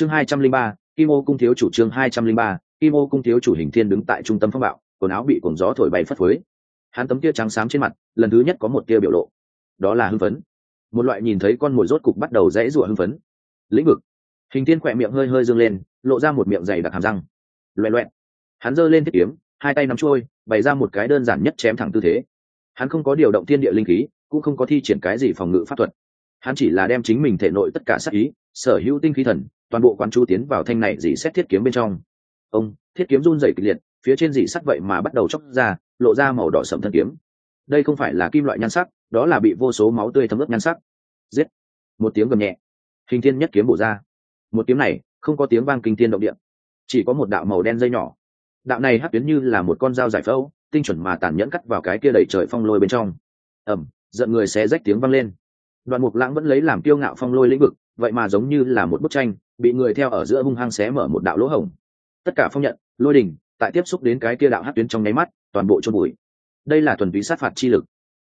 chương hai trăm linh ba, kim ô cung thiếu chủ chương hai trăm linh ba, kim ô cung thiếu chủ hình thiên đứng tại trung tâm phong bạo, quần áo bị cồn gió thổi bay phất phới. Hắn tấm tia trắng xám trên mặt, lần thứ nhất có một tia biểu lộ. Đó là hưng phấn. Một loại nhìn thấy con mồi rốt cục bắt đầu rẽ rủa hưng phấn. Lĩnh vực. Hình thiên khỏe miệng hơi hơi dương lên, lộ ra một miệng dày đặc hàm răng. Loẹ loẹn. Hắn giơ lên thiết kiếm, hai tay nắm trôi bày ra một cái đơn giản nhất chém thẳng tư thế. Hắn không có điều động thiên địa linh khí, cũng không có thi triển cái gì phòng ngự pháp thuật. Hắn chỉ là đem chính mình thể nội tất cả sắc ý, sở hữu tinh khí thần toàn bộ quan chu tiến vào thanh này dì xét thiết kiếm bên trong. Ông, thiết kiếm run rẩy kịch liệt, phía trên dì sắt vậy mà bắt đầu chóc ra, lộ ra màu đỏ sầm thân kiếm. Đây không phải là kim loại nhan sắc, đó là bị vô số máu tươi thấm ướt nhan sắc. Giết! Một tiếng gầm nhẹ. Hình thiên nhất kiếm bổ ra. Một kiếm này, không có tiếng vang kinh thiên động địa. Chỉ có một đạo màu đen dây nhỏ. Đạo này hát tuyến như là một con dao giải phẫu, tinh chuẩn mà tàn nhẫn cắt vào cái kia đẩy trời phong lôi bên trong. Ẩm giận người sẽ rách tiếng vang lên. Đoạn mục lãng vẫn lấy làm kiêu ngạo phong lôi lĩnh vực, vậy mà giống như là một bức tranh bị người theo ở giữa hung hăng xé mở một đạo lỗ hổng. Tất cả phong nhận, lôi đình, tại tiếp xúc đến cái kia đạo hát tuyến trong nháy mắt, toàn bộ chôn bụi đây là thuần túy sát phạt chi lực.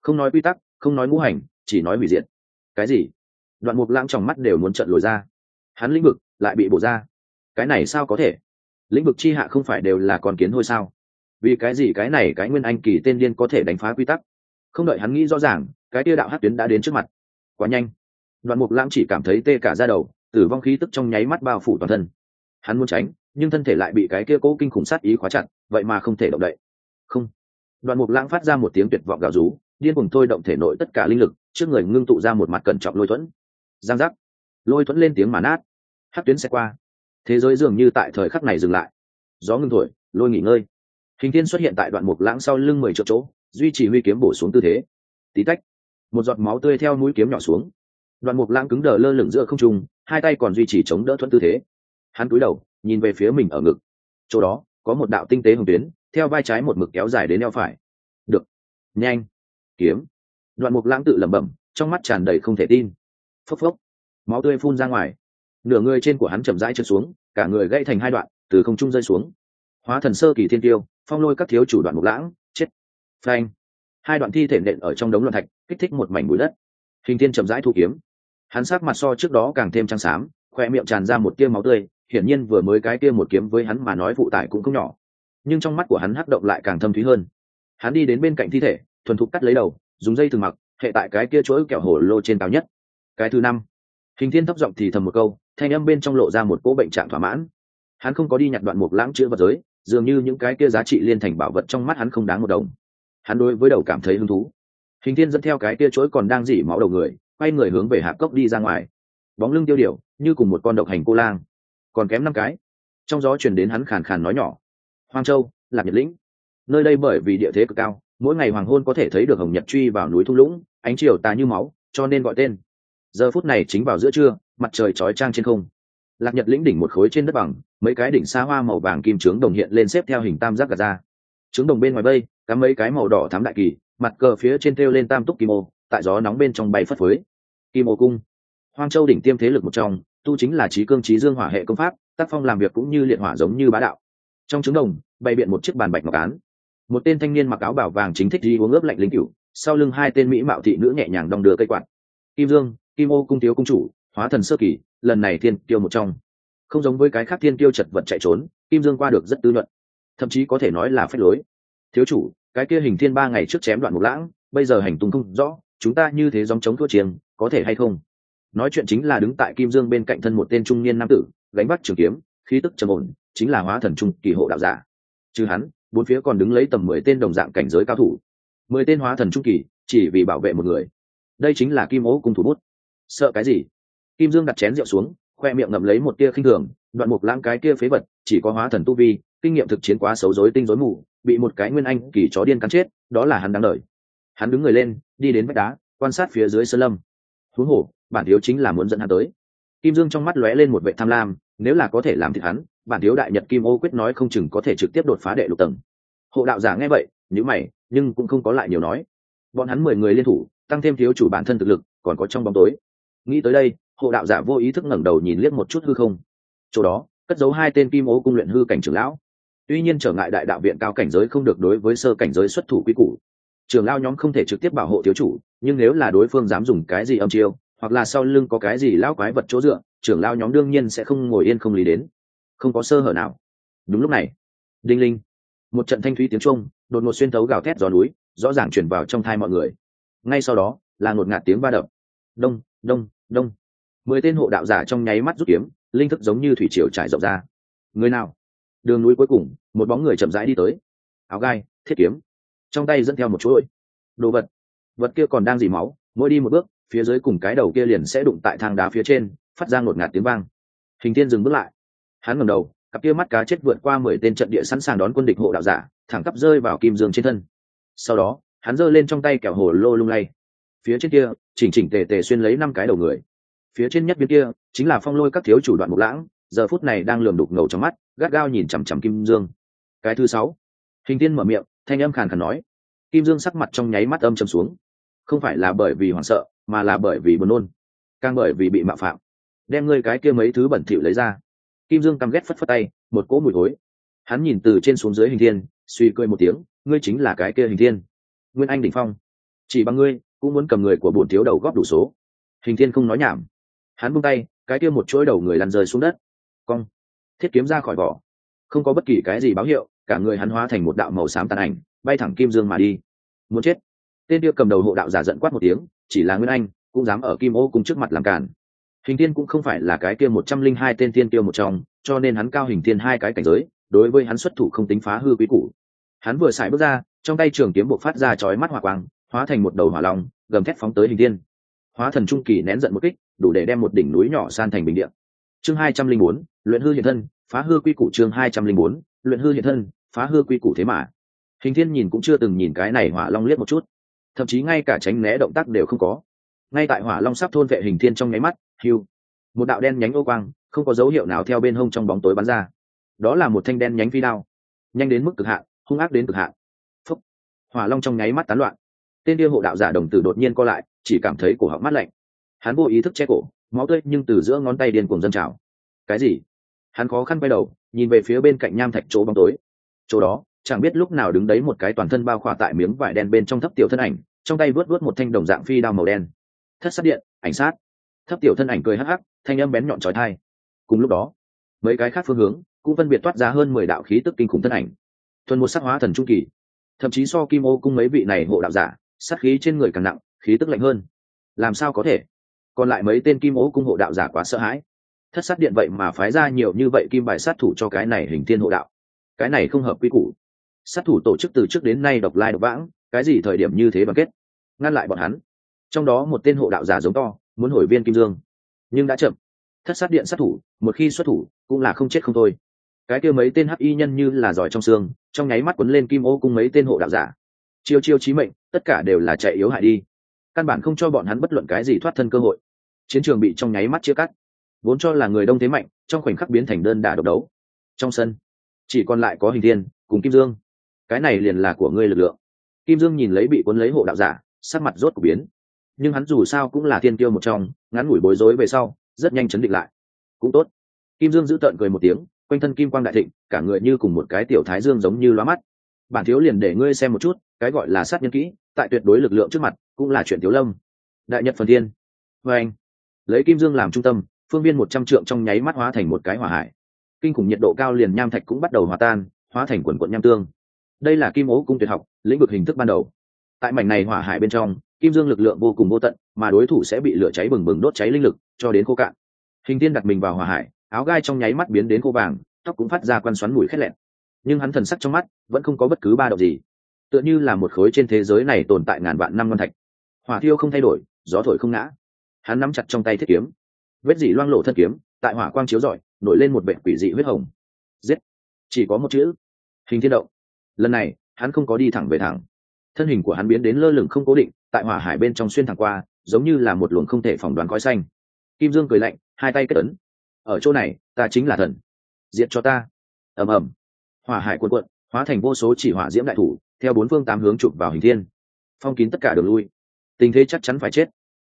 Không nói quy tắc, không nói ngũ hành, chỉ nói hủy diệt. Cái gì? Đoạn mục lãng trong mắt đều muốn trận lồi ra. Hắn lĩnh vực lại bị bổ ra. Cái này sao có thể? Lĩnh vực chi hạ không phải đều là con kiến thôi sao? Vì cái gì cái này cái nguyên anh kỳ tên điên có thể đánh phá quy tắc? Không đợi hắn nghĩ rõ ràng, cái tia đạo hát tuyến đã đến trước mặt. Quá nhanh. Đoạn mục lãng chỉ cảm thấy tê cả ra đầu tử vong khí tức trong nháy mắt bao phủ toàn thân. Hắn muốn tránh, nhưng thân thể lại bị cái kia cố kinh khủng sát ý khóa chặt, vậy mà không thể động đậy. Không. Đoạn mục lãng phát ra một tiếng tuyệt vọng gào rú, điên cùng thôi động thể nội tất cả linh lực, trước người ngưng tụ ra một mặt cẩn trọng lôi thuẫn giang giác. Lôi thuẫn lên tiếng mà nát. Hát tuyến sẽ qua. Thế giới dường như tại thời khắc này dừng lại. Gió ngưng thổi, lôi nghỉ ngơi. Hình thiên xuất hiện tại đoạn mục lãng sau lưng mười chỗ chỗ, duy trì huy kiếm bổ xuống tư thế. Tí tách. Một giọt máu tươi theo mũi kiếm nhỏ xuống. Đoạn mục lãng cứng đờ lơ lửng giữa không trung hai tay còn duy trì chống đỡ thuận tư thế. Hắn cúi đầu, nhìn về phía mình ở ngực. Chỗ đó, có một đạo tinh tế hồng tuyến, theo vai trái một mực kéo dài đến eo phải. Được. Nhanh. Kiếm. Đoạn mục lãng tự lẩm bẩm, trong mắt tràn đầy không thể tin. Phốc phốc. Máu tươi phun ra ngoài. Nửa người trên của hắn chậm rãi trượt xuống, cả người gãy thành hai đoạn, từ không trung rơi xuống. Hóa thần sơ kỳ thiên tiêu, phong lôi các thiếu chủ đoạn mục lãng, chết. Phanh. Hai đoạn thi thể nện ở trong đống loạn thạch, kích thích một mảnh bụi đất. Hình thiên chậm rãi thu kiếm hắn sát mặt so trước đó càng thêm trắng xám, khoe miệng tràn ra một tia máu tươi, hiển nhiên vừa mới cái kia một kiếm với hắn mà nói phụ tải cũng không nhỏ. Nhưng trong mắt của hắn hắc động lại càng thâm thúy hơn. Hắn đi đến bên cạnh thi thể, thuần thục cắt lấy đầu, dùng dây thường mặc, hệ tại cái kia chuỗi kẹo hổ lô trên cao nhất. Cái thứ năm. Hình thiên thấp giọng thì thầm một câu, thanh âm bên trong lộ ra một cỗ bệnh trạng thỏa mãn. Hắn không có đi nhặt đoạn mục lãng chữa vật giới, dường như những cái kia giá trị liên thành bảo vật trong mắt hắn không đáng một đồng. Hắn đối với đầu cảm thấy hứng thú. Hình thiên dẫn theo cái kia chuỗi còn đang dỉ máu đầu người quay người hướng về hạp cốc đi ra ngoài. Bóng lưng tiêu điều, như cùng một con độc hành cô lang. Còn kém năm cái. Trong gió chuyển đến hắn khàn khàn nói nhỏ. Hoang châu, lạc nhật lĩnh. Nơi đây bởi vì địa thế cực cao, mỗi ngày hoàng hôn có thể thấy được hồng nhật truy vào núi thung lũng, ánh chiều tà như máu, cho nên gọi tên. Giờ phút này chính vào giữa trưa, mặt trời chói trang trên không. Lạc nhật lĩnh đỉnh một khối trên đất bằng, mấy cái đỉnh xa hoa màu vàng kim trướng đồng hiện lên xếp theo hình tam giác gạt ra. Trướng đồng bên ngoài bây, cắm mấy cái màu đỏ thám đại kỳ, mặt cờ phía trên treo lên tam túc kim ô tại gió nóng bên trong bay phất phới. Kim ô cung. Hoang châu đỉnh tiêm thế lực một trong, tu chính là trí cương trí dương hỏa hệ công pháp, tác phong làm việc cũng như liệt hỏa giống như bá đạo. Trong trứng đồng, bày biện một chiếc bàn bạch ngọc án. Một tên thanh niên mặc áo bảo vàng chính thích đi uống ướp lạnh lính cửu, sau lưng hai tên mỹ mạo thị nữ nhẹ nhàng đong đưa cây quạt. Kim dương, kim ô cung thiếu cung chủ, hóa thần sơ kỳ, lần này thiên tiêu một trong. Không giống với cái khác thiên tiêu chật vật chạy trốn, kim dương qua được rất tư luận thậm chí có thể nói là phép lối. Thiếu chủ, cái kia hình thiên ba ngày trước chém đoạn một lãng, bây giờ hành tung không rõ chúng ta như thế dòng chống thua chiêng, có thể hay không? Nói chuyện chính là đứng tại kim dương bên cạnh thân một tên trung niên nam tử, gánh bắt trường kiếm, khí tức trầm ổn, chính là hóa thần trung kỳ hộ đạo giả. Trừ hắn, bốn phía còn đứng lấy tầm mười tên đồng dạng cảnh giới cao thủ. Mười tên hóa thần trung kỳ, chỉ vì bảo vệ một người. Đây chính là kim ố cung thủ bút. Sợ cái gì? Kim dương đặt chén rượu xuống, khoe miệng ngậm lấy một tia khinh thường, đoạn mục lãng cái kia phế vật, chỉ có hóa thần tu vi, kinh nghiệm thực chiến quá xấu rối tinh rối mù, bị một cái nguyên anh kỳ chó điên cắn chết, đó là hắn đáng đợi hắn đứng người lên đi đến vách đá, quan sát phía dưới sơn lâm. Huống hồ, bản thiếu chính là muốn dẫn hắn tới. Kim dương trong mắt lóe lên một vệ tham lam, nếu là có thể làm thịt hắn, bản thiếu đại nhật kim ô quyết nói không chừng có thể trực tiếp đột phá đệ lục tầng. Hộ đạo giả nghe vậy nhữ mày, nhưng cũng không có lại nhiều nói. Bọn hắn mười người liên thủ, tăng thêm thiếu chủ bản thân thực lực, còn có trong bóng tối. Nghĩ tới đây, hộ đạo giả vô ý thức ngẩng đầu nhìn liếc một chút hư không. Chỗ đó, cất giấu hai tên kim ô cung luyện hư cảnh trưởng lão. Tuy nhiên trở ngại đại đạo viện cao cảnh giới không được đối với sơ cảnh giới xuất thủ quy củ trưởng lao nhóm không thể trực tiếp bảo hộ thiếu chủ, nhưng nếu là đối phương dám dùng cái gì âm chiêu, hoặc là sau lưng có cái gì lão quái vật chỗ dựa trưởng lao nhóm đương nhiên sẽ không ngồi yên không lý đến. Không có sơ hở nào. Đúng lúc này, đinh linh, một trận thanh thúy tiếng trung đột ngột xuyên thấu gào thét gió núi, rõ ràng chuyển vào trong thai mọi người. Ngay sau đó, là ngột ngạt tiếng va đập. Đông đông đông. Mười tên hộ đạo giả trong nháy mắt rút kiếm, linh thức giống như thủy triều trải rộng ra. Người nào? Đường núi cuối cùng, một bóng người chậm rãi đi tới. Áo gai, thiết kiếm trong tay dẫn theo một chuỗi. Đồ vật. Vật kia còn đang dỉ máu, mỗi đi một bước, phía dưới cùng cái đầu kia liền sẽ đụng tại thang đá phía trên, phát ra ngột ngạt tiếng vang. Hình Thiên dừng bước lại. Hắn ngầm đầu, cặp kia mắt cá chết vượt qua mười tên trận địa sẵn sàng đón quân địch hộ đạo giả, thẳng tắp rơi vào kim dương trên thân. Sau đó, hắn giơ lên trong tay kẹo hồ lô lung lay. Phía trên kia, chỉnh chỉnh tề tề xuyên lấy năm cái đầu người. Phía trên nhất bên kia, chính là phong lôi các thiếu chủ đoạn mục lãng, giờ phút này đang lườm đục ngầu trong mắt, gắt gao nhìn chằm chằm kim dương. Cái thứ sáu. Hình tiên mở miệng thanh âm khàn khàn nói. Kim dương sắc mặt trong nháy mắt âm trầm xuống. Không phải là bởi vì hoảng sợ, mà là bởi vì buồn nôn. Càng bởi vì bị mạo phạm. Đem ngươi cái kia mấy thứ bẩn thỉu lấy ra. Kim dương căm ghét phất phất tay, một cỗ mùi thối. Hắn nhìn từ trên xuống dưới hình thiên, suy cười một tiếng, ngươi chính là cái kia hình thiên. Nguyên anh đỉnh phong. Chỉ bằng ngươi, cũng muốn cầm người của bổn thiếu đầu góp đủ số. Hình thiên không nói nhảm. Hắn buông tay, cái kia một chuỗi đầu người lăn rơi xuống đất. Cong. Thiết kiếm ra khỏi vỏ. Không có bất kỳ cái gì báo hiệu cả người hắn hóa thành một đạo màu xám tàn ảnh, bay thẳng kim dương mà đi. Muốn chết. Tên kia cầm đầu hộ đạo giả giận quát một tiếng, chỉ là nguyên anh, cũng dám ở kim ô cùng trước mặt làm cản. Hình tiên cũng không phải là cái kia một trăm linh hai tên tiên tiêu một trong, cho nên hắn cao hình tiên hai cái cảnh giới, đối với hắn xuất thủ không tính phá hư quý củ. Hắn vừa xài bước ra, trong tay trường kiếm bộ phát ra chói mắt hỏa quang, hóa thành một đầu hỏa long, gầm thét phóng tới hình tiên hóa thần trung kỳ nén giận một kích, đủ để đem một đỉnh núi nhỏ san thành bình điện chương hai trăm linh bốn, luyện hư hiện thân, phá hư quy củ chương hai trăm linh bốn luyện hư hiện thân, phá hư quy củ thế mà. Hình thiên nhìn cũng chưa từng nhìn cái này hỏa long liếc một chút. Thậm chí ngay cả tránh né động tác đều không có. Ngay tại hỏa long sắp thôn vệ hình thiên trong nháy mắt, hiu, một đạo đen nhánh ô quang, không có dấu hiệu nào theo bên hông trong bóng tối bắn ra. Đó là một thanh đen nhánh phi đao, nhanh đến mức cực hạn, hung ác đến cực hạn. Phúc, hỏa long trong nháy mắt tán loạn. Tên kia hộ đạo giả đồng tử đột nhiên co lại, chỉ cảm thấy cổ họng mát lạnh. Hắn vô ý thức che cổ, máu tươi nhưng từ giữa ngón tay điên cuồng dân trào. Cái gì? Hắn khó khăn quay đầu nhìn về phía bên cạnh nham thạch chỗ bóng tối. Chỗ đó, chẳng biết lúc nào đứng đấy một cái toàn thân bao khỏa tại miếng vải đen bên trong thấp tiểu thân ảnh, trong tay vớt vớt một thanh đồng dạng phi đao màu đen. Thất sát điện, ảnh sát. Thấp tiểu thân ảnh cười hắc hắc, thanh âm bén nhọn trói thai cùng lúc đó, mấy cái khác phương hướng cũng phân biệt toát ra hơn mười đạo khí tức kinh khủng thân ảnh. Thuần một sắc hóa thần trung kỳ. Thậm chí so kim ô cung mấy vị này hộ đạo giả, sát khí trên người càng nặng, khí tức lạnh hơn. Làm sao có thể? Còn lại mấy tên kim ô cung hộ đạo giả quá sợ hãi thất sát điện vậy mà phái ra nhiều như vậy kim bài sát thủ cho cái này hình thiên hộ đạo. Cái này không hợp quy củ. Sát thủ tổ chức từ trước đến nay độc lai độc vãng, cái gì thời điểm như thế bằng kết. Ngăn lại bọn hắn. Trong đó một tên hộ đạo giả giống to, muốn hồi viên kim dương. Nhưng đã chậm. Thất sát điện sát thủ, một khi xuất thủ, cũng là không chết không thôi. Cái kia mấy tên hắc y nhân như là giỏi trong xương, trong nháy mắt quấn lên kim ô cung mấy tên hộ đạo giả. Chiêu chiêu chí mệnh, tất cả đều là chạy yếu hại đi. Căn bản không cho bọn hắn bất luận cái gì thoát thân cơ hội. Chiến trường bị trong nháy mắt chia cắt vốn cho là người đông thế mạnh, trong khoảnh khắc biến thành đơn đà độc đấu. Trong sân, chỉ còn lại có hình thiên cùng kim dương. Cái này liền là của ngươi lực lượng. Kim dương nhìn lấy bị cuốn lấy hộ đạo giả, sắc mặt rốt của biến. Nhưng hắn dù sao cũng là thiên tiêu một trong, ngắn ngủi bối rối về sau, rất nhanh chấn định lại. Cũng tốt. Kim dương giữ tợn cười một tiếng, quanh thân kim quang đại thịnh, cả người như cùng một cái tiểu thái dương giống như lóa mắt. Bản thiếu liền để ngươi xem một chút, cái gọi là sát nhân kỹ, tại tuyệt đối lực lượng trước mặt, cũng là chuyện thiếu lâm. Đại nhật phần thiên. Vê anh lấy kim dương làm trung tâm phương viên một trăm trượng trong nháy mắt hóa thành một cái hỏa hải. Kinh khủng nhiệt độ cao liền nham thạch cũng bắt đầu hòa tan, hóa thành quần quận nham tương. Đây là kim ố cung tuyệt học, lĩnh vực hình thức ban đầu. Tại mảnh này hỏa hải bên trong, kim dương lực lượng vô cùng vô tận, mà đối thủ sẽ bị lửa cháy bừng bừng đốt cháy linh lực, cho đến khô cạn. Hình tiên đặt mình vào hỏa hải, áo gai trong nháy mắt biến đến khô vàng, tóc cũng phát ra quan xoắn mùi khét lẹn. Nhưng hắn thần sắc trong mắt vẫn không có bất cứ ba động gì. Tựa như là một khối trên thế giới này tồn tại ngàn vạn năm ngon thạch. Hỏa thiêu không thay đổi, gió thổi không ngã. Hắn nắm chặt trong tay thiết kiếm vết dỉ loang lộ thân kiếm, tại hỏa quang chiếu rọi, nổi lên một vệ quỷ dị huyết hồng. Giết! Chỉ có một chữ. Hình thiên động. Lần này, hắn không có đi thẳng về thẳng. Thân hình của hắn biến đến lơ lửng không cố định, tại hỏa hải bên trong xuyên thẳng qua, giống như là một luồng không thể phỏng đoán khói xanh. Kim dương cười lạnh, hai tay kết ấn. Ở chỗ này, ta chính là thần. Diệt cho ta. Ầm ầm. Hỏa hải cuộn cuộn, hóa thành vô số chỉ hỏa diễm đại thủ, theo bốn phương tám hướng chụp vào hình thiên. Phong kín tất cả đường lui. Tình thế chắc chắn phải chết.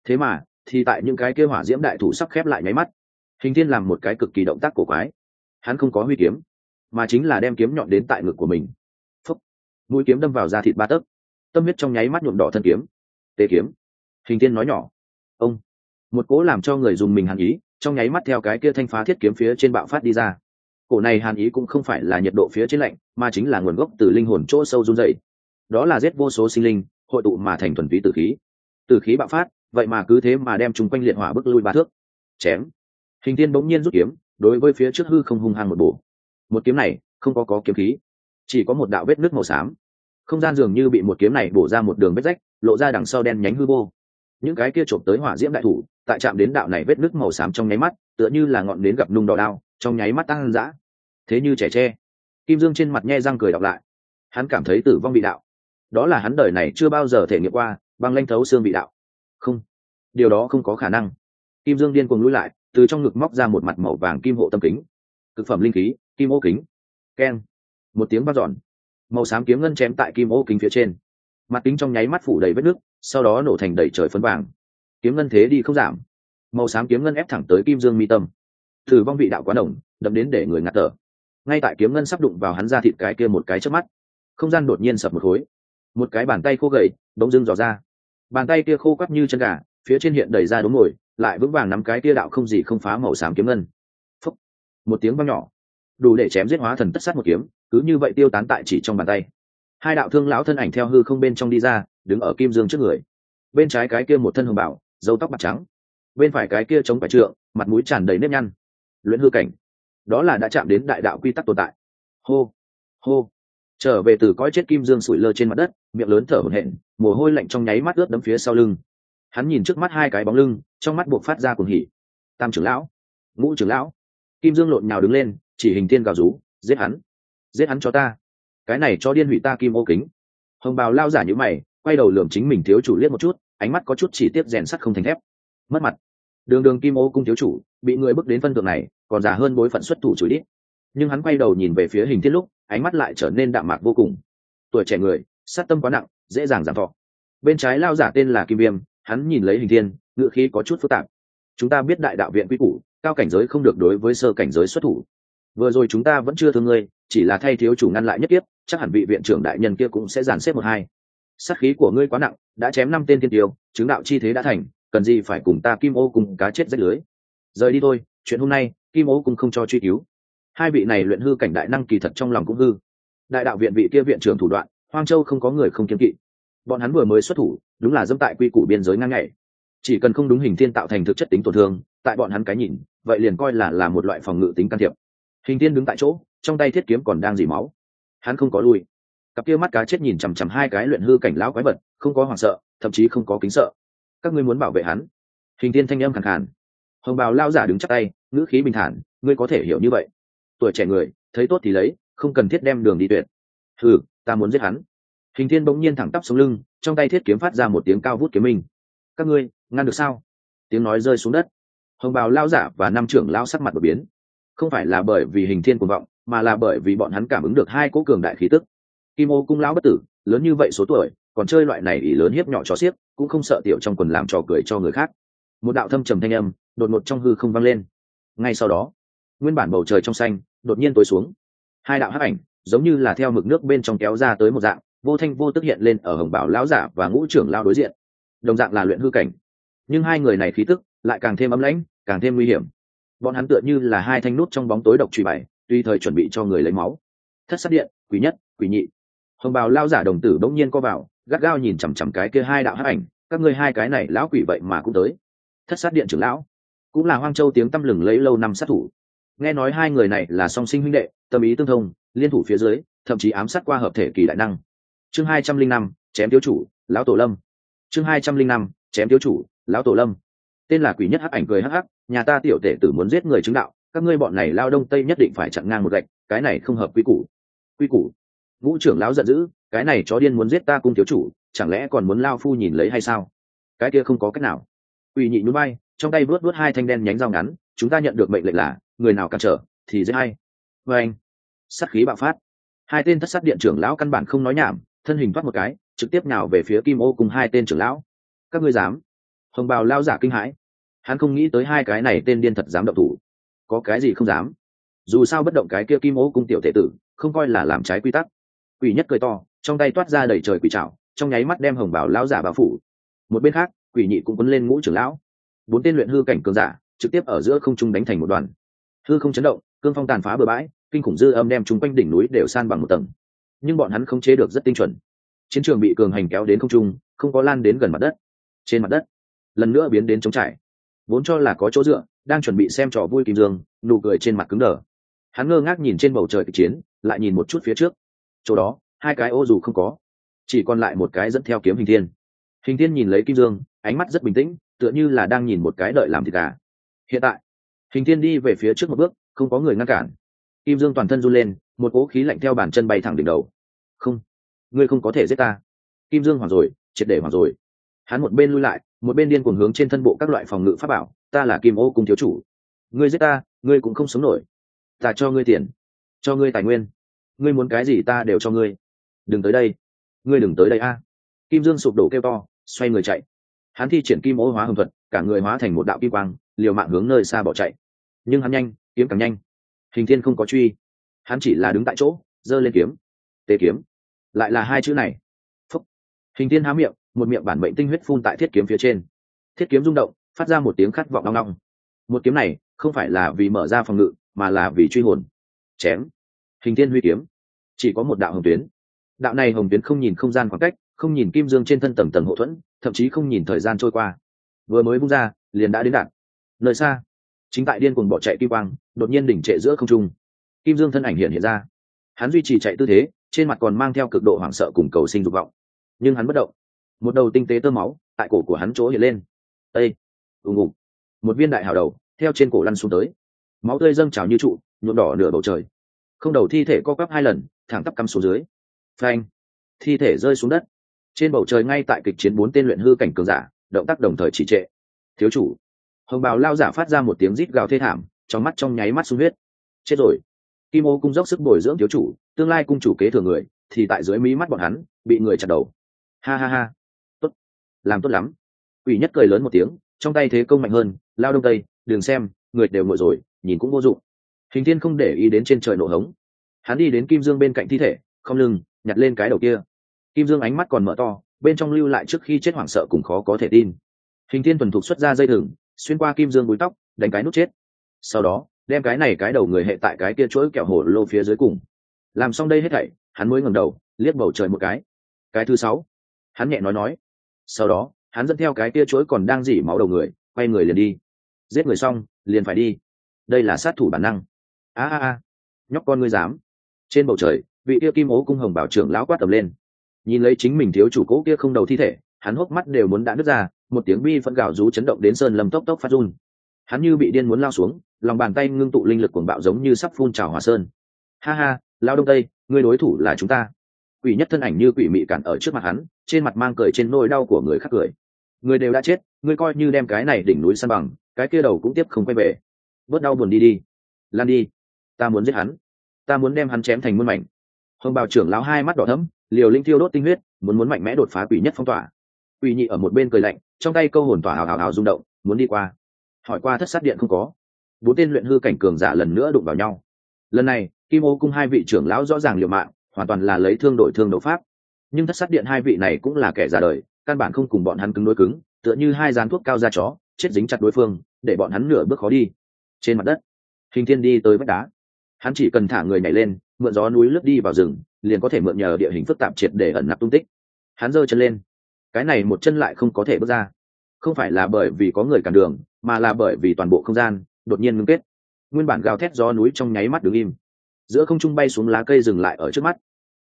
Thế mà thì tại những cái kia hỏa diễm đại thủ sắp khép lại nháy mắt. Hình thiên làm một cái cực kỳ động tác cổ quái. Hắn không có huy kiếm mà chính là đem kiếm nhọn đến tại ngực của mình. Phúc. Mũi kiếm đâm vào da thịt ba tấc. Tâm huyết trong nháy mắt nhuộm đỏ thân kiếm. Tê kiếm. Hình thiên nói nhỏ. Ông. Một cỗ làm cho người dùng mình hàn ý trong nháy mắt theo cái kia thanh phá thiết kiếm phía trên bạo phát đi ra. Cổ này hàn ý cũng không phải là nhiệt độ phía trên lạnh mà chính là nguồn gốc từ linh hồn chỗ sâu run dậy, đó là giết vô số sinh linh hội tụ mà thành thuần túy tử khí. Tử khí bạo phát vậy mà cứ thế mà đem chúng quanh liệt hỏa bức lui ba thước. Chém. Hình tiên bỗng nhiên rút kiếm, đối với phía trước hư không hung hăng một bổ. Một kiếm này, không có có kiếm khí, chỉ có một đạo vết nước màu xám. Không gian dường như bị một kiếm này bổ ra một đường vết rách, lộ ra đằng sau đen nhánh hư vô. Những cái kia trộm tới hỏa diễm đại thủ, tại chạm đến đạo này vết nước màu xám trong nháy mắt, tựa như là ngọn đến gặp nung đỏ đao, trong nháy mắt tăng dã. Thế như trẻ tre. Kim dương trên mặt nhe răng cười đọc lại. Hắn cảm thấy tử vong bị đạo. Đó là hắn đời này chưa bao giờ thể nghiệm qua, băng lanh thấu xương bị đạo không. Điều đó không có khả năng. Kim dương điên cuồng lui lại, từ trong ngực móc ra một mặt màu vàng kim hộ tâm kính. Thực phẩm linh khí, kim ô kính. Keng. Một tiếng vang dọn. Màu xám kiếm ngân chém tại kim ô kính phía trên. Mặt kính trong nháy mắt phủ đầy vết nước, sau đó nổ thành đầy trời phấn vàng. Kiếm ngân thế đi không giảm. Màu xám kiếm ngân ép thẳng tới kim dương mi tâm. Thử vong vị đạo quá đồng, đậm đến để người ngạt thở. Ngay tại kiếm ngân sắp đụng vào hắn ra thịt cái kia một cái trước mắt, không gian đột nhiên sập một khối. Một cái bàn tay khô gầy, bỗng dưng dò ra bàn tay kia khô quắt như chân gà, phía trên hiện đầy ra đốm ngồi, lại vững vàng nắm cái kia đạo không gì không phá màu xám kiếm ngân. Phúc. một tiếng vang nhỏ. Đủ để chém giết hóa thần tất sát một kiếm, cứ như vậy tiêu tán tại chỉ trong bàn tay. Hai đạo thương lão thân ảnh theo hư không bên trong đi ra, đứng ở kim dương trước người. Bên trái cái kia một thân hồng bảo dâu tóc bạc trắng. Bên phải cái kia chống phải trượng, mặt mũi tràn đầy nếp nhăn. Luyện hư cảnh. Đó là đã chạm đến đại đạo quy tắc tồn tại. Hô! Hô! Trở về từ cõi chết kim dương sủi lơ trên mặt đất, miệng lớn thở hổn hển mồ hôi lạnh trong nháy mắt ướt đấm phía sau lưng. Hắn nhìn trước mắt hai cái bóng lưng, trong mắt buộc phát ra cuồng hỉ. Tam trưởng lão, ngũ trưởng lão. Kim dương lộn nhào đứng lên, chỉ hình tiên gào rú, giết hắn. Giết hắn cho ta. Cái này cho điên hủy ta kim ô kính. Hồng bào lao giả như mày, quay đầu lườm chính mình thiếu chủ liếc một chút, ánh mắt có chút chỉ tiếp rèn sắt không thành thép. Mất mặt. Đường đường kim ô cung thiếu chủ, bị người bước đến phân tượng này, còn già hơn bối phận xuất thủ chửi đít. Nhưng hắn quay đầu nhìn về phía hình thiết lúc, ánh mắt lại trở nên đạm mạc vô cùng. Tuổi trẻ người, sát tâm quá nặng dễ dàng giảm thọ. Bên trái lao giả tên là kim viêm, hắn nhìn lấy hình thiên ngựa khí có chút phức tạp. Chúng ta biết đại đạo viện quy củ, cao cảnh giới không được đối với sơ cảnh giới xuất thủ. Vừa rồi chúng ta vẫn chưa thương ngươi, chỉ là thay thiếu chủ ngăn lại nhất tiếp chắc hẳn vị viện trưởng đại nhân kia cũng sẽ giàn xếp một hai. Sát khí của ngươi quá nặng, đã chém năm tên thiên tiêu, chứng đạo chi thế đã thành, cần gì phải cùng ta kim ô cùng cá chết rách lưới? Rời đi thôi, chuyện hôm nay, kim ô cũng không cho truy cứu. Hai vị này luyện hư cảnh đại năng kỳ thật trong lòng cũng hư. Đại đạo viện vị kia viện trưởng thủ đoạn hoang châu không có người không kiếm kỵ. Bọn hắn vừa mới xuất thủ, đúng là dẫm tại quy củ biên giới ngang ngày chỉ cần không đúng hình thiên tạo thành thực chất tính tổn thương, tại bọn hắn cái nhìn, vậy liền coi là là một loại phòng ngự tính can thiệp. Hình thiên đứng tại chỗ, trong tay thiết kiếm còn đang dỉ máu. Hắn không có lui. Cặp kia mắt cá chết nhìn chằm chằm hai cái luyện hư cảnh lão quái vật, không có hoảng sợ, thậm chí không có kính sợ. Các ngươi muốn bảo vệ hắn? Hình thiên thanh âm khẳng khàn. Hồng bào lao giả đứng chắc tay, ngữ khí bình thản, ngươi có thể hiểu như vậy. Tuổi trẻ người, thấy tốt thì lấy, không cần thiết đem đường đi tuyệt. Thử ta muốn giết hắn. Hình thiên bỗng nhiên thẳng tắp xuống lưng, trong tay thiết kiếm phát ra một tiếng cao vút kiếm mình. các ngươi, ngăn được sao? Tiếng nói rơi xuống đất. Hồng bào lao giả và năm trưởng lao sắc mặt đột biến. Không phải là bởi vì hình thiên cuồng vọng, mà là bởi vì bọn hắn cảm ứng được hai cỗ cường đại khí tức. Kim ô cung lão bất tử, lớn như vậy số tuổi, còn chơi loại này ỷ lớn hiếp nhỏ cho xiếc, cũng không sợ tiểu trong quần làm trò cười cho người khác. Một đạo thâm trầm thanh âm, đột ngột trong hư không vang lên. Ngay sau đó, nguyên bản bầu trời trong xanh, đột nhiên tối xuống. Hai đạo hắc ảnh giống như là theo mực nước bên trong kéo ra tới một dạng, vô thanh vô tức hiện lên ở hồng bảo lão giả và ngũ trưởng lao đối diện. Đồng dạng là luyện hư cảnh. Nhưng hai người này khí tức lại càng thêm ấm lãnh, càng thêm nguy hiểm. Bọn hắn tựa như là hai thanh nút trong bóng tối độc truy bảy tùy thời chuẩn bị cho người lấy máu. Thất sát điện quý nhất quý nhị. Hồng bào lao giả đồng tử bỗng nhiên co vào, gắt gao nhìn chằm chằm cái kia hai đạo hắc ảnh, các ngươi hai cái này lão quỷ vậy mà cũng tới. Thất sát điện trưởng lão. Cũng là hoang châu tiếng tăm lừng lấy lâu năm sát thủ. Nghe nói hai người này là song sinh huynh đệ, tâm ý tương thông liên thủ phía dưới, thậm chí ám sát qua hợp thể kỳ đại năng. Chương hai trăm linh năm, chém thiếu chủ, lão tổ lâm. Chương hai trăm linh năm, chém thiếu chủ, lão tổ lâm. Tên là quỷ nhất hắc ảnh cười hắc hắc, nhà ta tiểu tể tử muốn giết người chứng đạo, các ngươi bọn này lao đông tây nhất định phải chặn ngang một gạch, cái này không hợp quy củ. Quy củ? Vũ trưởng lão giận dữ, cái này chó điên muốn giết ta cung thiếu chủ, chẳng lẽ còn muốn lao phu nhìn lấy hay sao? Cái kia không có cách nào. Quỷ nhị núi bay trong tay vớt vớt hai thanh đen nhánh dao ngắn, chúng ta nhận được mệnh lệnh là, người nào cản trở, thì dễ hay vê anh sát khí bạo phát. Hai tên thất sát điện trưởng lão căn bản không nói nhảm, thân hình thoát một cái, trực tiếp nào về phía kim ô cùng hai tên trưởng lão. Các ngươi dám? Hồng bào lao giả kinh hãi. Hắn không nghĩ tới hai cái này tên điên thật dám động thủ. Có cái gì không dám? Dù sao bất động cái kia kim ô cung tiểu thể tử, không coi là làm trái quy tắc. Quỷ nhất cười to, trong tay toát ra đầy trời quỷ trảo, trong nháy mắt đem hồng bảo lão giả bao phủ. Một bên khác, quỷ nhị cũng quấn lên ngũ trưởng lão. Bốn tên luyện hư cảnh cường giả, trực tiếp ở giữa không trung đánh thành một đoàn. Hư không chấn động, cương phong tàn phá bừa bãi kinh khủng dư âm đem chúng quanh đỉnh núi đều san bằng một tầng. Nhưng bọn hắn không chế được rất tinh chuẩn. Chiến trường bị cường hành kéo đến không trung, không có lan đến gần mặt đất. Trên mặt đất, lần nữa biến đến trống trải. Vốn cho là có chỗ dựa, đang chuẩn bị xem trò vui kim dương, nụ cười trên mặt cứng đờ. Hắn ngơ ngác nhìn trên bầu trời kịch chiến, lại nhìn một chút phía trước. Chỗ đó, hai cái ô dù không có, chỉ còn lại một cái dẫn theo kiếm hình thiên. Hình thiên nhìn lấy kim dương, ánh mắt rất bình tĩnh, tựa như là đang nhìn một cái đợi làm thịt gà. Hiện tại, hình thiên đi về phía trước một bước, không có người ngăn cản kim dương toàn thân run lên, một cỗ khí lạnh theo bàn chân bay thẳng đỉnh đầu. Không, ngươi không có thể giết ta. Kim dương hoảng rồi, triệt để hoảng rồi. Hắn một bên lui lại, một bên điên cuồng hướng trên thân bộ các loại phòng ngự pháp bảo, ta là kim ô cung thiếu chủ. Ngươi giết ta, ngươi cũng không sống nổi. Ta cho ngươi tiền, cho ngươi tài nguyên. Ngươi muốn cái gì ta đều cho ngươi. Đừng tới đây. Ngươi đừng tới đây a. À. Kim dương sụp đổ kêu to, xoay người chạy. Hắn thi triển kim ô hóa hồng thuật, cả người hóa thành một đạo kim quang, liều mạng hướng nơi xa bỏ chạy. Nhưng hắn nhanh, kiếm càng nhanh hình thiên không có truy. Hắn chỉ là đứng tại chỗ, giơ lên kiếm. Tê kiếm. Lại là hai chữ này. Phúc. hình thiên há miệng, một miệng bản mệnh tinh huyết phun tại thiết kiếm phía trên. Thiết kiếm rung động, phát ra một tiếng khát vọng đong đong một kiếm này, không phải là vì mở ra phòng ngự, mà là vì truy hồn. Chém. Hình thiên huy kiếm. Chỉ có một đạo hồng tuyến. Đạo này hồng tuyến không nhìn không gian khoảng cách, không nhìn kim dương trên thân tầng tầng hậu thuẫn, thậm chí không nhìn thời gian trôi qua. Vừa mới bung ra, liền đã đến đạn. Nơi xa chính tại điên cuồng bỏ chạy kim quang, đột nhiên đỉnh trệ giữa không trung. Kim dương thân ảnh hiện hiện ra. Hắn duy trì chạy tư thế, trên mặt còn mang theo cực độ hoảng sợ cùng cầu sinh dục vọng. Nhưng hắn bất động. Một đầu tinh tế tơ máu tại cổ của hắn chỗ hiện lên. Ây ù ngục! Một viên đại hào đầu theo trên cổ lăn xuống tới. Máu tươi dâng trào như trụ, nhuộm đỏ nửa bầu trời. Không đầu thi thể co quắp hai lần, thẳng tắp cắm xuống dưới. Phanh! Thi thể rơi xuống đất. Trên bầu trời ngay tại kịch chiến bốn tên luyện hư cảnh cường giả, động tác đồng thời chỉ trệ. Thiếu chủ hồng bào lao giả phát ra một tiếng rít gào thê thảm, trong mắt trong nháy mắt sung huyết. Chết rồi. Kim ô cung dốc sức bồi dưỡng thiếu chủ, tương lai cung chủ kế thừa người, thì tại dưới mí mắt bọn hắn, bị người chặt đầu. Ha ha ha. Tốt. Làm tốt lắm. Ủy nhất cười lớn một tiếng, trong tay thế công mạnh hơn, lao đông tây đường xem, người đều ngồi rồi, nhìn cũng vô dụng. Hình thiên không để ý đến trên trời nổ hống. Hắn đi đến kim dương bên cạnh thi thể, không lưng, nhặt lên cái đầu kia. Kim dương ánh mắt còn mở to, bên trong lưu lại trước khi chết hoảng sợ cùng khó có thể tin. Hình thiên tuần thục xuất ra dây thừng xuyên qua kim dương búi tóc, đánh cái nút chết. Sau đó, đem cái này cái đầu người hệ tại cái kia chuỗi kẹo hổ lô phía dưới cùng. Làm xong đây hết thảy, hắn mới ngẩng đầu, liếc bầu trời một cái. Cái thứ sáu. Hắn nhẹ nói nói. Sau đó, hắn dẫn theo cái kia chuỗi còn đang dỉ máu đầu người, quay người liền đi. Giết người xong, liền phải đi. Đây là sát thủ bản năng. A a a. Nhóc con ngươi dám. Trên bầu trời, vị kia kim ố cung hồng bảo trưởng lão quát tầm lên. Nhìn lấy chính mình thiếu chủ cố kia không đầu thi thể, hắn hốc mắt đều muốn đã nứt ra một tiếng bi phẫn gào rú chấn động đến sơn lâm tốc tốc phát run. Hắn như bị điên muốn lao xuống, lòng bàn tay ngưng tụ linh lực cuồng bạo giống như sắp phun trào hòa sơn. Ha ha, lao đông tây người đối thủ là chúng ta. Quỷ nhất thân ảnh như quỷ mị cản ở trước mặt hắn, trên mặt mang cười trên nỗi đau của người khác cười. Người đều đã chết, ngươi coi như đem cái này đỉnh núi săn bằng, cái kia đầu cũng tiếp không quay về. Bớt đau buồn đi đi. Lan đi. Ta muốn giết hắn. Ta muốn đem hắn chém thành muôn mảnh. Hồng bào trưởng lão hai mắt đỏ thấm liều linh thiêu đốt tinh huyết, muốn muốn mạnh mẽ đột phá quỷ nhất phong tỏa quỷ nhị ở một bên cười lạnh, trong tay câu hồn tỏa hào hào hào rung động, muốn đi qua. Hỏi qua thất sát điện không có. Bốn tên luyện hư cảnh cường giả lần nữa đụng vào nhau. Lần này, kim ô cung hai vị trưởng lão rõ ràng liều mạng, hoàn toàn là lấy thương đổi thương đấu pháp. Nhưng thất sát điện hai vị này cũng là kẻ già đời, căn bản không cùng bọn hắn cứng đối cứng, tựa như hai dán thuốc cao da chó, chết dính chặt đối phương, để bọn hắn nửa bước khó đi. Trên mặt đất, hình thiên đi tới vách đá. Hắn chỉ cần thả người nhảy lên, mượn gió núi lướt đi vào rừng, liền có thể mượn nhờ địa hình phức tạp triệt để ẩn nặc tung tích. Hắn giơ chân lên cái này một chân lại không có thể bước ra. Không phải là bởi vì có người cản đường, mà là bởi vì toàn bộ không gian đột nhiên ngưng kết. Nguyên bản gào thét gió núi trong nháy mắt đứng im. Giữa không trung bay xuống lá cây dừng lại ở trước mắt.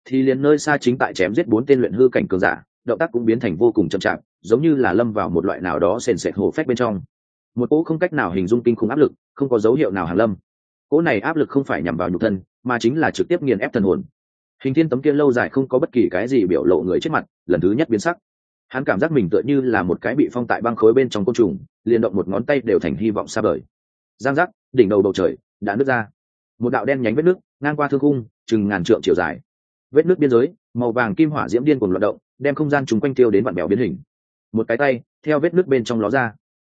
Thì liền nơi xa chính tại chém giết bốn tên luyện hư cảnh cường giả, động tác cũng biến thành vô cùng chậm chạp, giống như là lâm vào một loại nào đó sền sệt hổ phách bên trong. Một cỗ không cách nào hình dung kinh khủng áp lực, không có dấu hiệu nào hàn lâm. Cỗ này áp lực không phải nhằm vào nhục thân, mà chính là trực tiếp nghiền ép thần hồn. Hình thiên tấm kia lâu dài không có bất kỳ cái gì biểu lộ người trước mặt, lần thứ nhất biến sắc hắn cảm giác mình tựa như là một cái bị phong tại băng khối bên trong côn trùng, liền động một ngón tay đều thành hy vọng xa vời. Giang giác, đỉnh đầu bầu trời, đã nứt ra. Một đạo đen nhánh vết nước, ngang qua thương khung, chừng ngàn trượng chiều dài. Vết nước biên giới, màu vàng kim hỏa diễm điên cùng loạt động, đem không gian chúng quanh tiêu đến vặn bèo biến hình. Một cái tay, theo vết nước bên trong ló ra.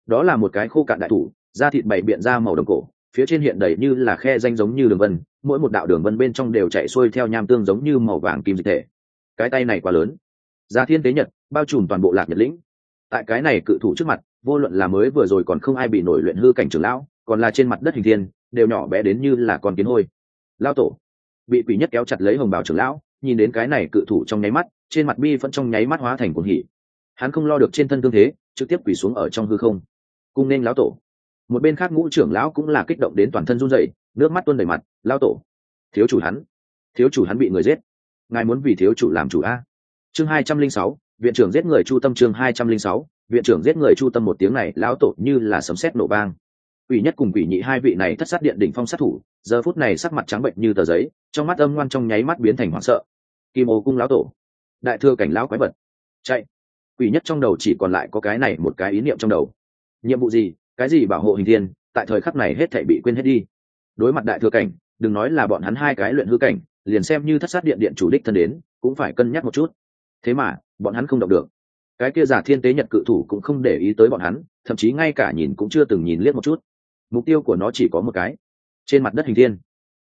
Đó là một cái khô cạn đại thủ, da thịt bảy biện ra màu đồng cổ, phía trên hiện đầy như là khe danh giống như đường vân, mỗi một đạo đường vân bên trong đều chạy xuôi theo nham tương giống như màu vàng kim dịch thể. Cái tay này quá lớn. Ra thiên tế nhật bao trùm toàn bộ lạc nhật lĩnh. Tại cái này cự thủ trước mặt, vô luận là mới vừa rồi còn không ai bị nổi luyện hư cảnh trưởng lão, còn là trên mặt đất hình thiên, đều nhỏ bé đến như là con kiến hôi. Lao tổ, bị quỷ nhất kéo chặt lấy hồng bào trưởng lão, nhìn đến cái này cự thủ trong nháy mắt, trên mặt bi vẫn trong nháy mắt hóa thành cuồng hỉ. Hắn không lo được trên thân thương thế, trực tiếp quỳ xuống ở trong hư không. Cung nên lão tổ. Một bên khác ngũ trưởng lão cũng là kích động đến toàn thân run rẩy, nước mắt tuôn đầy mặt lao tổ, thiếu chủ hắn, thiếu chủ hắn bị người giết. Ngài muốn vì thiếu chủ làm chủ a. Chương hai trăm linh sáu viện trưởng giết người chu tâm chương hai trăm linh sáu, viện trưởng giết người chu tâm một tiếng này, lão tổ như là sấm sét nổ vang. Quỷ nhất cùng quỷ nhị hai vị này thất sát điện đỉnh phong sát thủ, giờ phút này sắc mặt trắng bệnh như tờ giấy, trong mắt âm ngoan trong nháy mắt biến thành hoảng sợ. Kim ô cung lão tổ, đại thừa cảnh lão quái vật, chạy. Quỷ nhất trong đầu chỉ còn lại có cái này một cái ý niệm trong đầu. Nhiệm vụ gì, cái gì bảo hộ hình thiên, tại thời khắc này hết thể bị quên hết đi. Đối mặt đại thừa cảnh, đừng nói là bọn hắn hai cái luyện hư cảnh, liền xem như thất sát điện điện chủ đích thân đến, cũng phải cân nhắc một chút thế mà, bọn hắn không động được. Cái kia giả thiên tế nhật cự thủ cũng không để ý tới bọn hắn, thậm chí ngay cả nhìn cũng chưa từng nhìn liếc một chút. Mục tiêu của nó chỉ có một cái. Trên mặt đất hình thiên.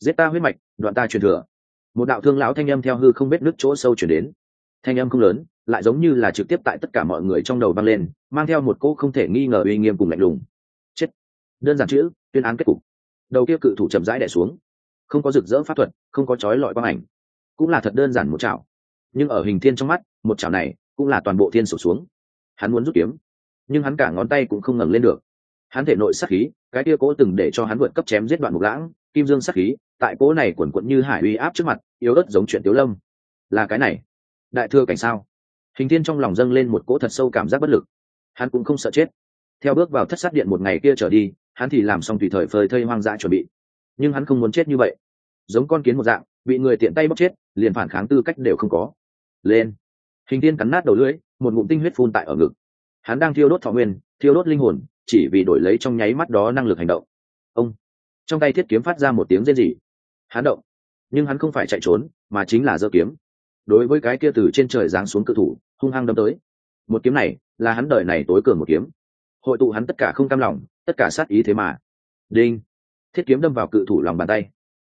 Giết ta huyết mạch, đoạn ta truyền thừa. Một đạo thương lão thanh âm theo hư không biết nước chỗ sâu chuyển đến. Thanh âm không lớn, lại giống như là trực tiếp tại tất cả mọi người trong đầu vang lên, mang theo một cô không thể nghi ngờ uy nghiêm cùng lạnh lùng. Chết. Đơn giản chữ, tuyên án kết cục. Đầu kia cự thủ chậm rãi đẻ xuống. Không có rực rỡ pháp thuật, không có trói lọi quang ảnh. Cũng là thật đơn giản một chảo nhưng ở hình thiên trong mắt, một chảo này cũng là toàn bộ thiên sổ xuống. Hắn muốn rút kiếm, nhưng hắn cả ngón tay cũng không ngẩng lên được. Hắn thể nội sát khí, cái kia cố từng để cho hắn vượt cấp chém giết đoạn mục lãng, kim dương sát khí, tại cố này quần quận như hải uy áp trước mặt, yếu ớt giống chuyện tiếu lâm. Là cái này. Đại thừa cảnh sao? Hình thiên trong lòng dâng lên một cỗ thật sâu cảm giác bất lực. Hắn cũng không sợ chết. Theo bước vào thất sát điện một ngày kia trở đi, hắn thì làm xong tùy thời phơi thây hoang dã chuẩn bị. Nhưng hắn không muốn chết như vậy. Giống con kiến một dạng, bị người tiện tay bóc chết, liền phản kháng tư cách đều không có lên. Hình tiên cắn nát đầu lưỡi, một ngụm tinh huyết phun tại ở ngực. Hắn đang thiêu đốt thọ nguyên, thiêu đốt linh hồn, chỉ vì đổi lấy trong nháy mắt đó năng lực hành động. Ông! Trong tay thiết kiếm phát ra một tiếng rên rỉ. Hắn động. Nhưng hắn không phải chạy trốn, mà chính là giơ kiếm. Đối với cái kia từ trên trời giáng xuống cự thủ, hung hăng đâm tới. Một kiếm này, là hắn đời này tối cường một kiếm. Hội tụ hắn tất cả không cam lòng, tất cả sát ý thế mà. Đinh! Thiết kiếm đâm vào cự thủ lòng bàn tay.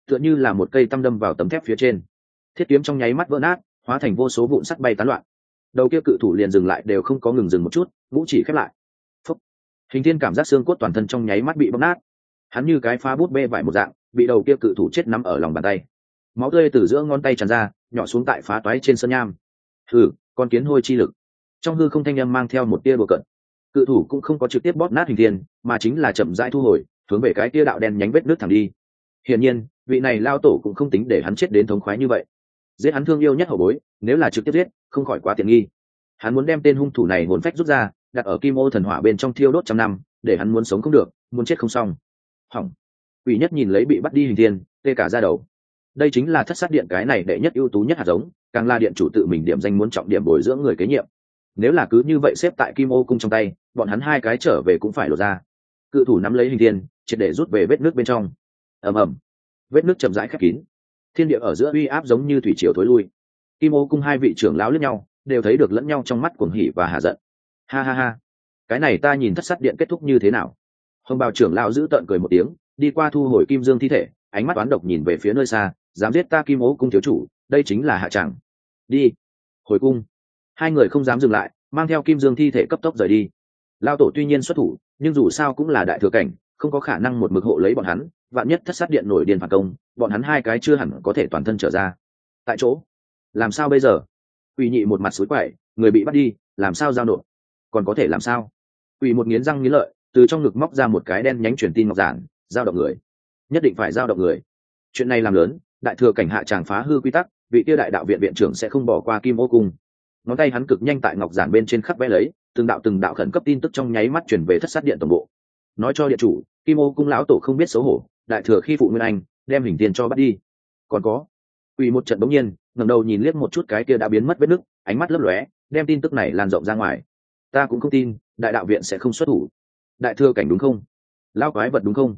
Tựa như là một cây tăm đâm vào tấm thép phía trên. Thiết kiếm trong nháy mắt vỡ nát hóa thành vô số vụn sắt bay tán loạn. Đầu kia cự thủ liền dừng lại đều không có ngừng dừng một chút, vũ chỉ khép lại. Phúc. hình thiên cảm giác xương cốt toàn thân trong nháy mắt bị bóc nát. Hắn như cái phá bút bê vải một dạng, bị đầu kia cự thủ chết nắm ở lòng bàn tay. Máu tươi từ giữa ngón tay tràn ra, nhỏ xuống tại phá toái trên sân nham. Thử. con kiến hôi chi lực. Trong hư không thanh âm mang theo một tia đùa cận cự thủ cũng không có trực tiếp bóp nát hình thiên, mà chính là chậm rãi thu hồi, hướng về cái tia đạo đen nhánh vết nước thẳng đi. Hiển nhiên, vị này lao tổ cũng không tính để hắn chết đến thống khoái như vậy giết hắn thương yêu nhất hậu bối, nếu là trực tiếp giết, không khỏi quá tiện nghi. Hắn muốn đem tên hung thủ này hồn phách rút ra, đặt ở kim ô thần hỏa bên trong thiêu đốt trăm năm, để hắn muốn sống không được, muốn chết không xong. Hỏng. Quỷ nhất nhìn lấy bị bắt đi hình thiên, tê cả ra đầu. Đây chính là thất sát điện cái này đệ nhất ưu tú nhất hạt giống, càng là điện chủ tự mình điểm danh muốn trọng điểm bồi dưỡng người kế nhiệm. Nếu là cứ như vậy xếp tại kim ô cung trong tay, bọn hắn hai cái trở về cũng phải lột ra. Cự thủ nắm lấy hình thiên, triệt để rút về vết nước bên trong. Ầm ầm. Vết nước chậm rãi khép kín thiên địa ở giữa uy áp giống như thủy triều thối lui. Kim ô cung hai vị trưởng lão lẫn nhau, đều thấy được lẫn nhau trong mắt cuồng hỉ và hạ giận. Ha ha ha. Cái này ta nhìn thất sát điện kết thúc như thế nào? Hồng bào trưởng lão giữ tợn cười một tiếng, đi qua thu hồi kim dương thi thể, ánh mắt toán độc nhìn về phía nơi xa, dám giết ta kim ô cung thiếu chủ, đây chính là hạ tràng đi. Hồi cung. Hai người không dám dừng lại, mang theo kim dương thi thể cấp tốc rời đi. Lao tổ tuy nhiên xuất thủ, nhưng dù sao cũng là đại thừa cảnh không có khả năng một mực hộ lấy bọn hắn, vạn nhất thất sát điện nổi điên phản công, bọn hắn hai cái chưa hẳn có thể toàn thân trở ra. Tại chỗ, làm sao bây giờ? Ủy nhị một mặt suối quậy, người bị bắt đi, làm sao giao nộp? Còn có thể làm sao? Ủy một nghiến răng nghiến lợi, từ trong ngực móc ra một cái đen nhánh truyền tin ngọc giản, giao động người. Nhất định phải giao động người. Chuyện này làm lớn, đại thừa cảnh hạ tràng phá hư quy tắc, vị tiêu đại đạo viện viện trưởng sẽ không bỏ qua kim ô cung. Ngón tay hắn cực nhanh tại ngọc giản bên trên khắp vẽ lấy, từng đạo từng đạo khẩn cấp tin tức trong nháy mắt chuyển về thất sát điện tổng bộ. Nói cho điện chủ kim ô cung lão tổ không biết xấu hổ, đại thừa khi phụ nguyên anh, đem hình tiền cho bắt đi. Còn có ủy một trận bỗng nhiên, ngẩng đầu nhìn liếc một chút cái kia đã biến mất vết nứt, ánh mắt lấp lóe, đem tin tức này lan rộng ra ngoài. Ta cũng không tin, đại đạo viện sẽ không xuất thủ. Đại thừa cảnh đúng không? Lao quái vật đúng không?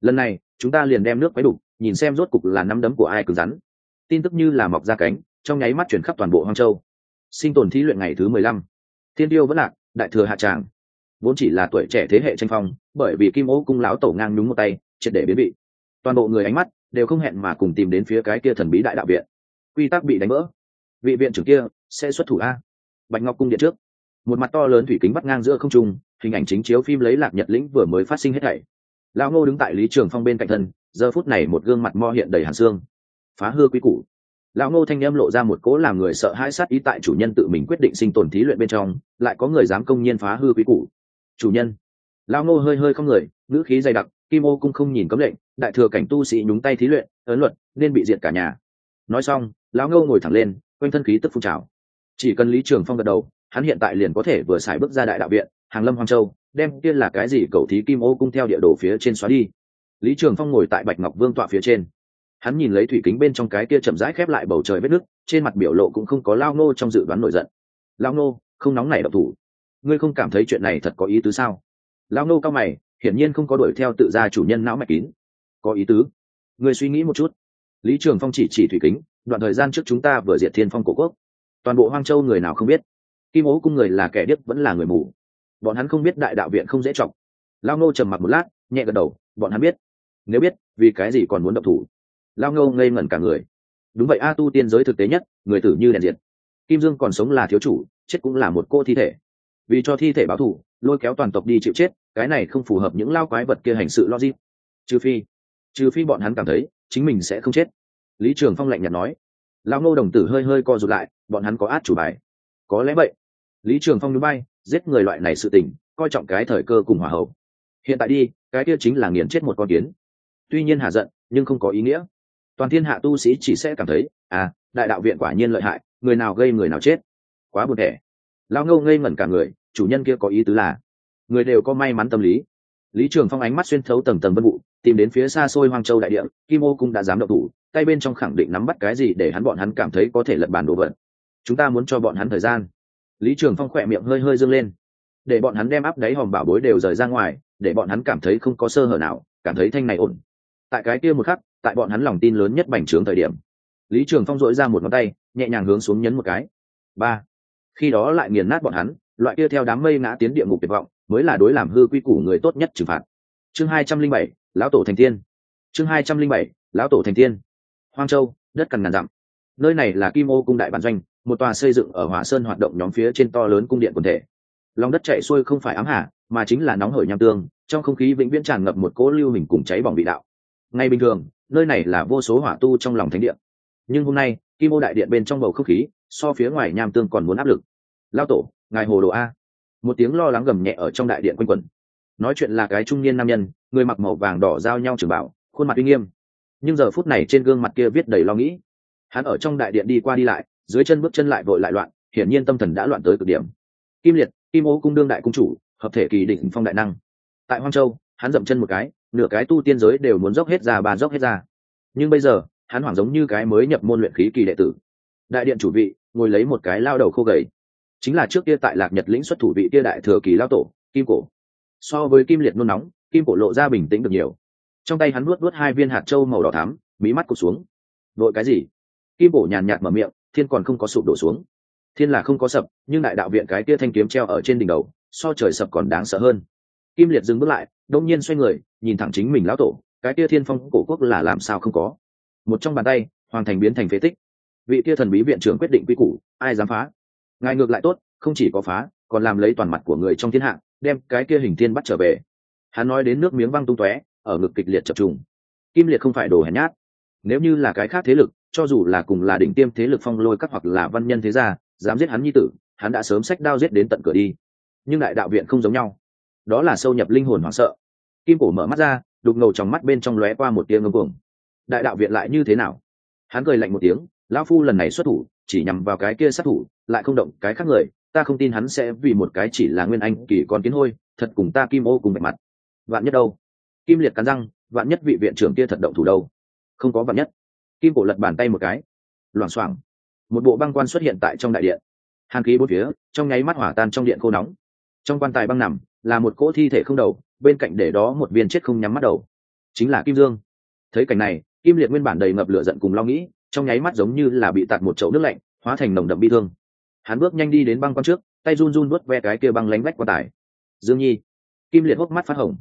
Lần này, chúng ta liền đem nước quái đục, nhìn xem rốt cục là năm đấm của ai cứng rắn. Tin tức như là mọc ra cánh, trong nháy mắt chuyển khắp toàn bộ hoang châu. Sinh tồn thí luyện ngày thứ mười lăm. Thiên tiêu vẫn lạc, đại thừa hạ tràng vốn chỉ là tuổi trẻ thế hệ tranh phong, bởi vì kim ô cung láo tổ ngang nhúng một tay, triệt để biến bị toàn bộ người ánh mắt đều không hẹn mà cùng tìm đến phía cái kia thần bí đại đạo viện. Quy tắc bị đánh vỡ. Vị viện trưởng kia sẽ xuất thủ a? Bạch ngọc cung điện trước. Một mặt to lớn thủy kính bắt ngang giữa không trung, hình ảnh chính chiếu phim lấy lạc nhật lĩnh vừa mới phát sinh hết thảy. Lão ngô đứng tại lý trường phong bên cạnh thân, giờ phút này một gương mặt mo hiện đầy hàn xương. Phá hư quý củ. Lão ngô thanh em lộ ra một cố làm người sợ hãi sát ý tại chủ nhân tự mình quyết định sinh tồn thí luyện bên trong, lại có người dám công nhiên phá hư quý củ chủ nhân. Lao ngô hơi hơi không người, ngữ khí dày đặc, kim ô cung không nhìn cấm lệnh, đại thừa cảnh tu sĩ nhúng tay thí luyện, ấn luật, nên bị diệt cả nhà. Nói xong lão ngô ngồi thẳng lên, quanh thân khí tức phun trào. Chỉ cần lý trường phong gật đầu, hắn hiện tại liền có thể vừa xài bước ra đại đạo viện, hàng lâm hoàng châu, đem kia là cái gì cầu thí kim ô cung theo địa đồ phía trên xóa đi. Lý trường phong ngồi tại bạch ngọc vương tọa phía trên. Hắn nhìn lấy thủy kính bên trong cái kia chậm rãi khép lại bầu trời vết nước trên mặt biểu lộ cũng không có lao ngô trong dự đoán nổi giận. Lao ngô, không nóng nảy độc thủ ngươi không cảm thấy chuyện này thật có ý tứ sao? Lao ngô cao mày, hiển nhiên không có đuổi theo tự gia chủ nhân não mạch kín. Có ý tứ. Ngươi suy nghĩ một chút. Lý trường phong chỉ chỉ thủy kính, đoạn thời gian trước chúng ta vừa diệt thiên phong cổ quốc. Toàn bộ hoang châu người nào không biết. Kim ố cung người là kẻ điếc vẫn là người mù. Bọn hắn không biết đại đạo viện không dễ chọc. Lao ngô trầm mặt một lát, nhẹ gật đầu, bọn hắn biết. Nếu biết, vì cái gì còn muốn động thủ? Lao ngô ngây ngẩn cả người. Đúng vậy, a tu tiên giới thực tế nhất, người tử như đèn diệt. Kim dương còn sống là thiếu chủ, chết cũng là một cô thi thể vì cho thi thể báo thù lôi kéo toàn tộc đi chịu chết, cái này không phù hợp những lao quái vật kia hành sự logic. Trừ phi trừ phi bọn hắn cảm thấy, chính mình sẽ không chết. Lý trường phong lạnh nhạt nói. Lao ngô đồng tử hơi hơi co rụt lại, bọn hắn có át chủ bài. Có lẽ vậy. Lý trường phong núi bay giết người loại này sự tình, coi trọng cái thời cơ cùng hòa hậu. Hiện tại đi, cái kia chính là nghiền chết một con kiến. Tuy nhiên hạ giận, nhưng không có ý nghĩa. Toàn thiên hạ tu sĩ chỉ sẽ cảm thấy à đại đạo viện quả nhiên lợi hại, người nào gây người nào chết. Quá buồn thẻ lao ngâu ngây ngẩn cả người, chủ nhân kia có ý tứ là, người đều có may mắn tâm lý. Lý trường phong ánh mắt xuyên thấu tầng tầng vân vụ, tìm đến phía xa xôi hoang châu đại địa, kim ô cũng đã dám động thủ, tay bên trong khẳng định nắm bắt cái gì để hắn bọn hắn cảm thấy có thể lật bàn đồ vật. Chúng ta muốn cho bọn hắn thời gian. Lý trường phong khỏe miệng hơi hơi dâng lên. Để bọn hắn đem áp đáy hòm bảo bối đều rời ra ngoài, để bọn hắn cảm thấy không có sơ hở nào, cảm thấy thanh này ổn. Tại cái kia một khắc, tại bọn hắn lòng tin lớn nhất bành trướng thời điểm, lý trường phong dội ra một ngón tay, nhẹ nhàng hướng xuống nhấn một cái. Ba khi đó lại nghiền nát bọn hắn, loại kia theo đám mây ngã tiến địa ngục tuyệt vọng, mới là đối làm hư quy củ người tốt nhất trừng phạt. Chương hai trăm linh bảy, lão tổ thành tiên. Chương hai trăm linh bảy, lão tổ thành tiên. Hoang châu, đất cằn ngàn dặm. Nơi này là kim ô cung đại bản doanh, một tòa xây dựng ở hỏa sơn hoạt động nhóm phía trên to lớn cung điện quần thể. Lòng đất chạy xuôi không phải ám hạ mà chính là nóng hởi nham tương, trong không khí vĩnh viễn tràn ngập một cỗ lưu hình cùng cháy bỏng vị đạo. Ngay bình thường, nơi này là vô số hỏa tu trong lòng thánh điện nhưng hôm nay, kim ô đại điện bên trong bầu không khí so phía ngoài nham tương còn muốn áp lực. Lao tổ, ngài hồ đồ a. Một tiếng lo lắng gầm nhẹ ở trong đại điện quanh quẩn. Nói chuyện là cái trung niên nam nhân, người mặc màu vàng đỏ giao nhau trường bảo, khuôn mặt uy nghiêm. Nhưng giờ phút này trên gương mặt kia viết đầy lo nghĩ. Hắn ở trong đại điện đi qua đi lại, dưới chân bước chân lại vội lại loạn, hiển nhiên tâm thần đã loạn tới cực điểm. Kim liệt, kim ô cung đương đại cung chủ, hợp thể kỳ định phong đại năng. Tại hoang châu, hắn dậm chân một cái, nửa cái tu tiên giới đều muốn dốc hết ra bàn dốc hết ra. Nhưng bây giờ, hắn hoảng giống như cái mới nhập môn luyện khí kỳ đệ tử. Đại điện chủ vị ngồi lấy một cái lao đầu khô gầy. Chính là trước kia tại lạc nhật lĩnh xuất thủ vị kia đại thừa kỳ lao tổ, kim cổ. So với kim liệt nôn nóng, kim cổ lộ ra bình tĩnh được nhiều. Trong tay hắn nuốt nuốt hai viên hạt trâu màu đỏ thắm mí mắt cụt xuống. Vội cái gì? Kim cổ nhàn nhạt mở miệng, thiên còn không có sụp đổ xuống. Thiên là không có sập, nhưng đại đạo viện cái kia thanh kiếm treo ở trên đỉnh đầu, so trời sập còn đáng sợ hơn. Kim liệt dừng bước lại, đông nhiên xoay người, nhìn thẳng chính mình lão tổ, cái kia thiên phong cổ quốc là làm sao không có. Một trong bàn tay, hoàng thành biến thành phế tích vị kia thần bí viện trưởng quyết định quy củ, ai dám phá? Ngài ngược lại tốt, không chỉ có phá, còn làm lấy toàn mặt của người trong thiên hạ, đem cái kia hình thiên bắt trở về. Hắn nói đến nước miếng văng tung tóe, ở ngực kịch liệt chập trùng. Kim liệt không phải đồ hèn nhát. Nếu như là cái khác thế lực, cho dù là cùng là đỉnh tiêm thế lực phong lôi các hoặc là văn nhân thế gia, dám giết hắn nhi tử, hắn đã sớm sách đao giết đến tận cửa đi. Nhưng đại đạo viện không giống nhau. Đó là sâu nhập linh hồn hoảng sợ. Kim cổ mở mắt ra, đục ngầu trong mắt bên trong lóe qua một tia ngâm cuồng. Đại đạo viện lại như thế nào? Hắn cười lạnh một tiếng lão phu lần này xuất thủ, chỉ nhằm vào cái kia sát thủ, lại không động cái khác người, ta không tin hắn sẽ vì một cái chỉ là nguyên anh kỳ con kiến hôi, thật cùng ta kim ô cùng mạch mặt. Vạn nhất đâu? Kim liệt cắn răng, vạn nhất vị viện trưởng kia thật động thủ đâu? Không có vạn nhất. Kim cổ lật bàn tay một cái. Loảng xoảng. Một bộ băng quan xuất hiện tại trong đại điện. Hàn khí bốn phía, trong nháy mắt hỏa tan trong điện khô nóng. Trong quan tài băng nằm, là một cỗ thi thể không đầu, bên cạnh để đó một viên chết không nhắm mắt đầu. Chính là kim dương. Thấy cảnh này, kim liệt nguyên bản đầy ngập lửa giận cùng lo nghĩ trong nháy mắt giống như là bị tạt một chậu nước lạnh, hóa thành nồng đậm bi thương. Hắn bước nhanh đi đến băng quan trước, tay run run vuốt ve cái kia băng lánh vách quan tài. Dương nhi. Kim liệt hốc mắt phát hồng.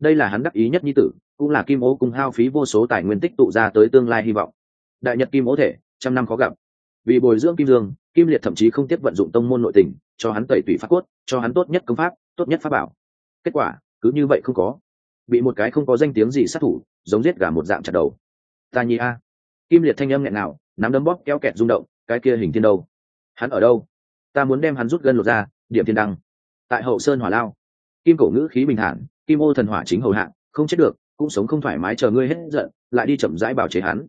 Đây là hắn đắc ý nhất nhi tử, cũng là kim ố cùng hao phí vô số tài nguyên tích tụ ra tới tương lai hy vọng. Đại nhật kim ố thể, trăm năm khó gặp. Vì bồi dưỡng kim dương, kim liệt thậm chí không tiếp vận dụng tông môn nội tình, cho hắn tẩy tủy phát cốt, cho hắn tốt nhất công pháp, tốt nhất pháp bảo. Kết quả, cứ như vậy không có. Bị một cái không có danh tiếng gì sát thủ, giống giết gà một dạng chặt đầu. Ta nhi a kim liệt thanh âm nghẹn nào nắm đấm bóp kéo kẹt rung động, cái kia hình thiên đâu? Hắn ở đâu? Ta muốn đem hắn rút gân lột ra, điểm thiên đăng. Tại hậu sơn hỏa lao. Kim cổ ngữ khí bình thản, kim ô thần hỏa chính hầu hạ, không chết được, cũng sống không thoải mái chờ ngươi hết giận, lại đi chậm rãi bảo chế hắn.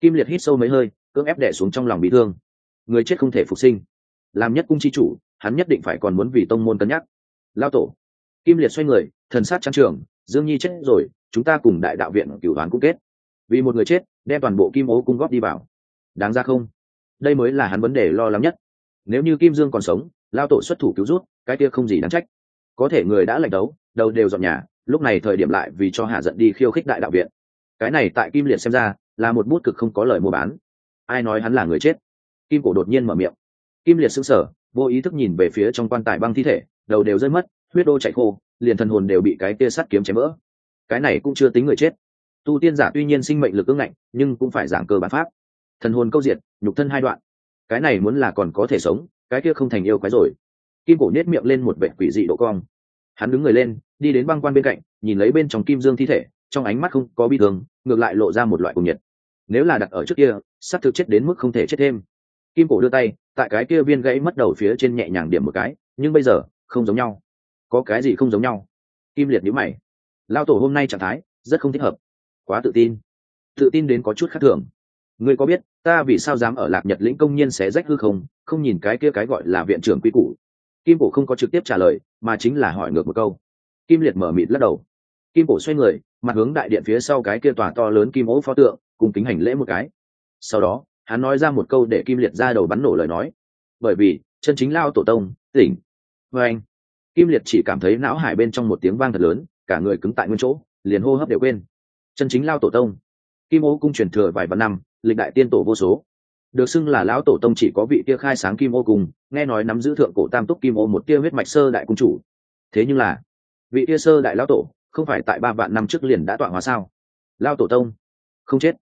Kim liệt hít sâu mấy hơi, cưỡng ép đẻ xuống trong lòng bị thương. Người chết không thể phục sinh. Làm nhất cung chi chủ, hắn nhất định phải còn muốn vì tông môn cân nhắc. Lao tổ. Kim liệt xoay người, thần sát trang trường, dương nhi chết rồi, chúng ta cùng đại đạo viện cửu đoán cũng kết vì một người chết, đem toàn bộ kim ố cung góp đi vào. Đáng ra không? Đây mới là hắn vấn đề lo lắng nhất. Nếu như kim dương còn sống, lao tổ xuất thủ cứu rút cái kia không gì đáng trách. Có thể người đã lạnh đấu, đầu đều dọn nhà, lúc này thời điểm lại vì cho hạ giận đi khiêu khích đại đạo viện. Cái này tại kim liệt xem ra là một bút cực không có lời mua bán. Ai nói hắn là người chết? Kim cổ đột nhiên mở miệng. Kim liệt sững sờ, vô ý thức nhìn về phía trong quan tài băng thi thể, đầu đều rơi mất, huyết đô chạy khô, liền thần hồn đều bị cái kia sắt kiếm chém vỡ. Cái này cũng chưa tính người chết tu tiên giả tuy nhiên sinh mệnh lực ưng ngạnh, nhưng cũng phải giảng cơ bản pháp. Thần hồn câu diệt, nhục thân hai đoạn. Cái này muốn là còn có thể sống, cái kia không thành yêu quái rồi. Kim cổ nhét miệng lên một vệ quỷ dị độ cong. Hắn đứng người lên, đi đến băng quan bên cạnh, nhìn lấy bên trong kim dương thi thể, trong ánh mắt không có bi thương, ngược lại lộ ra một loại cùng nhiệt. Nếu là đặt ở trước kia s thực chết đến mức không thể chết thêm. Kim cổ đưa tay, tại cái kia viên gãy mất đầu phía trên nhẹ nhàng điểm một cái, nhưng bây giờ, không giống nhau. Có cái gì không giống nhau? Kim liệt nhữ mày. Lao tổ hôm nay trạng thái, rất không thích hợp quá tự tin. Tự tin đến có chút khác thường. Ngươi có biết, ta vì sao dám ở lạc nhật lĩnh công nhiên xé rách hư không không nhìn cái kia cái gọi là viện trưởng quy củ? Kim cổ không có trực tiếp trả lời, mà chính là hỏi ngược một câu. Kim liệt mở mịt lắc đầu. Kim cổ xoay người, mặt hướng đại điện phía sau cái kia tòa to lớn kim ố pho tượng, cùng kính hành lễ một cái. Sau đó, hắn nói ra một câu để kim liệt ra đầu bắn nổ lời nói. Bởi vì, chân chính lao tổ tông, tỉnh. Vê anh, kim liệt chỉ cảm thấy não hải bên trong một tiếng vang thật lớn, cả người cứng tại nguyên chỗ, liền hô hấp đều quên chân chính lao tổ tông. Kim ô cung truyền thừa vài vạn năm, lịch đại tiên tổ vô số. Được xưng là lão tổ tông chỉ có vị kia khai sáng kim ô cung nghe nói nắm giữ thượng cổ tam túc kim ô một tia huyết mạch sơ đại cung chủ. Thế nhưng là, vị kia sơ đại lão tổ, không phải tại ba vạn năm trước liền đã tọa hóa sao? Lao tổ tông, không chết.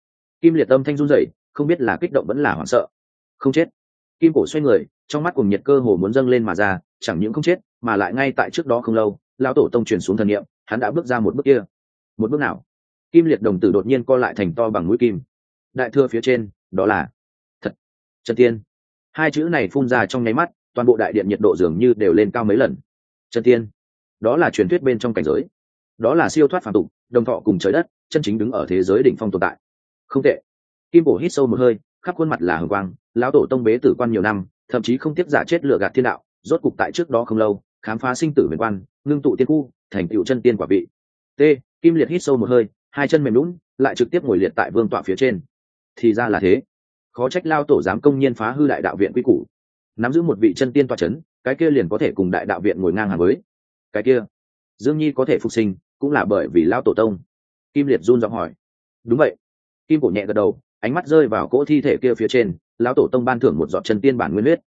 Kim liệt tâm thanh run rẩy, không biết là kích động vẫn là hoảng sợ. Không chết. Kim cổ xoay người, trong mắt cùng nhiệt cơ hồ muốn dâng lên mà ra, chẳng những không chết, mà lại ngay tại trước đó không lâu, lão tổ tông truyền xuống thần niệm, hắn đã bước ra một bước kia. Một bước nào? Kim liệt đồng tử đột nhiên co lại thành to bằng mũi kim. Đại thừa phía trên, đó là thật, trần tiên. Hai chữ này phun ra trong nháy mắt, toàn bộ đại điện nhiệt độ dường như đều lên cao mấy lần. Trần tiên, đó là truyền thuyết bên trong cảnh giới. Đó là siêu thoát phàm tục, đồng thọ cùng trời đất, chân chính đứng ở thế giới đỉnh phong tồn tại. Không tệ. Kim bổ hít sâu một hơi, khắp khuôn mặt là hồng quang, lão tổ tông bế tử quan nhiều năm, thậm chí không tiếp giả chết lựa gạt thiên đạo, rốt cục tại trước đó không lâu, khám phá sinh tử huyền quan, ngưng tụ tiên khu, thành tựu chân tiên quả vị. T, kim liệt hít sâu một hơi hai chân mềm lún, lại trực tiếp ngồi liệt tại vương tọa phía trên. Thì ra là thế. Khó trách lao tổ dám công nhiên phá hư đại đạo viện quy củ. Nắm giữ một vị chân tiên toa c h ấ n cái kia liền có thể cùng đại đạo viện ngồi ngang hàng với. Cái kia, dương nhi có thể phục sinh, cũng là bởi vì lao tổ tông. Kim liệt run giọng hỏi. Đúng vậy. Kim cổ nhẹ gật đầu, ánh mắt rơi vào cỗ thi thể kia phía trên lao tổ tông ban thưởng một giọt chân tiên bản nguyên huyết.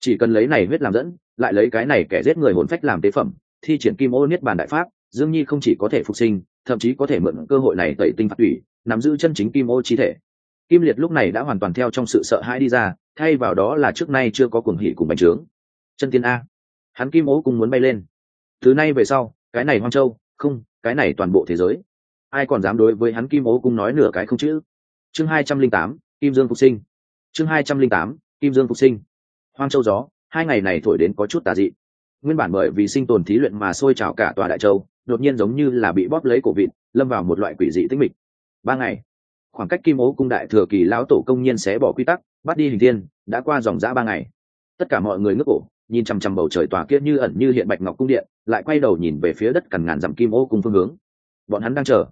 Chỉ cần lấy này huyết làm dẫn, lại lấy cái này kẻ giết người hồn phách làm tế phẩm, thi triển kim ô niết bàn đại pháp dương nhi không chỉ có thể phục sinh, thậm chí có thể mượn cơ hội này tẩy tinh phạt thủy nắm giữ chân chính kim ô chi thể. Kim liệt lúc này đã hoàn toàn theo trong sự sợ hãi đi ra, thay vào đó là trước nay chưa có cuồng hỉ cùng bành trướng. Chân tiên a. Hắn kim ô cũng muốn bay lên. Thứ nay về sau, cái này hoang châu, không, cái này toàn bộ thế giới. Ai còn dám đối với hắn kim ố cung nói nửa cái không chữ. Chương hai trăm linh tám, kim dương phục sinh. Chương hai trăm linh tám, kim dương phục sinh. Hoang châu gió, hai ngày này thổi đến có chút tà dị. Nguyên bản bởi vì sinh tồn thí luyện mà sôi trào cả tòa đại châu đột nhiên giống như là bị bóp lấy cổ vịt, lâm vào một loại quỷ dị tích mịch. Ba ngày, khoảng cách kim ố cung đại thừa kỳ lão tổ công nhiên xé bỏ quy tắc, bắt đi hình thiên, đã qua dòng giã ba ngày. Tất cả mọi người ngước cổ, nhìn chằm chằm bầu trời tòa kia như ẩn như hiện bạch ngọc cung điện, lại quay đầu nhìn về phía đất cằn ngàn dặm kim ô cung phương hướng. Bọn hắn đang chờ.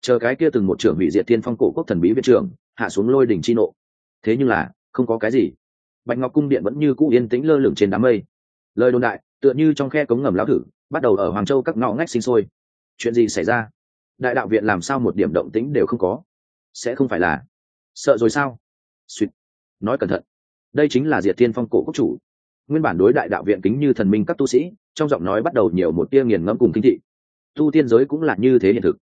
Chờ cái kia từng một trưởng hủy diệt thiên phong cổ quốc thần bí viện trưởng, hạ xuống lôi đỉnh chi nộ. Thế nhưng là, không có cái gì. Bạch ngọc cung điện vẫn như cũ yên tĩnh lơ lửng trên đám mây. Lời đồn đại, tựa như trong khe cống ngầm lão thử bắt đầu ở hoàng châu các ngõ ngách sinh sôi. Chuyện gì xảy ra? Đại đạo viện làm sao một điểm động tĩnh đều không có? Sẽ không phải là sợ rồi sao? Suýt nói cẩn thận. Đây chính là diệt thiên phong cổ quốc chủ. Nguyên bản đối đại đạo viện kính như thần minh các tu sĩ, trong giọng nói bắt đầu nhiều một tia nghiền ngẫm cùng kinh thị. Tu tiên giới cũng là như thế hiện thực.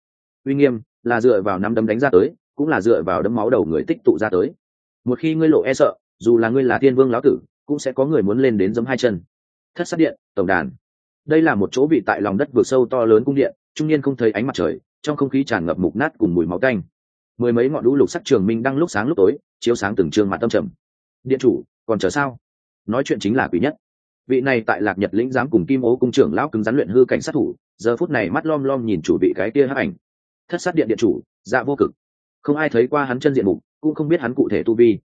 Uy nghiêm là dựa vào năm đấm đánh ra tới, cũng là dựa vào đấm máu đầu người tích tụ ra tới. Một khi ngươi lộ e sợ, dù là ngươi là thiên vương lão tử, cũng sẽ có người muốn lên đến giấm hai chân. Thất sát điện, tổng đàn đây là một chỗ vị tại lòng đất vượt sâu to lớn cung điện, trung niên không thấy ánh mặt trời, trong không khí tràn ngập mục nát cùng mùi máu canh mười mấy ngọn lũ lục sắc trường minh đang lúc sáng lúc tối, chiếu sáng từng trường mặt tâm trầm. Điện chủ, còn chờ sao? Nói chuyện chính là quý nhất. Vị này tại lạc nhật lĩnh giám cùng kim ố cung trưởng lão cứng rắn luyện hư cảnh sát thủ, giờ phút này mắt lom lom nhìn chủ bị cái kia hấp ảnh. Thất sát điện điện chủ dạ vô cực. Không ai thấy qua hắn chân diện mục, cũng không biết hắn cụ thể tu vi.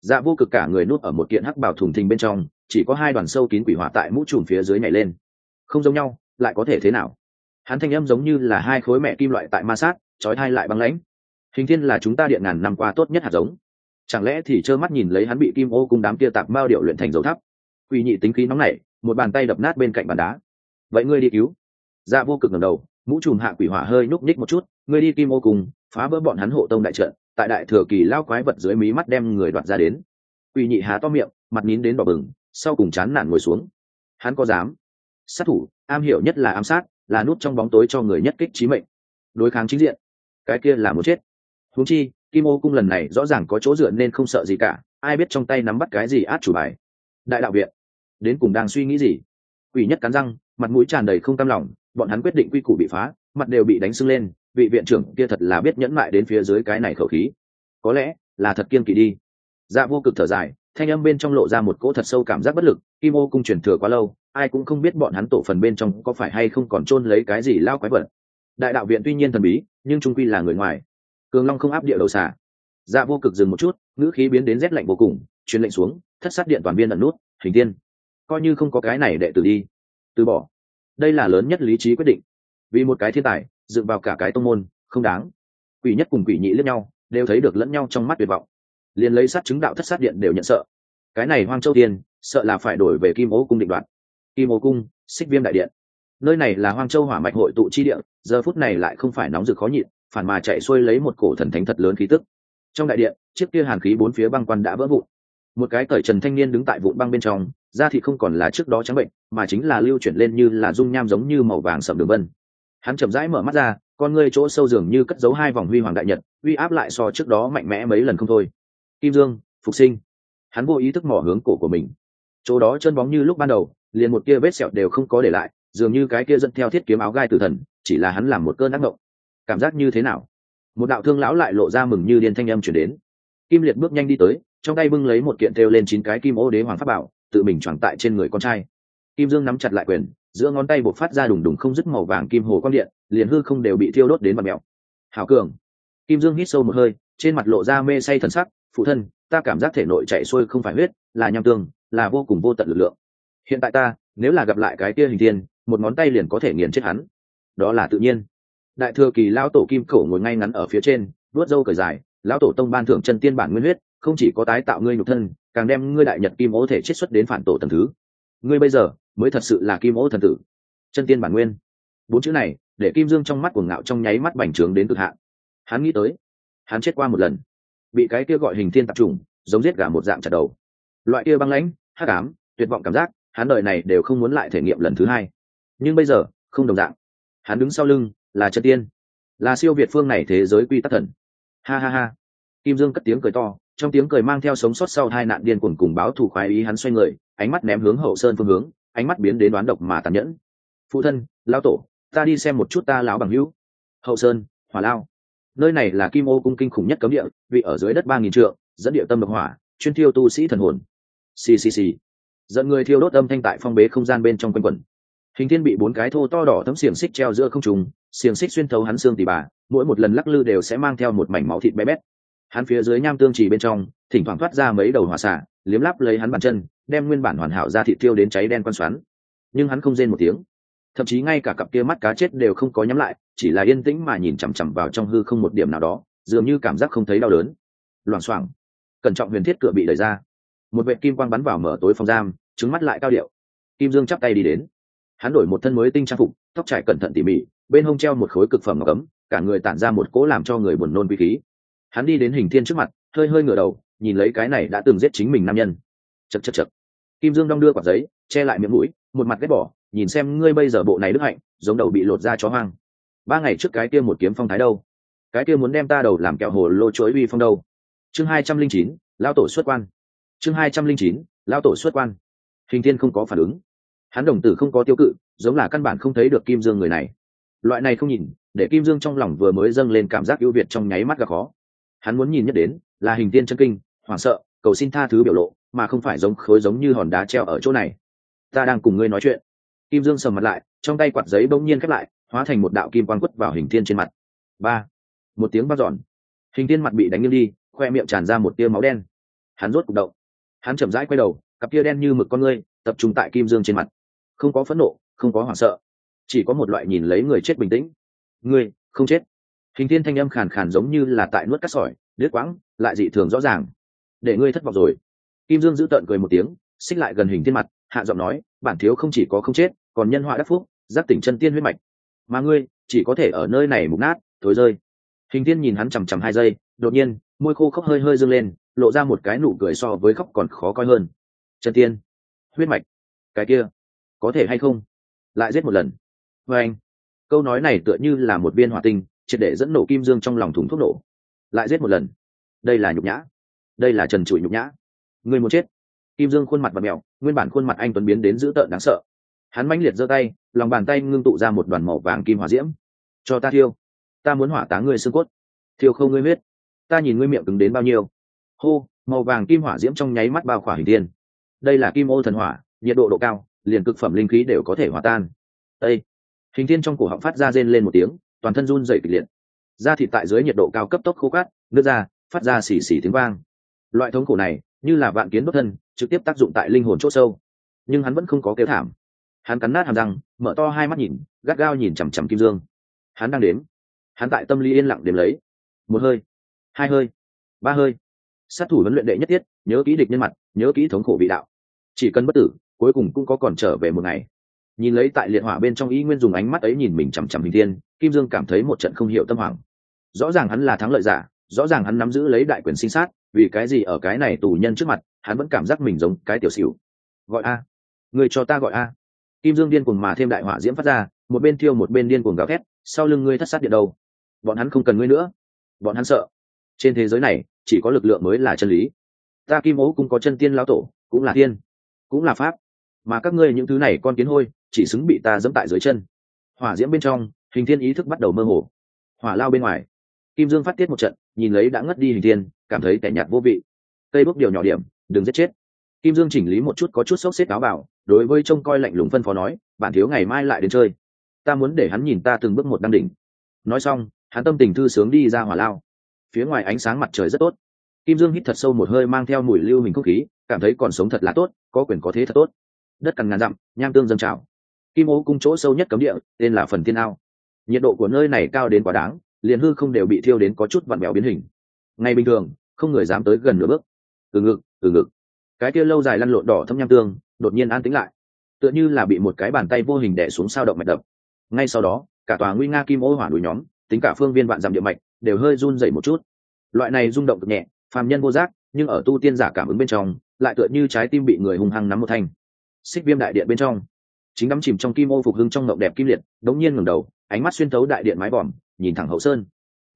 Dạ vô cực cả người nuốt ở một kiện hắc bảo thùng thình bên trong, chỉ có hai đoàn sâu kín quỷ hỏa tại mũ trùm phía dưới nhảy lên không giống nhau, lại có thể thế nào? Hắn thanh âm giống như là hai khối mẹ kim loại tại ma sát trói hai lại băng lãnh. Hình thiên là chúng ta điện ngàn năm qua tốt nhất hạt giống. Chẳng lẽ thì trơ mắt nhìn lấy hắn bị kim ô cùng đám kia tạc mao điệu luyện thành dầu thắp quỷ nhị tính khí nóng nảy, một bàn tay đập nát bên cạnh bàn đá. Vậy ngươi đi cứu. Ra vô cực ngầm đầu, mũ chùm hạ quỷ hỏa hơi nhúc nhích một chút, ngươi đi kim ô cùng phá vỡ bọn hắn hộ tông đại trận, tại đại thừa kỳ lao quái vật dưới mí mắt đem người đoạt ra đến. Quỷ nhị há to miệng, mặt nín đến đỏ bừng, sau cùng chán nản ngồi xuống. Hắn có dám? Sát thủ, am hiểu nhất là ám sát, là nút trong bóng tối cho người nhất kích trí mệnh. Đối kháng chính diện, cái kia là một chết. Huống chi, kim ô cung lần này rõ ràng có chỗ dựa nên không sợ gì cả, ai biết trong tay nắm bắt cái gì át chủ bài. Đại đạo viện, đến cùng đang suy nghĩ gì? Quỷ nhất cắn răng, mặt mũi tràn đầy không cam lòng, bọn hắn quyết định quy củ bị phá, mặt đều bị đánh sưng lên, vị viện trưởng kia thật là biết nhẫn mại đến phía dưới cái này khẩu khí. Có lẽ là thật kiên kỳ đi. Dạ vô cực thở dài thanh âm bên trong lộ ra một cỗ thật sâu cảm giác bất lực, kim ô cung truyền thừa quá lâu, ai cũng không biết bọn hắn tổ phần bên trong có phải hay không còn chôn lấy cái gì lao quái vật. Đại đạo viện tuy nhiên thần bí, nhưng trung quy là người ngoài. Cường long không áp địa đầu xả. Dạ vô cực dừng một chút, ngữ khí biến đến rét lạnh vô cùng, truyền lệnh xuống, thất sát điện toàn viên ẩn nút, hình tiên coi như không có cái này đệ tử đi, từ bỏ. Đây là lớn nhất lý trí quyết định. Vì một cái thiên tài, dựng vào cả cái tông môn, không đáng. Quỷ nhất cùng quỷ nhị lẫn nhau, đều thấy được lẫn nhau trong mắt tuyệt vọng liền lấy sát chứng đạo thất sát điện đều nhận sợ. Cái này hoang châu tiên sợ là phải đổi về kim ố cung định đoạn kim ố cung, xích viêm đại điện. Nơi này là hoang châu hỏa mạch hội tụ chi điện giờ phút này lại không phải nóng rực khó nhịn, phản mà chạy xuôi lấy một cổ thần thánh thật lớn khí tức. Trong đại điện, chiếc kia hàn khí bốn phía băng quan đã vỡ vụn. Một cái cởi trần thanh niên đứng tại vụn băng bên trong, da thì không còn là trước đó trắng bệnh, mà chính là lưu chuyển lên như là dung nham giống như màu vàng sầm đường vân. Hắn chậm rãi mở mắt ra, con ngươi chỗ sâu dường như cất giấu hai vòng huy hoàng đại nhật, uy áp lại so trước đó mạnh mẽ mấy lần không thôi kim dương, phục sinh. Hắn vô ý thức mỏ hướng cổ của mình. Chỗ đó chân bóng như lúc ban đầu, liền một kia vết sẹo đều không có để lại, dường như cái kia dẫn theo thiết kiếm áo gai tử thần, chỉ là hắn làm một cơn ác mộng. Cảm giác như thế nào? Một đạo thương lão lại lộ ra mừng như điên thanh âm chuyển đến. Kim liệt bước nhanh đi tới, trong tay bưng lấy một kiện thêu lên chín cái kim ô đế hoàng pháp bảo, tự mình tròn tại trên người con trai. Kim dương nắm chặt lại quyền, giữa ngón tay buộc phát ra đùng đùng không dứt màu vàng kim hồ quang điện, liền hư không đều bị thiêu đốt đến mặt mẹo hảo cường. Kim dương hít sâu một hơi, trên mặt lộ ra mê say thần sắc phụ thân, ta cảm giác thể nội chạy xuôi không phải huyết, là nham tương, là vô cùng vô tận lực lượng. Hiện tại ta, nếu là gặp lại cái kia hình thiên, một ngón tay liền có thể nghiền chết hắn. Đó là tự nhiên. Đại thừa kỳ lão tổ kim khẩu ngồi ngay ngắn ở phía trên, vuốt râu cởi dài, lão tổ tông ban thưởng chân tiên bản nguyên huyết, không chỉ có tái tạo ngươi nhục thân, càng đem ngươi đại nhật kim ố thể chiết xuất đến phản tổ tầng thứ. Ngươi bây giờ, mới thật sự là kim ố thần tử. Chân tiên bản nguyên. Bốn chữ này, để kim dương trong mắt của ngạo trong nháy mắt bành trướng đến cực hạn. Hắn nghĩ tới, hắn chết qua một lần bị cái kia gọi hình thiên tạp trùng, giống giết gà một dạng chặt đầu. Loại kia băng lãnh, hắc ám, tuyệt vọng cảm giác, hắn đời này đều không muốn lại thể nghiệm lần thứ hai. Nhưng bây giờ, không đồng dạng. Hắn đứng sau lưng, là chân tiên. Là siêu việt phương này thế giới quy tắc thần. Ha ha ha. Kim dương cất tiếng cười to, trong tiếng cười mang theo sống sót sau hai nạn điên cuồng cùng báo thù khoái ý hắn xoay người, ánh mắt ném hướng hậu sơn phương hướng, ánh mắt biến đến đoán độc mà tàn nhẫn. Phụ thân lao tổ, ta đi xem một chút ta lão bằng hữu. Hậu sơn, hỏa lao nơi này là kim ô cung kinh khủng nhất cấm địa, vị ở dưới đất ba nghìn trượng, dẫn địa tâm độc hỏa, chuyên thiêu tu sĩ thần hồn. Ccc dẫn người thiêu đốt âm thanh tại phong bế không gian bên trong quanh quẩn. Hình thiên bị bốn cái thô to đỏ thấm xiềng xích treo giữa không trùng xiềng xích xuyên thấu hắn xương tỉ bà, mỗi một lần lắc lư đều sẽ mang theo một mảnh máu thịt bé bét. Hắn phía dưới nham tương trì bên trong, thỉnh thoảng thoát ra mấy đầu hỏa xả liếm lắp lấy hắn bàn chân, đem nguyên bản hoàn hảo ra thịt tiêu đến cháy đen quan xoắn. Nhưng hắn không rên một tiếng thậm chí ngay cả cặp kia mắt cá chết đều không có nhắm lại, chỉ là yên tĩnh mà nhìn chằm chằm vào trong hư không một điểm nào đó, dường như cảm giác không thấy đau đớn. Loảng xoảng, cẩn trọng huyền thiết cửa bị đẩy ra. Một vệ kim quang bắn vào mở tối phòng giam, trứng mắt lại cao điệu. Kim dương chắp tay đi đến. Hắn đổi một thân mới tinh trang phục, tóc trải cẩn thận tỉ mỉ, bên hông treo một khối cực phẩm ngọc ấm, cả người tản ra một cỗ làm cho người buồn nôn vi khí. Hắn đi đến hình thiên trước mặt, hơi hơi ngửa đầu, nhìn lấy cái này đã từng giết chính mình nam nhân. Chật chật chật kim dương đong đưa quả giấy, che lại miệng mũi, một mặt ghét bỏ nhìn xem ngươi bây giờ bộ này đức hạnh, giống đầu bị lột ra chó hoang. Ba ngày trước cái kia một kiếm phong thái đâu? Cái kia muốn đem ta đầu làm kẹo hồ lô chuối uy phong đâu? Chương hai trăm linh chín lao tổ xuất quan. Chương hai trăm linh chín lao tổ xuất quan. Hình thiên không có phản ứng. Hắn đồng tử không có tiêu cự, giống là căn bản không thấy được kim dương người này. Loại này không nhìn, để kim dương trong lòng vừa mới dâng lên cảm giác ưu việt trong nháy mắt gặp khó. Hắn muốn nhìn nhất đến, là hình tiên chân kinh, hoảng sợ, cầu xin tha thứ biểu lộ, mà không phải giống khối giống như hòn đá treo ở chỗ này. Ta đang cùng ngươi nói chuyện kim dương sầm mặt lại, trong tay quạt giấy bỗng nhiên khép lại, hóa thành một đạo kim quan quất vào hình thiên trên mặt. Ba, một tiếng vang dọn. Hình thiên mặt bị đánh nghiêng đi, khoe miệng tràn ra một tia máu đen. Hắn rốt cục động. Hắn chậm rãi quay đầu, cặp tia đen như mực con ngươi tập trung tại kim dương trên mặt. Không có phẫn nộ, không có hoảng sợ, chỉ có một loại nhìn lấy người chết bình tĩnh. Ngươi, không chết. Hình thiên thanh âm khàn khàn giống như là tại nuốt cắt sỏi đứt quãng, lại dị thường rõ ràng. Để ngươi thất vọng rồi. Kim dương giữ tợn cười một tiếng, xích lại gần hình thiên mặt hạ giọng nói, bản thiếu không chỉ có không chết, còn nhân họa đắc phúc giác tỉnh chân tiên huyết mạch. Mà ngươi, chỉ có thể ở nơi này mục nát, thối rơi. Hình thiên nhìn hắn chằm chằm hai giây, đột nhiên, môi khô khóc hơi hơi dâng lên, lộ ra một cái nụ cười so với khóc còn khó coi hơn. Chân tiên, huyết mạch, cái kia, có thể hay không? Lại giết một lần. Vê anh. Câu nói này tựa như là một viên hỏa tinh, triệt để dẫn nổ kim dương trong lòng thùng thuốc nổ. Lại giết một lần. Đây là nhục nhã. Đây là trần trụi nhục nhã. Người muốn chết. Kim dương khuôn mặt và mèo nguyên bản khuôn mặt anh tuấn biến đến dữ tợn đáng sợ. Hắn mãnh liệt giơ tay, lòng bàn tay ngưng tụ ra một đoàn màu vàng kim hỏa diễm. Cho ta thiêu. Ta muốn hỏa táng ngươi xương cốt. Thiêu không ngươi huyết. Ta nhìn ngươi miệng cứng đến bao nhiêu. Hô, màu vàng kim hỏa diễm trong nháy mắt bao khỏa hình tiên đây là kim ô thần hỏa, nhiệt độ độ cao, liền cực phẩm linh khí đều có thể hòa tan. Ê! hình thiên trong cổ họng phát ra rên lên một tiếng, toàn thân run dậy kịch liệt. Da thịt tại dưới nhiệt độ cao cấp tốc khô cát, nước ra phát ra xì xì tiếng vang. Loại thống khổ này, như là vạn kiến đốt thân trực tiếp tác dụng tại linh hồn c h ỗ sâu. Nhưng hắn vẫn không có kéo thảm. Hắn cắn nát hàm răng, mở to hai mắt nhìn, gắt gao nhìn chằm chằm kim dương. Hắn đang đếm. Hắn tại tâm lý yên lặng đếm lấy. Một hơi, hai hơi, ba hơi. Sát thủ huấn luyện đệ nhất thiết, nhớ kỹ địch nhân mặt, nhớ kỹ thống khổ vị đạo. Chỉ cần bất tử, cuối cùng cũng có còn trở về một ngày. Nhìn lấy tại liệt hỏa bên trong ý nguyên dùng ánh mắt ấy nhìn mình chằm chằm hình thiên, kim dương cảm thấy một trận không hiểu tâm hoàng rõ ràng hắn là thắng lợi giả, rõ ràng hắn nắm giữ lấy đại quyền sinh sát vì cái gì ở cái này tù nhân trước mặt, hắn vẫn cảm giác mình giống cái tiểu xỉu. Gọi a. Người cho ta gọi a. Kim dương điên cuồng mà thêm đại hỏa diễm phát ra, một bên thiêu một bên điên cuồng gào thét, sau lưng ngươi thất sát điện đâu? Bọn hắn không cần ngươi nữa. Bọn hắn sợ. Trên thế giới này, chỉ có lực lượng mới là chân lý. Ta kim ố cũng có chân tiên lão tổ, cũng là tiên cũng là pháp. Mà các ngươi những thứ này con kiến hôi, chỉ xứng bị ta dẫm tại dưới chân. Hỏa diễm bên trong, hình thiên ý thức bắt đầu mơ hồ. Hỏa lao bên ngoài kim dương phát tiết một trận, nhìn lấy đã ngất đi hình thiên, cảm thấy tẻ nhạt vô vị. Cây bước điều nhỏ điểm, đừng giết chết. Kim dương chỉnh lý một chút có chút sốc xếp áo bảo, đối với trông coi lạnh lùng phân phó nói bạn thiếu ngày mai lại đến chơi. Ta muốn để hắn nhìn ta từng bước một đăng đỉnh. Nói xong, hắn tâm tình thư sướng đi ra hỏa lao. Phía ngoài ánh sáng mặt trời rất tốt. Kim dương hít thật sâu một hơi mang theo mùi lưu hình không khí, cảm thấy còn sống thật là tốt, có quyền có thế thật tốt. Đất cằn ngàn dặm, nham tương dâng trào. Kim ô cung chỗ sâu nhất cấm địa, tên là phần thiên ao. Nhiệt độ của nơi này cao đến quá đáng liền hư không đều bị thiêu đến có chút vặn mèo biến hình. Ngày bình thường, không người dám tới gần nửa bước. Từ ngực từ ngực. Cái kia lâu dài lăn lộn đỏ thâm nham tương, đột nhiên an tĩnh lại. Tựa như là bị một cái bàn tay vô hình đẻ xuống sao động mạch đập. Ngay sau đó, cả tòa nguy nga kim ô hỏa đuổi nhóm, tính cả phương viên vạn dặm địa mạch, đều hơi run dậy một chút. Loại này rung động cực nhẹ, phàm nhân vô giác, nhưng ở tu tiên giả cảm ứng bên trong, lại tựa như trái tim bị người hung hăng nắm một thanh. Xích viêm đại điện bên trong. Chính đắm chìm trong kim ô phục hưng trong ngộng đẹp kim liệt, đống nhiên ngẩng đầu, ánh mắt xuyên thấu đại điện mái vòm nhìn thẳng hậu sơn.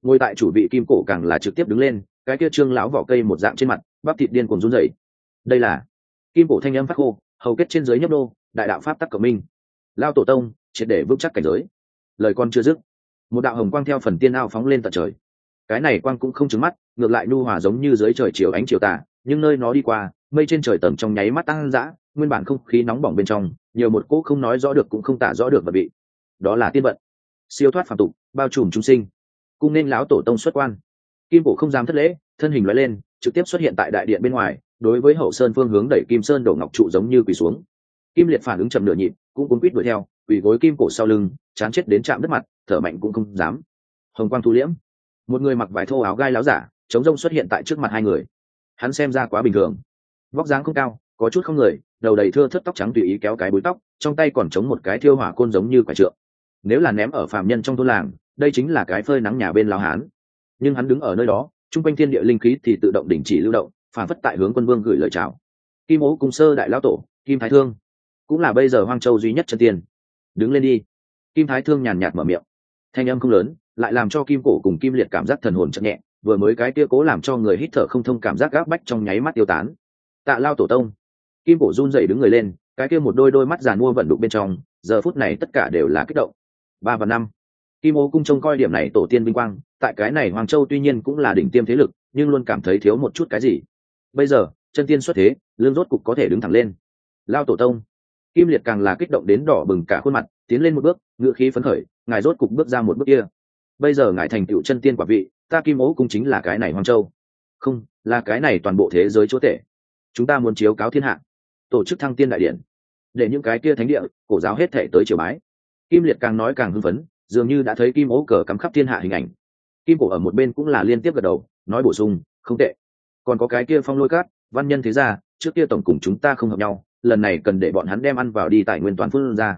Ngồi tại chủ vị kim cổ càng là trực tiếp đứng lên, cái kia trương lão vỏ cây một dạng trên mặt, bắp thịt điên cuồng run rẩy. Đây là kim cổ thanh âm phát khô, hầu kết trên dưới nhấp đô, đại đạo pháp tắc cầu minh. Lao tổ tông, triệt để vững chắc cảnh giới. Lời con chưa dứt, một đạo hồng quang theo phần tiên ao phóng lên tận trời. Cái này quang cũng không trứng mắt, ngược lại nu hòa giống như dưới trời chiều ánh chiều tà, nhưng nơi nó đi qua, mây trên trời tầng trong nháy mắt tăng dã, nguyên bản không khí nóng bỏng bên trong, nhiều một cỗ không nói rõ được cũng không tả rõ được và bị. Đó là tiên vận siêu thoát phạm tục, bao trùm trung sinh. Cung nên lão tổ tông xuất quan. Kim cổ không dám thất lễ, thân hình loại lên, trực tiếp xuất hiện tại đại điện bên ngoài, đối với hậu sơn phương hướng đẩy kim sơn đổ ngọc trụ giống như quỳ xuống. Kim liệt phản ứng chậm nửa nhịp, cũng cuốn quýt đuổi theo, quỳ gối kim cổ sau lưng, chán chết đến chạm đất mặt, thở mạnh cũng không dám. Hồng quang thu liễm. Một người mặc vải thô áo gai láo giả, chống rông xuất hiện tại trước mặt hai người. Hắn xem ra quá bình thường. Vóc dáng không cao, có chút không người, đầu đầy thưa thất tóc trắng tùy ý kéo cái búi tóc, trong tay còn chống một cái thiêu hỏa côn giống như quả trượng nếu là ném ở phạm nhân trong thôn làng, đây chính là cái phơi nắng nhà bên lao hán. Nhưng hắn đứng ở nơi đó, chung quanh thiên địa linh khí thì tự động đình chỉ lưu động, phản phất tại hướng quân vương gửi lời chào. Kim ố cùng sơ đại lão tổ, kim thái thương, cũng là bây giờ hoang châu duy nhất chân tiên. Đứng lên đi. Kim thái thương nhàn nhạt mở miệng. Thanh âm không lớn, lại làm cho kim cổ cùng kim liệt cảm giác thần hồn chậm nhẹ, vừa mới cái kia cố làm cho người hít thở không thông cảm giác gác bách trong nháy mắt tiêu tán. Tạ lao tổ tông. Kim cổ run dậy đứng người lên, cái kia một đôi đôi mắt giàn mua vận đục bên trong, giờ phút này tất cả đều là kích động ba và năm. Kim ô cung trông coi điểm này tổ tiên vinh quang, tại cái này hoàng châu tuy nhiên cũng là đỉnh tiêm thế lực, nhưng luôn cảm thấy thiếu một chút cái gì. Bây giờ, chân tiên xuất thế, lương rốt cục có thể đứng thẳng lên. Lao tổ tông. Kim liệt càng là kích động đến đỏ bừng cả khuôn mặt, tiến lên một bước ngựa khí phấn khởi, ngài rốt cục bước ra một bước kia. Bây giờ ngài thành tựu chân tiên quả vị, ta kim ố cung chính là cái này hoàng châu. Không, là cái này toàn bộ thế giới chúa tể. Chúng ta muốn chiếu cáo thiên hạ. Tổ chức thăng tiên đại điện. Để những cái kia thánh địa, cổ giáo hết thể tới triều bái kim liệt càng nói càng hưng phấn, dường như đã thấy kim ố cờ cắm khắp thiên hạ hình ảnh. Kim cổ ở một bên cũng là liên tiếp gật đầu, nói bổ sung, không tệ. Còn có cái kia phong lôi cát, văn nhân thế ra trước kia tổng cùng chúng ta không hợp nhau, lần này cần để bọn hắn đem ăn vào đi tài nguyên toàn phương ra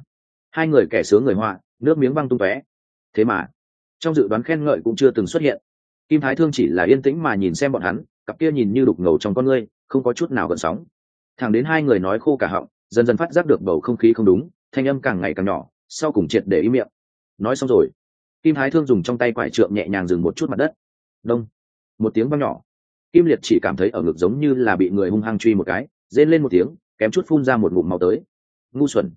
hai người kẻ sướng người họa, nước miếng văng tung tóe. Thế mà, trong dự đoán khen ngợi cũng chưa từng xuất hiện. Kim thái thương chỉ là yên tĩnh mà nhìn xem bọn hắn, cặp kia nhìn như đục ngầu trong con ngươi, không có chút nào gợn sóng. Thẳng đến hai người nói khô cả họng, dần dần phát giác được bầu không khí không đúng, thanh âm càng ngày càng nhỏ sau cùng triệt để ý miệng. Nói xong rồi, kim thái thương dùng trong tay quải trượng nhẹ nhàng dừng một chút mặt đất. Đông. Một tiếng văng nhỏ. Kim liệt chỉ cảm thấy ở ngực giống như là bị người hung hăng truy một cái, rên lên một tiếng, kém chút phun ra một ngụm màu tới. Ngu xuẩn.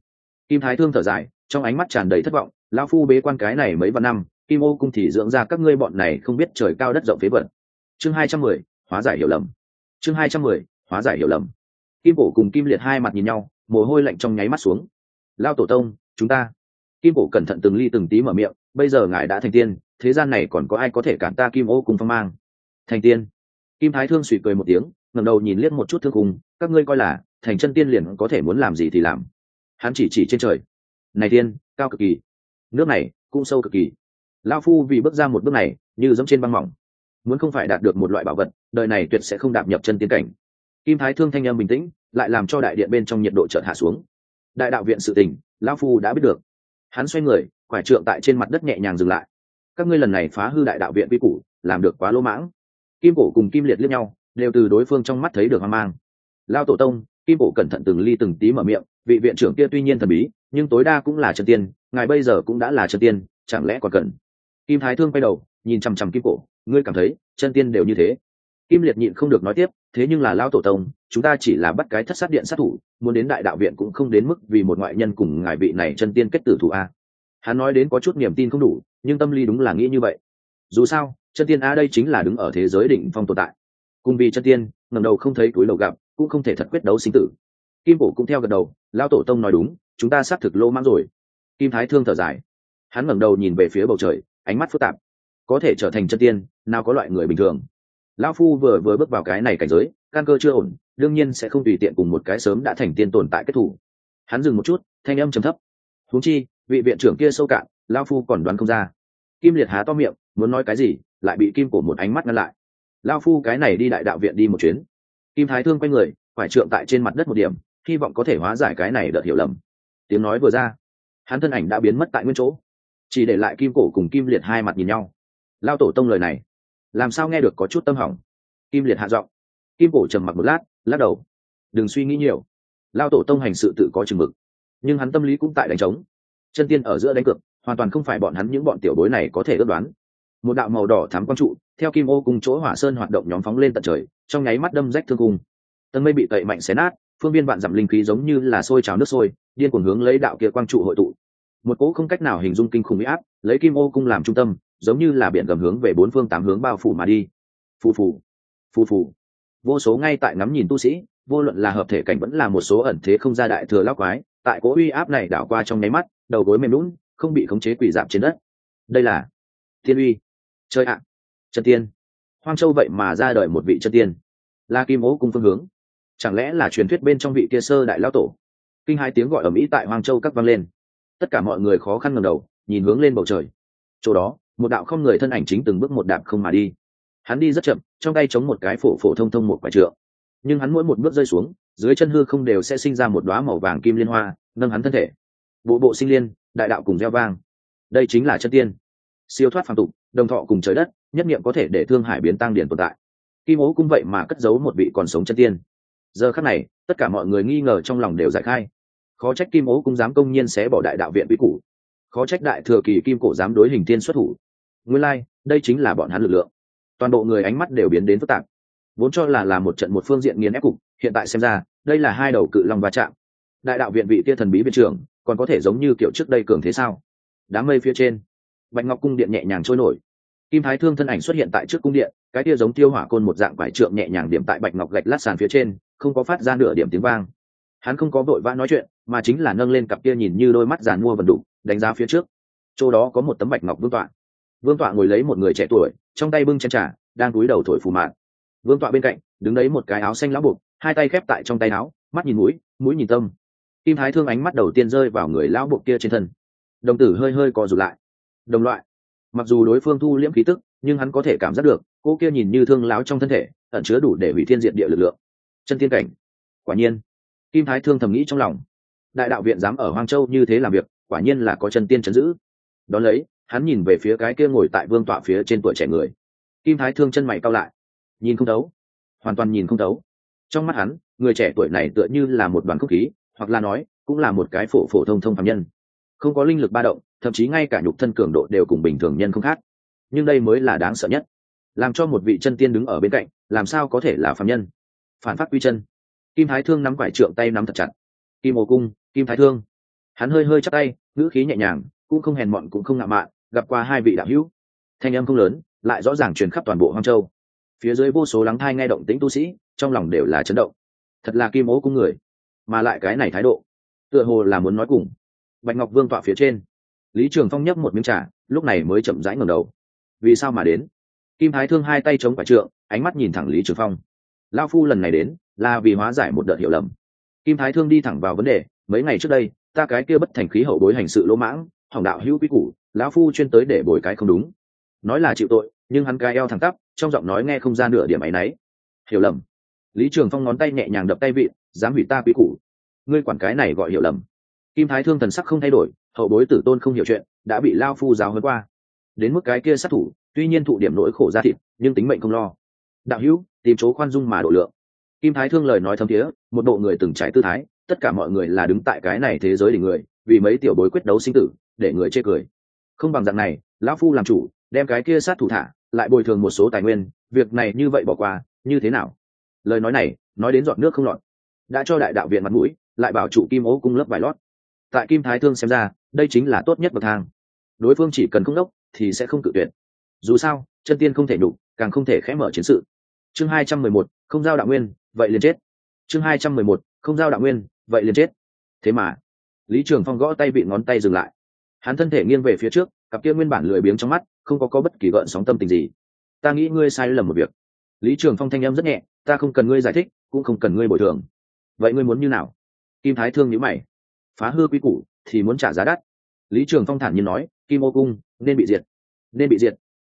Kim thái thương thở dài, trong ánh mắt tràn đầy thất vọng lao phu bế quan cái này mấy vạn năm, kim ô cung thì dưỡng ra các ngươi bọn này không biết trời cao đất rộng phế vật. Chương hai trăm mười, hóa giải hiểu lầm. Chương hai trăm mười, hóa giải hiểu lầm. Kim cổ cùng kim liệt hai mặt nhìn nhau, mồ hôi lạnh trong nháy mắt xuống. Lao tổ tông, chúng ta kim cổ cẩn thận từng ly từng tí mở miệng, bây giờ ngài đã thành tiên, thế gian này còn có ai có thể cản ta kim ô cùng phong mang? Thành tiên. Kim thái thương suy cười một tiếng, ngẩng đầu nhìn liếc một chút thương cùng các ngươi coi là, thành chân tiên liền có thể muốn làm gì thì làm. Hắn chỉ chỉ trên trời. Này tiên, cao cực kỳ. Nước này, cũng sâu cực kỳ. Lao phu vì bước ra một bước này, như giống trên băng mỏng. Muốn không phải đạt được một loại bảo vật, đời này tuyệt sẽ không đạp nhập chân tiên cảnh. Kim thái thương thanh em bình tĩnh, lại làm cho đại điện bên trong nhiệt độ chợt hạ xuống. Đại đạo viện sự tình, Lão phu đã biết được hắn xoay người, quải trượng tại trên mặt đất nhẹ nhàng dừng lại. Các ngươi lần này phá hư đại đạo viện vi củ, làm được quá lỗ mãng. Kim cổ cùng kim liệt liếc nhau, đều từ đối phương trong mắt thấy được hoang mang. Lao tổ tông, kim cổ cẩn thận từng ly từng tí mở miệng, vị viện trưởng kia tuy nhiên thần bí, nhưng tối đa cũng là chân tiên, ngài bây giờ cũng đã là chân tiên, chẳng lẽ còn cần? Kim thái thương quay đầu, nhìn chằm chằm kim cổ, ngươi cảm thấy chân tiên đều như thế. Kim liệt nhịn không được nói tiếp thế nhưng là lao tổ tông, chúng ta chỉ là bắt cái thất sát điện sát thủ, muốn đến đại đạo viện cũng không đến mức vì một ngoại nhân cùng ngài vị này chân tiên kết tử thủ a. Hắn nói đến có chút niềm tin không đủ, nhưng tâm lý đúng là nghĩ như vậy. Dù sao, chân tiên a đây chính là đứng ở thế giới đỉnh phong tồn tại. Cùng vì chân tiên ngầm đầu không thấy túi lầu gặp, cũng không thể thật quyết đấu sinh tử. Kim cổ cũng theo gật đầu lao tổ tông nói đúng, chúng ta xác thực lô mang rồi. Kim thái thương thở dài. Hắn ngẩng đầu nhìn về phía bầu trời, ánh mắt phức tạp. Có thể trở thành chân tiên, nào có loại người bình thường lão phu vừa vừa bước vào cái này cảnh giới, căn cơ chưa ổn, đương nhiên sẽ không tùy tiện cùng một cái sớm đã thành tiên tồn tại kết thủ hắn dừng một chút, thanh âm trầm thấp. Huống chi, vị viện trưởng kia sâu cạn, lão phu còn đoán không ra. Kim liệt há to miệng, muốn nói cái gì, lại bị kim cổ một ánh mắt ngăn lại. Lão phu cái này đi đại đạo viện đi một chuyến. Kim thái thương quay người, phải trượng tại trên mặt đất một điểm, hy vọng có thể hóa giải cái này đợt hiểu lầm. Tiếng nói vừa ra, hắn thân ảnh đã biến mất tại nguyên chỗ. Chỉ để lại kim cổ cùng kim liệt hai mặt nhìn nhau. Lao tổ tông lời này làm sao nghe được có chút tâm hỏng. Kim liệt hạ giọng. Kim cổ trầm mặc một lát, lắc đầu. Đừng suy nghĩ nhiều. Lao tổ tông hành sự tự có chừng mực. Nhưng hắn tâm lý cũng tại đánh trống. Chân tiên ở giữa đánh cược, hoàn toàn không phải bọn hắn những bọn tiểu bối này có thể ước đoán. Một đạo màu đỏ thám quang trụ, theo kim ô cùng chỗ hỏa sơn hoạt động nhóm phóng lên tận trời, trong nháy mắt đâm rách thương cung. Tân mây bị tẩy mạnh xé nát, phương viên bạn giảm linh khí giống như là sôi trào nước sôi, điên cuồng hướng lấy đạo kia quang trụ hội tụ. Một cỗ không cách nào hình dung kinh khủng huy áp, lấy kim ô cung làm trung tâm giống như là biển gầm hướng về bốn phương tám hướng bao phủ mà đi. Phù phù phù phù. Vô số ngay tại ngắm nhìn tu sĩ, vô luận là hợp thể cảnh vẫn là một số ẩn thế không ra đại thừa lão quái, tại cỗ uy áp này đảo qua trong nháy mắt, đầu gối mềm lún không bị khống chế quỷ giảm trên đất. Đây là thiên uy. Chơi ạ. Chân tiên. Hoang châu vậy mà ra đời một vị chân tiên. Là kim ố cung phương hướng. Chẳng lẽ là truyền thuyết bên trong vị kia sơ đại lão tổ? Kinh hai tiếng gọi ở mỹ tại hoang châu các vang lên. Tất cả mọi người khó khăn ngầm đầu, nhìn hướng lên bầu trời. Chỗ đó một đạo không người thân ảnh chính từng bước một đạp không mà đi. Hắn đi rất chậm, trong tay chống một cái phổ phổ thông thông một quả trượng. Nhưng hắn mỗi một bước rơi xuống, dưới chân hư không đều sẽ sinh ra một đoá màu vàng kim liên hoa, nâng hắn thân thể. Bộ bộ sinh liên, đại đạo cùng gieo vang. Đây chính là chân tiên. Siêu thoát phàm tục, đồng thọ cùng trời đất, nhất nghiệm có thể để thương hải biến tăng điển tồn tại. Kim ố cũng vậy mà cất giấu một vị còn sống chân tiên. Giờ khắc này, tất cả mọi người nghi ngờ trong lòng đều giải khai. Khó trách kim ố cũng dám công nhiên xé bỏ đại đạo viện bí củ khó trách đại thừa kỳ kim cổ dám đối hình tiên xuất thủ nguyên lai、like, đây chính là bọn hắn lực lượng. Toàn bộ người ánh mắt đều biến đến phức tạp. Vốn cho là là một trận một phương diện nghiền ép cục hiện tại xem ra đây là hai đầu cự long va chạm. Đại đạo viện vị tia thần bí viện trưởng còn có thể giống như kiểu trước đây cường thế sao? Đám mây phía trên bạch ngọc cung điện nhẹ nhàng trôi nổi. Kim thái thương thân ảnh xuất hiện tại trước cung điện cái tia giống tiêu hỏa côn một dạng vải trượng nhẹ nhàng điểm tại bạch ngọc gạch lát sàn phía trên không có phát ra nửa điểm tiếng vang. Hắn không có vội vã nói chuyện mà chính là nâng lên cặp kia nhìn như đôi mắt giàn mua vần đục đánh giá phía trước. Chỗ đó có một tấm bạch ngọc vương tọa vương tọa ngồi lấy một người trẻ tuổi, trong tay bưng chân trà, đang cúi đầu thổi phù mạn vương tọa bên cạnh, đứng đấy một cái áo xanh lão buộc hai tay khép tại trong tay áo, mắt nhìn mũi mũi nhìn tâm. Kim thái thương ánh mắt đầu tiên rơi vào người lão buộc kia trên thân. Đồng tử hơi hơi co rụt lại. Đồng loại. Mặc dù đối phương thu liễm khí tức, nhưng hắn có thể cảm giác được, cô kia nhìn như thương láo trong thân thể, ẩn chứa đủ để hủy thiên diện địa lực lượng. Chân tiên cảnh. Quả nhiên. Kim thái thương thầm nghĩ trong lòng. Đại đạo viện dám ở hoang châu như thế làm việc, quả nhiên là có chân tiên chấn giữ. Đón lấy hắn nhìn về phía cái kia ngồi tại vương tọa phía trên tuổi trẻ người. Kim thái thương chân mày cao lại. Nhìn không thấu. Hoàn toàn nhìn không thấu. Trong mắt hắn, người trẻ tuổi này tựa như là một đoàn không khí, hoặc là nói, cũng là một cái phổ phổ thông thông phạm nhân. Không có linh lực ba động, thậm chí ngay cả nhục thân cường độ đều cùng bình thường nhân không khác. Nhưng đây mới là đáng sợ nhất. Làm cho một vị chân tiên đứng ở bên cạnh, làm sao có thể là phạm nhân? Phản phát quy chân. Kim thái thương nắm quải trượng tay nắm thật chặt. Kim ô cung, kim thái thương. Hắn hơi hơi chắc tay, ngữ khí nhẹ nhàng, cũng không hèn mọn cũng không ngạo mạn gặp qua hai vị đạo hữu. Thanh âm không lớn, lại rõ ràng truyền khắp toàn bộ hoang châu. Phía dưới vô số lắng thai nghe động tĩnh tu sĩ, trong lòng đều là chấn động. Thật là kim ố cung người, mà lại cái này thái độ, tựa hồ là muốn nói cùng. Bạch ngọc vương tọa phía trên, lý trường phong nhấp một miếng trà, lúc này mới chậm rãi ngẩng đầu. Vì sao mà đến? Kim thái thương hai tay chống phải trượng, ánh mắt nhìn thẳng lý trường phong. Lao phu lần này đến, là vì hóa giải một đợt hiểu lầm. Kim thái thương đi thẳng vào vấn đề, mấy ngày trước đây, ta cái kia bất thành khí hậu bối hành sự lỗ mãng, hỏng đạo hữu quy củ lão phu chuyên tới để bồi cái không đúng. Nói là chịu tội, nhưng hắn cái eo thẳng tắp, trong giọng nói nghe không ra nửa điểm áy náy. Hiểu lầm. Lý trường phong ngón tay nhẹ nhàng đập tay vị dám hủy ta quý củ. Ngươi quản cái này gọi hiểu lầm. Kim thái thương thần sắc không thay đổi, hậu bối tử tôn không hiểu chuyện, đã bị lao phu giáo hơn qua. Đến mức cái kia sát thủ, tuy nhiên thụ điểm nỗi khổ ra thịt, nhưng tính mệnh không lo. Đạo hữu, tìm chỗ khoan dung mà độ lượng. Kim thái thương lời nói thâm thiế, một bộ người từng trải tư thái, tất cả mọi người là đứng tại cái này thế giới để người, vì mấy tiểu bối quyết đấu sinh tử, để người chê cười không bằng dạng này, lão phu làm chủ, đem cái kia sát thủ thả, lại bồi thường một số tài nguyên, việc này như vậy bỏ qua, như thế nào? Lời nói này, nói đến giọt nước không lọt. Đã cho đại đạo viện mặt mũi, lại bảo chủ kim ố cung lớp vải lót. Tại kim thái thương xem ra, đây chính là tốt nhất bậc thang. Đối phương chỉ cần không đốc, thì sẽ không cự tuyệt. Dù sao, chân tiên không thể đủ càng không thể khẽ mở chiến sự. Chương hai trăm mười một, không giao đạo nguyên, vậy liền chết. Chương hai trăm mười một, không giao đạo nguyên, vậy liền chết. Thế mà, lý trường phong gõ tay bị ngón tay dừng lại hắn thân thể nghiêng về phía trước, cặp kia nguyên bản lười biếng trong mắt, không có có bất kỳ gợn sóng tâm tình gì. Ta nghĩ ngươi sai lầm một việc. Lý trường phong thanh âm rất nhẹ, ta không cần ngươi giải thích, cũng không cần ngươi bồi thường. Vậy ngươi muốn như nào? Kim thái thương nhữ mày. Phá hư quy củ, thì muốn trả giá đắt. Lý trường phong thản nhiên nói, kim ô cung, nên bị diệt. Nên bị diệt.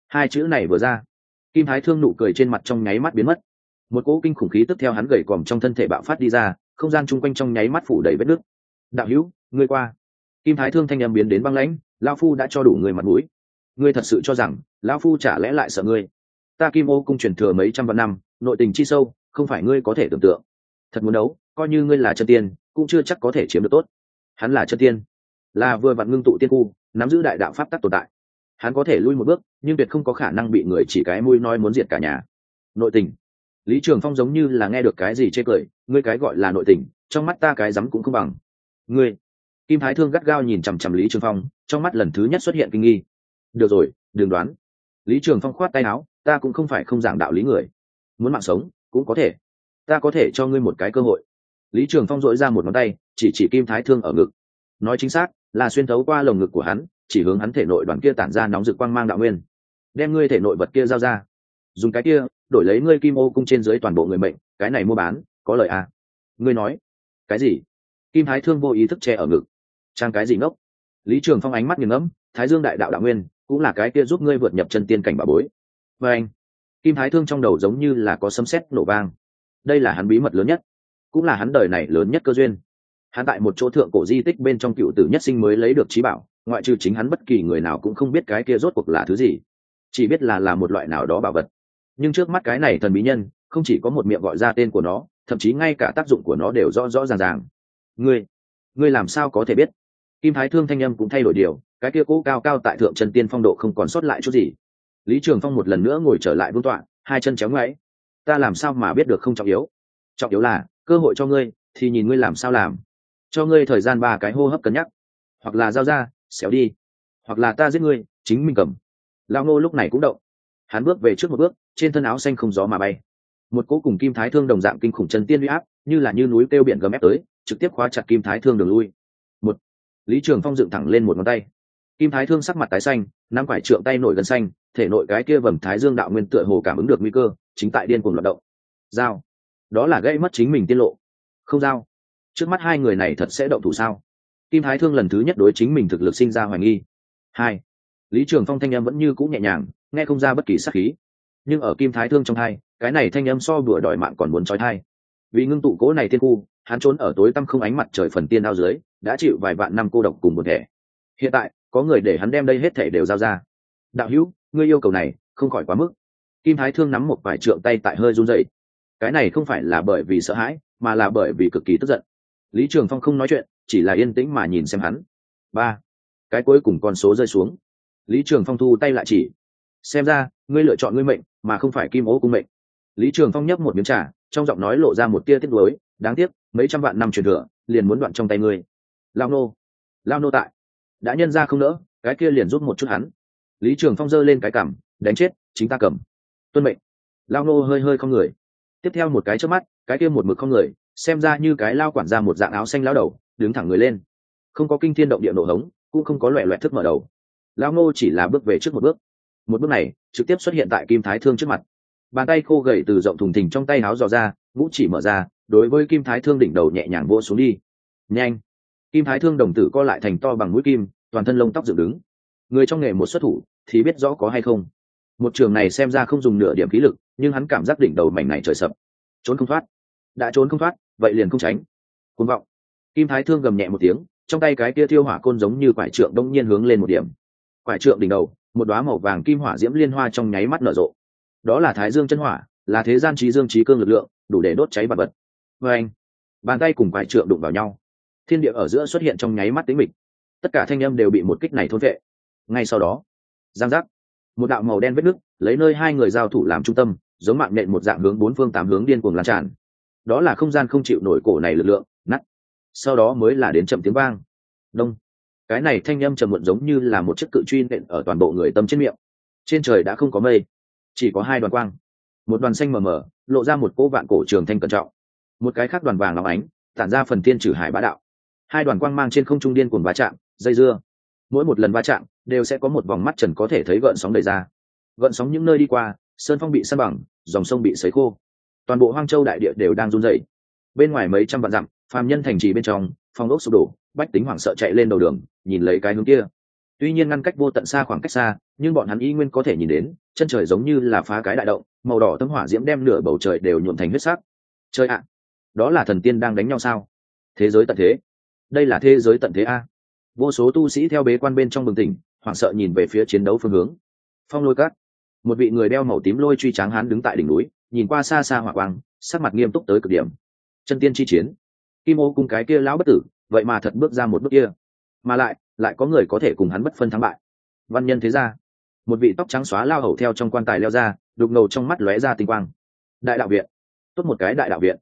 Hai chữ này vừa ra, kim thái thương nụ cười trên mặt trong nháy mắt biến mất. Một cỗ kinh khủng khí tức theo hắn gầy còm trong thân thể bạo phát đi ra, không gian chung quanh trong nháy mắt phủ đầy vết nước đạo hữu, ngươi qua kim thái thương thanh em biến đến băng lãnh lao phu đã cho đủ người mặt mũi. Ngươi thật sự cho rằng lao phu chả lẽ lại sợ ngươi? Ta kim ô cung truyền thừa mấy trăm vạn năm, nội tình chi sâu, không phải ngươi có thể tưởng tượng. Thật muốn đấu, coi như ngươi là chân tiên, cũng chưa chắc có thể chiếm được tốt. Hắn là chân tiên, là vừa vặn ngưng tụ tiên khu, nắm giữ đại đạo pháp tắc tồn tại. Hắn có thể lui một bước, nhưng tuyệt không có khả năng bị người chỉ cái mũi nói muốn diệt cả nhà. Nội tình. Lý trường phong giống như là nghe được cái gì chê cười, ngươi cái gọi là nội tình, trong mắt ta cái rắm cũng không bằng. Ngươi kim thái thương gắt gao nhìn chằm chằm lý trường phong, trong mắt lần thứ nhất xuất hiện kinh nghi. Được rồi, đừng đoán. Lý trường phong khoát tay áo, ta cũng không phải không giảng đạo lý người. Muốn mạng sống, cũng có thể. Ta có thể cho ngươi một cái cơ hội. Lý trường phong dội ra một ngón tay, chỉ chỉ kim thái thương ở ngực. Nói chính xác, là xuyên thấu qua lồng ngực của hắn, chỉ hướng hắn thể nội đoàn kia tản ra nóng rực quang mang đạo nguyên. Đem ngươi thể nội vật kia giao ra. Dùng cái kia, đổi lấy ngươi kim ô cung trên dưới toàn bộ người mệnh, cái này mua bán, có lời à? Ngươi nói. Cái gì? Kim thái thương vô ý thức che ở ngực trang cái gì ngốc? Lý trường phong ánh mắt nghiền ngẫm, thái dương đại đạo đạo nguyên, cũng là cái kia giúp ngươi vượt nhập chân tiên cảnh bà bối. Và anh, kim thái thương trong đầu giống như là có sấm sét nổ vang. Đây là hắn bí mật lớn nhất, cũng là hắn đời này lớn nhất cơ duyên. Hắn tại một chỗ thượng cổ di tích bên trong cựu tử nhất sinh mới lấy được trí bảo, ngoại trừ chính hắn bất kỳ người nào cũng không biết cái kia rốt cuộc là thứ gì. Chỉ biết là là một loại nào đó bảo vật. Nhưng trước mắt cái này thần bí nhân, không chỉ có một miệng gọi ra tên của nó, thậm chí ngay cả tác dụng của nó đều rõ rõ ràng ràng. Ngươi ngươi làm sao có thể biết? Kim thái thương thanh âm cũng thay đổi điều, cái kia cũ cao cao tại thượng trần tiên phong độ không còn sót lại chút gì. Lý trường phong một lần nữa ngồi trở lại vương tọa, hai chân chéo ngoáy. Ta làm sao mà biết được không trọng yếu? Trọng yếu là, cơ hội cho ngươi, thì nhìn ngươi làm sao làm. Cho ngươi thời gian ba cái hô hấp cân nhắc. Hoặc là giao ra, xéo đi. Hoặc là ta giết ngươi, chính mình cầm. Lao ngô lúc này cũng động. Hắn bước về trước một bước, trên thân áo xanh không gió mà bay. Một cỗ cùng kim thái thương đồng dạng kinh khủng chân tiên huy áp, như là như núi kêu biển gầm ép tới, trực tiếp khóa chặt kim thái thương đường lui lý trường phong dựng thẳng lên một ngón tay. Kim thái thương sắc mặt tái xanh nắm quải trượng tay nổi gần xanh, thể nội cái kia vầm thái dương đạo nguyên tựa hồ cảm ứng được nguy cơ, chính tại điên cuồng loạt động. Giao. Đó là gây mất chính mình tiết lộ. Không giao. Trước mắt hai người này thật sẽ động thủ sao? Kim thái thương lần thứ nhất đối chính mình thực lực sinh ra hoài nghi. Hai. Lý trường phong thanh âm vẫn như cũ nhẹ nhàng, nghe không ra bất kỳ sắc khí. Nhưng ở kim thái thương trong hai, cái này thanh âm so đùa đòi mạng còn muốn trói thai. Vì ngưng tụ cố này thiên khu hắn trốn ở tối tăm không ánh mặt trời phần tiên ao dưới, đã chịu vài vạn năm cô độc cùng một thể hiện tại, có người để hắn đem đây hết thể đều giao ra. Đạo hữu, ngươi yêu cầu này, không khỏi quá mức. Kim thái thương nắm một vài trượng tay tại hơi run dậy cái này không phải là bởi vì sợ hãi, mà là bởi vì cực kỳ tức giận. Lý trường phong không nói chuyện, chỉ là yên tĩnh mà nhìn xem hắn. Ba. Cái cuối cùng con số rơi xuống. Lý trường phong thu tay lại chỉ. Xem ra, ngươi lựa chọn ngươi mệnh, mà không phải kim ố cung mệnh. Lý trường phong nhấp một miếng trà, trong giọng nói lộ ra một tia tiếc nuối, đáng tiếc mấy trăm vạn năm truyền thừa, liền muốn đoạn trong tay ngươi. Lao nô lao nô tại. Đã nhân ra không nỡ, cái kia liền rút một chút hắn. Lý trường phong giơ lên cái cằm, đánh chết, chính ta cầm. Tuân mệnh. Lao nô hơi hơi không người. Tiếp theo một cái trước mắt, cái kia một mực không người, xem ra như cái lao quản ra một dạng áo xanh lao đầu, đứng thẳng người lên. Không có kinh thiên động địa nổ hống, cũng không có loẹ loẹt thức mở đầu. Lao nô chỉ là bước về trước một bước. Một bước này, trực tiếp xuất hiện tại kim thái thương trước mặt. Bàn tay khô gầy từ rộng thùng thình trong tay áo dò ra, ngũ chỉ mở ra đối với kim thái thương đỉnh đầu nhẹ nhàng vỗ xuống đi. Nhanh. Kim thái thương đồng tử co lại thành to bằng mũi kim, toàn thân lông tóc dựng đứng. Người trong nghề một xuất thủ, thì biết rõ có hay không. Một trường này xem ra không dùng nửa điểm khí lực, nhưng hắn cảm giác đỉnh đầu mảnh này trời sập. Trốn không thoát. Đã trốn không thoát, vậy liền không tránh. Côn vọng. Kim thái thương gầm nhẹ một tiếng, trong tay cái kia thiêu hỏa côn giống như quải trượng đông nhiên hướng lên một điểm. Quải trượng đỉnh đầu, một đoá màu vàng kim hỏa diễm liên hoa trong nháy mắt nở rộ. Đó là thái dương chân hỏa, là thế gian trí dương trí cương lực lượng, đủ để đốt cháy bật bật vê anh, bàn tay cùng quải trượng đụng vào nhau. Thiên địa ở giữa xuất hiện trong nháy mắt tính mịch. Tất cả thanh âm đều bị một kích này thôn vệ. Ngay sau đó, giang giác. Một đạo màu đen vết nứt, lấy nơi hai người giao thủ làm trung tâm, giống mạng nện một dạng hướng bốn phương tám hướng điên cuồng lan tràn. Đó là không gian không chịu nổi cổ này lực lượng nắt sau đó mới là đến chậm tiếng vang. Đông. Cái này thanh âm trầm muộn giống như là một chiếc cự truy nện ở toàn bộ người tâm trên miệng. Trên trời đã không có mây, chỉ có hai đoàn quang. Một đoàn xanh mờ mờ, lộ ra một cỗ vạn cổ trường thanh cẩn trọng một cái khác đoàn vàng óng ánh, tản ra phần tiên trừ hải bá đạo. Hai đoàn quang mang trên không trung điên cuồng va chạm, dây dưa. Mỗi một lần va chạm, đều sẽ có một vòng mắt trần có thể thấy gợn sóng đầy ra. Gợn sóng những nơi đi qua, sơn phong bị săn bằng, dòng sông bị sấy khô. Toàn bộ hoang châu đại địa đều đang run rẩy. Bên ngoài mấy trăm vạn dặm, phàm nhân thành trì bên trong, phong ốc sụp đổ, bách tính hoảng sợ chạy lên đầu đường, nhìn lấy cái hướng kia. Tuy nhiên ngăn cách vô tận xa khoảng cách xa, nhưng bọn hắn y nguyên có thể nhìn đến, chân trời giống như là phá cái đại động, màu đỏ tấm hỏa diễm đem nửa bầu trời đều nhuộm thành huyết sắc. Trời ạ đó là thần tiên đang đánh nhau sao? Thế giới tận thế. Đây là thế giới tận thế a. Vô số tu sĩ theo bế quan bên trong bừng tỉnh, hoảng sợ nhìn về phía chiến đấu phương hướng. Phong lôi cát. Một vị người đeo màu tím lôi truy tráng hán đứng tại đỉnh núi, nhìn qua xa xa hỏa quang, sắc mặt nghiêm túc tới cực điểm. Chân tiên chi chiến. Kim ô cùng cái kia lão bất tử, vậy mà thật bước ra một bước kia. Mà lại lại có người có thể cùng hắn bất phân thắng bại. Văn nhân thế ra một vị tóc trắng xóa lao hầu theo trong quan tài leo ra, đục ngầu trong mắt lóe ra tinh quang. Đại đạo viện. Tốt một cái đại đạo viện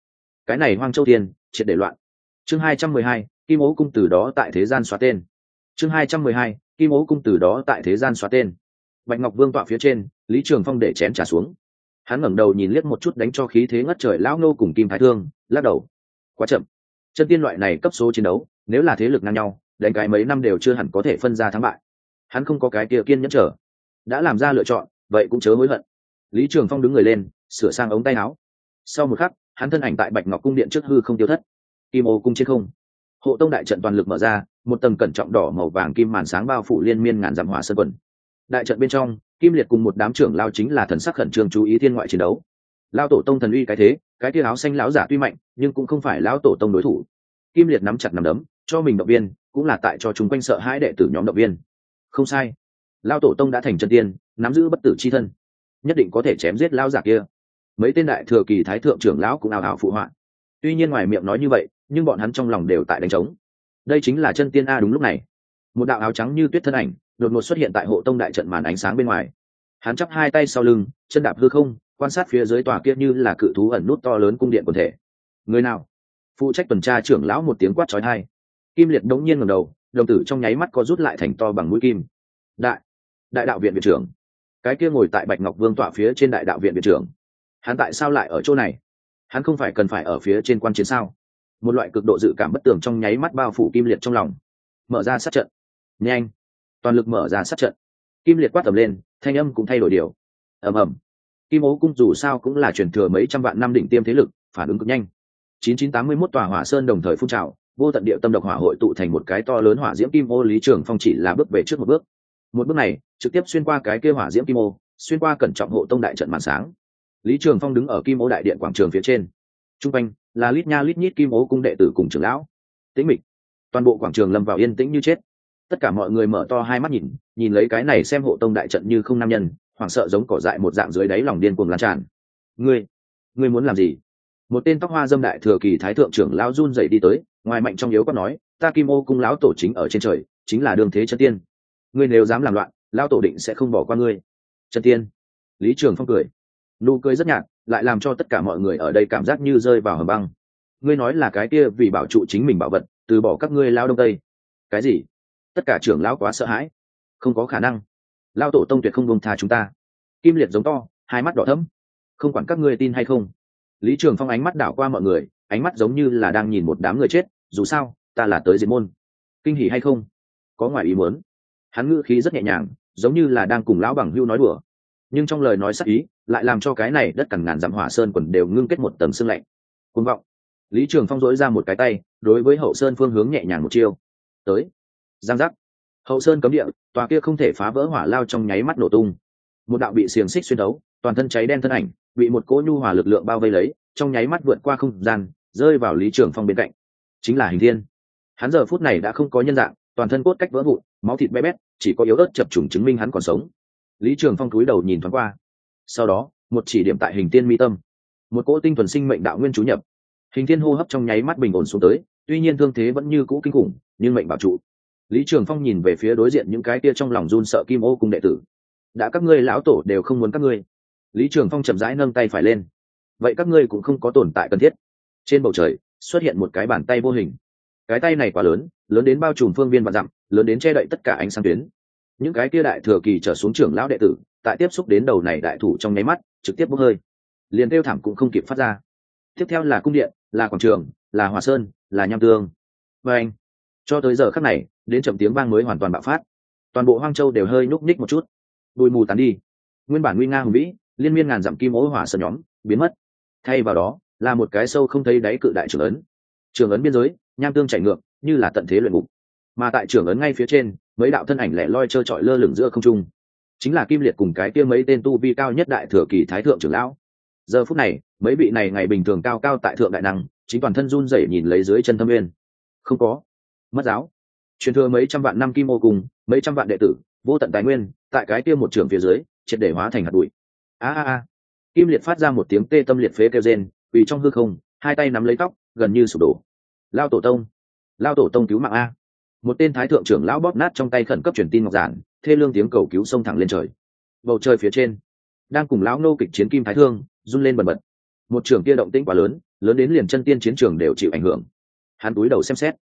cái này hoang châu tiên triệt để loạn. Chương hai trăm mười hai, kim ố cung từ đó tại thế gian xóa tên. Chương hai trăm mười hai, kim ố cung từ đó tại thế gian xóa tên. Bạch ngọc vương tọa phía trên, lý trường phong để chén trả xuống. Hắn ngẩng đầu nhìn liếc một chút đánh cho khí thế ngất trời lão nô cùng kim thái thương, lắc đầu. Quá chậm. Chân tiên loại này cấp số chiến đấu, nếu là thế lực ngang nhau, đánh cái mấy năm đều chưa hẳn có thể phân ra thắng bại. Hắn không có cái kia kiên nhẫn trở đã làm ra lựa chọn, vậy cũng chớ hối hận. Lý trường phong đứng người lên, sửa sang ống tay áo. Sau một khắc hắn thân ảnh tại bạch ngọc cung điện trước hư không tiêu thất kim ô cung trên không hộ tông đại trận toàn lực mở ra một tầng cẩn trọng đỏ màu vàng kim màn sáng bao phủ liên miên ngàn dặm hỏa sơn quần đại trận bên trong kim liệt cùng một đám trưởng lao chính là thần sắc khẩn trương chú ý thiên ngoại chiến đấu lao tổ tông thần uy cái thế cái tia áo xanh lão giả tuy mạnh nhưng cũng không phải lão tổ tông đối thủ kim liệt nắm chặt nắm đấm cho mình động viên cũng là tại cho chúng quanh sợ hãi đệ tử nhóm động viên không sai lao tổ tông đã thành chân tiên nắm giữ bất tử c h i thân nhất định có thể chém giết lao giả kia mấy tên đại thừa kỳ thái thượng trưởng lão cũng ào ào phụ họa. Tuy nhiên ngoài miệng nói như vậy, nhưng bọn hắn trong lòng đều tại đánh trống. Đây chính là chân tiên a đúng lúc này. Một đạo áo trắng như tuyết thân ảnh, đột ngột xuất hiện tại hộ tông đại trận màn ánh sáng bên ngoài. Hắn chắp hai tay sau lưng, chân đạp hư không, quan sát phía dưới tòa kia như là cự thú ẩn nút to lớn cung điện quần thể. Người nào? Phụ trách tuần tra trưởng lão một tiếng quát trói thai. Kim liệt đống nhiên ngầm đầu, đồng tử trong nháy mắt có rút lại thành to bằng mũi kim. Đại đại đạo viện viện trưởng. Cái kia ngồi tại bạch ngọc vương tọa phía trên đại đạo viện viện trưởng hắn tại sao lại ở chỗ này? Hắn không phải cần phải ở phía trên quan chiến sao? Một loại cực độ dự cảm bất tường trong nháy mắt bao phủ kim liệt trong lòng. Mở ra sát trận. Nhanh. Toàn lực mở ra sát trận. Kim liệt quát tầm lên, thanh âm cũng thay đổi điều. Ầm ầm. Kim ố cung dù sao cũng là truyền thừa mấy trăm vạn năm đỉnh tiêm thế lực, phản ứng cực nhanh. 9981 tòa hỏa sơn đồng thời phun trào, vô tận địa tâm độc hỏa hội tụ thành một cái to lớn hỏa diễm kim ô lý trường phong chỉ là bước về trước một bước. Một bước này, trực tiếp xuyên qua cái kia hỏa diễm kim ô xuyên qua cẩn trọng hộ tông đại trận màn sáng lý trường phong đứng ở kim ô đại điện quảng trường phía trên. T r u n g quanh là lít nha lít nhít kim ô cung đệ tử cùng trưởng lão. Tĩnh mịch. Toàn bộ quảng trường lâm vào yên tĩnh như chết. Tất cả mọi người mở to hai mắt nhìn nhìn lấy cái này xem hộ tông đại trận như không nam nhân, hoảng sợ giống cỏ dại một dạng dưới đáy lòng điên cuồng lan tràn. Ngươi ngươi muốn làm gì? Một tên tóc hoa dâm đại thừa kỳ thái thượng trưởng lão run dậy đi tới, ngoài mạnh trong yếu có nói, ta kim ô cung lão tổ chính ở trên trời, chính là đường thế chân tiên. Ngươi nếu dám làm loạn, lão tổ định sẽ không bỏ qua ngươi. Chân tiên? Lý trường phong cười nụ cười rất nhạt, lại làm cho tất cả mọi người ở đây cảm giác như rơi vào hầm băng. Ngươi nói là cái kia vì bảo trụ chính mình bảo vật, từ bỏ các ngươi lao đông tây. Cái gì? Tất cả trưởng lão quá sợ hãi. Không có khả năng. Lao tổ tông tuyệt không bông tha chúng ta. Kim liệt giống to, hai mắt đỏ thấm không quản các ngươi tin hay không. Lý trường phong ánh mắt đảo qua mọi người, ánh mắt giống như là đang nhìn một đám người chết, dù sao, ta là tới diệt môn. Kinh hỉ hay không? Có ngoài ý muốn. Hắn ngữ khí rất nhẹ nhàng, giống như là đang cùng lão bằng hưu nói đùa nhưng trong lời nói sắc ý lại làm cho cái này đất cằn ngàn dặm hỏa sơn quần đều ngưng kết một tầng sương lạnh. Côn vọng. Lý trường phong dỗi ra một cái tay, đối với hậu sơn phương hướng nhẹ nhàng một chiêu. Tới. Giang giác. Hậu sơn cấm địa, tòa kia không thể phá vỡ hỏa lao trong nháy mắt nổ tung. Một đạo bị xiềng xích xuyên đấu, toàn thân cháy đen thân ảnh, bị một cỗ nhu hòa lực lượng bao vây lấy, trong nháy mắt vượt qua không gian, rơi vào lý trường phong bên cạnh. Chính là hình thiên. Hắn giờ phút này đã không có nhân dạng, toàn thân cốt cách vỡ vụn, máu thịt bé bét, chỉ có yếu ớt chập trùng chứng minh hắn còn sống lý trường phong cúi đầu nhìn thoáng qua. Sau đó, một chỉ điểm tại hình tiên mi tâm. Một cỗ tinh thuần sinh mệnh đạo nguyên chú nhập. Hình thiên hô hấp trong nháy mắt bình ổn xuống tới, tuy nhiên thương thế vẫn như cũ kinh khủng, nhưng mệnh bảo trụ. Lý trường phong nhìn về phía đối diện những cái tia trong lòng run sợ kim ô cùng đệ tử. Đã các ngươi lão tổ đều không muốn các ngươi. Lý trường phong chậm rãi nâng tay phải lên. Vậy các ngươi cũng không có tồn tại cần thiết. Trên bầu trời, xuất hiện một cái bàn tay vô hình. Cái tay này quá lớn lớn đến bao trùm phương viên và dặm, lớn đến che đậy tất cả ánh sáng tuyến những cái kia đại thừa kỳ trở xuống trưởng lão đệ tử, tại tiếp xúc đến đầu này đại thủ trong nháy mắt, trực tiếp bốc hơi. Liền kêu thảm cũng không kịp phát ra. Tiếp theo là cung điện, là quảng trường, là hòa sơn, là nham tương. Và anh, cho tới giờ khắc này, đến chậm tiếng vang mới hoàn toàn bạo phát. Toàn bộ hoang châu đều hơi núc ních một chút. Bụi mù tán đi. Nguyên bản nguy nga hùng vĩ, liên miên ngàn dặm kim ố hỏa sơn nhóm, biến mất. Thay vào đó, là một cái sâu không thấy đáy cự đại trưởng ấn. Trường ấn biên giới, nham tương chảy ngược, như là tận thế luyện ngục. Mà tại trường ấn ngay phía trên mấy đạo thân ảnh lẻ loi trơ trọi lơ lửng giữa không trung. Chính là kim liệt cùng cái kia mấy tên tu vi cao nhất đại thừa kỳ thái thượng trưởng lão. Giờ phút này, mấy vị này ngày bình thường cao cao tại thượng đại năng, chính toàn thân run rẩy nhìn lấy dưới chân thâm nguyên không có. Mất giáo. Truyền thừa mấy trăm vạn năm kim ô cùng, mấy trăm vạn đệ tử, vô tận tài nguyên, tại cái kia một trường phía dưới, triệt để hóa thành hạt bụi. A a a. Kim liệt phát ra một tiếng tê tâm liệt phế kêu rên, vì trong hư không, hai tay nắm lấy tóc, gần như sụp đổ. Lao tổ tông. Lao tổ tông cứu mạng a một tên thái thượng trưởng lão bóp nát trong tay khẩn cấp truyền tin ngọc giản, thê lương tiếng cầu cứu sông thẳng lên trời. Bầu trời phía trên, đang cùng lão nô kịch chiến kim thái thương, run lên bần bật. Một trường kia động tĩnh quá lớn lớn đến liền chân tiên chiến trường đều chịu ảnh hưởng. Hắn túi đầu xem xét.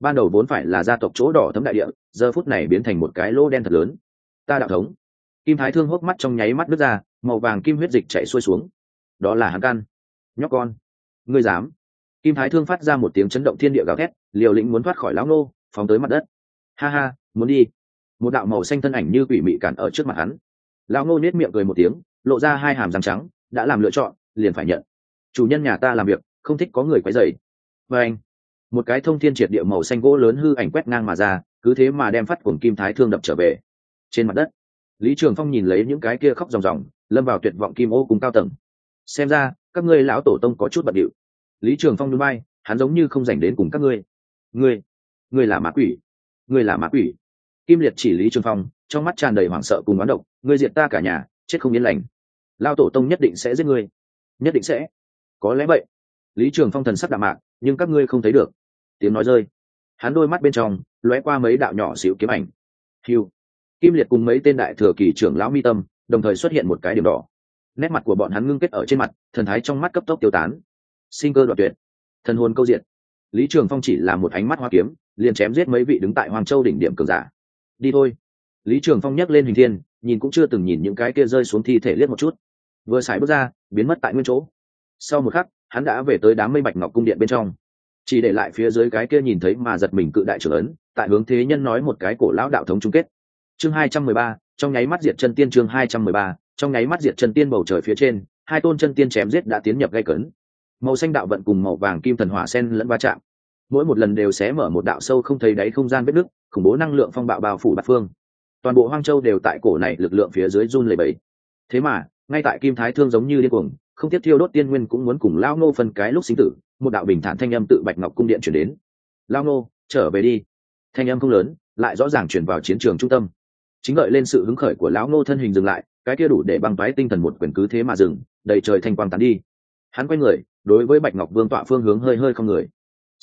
Ban đầu vốn phải là gia tộc chỗ đỏ thấm đại địa, giờ phút này biến thành một cái lô đen thật lớn. Ta đạo thống. Kim thái thương hốc mắt trong nháy mắt nước ra, màu vàng kim huyết dịch chạy xuôi xuống. Đó là hắn căn nhóc con. Ngươi dám. Kim thái thương phát ra một tiếng chấn động thiên địa gào thét, liều lĩnh muốn thoát khỏi lão nô phóng tới mặt đất. Ha ha, muốn đi. Một đạo màu xanh thân ảnh như quỷ mị cản ở trước mặt hắn. Lão nô nết miệng cười một tiếng, lộ ra hai hàm răng trắng, đã làm lựa chọn, liền phải nhận. Chủ nhân nhà ta làm việc, không thích có người quấy dày và anh, một cái thông thiên triệt địa màu xanh gỗ lớn hư ảnh quét ngang mà ra, cứ thế mà đem phát cuồng kim thái thương đập trở về. Trên mặt đất, lý trường phong nhìn lấy những cái kia khóc ròng ròng, lâm vào tuyệt vọng kim ô cùng cao tầng. Xem ra, các ngươi lão tổ tông có chút bận điệu. Lý trường phong núi bay hắn giống như không dành đến cùng các ngươi. Ngươi ngươi là ma quỷ. Ngươi là ma quỷ. Kim liệt chỉ lý trường phong, trong mắt tràn đầy hoảng sợ cùng oán độc, ngươi diệt ta cả nhà, chết không yên lành. Lao tổ tông nhất định sẽ giết ngươi. Nhất định sẽ. Có lẽ vậy. Lý trường phong thần sắc đạm mạc, nhưng các ngươi không thấy được. Tiếng nói rơi. Hắn đôi mắt bên trong, lóe qua mấy đạo nhỏ xíu kiếm ảnh. Hiu kim liệt cùng mấy tên đại thừa kỳ trưởng lão mi tâm, đồng thời xuất hiện một cái điểm đỏ. Nét mặt của bọn hắn ngưng kết ở trên mặt, thần thái trong mắt cấp tốc tiêu tán. Sinh cơ đoạn tuyệt. Thần hồn câu diện. Lý trường phong chỉ là một ánh mắt hoa kiếm liền chém giết mấy vị đứng tại hoàng châu đỉnh điểm cường giả. Đi thôi. Lý trường phong nhấc lên hình thiên, nhìn cũng chưa từng nhìn những cái kia rơi xuống thi thể liếc một chút. Vừa xài bước ra, biến mất tại nguyên chỗ. Sau một khắc, hắn đã về tới đám mây bạch ngọc cung điện bên trong. Chỉ để lại phía dưới cái kia nhìn thấy mà giật mình cự đại trưởng ấn, tại hướng thế nhân nói một cái cổ lão đạo thống chung kết. Chương hai trăm mười ba, trong nháy mắt diệt chân tiên chương hai trăm mười ba, trong nháy mắt diệt chân tiên bầu trời phía trên, hai tôn chân tiên chém giết đã tiến nhập gây cấn. Màu xanh đạo vận cùng màu vàng kim thần hỏa sen lẫn va chạm mỗi một lần đều sẽ mở một đạo sâu không thấy đáy không gian vết nứt, khủng bố năng lượng phong bạo bao phủ bát phương. Toàn bộ hoang châu đều tại cổ này lực lượng phía dưới run lẩy bẩy. Thế mà, ngay tại kim thái thương giống như điên cuồng, không tiếp thiêu đốt tiên nguyên cũng muốn cùng lao ngô phân cái lúc sinh tử, một đạo bình thản thanh âm tự bạch ngọc cung điện chuyển đến. Lao ngô, trở về đi. Thanh âm không lớn, lại rõ ràng chuyển vào chiến trường trung tâm. Chính gợi lên sự hứng khởi của lão ngô thân hình dừng lại, cái kia đủ để băng toái tinh thần một quyền cứ thế mà dừng, đầy trời thanh quang tán đi. Hắn quay người, đối với bạch ngọc vương tọa phương hướng hơi hơi không người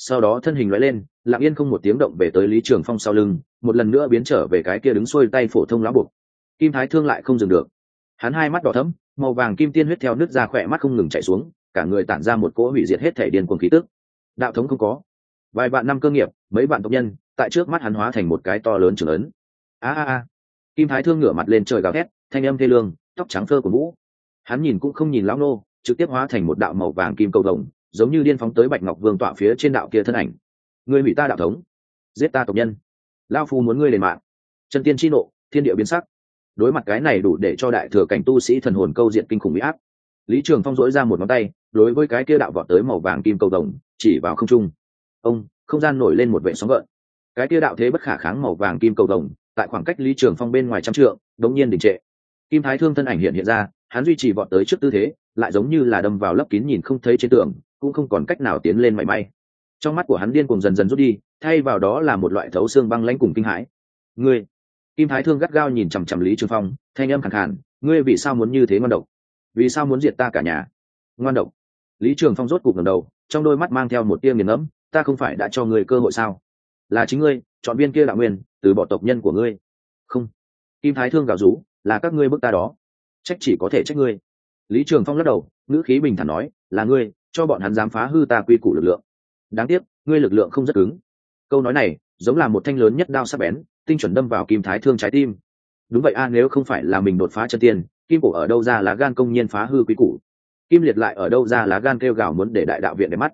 sau đó thân hình lóe lên, lặng yên không một tiếng động về tới lý trường phong sau lưng, một lần nữa biến trở về cái kia đứng xuôi tay phổ thông lão buộc. Kim thái thương lại không dừng được. Hắn hai mắt đỏ thấm màu vàng kim tiên huyết theo nước ra khỏe mắt không ngừng chạy xuống, cả người tản ra một cỗ hủy diệt hết thể điên cuồng khí tức. Đạo thống không có. Vài vạn năm cơ nghiệp, mấy vạn tộc nhân, tại trước mắt hắn hóa thành một cái to lớn trưởng ấn. A a a. Kim thái thương ngửa mặt lên trời gào thét, thanh âm thê lương, tóc trắng thơ của vũ hắn nhìn cũng không nhìn lão nô, trực tiếp hóa thành một đạo màu vàng kim cầu đồng giống như điên phóng tới bạch ngọc vương tọa phía trên đạo kia thân ảnh. Ngươi hủy ta đạo thống, giết ta tộc nhân. Lao phu muốn ngươi lên mạng. Chân tiên chi nộ, thiên địa biến sắc. Đối mặt cái này đủ để cho đại thừa cảnh tu sĩ thần hồn câu diện kinh khủng bị áp. Lý trường phong dỗi ra một ngón tay, đối với cái kia đạo vọt tới màu vàng kim cầu đồng chỉ vào không trung. Ông, không gian nổi lên một vệ sóng gợn. Cái kia đạo thế bất khả kháng màu vàng kim cầu đồng tại khoảng cách lý trường phong bên ngoài trăm trượng, đống nhiên đình trệ. Kim thái thương thân ảnh hiện hiện ra, hắn duy trì vọt tới trước tư thế, lại giống như là đâm vào lấp kín nhìn không thấy trên tường cũng không còn cách nào tiến lên mảy may. Trong mắt của hắn điên cùng dần dần rút đi, thay vào đó là một loại thấu xương băng lãnh cùng kinh hãi. Ngươi? Kim thái thương gắt gao nhìn chằm chằm lý trường phong, thanh âm khẳng khàn, ngươi vì sao muốn như thế ngoan độc? Vì sao muốn diệt ta cả nhà? Ngoan độc? Lý trường phong rốt cục ngầm đầu, trong đôi mắt mang theo một tia nghiền ngẫm, ta không phải đã cho ngươi cơ hội sao? Là chính ngươi, chọn viên kia đạo nguyên, từ bỏ tộc nhân của ngươi. Không. Kim thái thương gào rú, là các ngươi bức ta đó. Trách chỉ có thể trách ngươi. Lý trường phong lắc đầu, ngữ khí bình thản nói, là ngươi cho bọn hắn dám phá hư ta quy củ lực lượng. Đáng tiếc, ngươi lực lượng không rất cứng. Câu nói này, giống là một thanh lớn nhất đao sắc bén, tinh chuẩn đâm vào kim thái thương trái tim. Đúng vậy a, nếu không phải là mình đột phá chân tiên, kim cổ ở đâu ra lá gan công nhiên phá hư quý củ? Kim liệt lại ở đâu ra lá gan kêu gào muốn để đại đạo viện để mắt?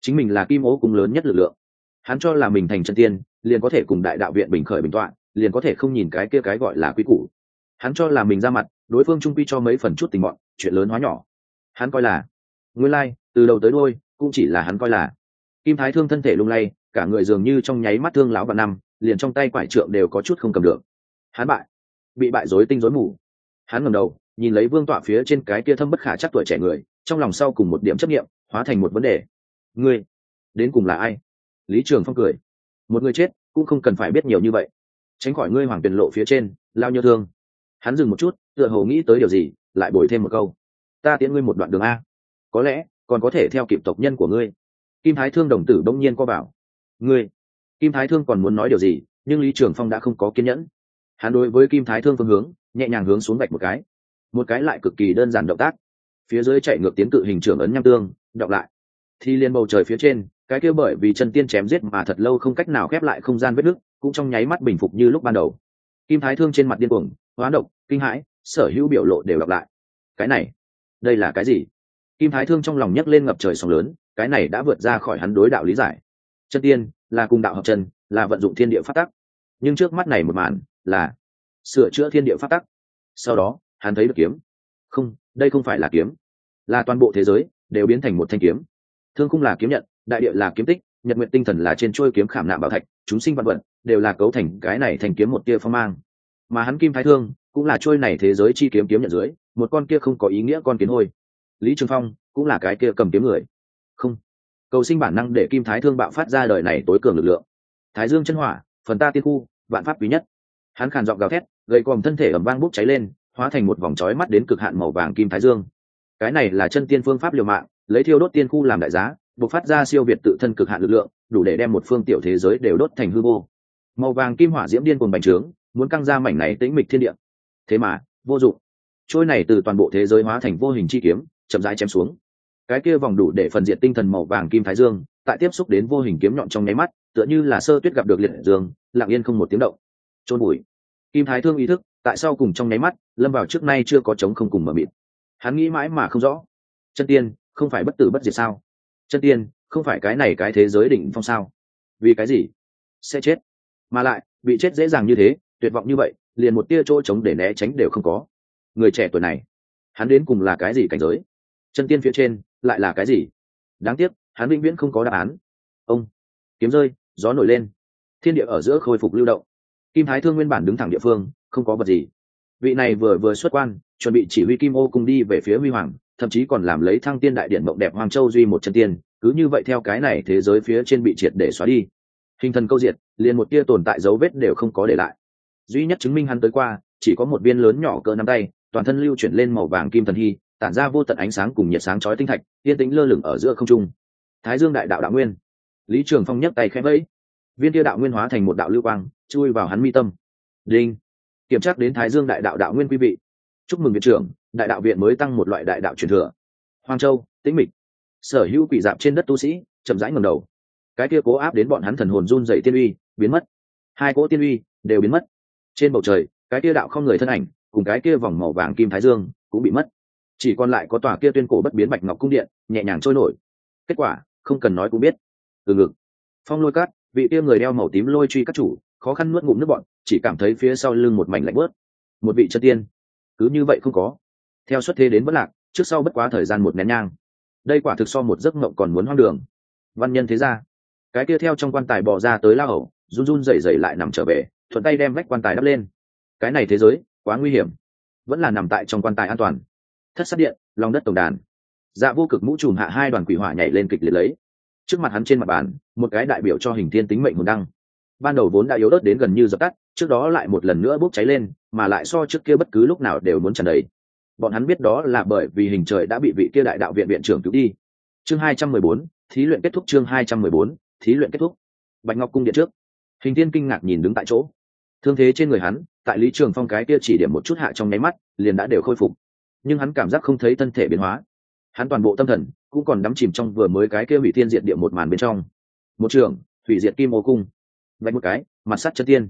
Chính mình là kim ố cung lớn nhất lực lượng. Hắn cho là mình thành chân tiên, liền có thể cùng đại đạo viện bình khởi bình tọa liền có thể không nhìn cái kia cái gọi là quý củ. Hắn cho là mình ra mặt, đối phương trung quy cho mấy phần chút tình bọn, chuyện lớn hóa nhỏ. Hắn coi là nguyên lai、like, từ đầu tới đôi cũng chỉ là hắn coi là. Kim thái thương thân thể lung lay cả người dường như trong nháy mắt thương lão và năm liền trong tay quải trượng đều có chút không cầm được. Hắn bại. Bị bại rối tinh rối mù. Hắn ngầm đầu nhìn lấy vương tọa phía trên cái kia thâm bất khả chắc tuổi trẻ người trong lòng sau cùng một điểm chấp nghiệm hóa thành một vấn đề. Ngươi đến cùng là ai? Lý trường phong cười. Một người chết cũng không cần phải biết nhiều như vậy. Tránh khỏi ngươi hoàng tiền lộ phía trên lao nhớ thương. Hắn dừng một chút tựa hồ nghĩ tới điều gì lại bồi thêm một câu. Ta tiễn ngươi một đoạn đường a có lẽ, còn có thể theo kịp tộc nhân của ngươi. Kim thái thương đồng tử bỗng nhiên co bảo. Ngươi, kim thái thương còn muốn nói điều gì, nhưng lý trường phong đã không có kiên nhẫn. Hắn đối với kim thái thương phương hướng, nhẹ nhàng hướng xuống gạch một cái. Một cái lại cực kỳ đơn giản động tác. Phía dưới chạy ngược tiến cự hình trưởng ấn nham tương, đọc lại. Thì liền bầu trời phía trên, cái kia bởi vì chân tiên chém giết mà thật lâu không cách nào khép lại không gian vết nứt, cũng trong nháy mắt bình phục như lúc ban đầu. Kim thái thương trên mặt điên cuồng hóa độc, kinh hãi, sở hữu biểu lộ đều đọc lại. Cái này, đây là cái gì? Kim thái thương trong lòng nhấc lên ngập trời sóng lớn, cái này đã vượt ra khỏi hắn đối đạo lý giải. Chân tiên, là cùng đạo hợp chân, là vận dụng thiên địa phát tắc. Nhưng trước mắt này một màn, là sửa chữa thiên địa phát tắc. Sau đó, hắn thấy được kiếm. Không, đây không phải là kiếm. Là toàn bộ thế giới, đều biến thành một thanh kiếm. Thương khung là kiếm nhận, đại địa là kiếm tích, nhật nguyện tinh thần là trên trôi kiếm khảm nạm bảo thạch, chúng sinh vạn vận đều là cấu thành cái này thành kiếm một tia phong mang. Mà hắn kim thái thương, cũng là trôi này thế giới chi kiếm kiếm nhận dưới, một con kia không có ý nghĩa con kiến hôi lý trường phong cũng là cái kia cầm kiếm người. Không, cầu sinh bản năng để kim thái thương bạo phát ra đời này tối cường lực lượng. Thái dương chân hỏa, phần ta tiên khu, vạn pháp quý nhất. Hắn khàn giọng gào thét gậy còm thân thể ẩm vang bốc cháy lên, hóa thành một vòng trói mắt đến cực hạn màu vàng kim thái dương. Cái này là chân tiên phương pháp liều mạng, lấy thiêu đốt tiên khu làm đại giá buộc phát ra siêu việt tự thân cực hạn lực lượng, đủ để đem một phương tiểu thế giới đều đốt thành hư vô. Màu vàng kim hỏa diễm điên cuồng bành trướng, muốn căng ra mảnh này tĩnh mịch thiên địa. Thế mà, vô dụng. Trôi này từ toàn bộ thế giới hóa thành vô hình chi kiếm chậm rãi chém xuống. Cái kia vòng đủ để phần diện tinh thần màu vàng kim thái dương, tại tiếp xúc đến vô hình kiếm nhọn trong nháy mắt, tựa như là sơ tuyết gặp được liệt dương, lặng yên không một tiếng động. Trôn bụi. Kim thái thương ý thức, tại sao cùng trong nháy mắt, lâm vào trước nay chưa có chống không cùng mở mịt. Hắn nghĩ mãi mà không rõ. Chân tiên, không phải bất tử bất diệt sao? Chân tiên, không phải cái này cái thế giới đỉnh phong sao? Vì cái gì? Sẽ chết. Mà lại, bị chết dễ dàng như thế, tuyệt vọng như vậy, liền một tia chỗ trống để né tránh đều không có. Người trẻ tuổi này, hắn đến cùng là cái gì cảnh giới? Chân tiên phía trên lại là cái gì? Đáng tiếc, hắn vĩnh viễn không có đáp án. Ông, kiếm rơi, gió nổi lên. Thiên địa ở giữa khôi phục lưu động. Kim thái thương nguyên bản đứng thẳng địa phương, không có vật gì. Vị này vừa vừa xuất quan, chuẩn bị chỉ huy kim ô cùng đi về phía huy hoàng, thậm chí còn làm lấy thăng tiên đại điện mộng đẹp hoàng châu duy một chân tiên, cứ như vậy theo cái này thế giới phía trên bị triệt để xóa đi. Hình thần câu diệt, liền một tia tồn tại dấu vết đều không có để lại. Duy nhất chứng minh hắn tới qua, chỉ có một viên lớn nhỏ cỡ nắm tay, toàn thân lưu chuyển lên màu vàng kim thần hy tản ra vô tận ánh sáng cùng nhiệt sáng chói tinh thạch, yên tĩnh lơ lửng ở giữa không trung. Thái dương đại đạo đạo nguyên. Lý trường phong nhấc tay khẽ vẫy. Viên tia đạo nguyên hóa thành một đạo lưu quang, chui vào hắn mi tâm. Đinh. Kiểm tra đến thái dương đại đạo đạo nguyên quý vị. Chúc mừng viện trưởng, đại đạo viện mới tăng một loại đại đạo truyền thừa. Hoang châu, tĩnh mịch. Sở hữu quỷ dạp trên đất tu sĩ, chậm rãi ngầm đầu. Cái kia cố áp đến bọn hắn thần hồn run rẩy tiên uy, biến mất. Hai cỗ tiên uy đều biến mất. Trên bầu trời, cái kia đạo không người thân ảnh, cùng cái kia vòng màu vàng kim thái dương, cũng bị mất chỉ còn lại có tòa kia tuyên cổ bất biến bạch ngọc cung điện, nhẹ nhàng trôi nổi. Kết quả, không cần nói cũng biết. Từ ngực, phong lôi cát, vị kia người đeo màu tím lôi truy các chủ, khó khăn nuốt ngụm nước bọn chỉ cảm thấy phía sau lưng một mảnh lạnh bớt một vị chân tiên. Cứ như vậy không có. Theo xuất thế đến bất lạc, trước sau bất quá thời gian một nén nhang. Đây quả thực so một giấc mộng còn muốn hoang đường. Văn nhân thế ra cái kia theo trong quan tài bỏ ra tới la hầu, run run rẩy rẩy lại nằm trở về, thuận tay đem vách quan tài đắp lên. Cái này thế giới, quá nguy hiểm. Vẫn là nằm tại trong quan tài an toàn thất sát điện, lòng đất tổng đàn. Dạ vô cực mũ trùm hạ hai đoàn quỷ hỏa nhảy lên kịch liệt lấy. Trước mặt hắn trên mặt bàn, một cái đại biểu cho hình thiên tính mệnh hồn đăng. Ban đầu vốn đã yếu ớt đến gần như dập tắt, trước đó lại một lần nữa bốc cháy lên, mà lại so trước kia bất cứ lúc nào đều muốn tràn đầy. Bọn hắn biết đó là bởi vì hình trời đã bị vị kia đại đạo viện viện trưởng cứu đi. Chương hai trăm mười bốn, thí luyện kết thúc chương hai trăm mười bốn, thí luyện kết thúc. Bạch ngọc cung điện trước. Hình thiên kinh ngạc nhìn đứng tại chỗ. Thương thế trên người hắn, tại lý trường phong cái kia chỉ điểm một chút hạ trong nháy mắt, liền đã đều khôi phục nhưng hắn cảm giác không thấy thân thể biến hóa. Hắn toàn bộ tâm thần cũng còn đắm chìm trong vừa mới cái kia hủy thiên diệt địa một màn bên trong. Một trường, hủy diệt kim ô cung. Vạch một cái, mặt sắt chân tiên.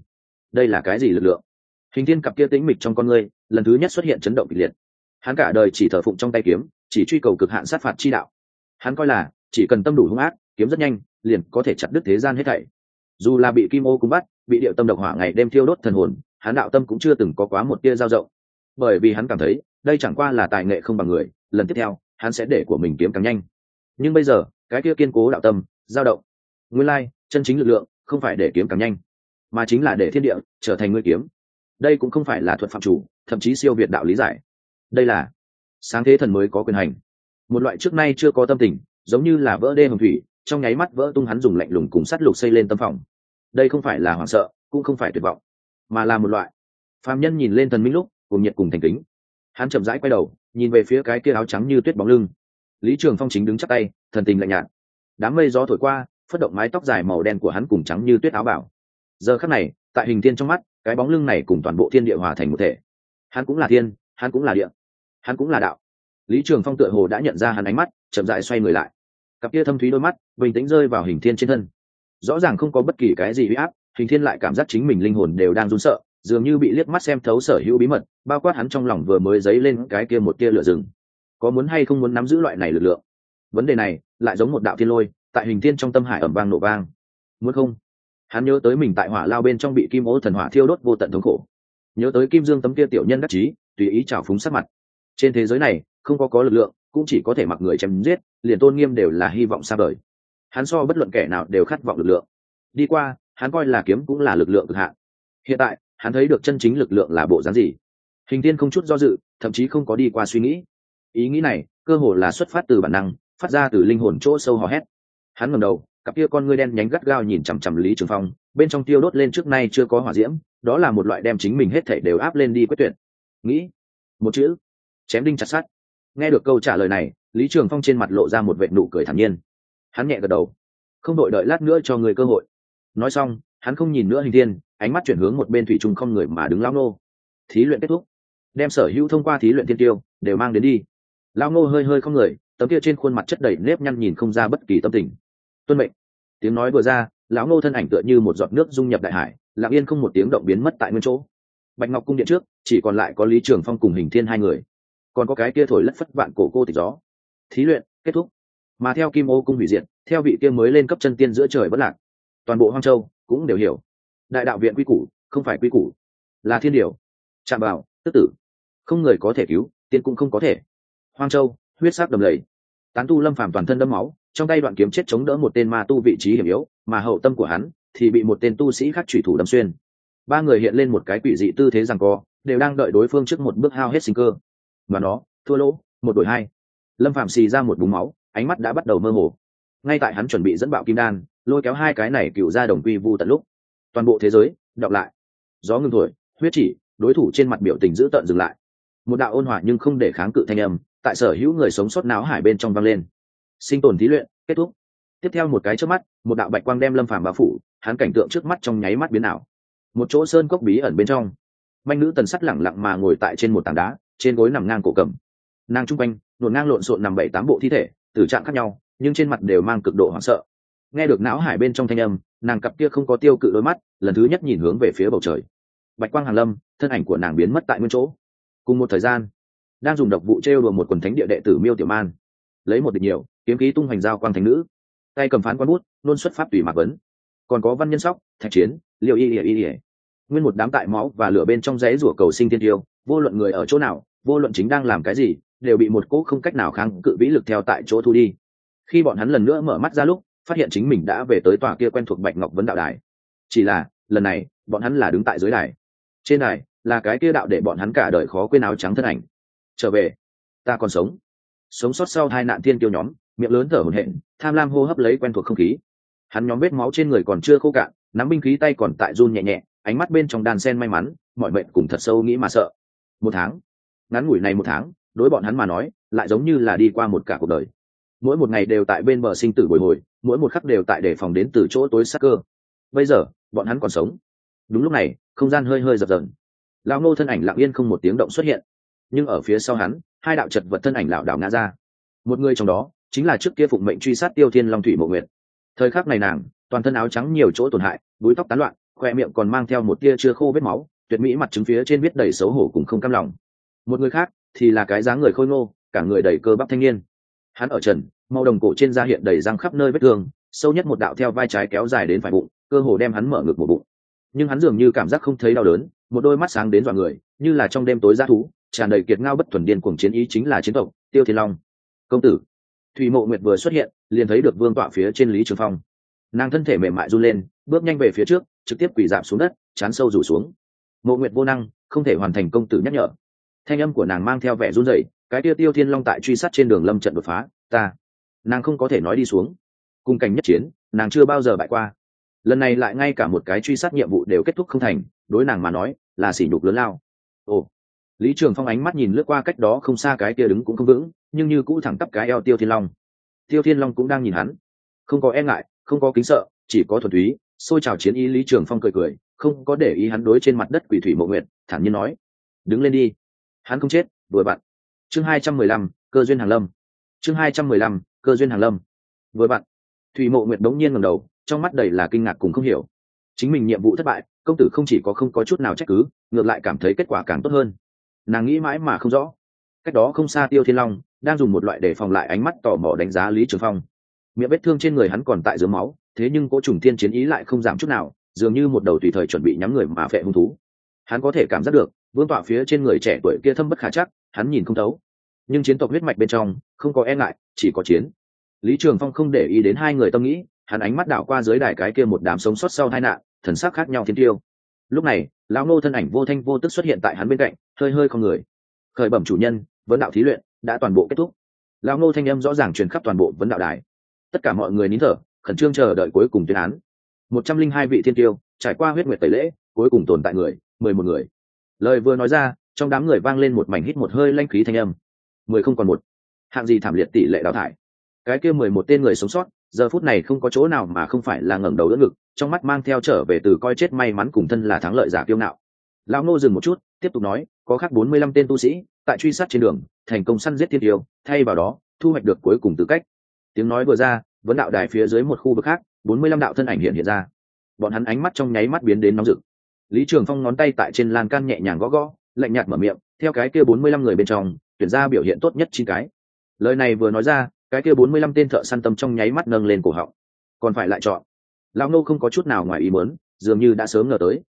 Đây là cái gì lực lượng? Hình thiên cặp kia tĩnh mịch trong con người, lần thứ nhất xuất hiện chấn động kịch liệt. Hắn cả đời chỉ thờ phụng trong tay kiếm, chỉ truy cầu cực hạn sát phạt chi đạo. Hắn coi là, chỉ cần tâm đủ hung ác, kiếm rất nhanh, liền có thể chặt đứt thế gian hết thảy. Dù là bị kim ô cung bắt, bị điệu tâm độc hỏa ngày đêm thiêu đốt thần hồn, hắn đạo tâm cũng chưa từng có quá một tia dao rộng bởi vì hắn cảm thấy đây chẳng qua là tài nghệ không bằng người, lần tiếp theo, hắn sẽ để của mình kiếm càng nhanh. Nhưng bây giờ, cái kia kiên cố đạo tâm, dao động. Nguyên lai, chân chính lực lượng, không phải để kiếm càng nhanh, mà chính là để thiên địa trở thành ngươi kiếm. Đây cũng không phải là thuật phạm chủ, thậm chí siêu việt đạo lý giải. Đây là sáng thế thần mới có quyền hành. Một loại trước nay chưa có tâm tình, giống như là vỡ đê hồng thủy, trong nháy mắt vỡ tung hắn dùng lạnh lùng cùng sắt lục xây lên tâm phòng. Đây không phải là hoảng sợ, cũng không phải tuyệt vọng, mà là một loại. Phạm nhân nhìn lên thần minh lúc, cùng nhiệt cùng thành kính hắn chậm rãi quay đầu, nhìn về phía cái kia áo trắng như tuyết bóng lưng. Lý trường phong chính đứng chắc tay, thần tình lạnh nhạt. Đám mây gió thổi qua, phất động mái tóc dài màu đen của hắn cùng trắng như tuyết áo bảo. Giờ khắc này, tại hình thiên trong mắt, cái bóng lưng này cùng toàn bộ thiên địa hòa thành một thể. Hắn cũng là thiên, hắn cũng là địa, hắn cũng là đạo. Lý trường phong tựa hồ đã nhận ra hắn ánh mắt, chậm dại xoay người lại. Cặp kia thâm thúy đôi mắt, bình tĩnh rơi vào hình thiên trên thân. Rõ ràng không có bất kỳ cái gì huy áp, hình thiên lại cảm giác chính mình linh hồn đều đang run sợ dường như bị liếc mắt xem thấu sở hữu bí mật, bao quát hắn trong lòng vừa mới dấy lên cái kia một kia lửa rừng. Có muốn hay không muốn nắm giữ loại này lực lượng? Vấn đề này lại giống một đạo thiên lôi, tại hình thiên trong tâm hải ẩm vang nổ vang. Muốn không? Hắn nhớ tới mình tại hỏa lao bên trong bị kim ố thần hỏa thiêu đốt vô tận thống khổ. Nhớ tới kim dương tấm kia tiểu nhân đắc chí, tùy ý trào phúng sắc mặt. Trên thế giới này, không có có lực lượng, cũng chỉ có thể mặc người chém giết, liền tôn nghiêm đều là hy vọng xa vời. Hắn so bất luận kẻ nào đều khát vọng lực lượng. Đi qua, hắn coi là kiếm cũng là lực lượng cực hạn. Hiện tại hắn thấy được chân chính lực lượng là bộ dáng gì. Hình tiên không chút do dự, thậm chí không có đi qua suy nghĩ. Ý nghĩ này, cơ hồ là xuất phát từ bản năng, phát ra từ linh hồn chỗ sâu hò hét. Hắn ngầm đầu, cặp kia con ngươi đen nhánh gắt gao nhìn chằm chằm lý trường phong, bên trong tiêu đốt lên trước nay chưa có hỏa diễm, đó là một loại đem chính mình hết thảy đều áp lên đi quyết tuyệt. Nghĩ, một chữ, chém đinh chặt sắt. nghe được câu trả lời này, lý trường phong trên mặt lộ ra một vệ nụ cười thản nhiên. Hắn nhẹ gật đầu, không đội đợi lát nữa cho người cơ hội. Nói xong, hắn không nhìn nữa hình thiên ánh mắt chuyển hướng một bên thủy chung không người mà đứng lao nô thí luyện kết thúc. Đem sở hữu thông qua thí luyện thiên tiêu đều mang đến đi. Lao nô hơi hơi không người, tấm kia trên khuôn mặt chất đầy nếp nhăn nhìn không ra bất kỳ tâm tình. Tuân mệnh. Tiếng nói vừa ra, lão nô thân ảnh tựa như một giọt nước dung nhập đại hải, lặng yên không một tiếng động biến mất tại nguyên chỗ. Bạch ngọc cung điện trước, chỉ còn lại có lý trường phong cùng hình thiên hai người. Còn có cái kia thổi lất phất vạn cổ cô tịch gió. Thí luyện, kết thúc. Mà theo kim ô cung hủy diệt, theo vị kia mới lên cấp chân tiên giữa trời bất lạc, toàn bộ hoang châu cũng đều hiểu đại đạo viện quy củ, không phải quy củ, là thiên điều. Chạm vào, tức tử. Không người có thể cứu, tiên cũng không có thể. Hoang châu, huyết sắc đầm lầy. Tán tu lâm phàm toàn thân đẫm máu, trong tay đoạn kiếm chết chống đỡ một tên ma tu vị trí hiểm yếu, mà hậu tâm của hắn thì bị một tên tu sĩ khác thủy thủ đâm xuyên. Ba người hiện lên một cái quỷ dị tư thế rằng co, đều đang đợi đối phương trước một bước hao hết sinh cơ. Và nó, thua lỗ, một đội hai. Lâm phạm xì ra một búng máu, ánh mắt đã bắt đầu mơ hồ. Ngay tại hắn chuẩn bị dẫn bạo kim đan, lôi kéo hai cái này cựu ra đồng quy vu tận lúc toàn bộ thế giới, đọc lại. Gió ngừng thổi, huyết chỉ, đối thủ trên mặt biểu tình giữ tận dừng lại. Một đạo ôn hòa nhưng không để kháng cự thanh âm, tại sở hữu người sống sót náo hải bên trong vang lên. Sinh tồn thí luyện, kết thúc. Tiếp theo một cái trước mắt, một đạo bạch quang đem lâm phàm bao phủ, hắn cảnh tượng trước mắt trong nháy mắt biến ảo. Một chỗ sơn cốc bí ẩn bên trong. Manh nữ tần sắt lẳng lặng mà ngồi tại trên một tảng đá, trên gối nằm ngang cổ cầm. Nàng trung quanh nổn ngang lộn xộn nằm bảy tám bộ thi thể, tử trạng khác nhau, nhưng trên mặt đều mang cực độ hoảng sợ nghe được não hải bên trong thanh âm, nàng cặp kia không có tiêu cự đôi mắt, lần thứ nhất nhìn hướng về phía bầu trời. Bạch quang hàn lâm, thân ảnh của nàng biến mất tại nguyên chỗ. Cùng một thời gian, đang dùng độc vụ trêu đùa một quần thánh địa đệ tử miêu tiểu man. Lấy một địch nhiều, kiếm khí tung hoành giao quang thành nữ. Tay cầm phán quan bút, nôn xuất pháp tùy mạc vấn. Còn có văn nhân sóc, thạch chiến liệu y ỉa y ỉa nguyên một đám tại máu và lửa bên trong rẽ rủa cầu sinh tiên tiêu, vô luận người ở chỗ nào, vô luận chính đang làm cái gì, đều bị một cỗ không cách nào kháng cự vĩ lực theo tại chỗ thu đi. Khi bọn hắn lần nữa mở mắt ra lúc phát hiện chính mình đã về tới tòa kia quen thuộc bạch ngọc vấn đạo đài. Chỉ là, lần này, bọn hắn là đứng tại dưới đài. Trên đài, là cái kia đạo để bọn hắn cả đời khó quên áo trắng thân ảnh. Trở về. Ta còn sống. Sống sót sau hai nạn thiên tiêu nhóm, miệng lớn thở hổn hển, tham lam hô hấp lấy quen thuộc không khí. Hắn nhóm vết máu trên người còn chưa khô cạn, nắm binh khí tay còn tại run nhẹ nhẹ, ánh mắt bên trong đàn sen may mắn, mọi mệnh cùng thật sâu nghĩ mà sợ. Một tháng. Ngắn ngủi này một tháng, đối bọn hắn mà nói, lại giống như là đi qua một cả cuộc đời mỗi một ngày đều tại bên bờ sinh tử bồi hồi, mỗi một khắc đều tại để phòng đến từ chỗ tối sắc cơ. Bây giờ, bọn hắn còn sống. Đúng lúc này, không gian hơi hơi dập dần Lão ngô thân ảnh lặng yên không một tiếng động xuất hiện. Nhưng ở phía sau hắn, hai đạo chật vật thân ảnh lảo đảo ngã ra. Một người trong đó, chính là trước kia phụng mệnh truy sát tiêu thiên long thủy mộ nguyệt. Thời khắc này nàng, toàn thân áo trắng nhiều chỗ tổn hại, búi tóc tán loạn, khoe miệng còn mang theo một tia chưa khô vết máu, tuyệt mỹ mặt trứng phía trên biết đầy xấu hổ cùng không cam lòng. Một người khác thì là cái dáng người khôi ngô, cả người đầy cơ bắp thanh niên hắn ở trần, màu đồng cổ trên da hiện đầy răng khắp nơi vết thương, sâu nhất một đạo theo vai trái kéo dài đến phải bụng, cơ hồ đem hắn mở ngực một bụng. Nhưng hắn dường như cảm giác không thấy đau đớn, một đôi mắt sáng đến dọa người, như là trong đêm tối g thú, tràn đầy kiệt ngao bất thuần điên cuồng chiến ý chính là chiến tộc, tiêu thiên long. Công tử. Thủy mộ nguyệt vừa xuất hiện, liền thấy được vương tọa phía trên lý trường phong. Nàng thân thể mềm mại run lên, bước nhanh về phía trước, trực tiếp quỳ giảm xuống đất, chán sâu rủ xuống. Mộ nguyệt vô năng, không thể hoàn thành công tử nhắc nhở. Thanh âm của nàng mang theo vẻ run rẩy cái tiêu tiêu thiên long tại truy sát trên đường lâm trận đột phá, ta, nàng không có thể nói đi xuống. Cùng cảnh nhất chiến, nàng chưa bao giờ bại qua. Lần này lại ngay cả một cái truy sát nhiệm vụ đều kết thúc không thành, đối nàng mà nói, là sỉ nhục lớn lao. Ồ. Lý trường phong ánh mắt nhìn lướt qua cách đó không xa cái kia đứng cũng không vững, nhưng như cũ thẳng tắp cái eo tiêu thiên long. Tiêu thiên long cũng đang nhìn hắn. Không có e ngại, không có kính sợ, chỉ có thuần túy, xôi trào chiến ý lý trường phong cười cười, không có để ý hắn đối trên mặt đất quỷ thủy mộ nguyệt, thản nhiên nói. Đứng lên đi. Hắn không chết, đuổi bạn chương hai trăm mười lăm, cơ duyên hàng lâm. Chương hai trăm mười lăm, cơ duyên hàng lâm. Vừa bạn thủy mộ nguyệt đống nhiên ngầm đầu, trong mắt đầy là kinh ngạc cùng không hiểu. Chính mình nhiệm vụ thất bại, công tử không chỉ có không có chút nào trách cứ, ngược lại cảm thấy kết quả càng tốt hơn. Nàng nghĩ mãi mà không rõ. Cách đó không xa tiêu thiên long, đang dùng một loại để phòng lại ánh mắt tò mò đánh giá lý trường phong. Miệng vết thương trên người hắn còn tại dưới máu, thế nhưng cỗ trùng thiên chiến ý lại không giảm chút nào, dường như một đầu tùy thời chuẩn bị nhắm người mà phệ hung thú hắn có thể cảm giác được, vương tọa phía trên người trẻ tuổi kia thâm bất khả chắc, hắn nhìn không thấu. Nhưng chiến tộc huyết mạch bên trong, không có e ngại, chỉ có chiến. Lý trường phong không để ý đến hai người tâm nghĩ, hắn ánh mắt đảo qua dưới đài cái kia một đám sống sót sau tai nạn, thần sắc khác nhau thiên tiêu. Lúc này, lão nô thân ảnh vô thanh vô tức xuất hiện tại hắn bên cạnh, hơi hơi không người. Khởi bẩm chủ nhân, vấn đạo thí luyện đã toàn bộ kết thúc. Lão nô thanh âm rõ ràng truyền khắp toàn bộ vấn đạo đài. Tất cả mọi người nín thở, khẩn trương chờ đợi cuối cùng tuyên án. Một trăm linh hai vị thiên tiêu, trải qua huyết nguyệt tẩy lễ, cuối cùng tồn tại người mười một người. Lời vừa nói ra, trong đám người vang lên một mảnh hít một hơi lanh khí thanh âm. Mười không còn một. Hạng gì thảm liệt tỷ lệ đào thải. Cái kia mười một tên người sống sót, giờ phút này không có chỗ nào mà không phải là ngẩng đầu đỡ ngực, trong mắt mang theo trở về từ coi chết may mắn cùng thân là thắng lợi giả kiêu ngạo. Lão Ngô dừng một chút, tiếp tục nói, có khác bốn mươi lăm tên tu sĩ, tại truy sát trên đường, thành công săn giết thiên tiêu, thay vào đó, thu hoạch được cuối cùng tư cách. Tiếng nói vừa ra, vấn đạo đài phía dưới một khu vực khác, bốn mươi lăm đạo thân ảnh hiện hiện ra. Bọn hắn ánh mắt trong nháy mắt biến đến nóng rực lý trường phong ngón tay tại trên lan can nhẹ nhàng gõ gõ, lạnh nhạt mở miệng, theo cái kia bốn mươi lăm người bên trong, tuyển ra biểu hiện tốt nhất chín cái. Lời này vừa nói ra, cái kia bốn mươi lăm tên thợ săn tâm trong nháy mắt nâng lên cổ họng. Còn phải lại chọn. Lão nô không có chút nào ngoài ý muốn, dường như đã sớm ngờ tới.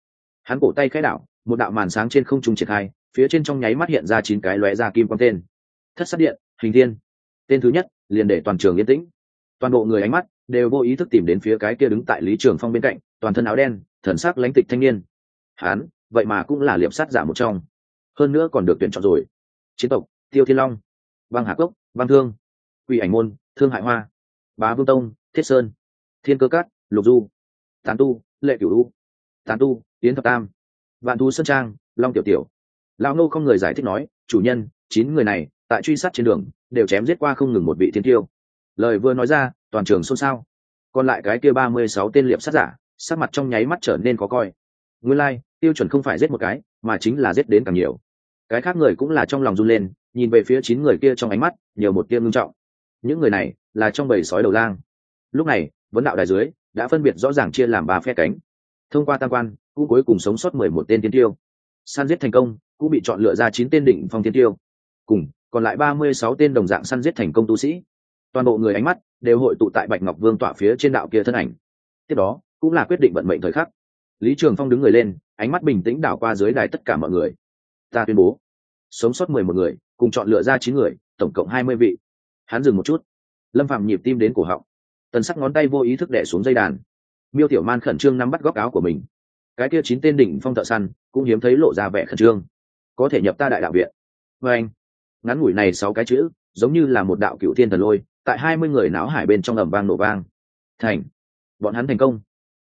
Hắn cổ tay khai đảo, một đạo màn sáng trên không trung triển khai, phía trên trong nháy mắt hiện ra chín cái lóe ra kim quang tên. Thất sát điện, hình thiên. Tên thứ nhất, liền để toàn trường yên tĩnh. Toàn bộ người ánh mắt đều vô ý thức tìm đến phía cái kia đứng tại lý trường phong bên cạnh, toàn thân áo đen, thần sắc lãnh tịch thanh niên hán vậy mà cũng là liệp sát giả một trong. Hơn nữa còn được tuyển chọn rồi. Chiến tộc tiêu thiên long băng hạ cốc băng thương quỷ ảnh môn thương hại hoa bá vương tông thiết sơn thiên cơ cát lục du tán tu lệ cửu u tán tu tiến thập tam vạn thu sơn trang long tiểu tiểu. Lão nô không người giải thích nói chủ nhân chín người này tại truy sát trên đường đều chém giết qua không ngừng một vị thiên tiêu. Lời vừa nói ra toàn trường xôn xao. Còn lại cái kia ba mươi sáu tên liệp sát giả sắc mặt trong nháy mắt trở nên khó coi. Nguyên lai、like, tiêu chuẩn không phải giết một cái, mà chính là giết đến càng nhiều. Cái khác người cũng là trong lòng run lên, nhìn về phía chín người kia trong ánh mắt, nhiều một kia ngưng trọng. Những người này là trong bầy sói đầu lang. Lúc này, vấn đạo đài dưới đã phân biệt rõ ràng chia làm ba phe cánh. Thông qua tam quan, cũng cuối cùng sống sót mười một tên tiên tiêu. Săn giết thành công, cũng bị chọn lựa ra chín tên đỉnh phong tiên tiêu. Cùng, còn lại ba mươi sáu tên đồng dạng săn giết thành công tu sĩ. Toàn bộ người ánh mắt đều hội tụ tại bạch ngọc vương tọa phía trên đạo kia thân ảnh. Tiếp đó, cũng là quyết định vận mệnh thời khắc. Lý trường phong đứng người lên ánh mắt bình tĩnh đảo qua dưới đài tất cả mọi người. Ta tuyên bố, sống sót mười một người, cùng chọn lựa ra chín người, tổng cộng hai mươi vị. Hắn dừng một chút. Lâm phạm nhịp tim đến cổ họng. Tần sắc ngón tay vô ý thức đẻ xuống dây đàn. Miêu tiểu man khẩn trương nắm bắt góc áo của mình. Cái kia chín tên đỉnh phong thợ săn cũng hiếm thấy lộ ra vẻ khẩn trương. Có thể nhập ta đại đạo viện. Vê anh, ngắn ngủi này sáu cái chữ, giống như là một đạo cựu thiên thần lôi, tại hai mươi người náo hải bên trong ầm vang nổ vang. Thành, bọn hắn thành công.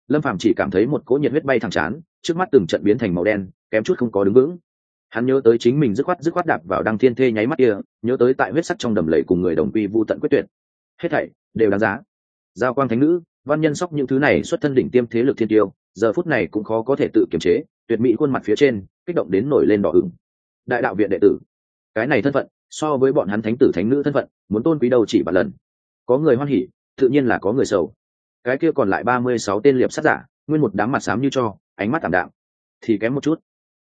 Lâm phạm chỉ cảm thấy một cỗ nhiệt huyết bay thẳng chán trước mắt từng trận biến thành màu đen, kém chút không có đứng vững. Hắn nhớ tới chính mình dứt khoát dứt khoát đạp vào đăng thiên thê nháy mắt kia, nhớ tới tại huyết sắc trong đầm lầy cùng người đồng quy vô tận quyết tuyệt. Hết thảy đều đáng giá. Giao quang thánh nữ, văn nhân sóc những thứ này xuất thân đỉnh tiêm thế lực thiên tiêu, giờ phút này cũng khó có thể tự kiềm chế, tuyệt mỹ khuôn mặt phía trên, kích động đến nổi lên đỏ ửng. Đại đạo viện đệ tử, cái này thân phận, so với bọn hắn thánh tử thánh nữ thân phận, muốn tôn quý đầu chỉ một lần. Có người hoan hỉ, tự nhiên là có người sầu. Cái kia còn lại ba mươi sáu tên liệp sát giả, nguyên một đám mặt xám như cho ánh mắt tảm đạm. Thì kém một chút.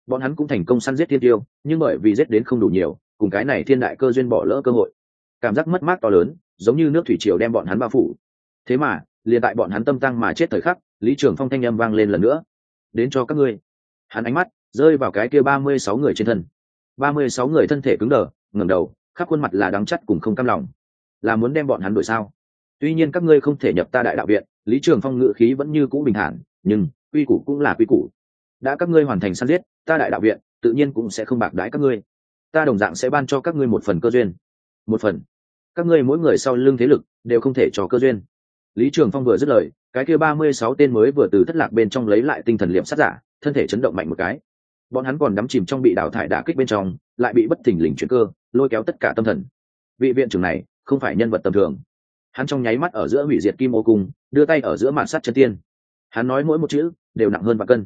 Bọn hắn cũng thành công săn giết thiên tiêu, nhưng bởi vì giết đến không đủ nhiều, cùng cái này thiên đại cơ duyên bỏ lỡ cơ hội. Cảm giác mất mát to lớn, giống như nước thủy triều đem bọn hắn bao phủ. Thế mà, liền tại bọn hắn tâm tăng mà chết thời khắc, lý trường phong thanh â m vang lên lần nữa. Đến cho các ngươi. Hắn ánh mắt rơi vào cái kia ba mươi sáu người trên thân. ba mươi sáu người thân thể cứng đờ, ngẩng đầu, khắp khuôn mặt là đắng chắt cùng không cam lòng. Là muốn đem bọn hắn đổi sao? Tuy nhiên các ngươi không thể nhập ta đại đạo viện, lý trường phong ngự khí vẫn như cũ bình thản, nhưng quy củ cũng là quy củ. Đã các ngươi hoàn thành săn giết, ta đại đạo viện, tự nhiên cũng sẽ không bạc đái các ngươi. Ta đồng dạng sẽ ban cho các ngươi một phần cơ duyên. Một phần. Các ngươi mỗi người sau lưng thế lực đều không thể cho cơ duyên. Lý trường phong vừa dứt lời, cái kia ba mươi sáu tên mới vừa từ thất lạc bên trong lấy lại tinh thần liệm sát giả, thân thể chấn động mạnh một cái. Bọn hắn còn đắm chìm trong bị đào thải đả kích bên trong, lại bị bất thình lình chuyển cơ, lôi kéo tất cả tâm thần. Vị viện trưởng này không phải nhân vật tầm thường. Hắn trong nháy mắt ở giữa hủy diệt kim ô cung, đưa tay ở giữa mạn sát chân tiên hắn nói mỗi một chữ đều nặng hơn và cân.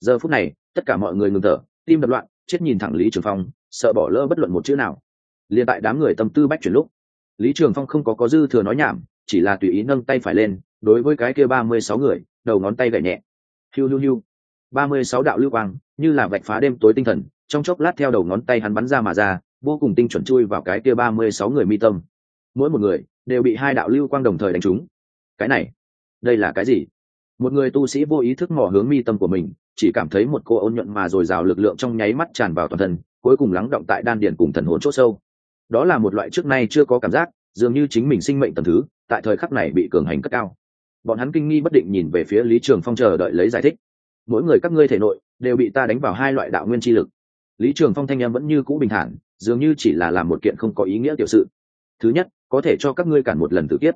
Giờ phút này, tất cả mọi người ngừng thở, tim đập loạn, chết nhìn thẳng lý trường phong, sợ bỏ lỡ bất luận một chữ nào. Liền tại đám người tâm tư bách chuyển lúc, lý trường phong không có có dư thừa nói nhảm, chỉ là tùy ý nâng tay phải lên, đối với cái kia ba mươi sáu người, đầu ngón tay gậy nhẹ. Hiu hiu hiu. ba mươi sáu đạo lưu quang, như là vạch phá đêm tối tinh thần, trong chốc lát theo đầu ngón tay hắn bắn ra mà ra, vô cùng tinh chuẩn chui vào cái kia ba mươi sáu người mi tâm. Mỗi một người đều bị hai đạo lưu quang đồng thời đánh trúng. Cái này, đây là cái gì? Một người tu sĩ vô ý thức mò hướng mi tâm của mình, chỉ cảm thấy một cô ôn nhuận mà dồi dào lực lượng trong nháy mắt tràn vào toàn thân, cuối cùng lắng động tại đan điền cùng thần hồn c h ỗ sâu. Đó là một loại trước nay chưa có cảm giác, dường như chính mình sinh mệnh tầm thứ, tại thời khắc này bị cường hành cất cao. Bọn hắn kinh nghi bất định nhìn về phía lý trường phong chờ đợi lấy giải thích. Mỗi người các ngươi thể nội, đều bị ta đánh vào hai loại đạo nguyên chi lực. Lý trường phong thanh em vẫn như cũ bình thản, dường như chỉ là làm một kiện không có ý nghĩa tiểu sự. Thứ nhất, có thể cho các ngươi cản một lần tự kiếp.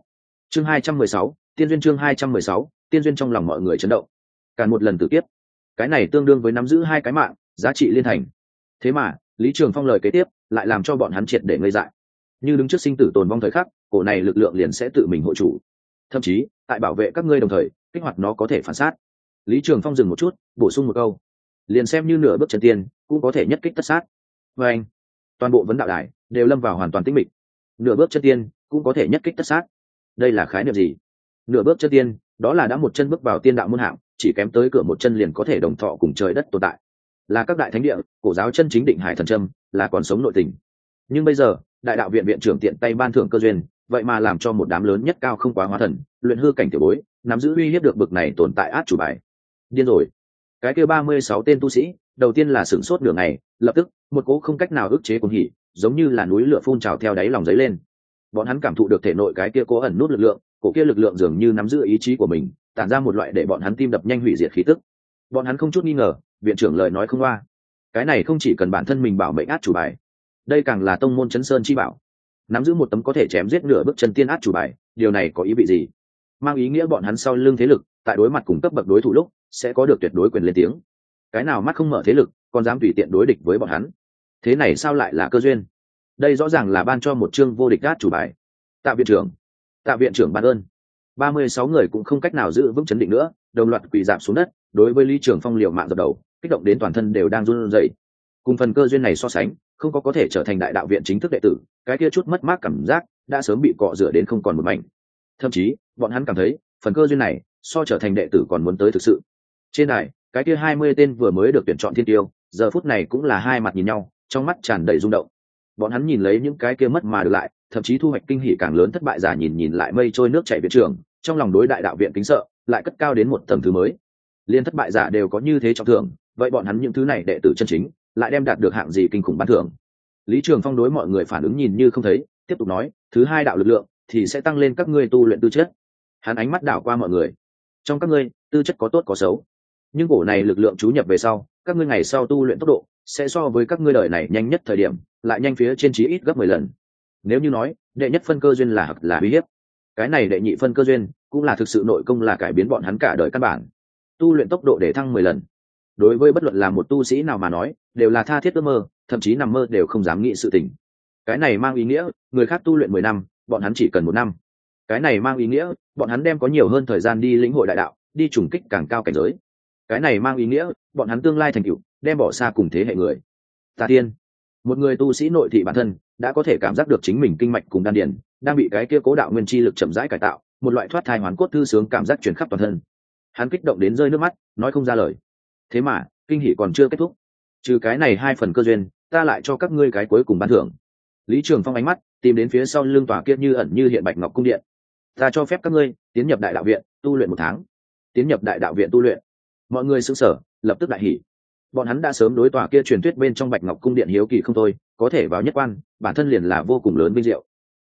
Chương hai trăm mười sáu, tiên duyên chương hai trăm mười sáu tiên duyên trong lòng mọi người chấn động. Càn một lần tử tiếp, cái này tương đương với nắm giữ hai cái mạng giá trị liên thành. Thế mà lý trường phong lời kế tiếp lại làm cho bọn hắn triệt để ngây dại. Như đứng trước sinh tử tồn vong thời khắc cổ này lực lượng liền sẽ tự mình hộ chủ. Thậm chí tại bảo vệ các ngươi đồng thời kích hoạt nó có thể phản sát. Lý trường phong dừng một chút bổ sung một câu. Liền xem như nửa bước chân tiên cũng có thể nhất kích tất sát. Và anh toàn bộ vấn đạo đài đều lâm vào hoàn toàn tĩnh mịch. Nửa bước chân tiên cũng có thể nhất kích tất sát. Đây là khái niệm gì? Nửa bước chân tiên đó là đã một chân bước vào tiên đạo môn hạng, chỉ kém tới cửa một chân liền có thể đồng thọ cùng trời đất tồn tại. Là các đại thánh địa, cổ giáo chân chính định hải thần trâm là còn sống nội tình. Nhưng bây giờ, đại đạo viện viện trưởng tiện tay ban thưởng cơ duyên, vậy mà làm cho một đám lớn nhất cao không quá hóa thần, luyện hư cảnh tiểu bối, nắm giữ uy hiếp được bực này tồn tại át chủ bài. Điên rồi. Cái kia ba mươi sáu tên tu sĩ, đầu tiên là sửng sốt đường này lập tức, một cỗ không cách nào ức chế cuồng hỉ, giống như là núi lửa phun trào theo đáy lòng giấy lên. Bọn hắn cảm thụ được thể nội cái kia cố ẩn nút lực lượng cổ kia lực lượng dường như nắm giữ ý chí của mình, tản ra một loại để bọn hắn tim đập nhanh hủy diệt khí tức. Bọn hắn không chút nghi ngờ, viện trưởng lời nói không qua cái này không chỉ cần bản thân mình bảo mệnh át chủ bài, đây càng là tông môn chấn sơn chi bảo. Nắm giữ một tấm có thể chém giết nửa bước chân tiên át chủ bài, điều này có ý vị gì? Mang ý nghĩa bọn hắn sau lưng thế lực, tại đối mặt cùng cấp bậc đối thủ lúc, sẽ có được tuyệt đối quyền lên tiếng. Cái nào mắt không mở thế lực, còn dám tùy tiện đối địch với bọn hắn. Thế này sao lại là cơ duyên? Đây rõ ràng là ban cho một chương vô địch át chủ bài. Tạ viện trưởng tạ viện trưởng ban ơn. Ba mươi sáu người cũng không cách nào giữ vững chấn định nữa, đồng loạt quỳ giảm xuống đất, đối với lý trường phong liều mạng dập đầu, kích động đến toàn thân đều đang run rẩy. Cùng phần cơ duyên này so sánh, không có có thể trở thành đại đạo viện chính thức đệ tử, cái kia chút mất mát cảm giác đã sớm bị cọ rửa đến không còn một mảnh. Thậm chí, bọn hắn cảm thấy, phần cơ duyên này so trở thành đệ tử còn muốn tới thực sự. Trên đài, cái kia hai mươi tên vừa mới được tuyển chọn thiên tiêu, giờ phút này cũng là hai mặt nhìn nhau, trong mắt tràn đầy rung động. Bọn hắn nhìn lấy những cái kia mất mà được lại thậm chí thu hoạch kinh hỉ càng lớn thất bại giả nhìn nhìn lại mây trôi nước chảy viện trường trong lòng đối đại đạo viện kính sợ, lại cất cao đến một tầm thứ mới. Liên thất bại giả đều có như thế trọng thưởng, vậy bọn hắn những thứ này đệ tử chân chính, lại đem đạt được hạng gì kinh khủng ban thưởng? Lý trường phong đối mọi người phản ứng nhìn như không thấy, tiếp tục nói, thứ hai đạo lực lượng thì sẽ tăng lên các ngươi tu luyện tư chất. Hắn ánh mắt đảo qua mọi người. Trong các ngươi, tư chất có tốt có xấu. Nhưng cổ này lực lượng chú nhập về sau, các ngươi ngày sau tu luyện tốc độ sẽ so với các ngươi đời này nhanh nhất thời điểm, lại nhanh phía trên trí ít gấp mười lần nếu như nói, đệ nhất phân cơ duyên là hoặc là uy hiếp. Cái này đệ nhị phân cơ duyên cũng là thực sự nội công là cải biến bọn hắn cả đời căn bản. Tu luyện tốc độ để thăng mười lần. Đối với bất luận là một tu sĩ nào mà nói, đều là tha thiết ước mơ, thậm chí nằm mơ đều không dám nghĩ sự tình. Cái này mang ý nghĩa, người khác tu luyện mười năm, bọn hắn chỉ cần một năm. Cái này mang ý nghĩa, bọn hắn đem có nhiều hơn thời gian đi lĩnh hội đại đạo, đi trùng kích càng cao cảnh giới. Cái này mang ý nghĩa, bọn hắn tương lai thành cựu đem bỏ xa cùng thế hệ người. Tà tiên, một người tu sĩ nội thị bản thân đã có thể cảm giác được chính mình kinh mạch cùng đan điền, đang bị cái kia cố đạo nguyên chi lực chậm rãi cải tạo, một loại thoát thai hoàn cốt thư sướng cảm giác truyền khắp toàn thân. Hắn kích động đến rơi nước mắt, nói không ra lời. Thế mà, kinh hỷ còn chưa kết thúc. Trừ cái này hai phần cơ duyên, ta lại cho các ngươi cái cuối cùng ban thưởng. Lý trường phong ánh mắt tìm đến phía sau lưng tòa kia như ẩn như hiện bạch ngọc cung điện. Ta cho phép các ngươi tiến nhập đại đạo viện, tu luyện một tháng. Tiến nhập đại đạo viện tu luyện. Mọi người xứng sở lập tức đại hỉ. Bọn hắn đã sớm đối tòa kia truyền thuyết bên trong bạch ngọc cung điện hiếu kỳ không thôi có thể vào nhất quan, bản thân liền là vô cùng lớn vinh diệu.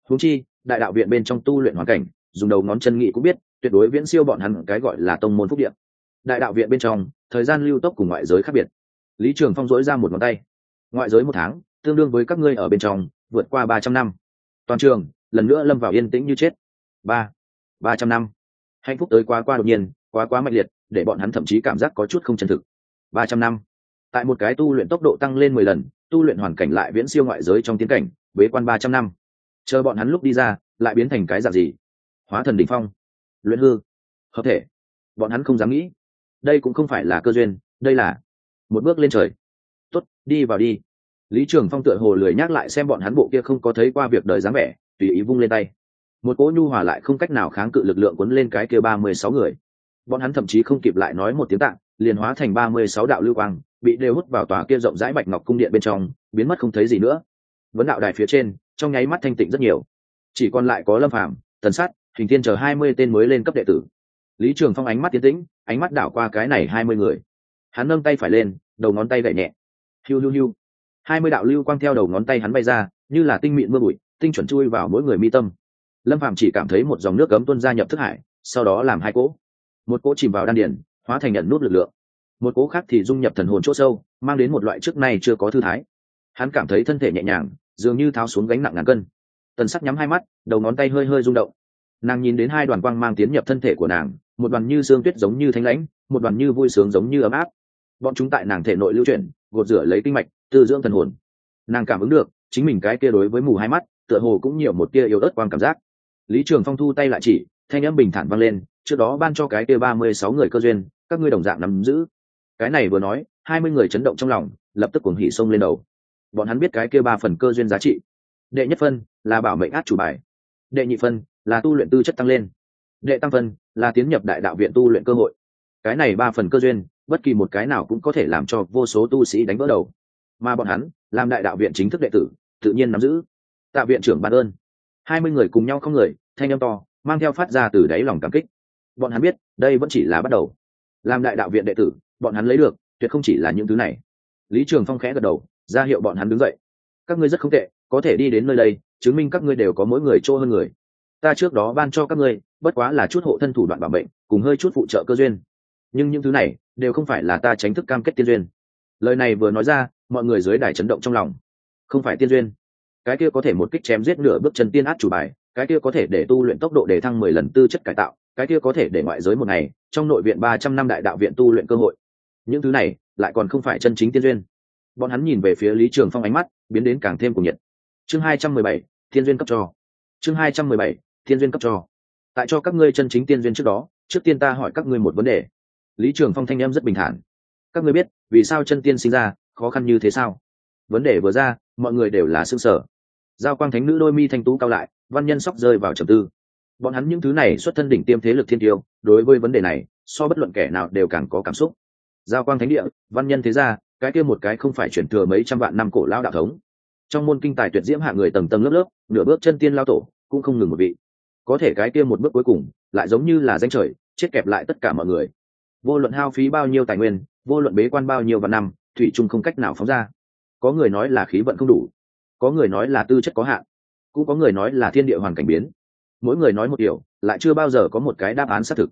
Húng chi, đại đạo viện bên trong tu luyện hoàn cảnh, dùng đầu ngón chân nghị cũng biết, tuyệt đối viễn siêu bọn hắn cái gọi là tông môn phúc điện đại đạo viện bên trong, thời gian lưu tốc cùng ngoại giới khác biệt. Lý trường phong dối ra một ngón tay. Ngoại giới một tháng, tương đương với các ngươi ở bên trong, vượt qua ba trăm năm. Toàn trường, lần nữa lâm vào yên tĩnh như chết. Ba ba trăm năm. Hạnh phúc tới quá qua đột nhiên, quá quá mạnh liệt, để bọn hắn thậm chí cảm giác có chút không chân thực. Ba trăm năm. Tại một cái tu luyện tốc độ tăng lên mười lần tu luyện hoàn cảnh lại viễn siêu ngoại giới trong tiến cảnh, bế quan ba trăm năm. Chờ bọn hắn lúc đi ra, lại biến thành cái dạng gì? Hóa thần đ ỉ n h phong. Luyện hư. Hợp thể. Bọn hắn không dám nghĩ. Đây cũng không phải là cơ duyên, đây là một bước lên trời. Tuất đi vào đi. Lý trường phong tựa hồ lười nhắc lại xem bọn hắn bộ kia không có thấy qua việc đời dáng vẻ, tùy ý vung lên tay. Một cỗ nhu hòa lại không cách nào kháng cự lực lượng quấn lên cái kia ba mươi sáu người. Bọn hắn thậm chí không kịp lại nói một tiếng tạng, liền hóa thành ba mươi sáu đạo lưu quang bị đều hút vào tòa kia rộng rãi bạch ngọc cung điện bên trong, biến mất không thấy gì nữa. Vấn đạo đài phía trên, trong nháy mắt thanh tịnh rất nhiều. Chỉ còn lại có lâm phàm, tần sát, hình thiên chờ hai mươi tên mới lên cấp đệ tử. Lý trường phong ánh mắt tiến tĩnh, ánh mắt đảo qua cái này hai mươi người. Hắn nâng tay phải lên, đầu ngón tay gậy nhẹ. Hiu hiu hiu. hai mươi đạo lưu quang theo đầu ngón tay hắn bay ra, như là tinh mịn mưa bụi, tinh chuẩn chui vào mỗi người mi tâm. Lâm phạm chỉ cảm thấy một dòng nước cấm tuân gia nhập thức hải, sau đó làm hai cỗ. Một cỗ chìm vào đan điền, hóa thành nhận nút lực lượng một cố khác thì dung nhập thần hồn chỗ sâu, mang đến một loại trước nay chưa có thư thái. Hắn cảm thấy thân thể nhẹ nhàng, dường như tháo xuống gánh nặng ngàn cân. Tần sắc nhắm hai mắt, đầu ngón tay hơi hơi rung động. Nàng nhìn đến hai đoàn quang mang tiến nhập thân thể của nàng, một đoàn như xương tuyết giống như thanh lãnh, một đoàn như vui sướng giống như ấm áp. Bọn chúng tại nàng thể nội lưu chuyển, gột rửa lấy kinh mạch, tư dưỡng thần hồn. Nàng cảm ứng được, chính mình cái kia đối với mù hai mắt, tựa hồ cũng nhiều một tia yếu ớt quang cảm giác. Lý trường phong thu tay lại chỉ, thanh âm bình thản vang lên, trước đó ban cho cái kia ba mươi sáu người cơ duyên, các ngươi đồng dạng nắm giữ cái này vừa nói, hai mươi người chấn động trong lòng, lập tức cuồng hỉ xông lên đầu. Bọn hắn biết cái kia ba phần cơ duyên giá trị. Đệ nhất phân là bảo mệnh át chủ bài. Đệ nhị phân là tu luyện tư chất tăng lên. Đệ tăng phân là tiến nhập đại đạo viện tu luyện cơ hội. Cái này ba phần cơ duyên, bất kỳ một cái nào cũng có thể làm cho vô số tu sĩ đánh vỡ đầu. Mà bọn hắn, làm đại đạo viện chính thức đệ tử, tự nhiên nắm giữ. Tạ viện trưởng ban ơn. Hai mươi người cùng nhau không người, thanh âm to, mang theo phát ra từ đáy lòng cảm kích. Bọn hắn biết, đây vẫn chỉ là bắt đầu. Làm đại đạo viện đệ tử bọn hắn lấy được, tuyệt không chỉ là những thứ này. Lý trường phong khẽ gật đầu, ra hiệu bọn hắn đứng dậy. Các ngươi rất không tệ, có thể đi đến nơi đây, chứng minh các ngươi đều có mỗi người chỗ hơn người. Ta trước đó ban cho các ngươi, bất quá là chút hộ thân thủ đoạn bảo bệnh cùng hơi chút phụ trợ cơ duyên. Nhưng những thứ này, đều không phải là ta tránh thức cam kết tiên duyên. Lời này vừa nói ra, mọi người dưới đài chấn động trong lòng. Không phải tiên duyên. Cái kia có thể một kích chém giết nửa bước chân tiên át chủ bài, cái kia có thể để tu luyện tốc độ để thăng mười lần tư chất cải tạo, cái kia có thể để ngoại giới một ngày, trong nội viện ba trăm năm đại đạo viện tu luyện cơ hội những thứ này lại còn không phải chân chính tiên duyên. Bọn hắn nhìn về phía lý trường phong ánh mắt biến đến càng thêm cuồng nhiệt. Chương hai trăm mười bảy thiên duyên cấp cho. Chương hai trăm mười bảy thiên duyên cấp cho. Tại cho các ngươi chân chính tiên duyên trước đó, trước tiên ta hỏi các ngươi một vấn đề. Lý trường phong thanh em rất bình thản. Các ngươi biết, vì sao chân tiên sinh ra, khó khăn như thế sao? Vấn đề vừa ra, mọi người đều là xương sở giao quang thánh nữ đôi mi thanh tú cao lại, văn nhân sóc rơi vào trầm tư. Bọn hắn những thứ này xuất thân đỉnh tiêm thế lực thiên tiêu, đối với vấn đề này, so bất luận kẻ nào đều càng có cảm xúc giao quang thánh địa, văn nhân thế ra cái kia một cái không phải chuyển thừa mấy trăm vạn năm cổ lao đạo thống. Trong môn kinh tài tuyệt diễm hạ người tầng tầng lớp lớp, nửa bước chân tiên lao tổ, cũng không ngừng một vị. Có thể cái kia một bước cuối cùng, lại giống như là danh trời, chết kẹp lại tất cả mọi người. Vô luận hao phí bao nhiêu tài nguyên, vô luận bế quan bao nhiêu vạn năm, thủy chung không cách nào phóng ra. Có người nói là khí vận không đủ, có người nói là tư chất có hạn, cũng có người nói là thiên địa hoàn cảnh biến. Mỗi người nói một điều, lại chưa bao giờ có một cái đáp án xác thực.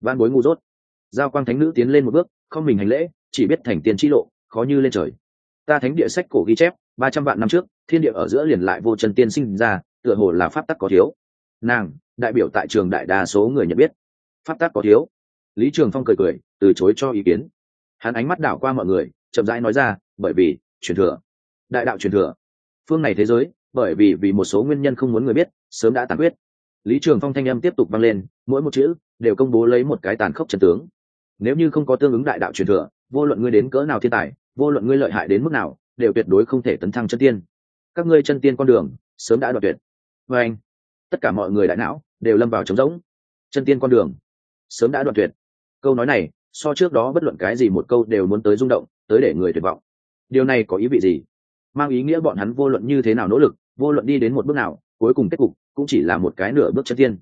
Van bối ngu dốt. Giao quang thánh nữ tiến lên một bước không mình hành lễ, chỉ biết thành tiên chi lộ, khó như lên trời. Ta thánh địa sách cổ ghi chép, ba trăm vạn năm trước, thiên địa ở giữa liền lại vô chân tiên sinh ra, tựa hồ là pháp tắc có thiếu. Nàng, đại biểu tại trường đại đa số người nhận biết. Pháp tắc có thiếu. Lý trường phong cười cười, từ chối cho ý kiến. Hắn ánh mắt đảo qua mọi người, chậm rãi nói ra, bởi vì, truyền thừa. Đại đạo truyền thừa. Phương này thế giới, bởi vì vì một số nguyên nhân không muốn người biết, sớm đã tàn quyết lý trường phong thanh âm tiếp tục vang lên, mỗi một chữ đều công bố lấy một cái tàn khốc trần tướng nếu như không có tương ứng đại đạo truyền thừa, vô luận ngươi đến cỡ nào thiên tài, vô luận ngươi lợi hại đến mức nào, đều tuyệt đối không thể tấn thăng chân tiên. Các ngươi chân tiên con đường, sớm đã đoạt tuyệt. Và anh, tất cả mọi người đại não, đều lâm vào trống rỗng. Chân tiên con đường, sớm đã đoạt tuyệt. Câu nói này, so trước đó bất luận cái gì một câu đều muốn tới rung động, tới để người tuyệt vọng. Điều này có ý vị gì? Mang ý nghĩa bọn hắn vô luận như thế nào nỗ lực, vô luận đi đến một bước nào, cuối cùng kết cục cũng chỉ là một cái nửa bước chân tiên.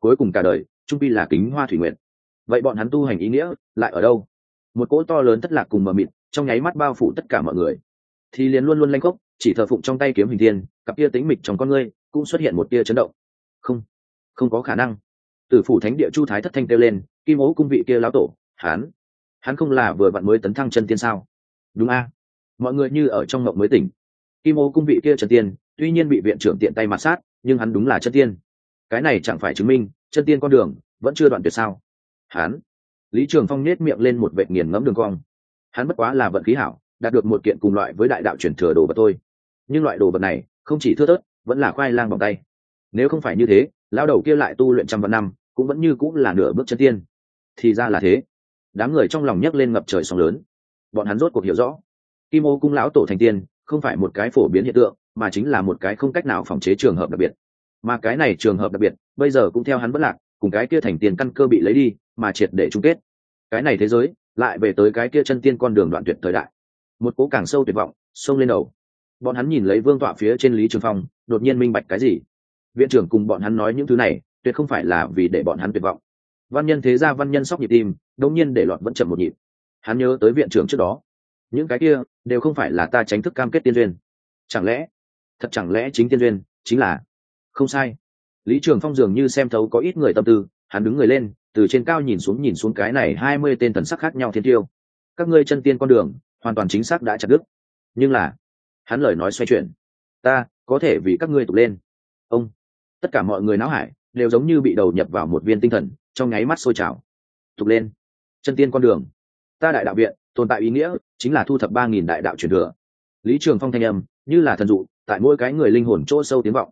Cuối cùng cả đời, trung pi là kính hoa thủy nguyện vậy bọn hắn tu hành ý nghĩa lại ở đâu? Một cỗ to lớn thất lạc cùng mờ mịt trong nháy mắt bao phủ tất cả mọi người. Thì liền luôn luôn lanh cốc chỉ thờ phụng trong tay kiếm hình thiên, cặp kia tính mịch trong con ngươi cũng xuất hiện một tia chấn động. Không không có khả năng. Từ phủ thánh địa chu thái thất thanh kêu lên, kim ố cung vị kia lão tổ, hắn hắn không là vừa vặn mới tấn thăng chân tiên sao? Đúng a. Mọi người như ở trong ngộng mới tỉnh. Kim ô cung vị kia chân tiên, tuy nhiên bị viện trưởng tiện tay mặt sát, nhưng hắn đúng là chân tiên. Cái này chẳng phải chứng minh chân tiên con đường vẫn chưa đoạn tuyệt sao? Hắn lý trường phong nết miệng lên một vệ nghiền ngẫm đường cong. Hắn bất quá là vận khí hảo đạt được một kiện cùng loại với đại đạo chuyển thừa đồ vật thôi. Nhưng loại đồ vật này không chỉ thưa tớt, vẫn là khoai lang bằng tay. Nếu không phải như thế lao đầu kia lại tu luyện trăm vạn năm cũng vẫn như cũng là nửa bước chân tiên. Thì ra là thế. Đám người trong lòng nhấc lên ngập trời sóng lớn. Bọn hắn rốt cuộc hiểu rõ kim ô cung lão tổ thành tiên không phải một cái phổ biến hiện tượng mà chính là một cái không cách nào phòng chế trường hợp đặc biệt. Mà cái này trường hợp đặc biệt bây giờ cũng theo hắn bất lạc cùng cái kia thành tiền căn cơ bị lấy đi, mà triệt để chung kết. Cái này thế giới, lại về tới cái kia chân tiên con đường đoạn tuyệt thời đại. Một cố càng sâu tuyệt vọng xông lên đầu. Bọn hắn nhìn lấy vương tọa phía trên lý trường phong, đột nhiên minh bạch cái gì. Viện trưởng cùng bọn hắn nói những thứ này, tuyệt không phải là vì để bọn hắn tuyệt vọng. Văn nhân thế ra văn nhân sóc nhịp tim, đống nhiên để loạn vẫn chậm một nhịp. Hắn nhớ tới viện trưởng trước đó. Những cái kia, đều không phải là ta tránh thức cam kết tiên duyên. Chẳng lẽ, thật chẳng lẽ chính tiên duyên, chính là không sai lý trường phong dường như xem thấu có ít người tâm tư, hắn đứng người lên, từ trên cao nhìn xuống nhìn xuống cái này hai mươi tên thần sắc khác nhau thiên tiêu. Các ngươi chân tiên con đường, hoàn toàn chính xác đã chặt đứt. Nhưng là, hắn lời nói xoay chuyển. Ta, có thể vì các ngươi tục lên. Ông, tất cả mọi người náo hải, đều giống như bị đầu nhập vào một viên tinh thần, trong nháy mắt sôi trào. Tục lên. Chân tiên con đường. Ta đại đạo viện, tồn tại ý nghĩa, chính là thu thập ba nghìn đại đạo truyền thừa. Lý trường phong thanh âm, như là thần dụ, tại mỗi cái người linh hồn chỗ sâu tiếng vọng.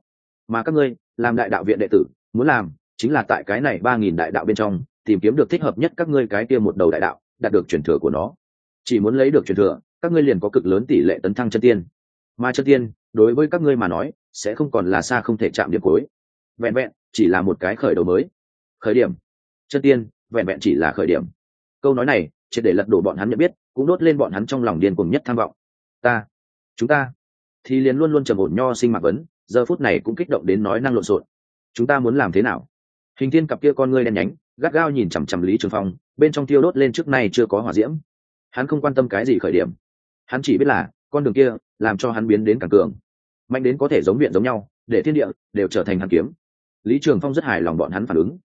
Mà các ngươi làm đại đạo viện đệ tử, muốn làm, chính là tại cái này ba nghìn đại đạo bên trong, tìm kiếm được thích hợp nhất các ngươi cái kia một đầu đại đạo, đạt được truyền thừa của nó. Chỉ muốn lấy được truyền thừa, các ngươi liền có cực lớn tỷ lệ tấn thăng chân tiên. Mà chân tiên, đối với các ngươi mà nói, sẽ không còn là xa không thể chạm điểm cuối. Vẹn vẹn, chỉ là một cái khởi đầu mới. Khởi điểm. Chân tiên, vẹn vẹn chỉ là khởi điểm. Câu nói này chỉ để lật đổ bọn hắn nhận biết, cũng đốt lên bọn hắn trong lòng điên cuồng nhất tham vọng. Ta, chúng ta, thì liền luôn luôn trầm ổn nho sinh mạc vấn giờ phút này cũng kích động đến nói năng lộn xộn. Chúng ta muốn làm thế nào? Hình thiên cặp kia con ngươi đen nhánh, gắt gao nhìn chằm chằm lý trường phong, bên trong thiêu đốt lên trước nay chưa có hỏa diễm. Hắn không quan tâm cái gì khởi điểm. Hắn chỉ biết là, con đường kia làm cho hắn biến đến càng cường. Mạnh đến có thể giống viện giống nhau, để thiên địa đều trở thành hàn kiếm. Lý trường phong rất hài lòng bọn hắn phản ứng.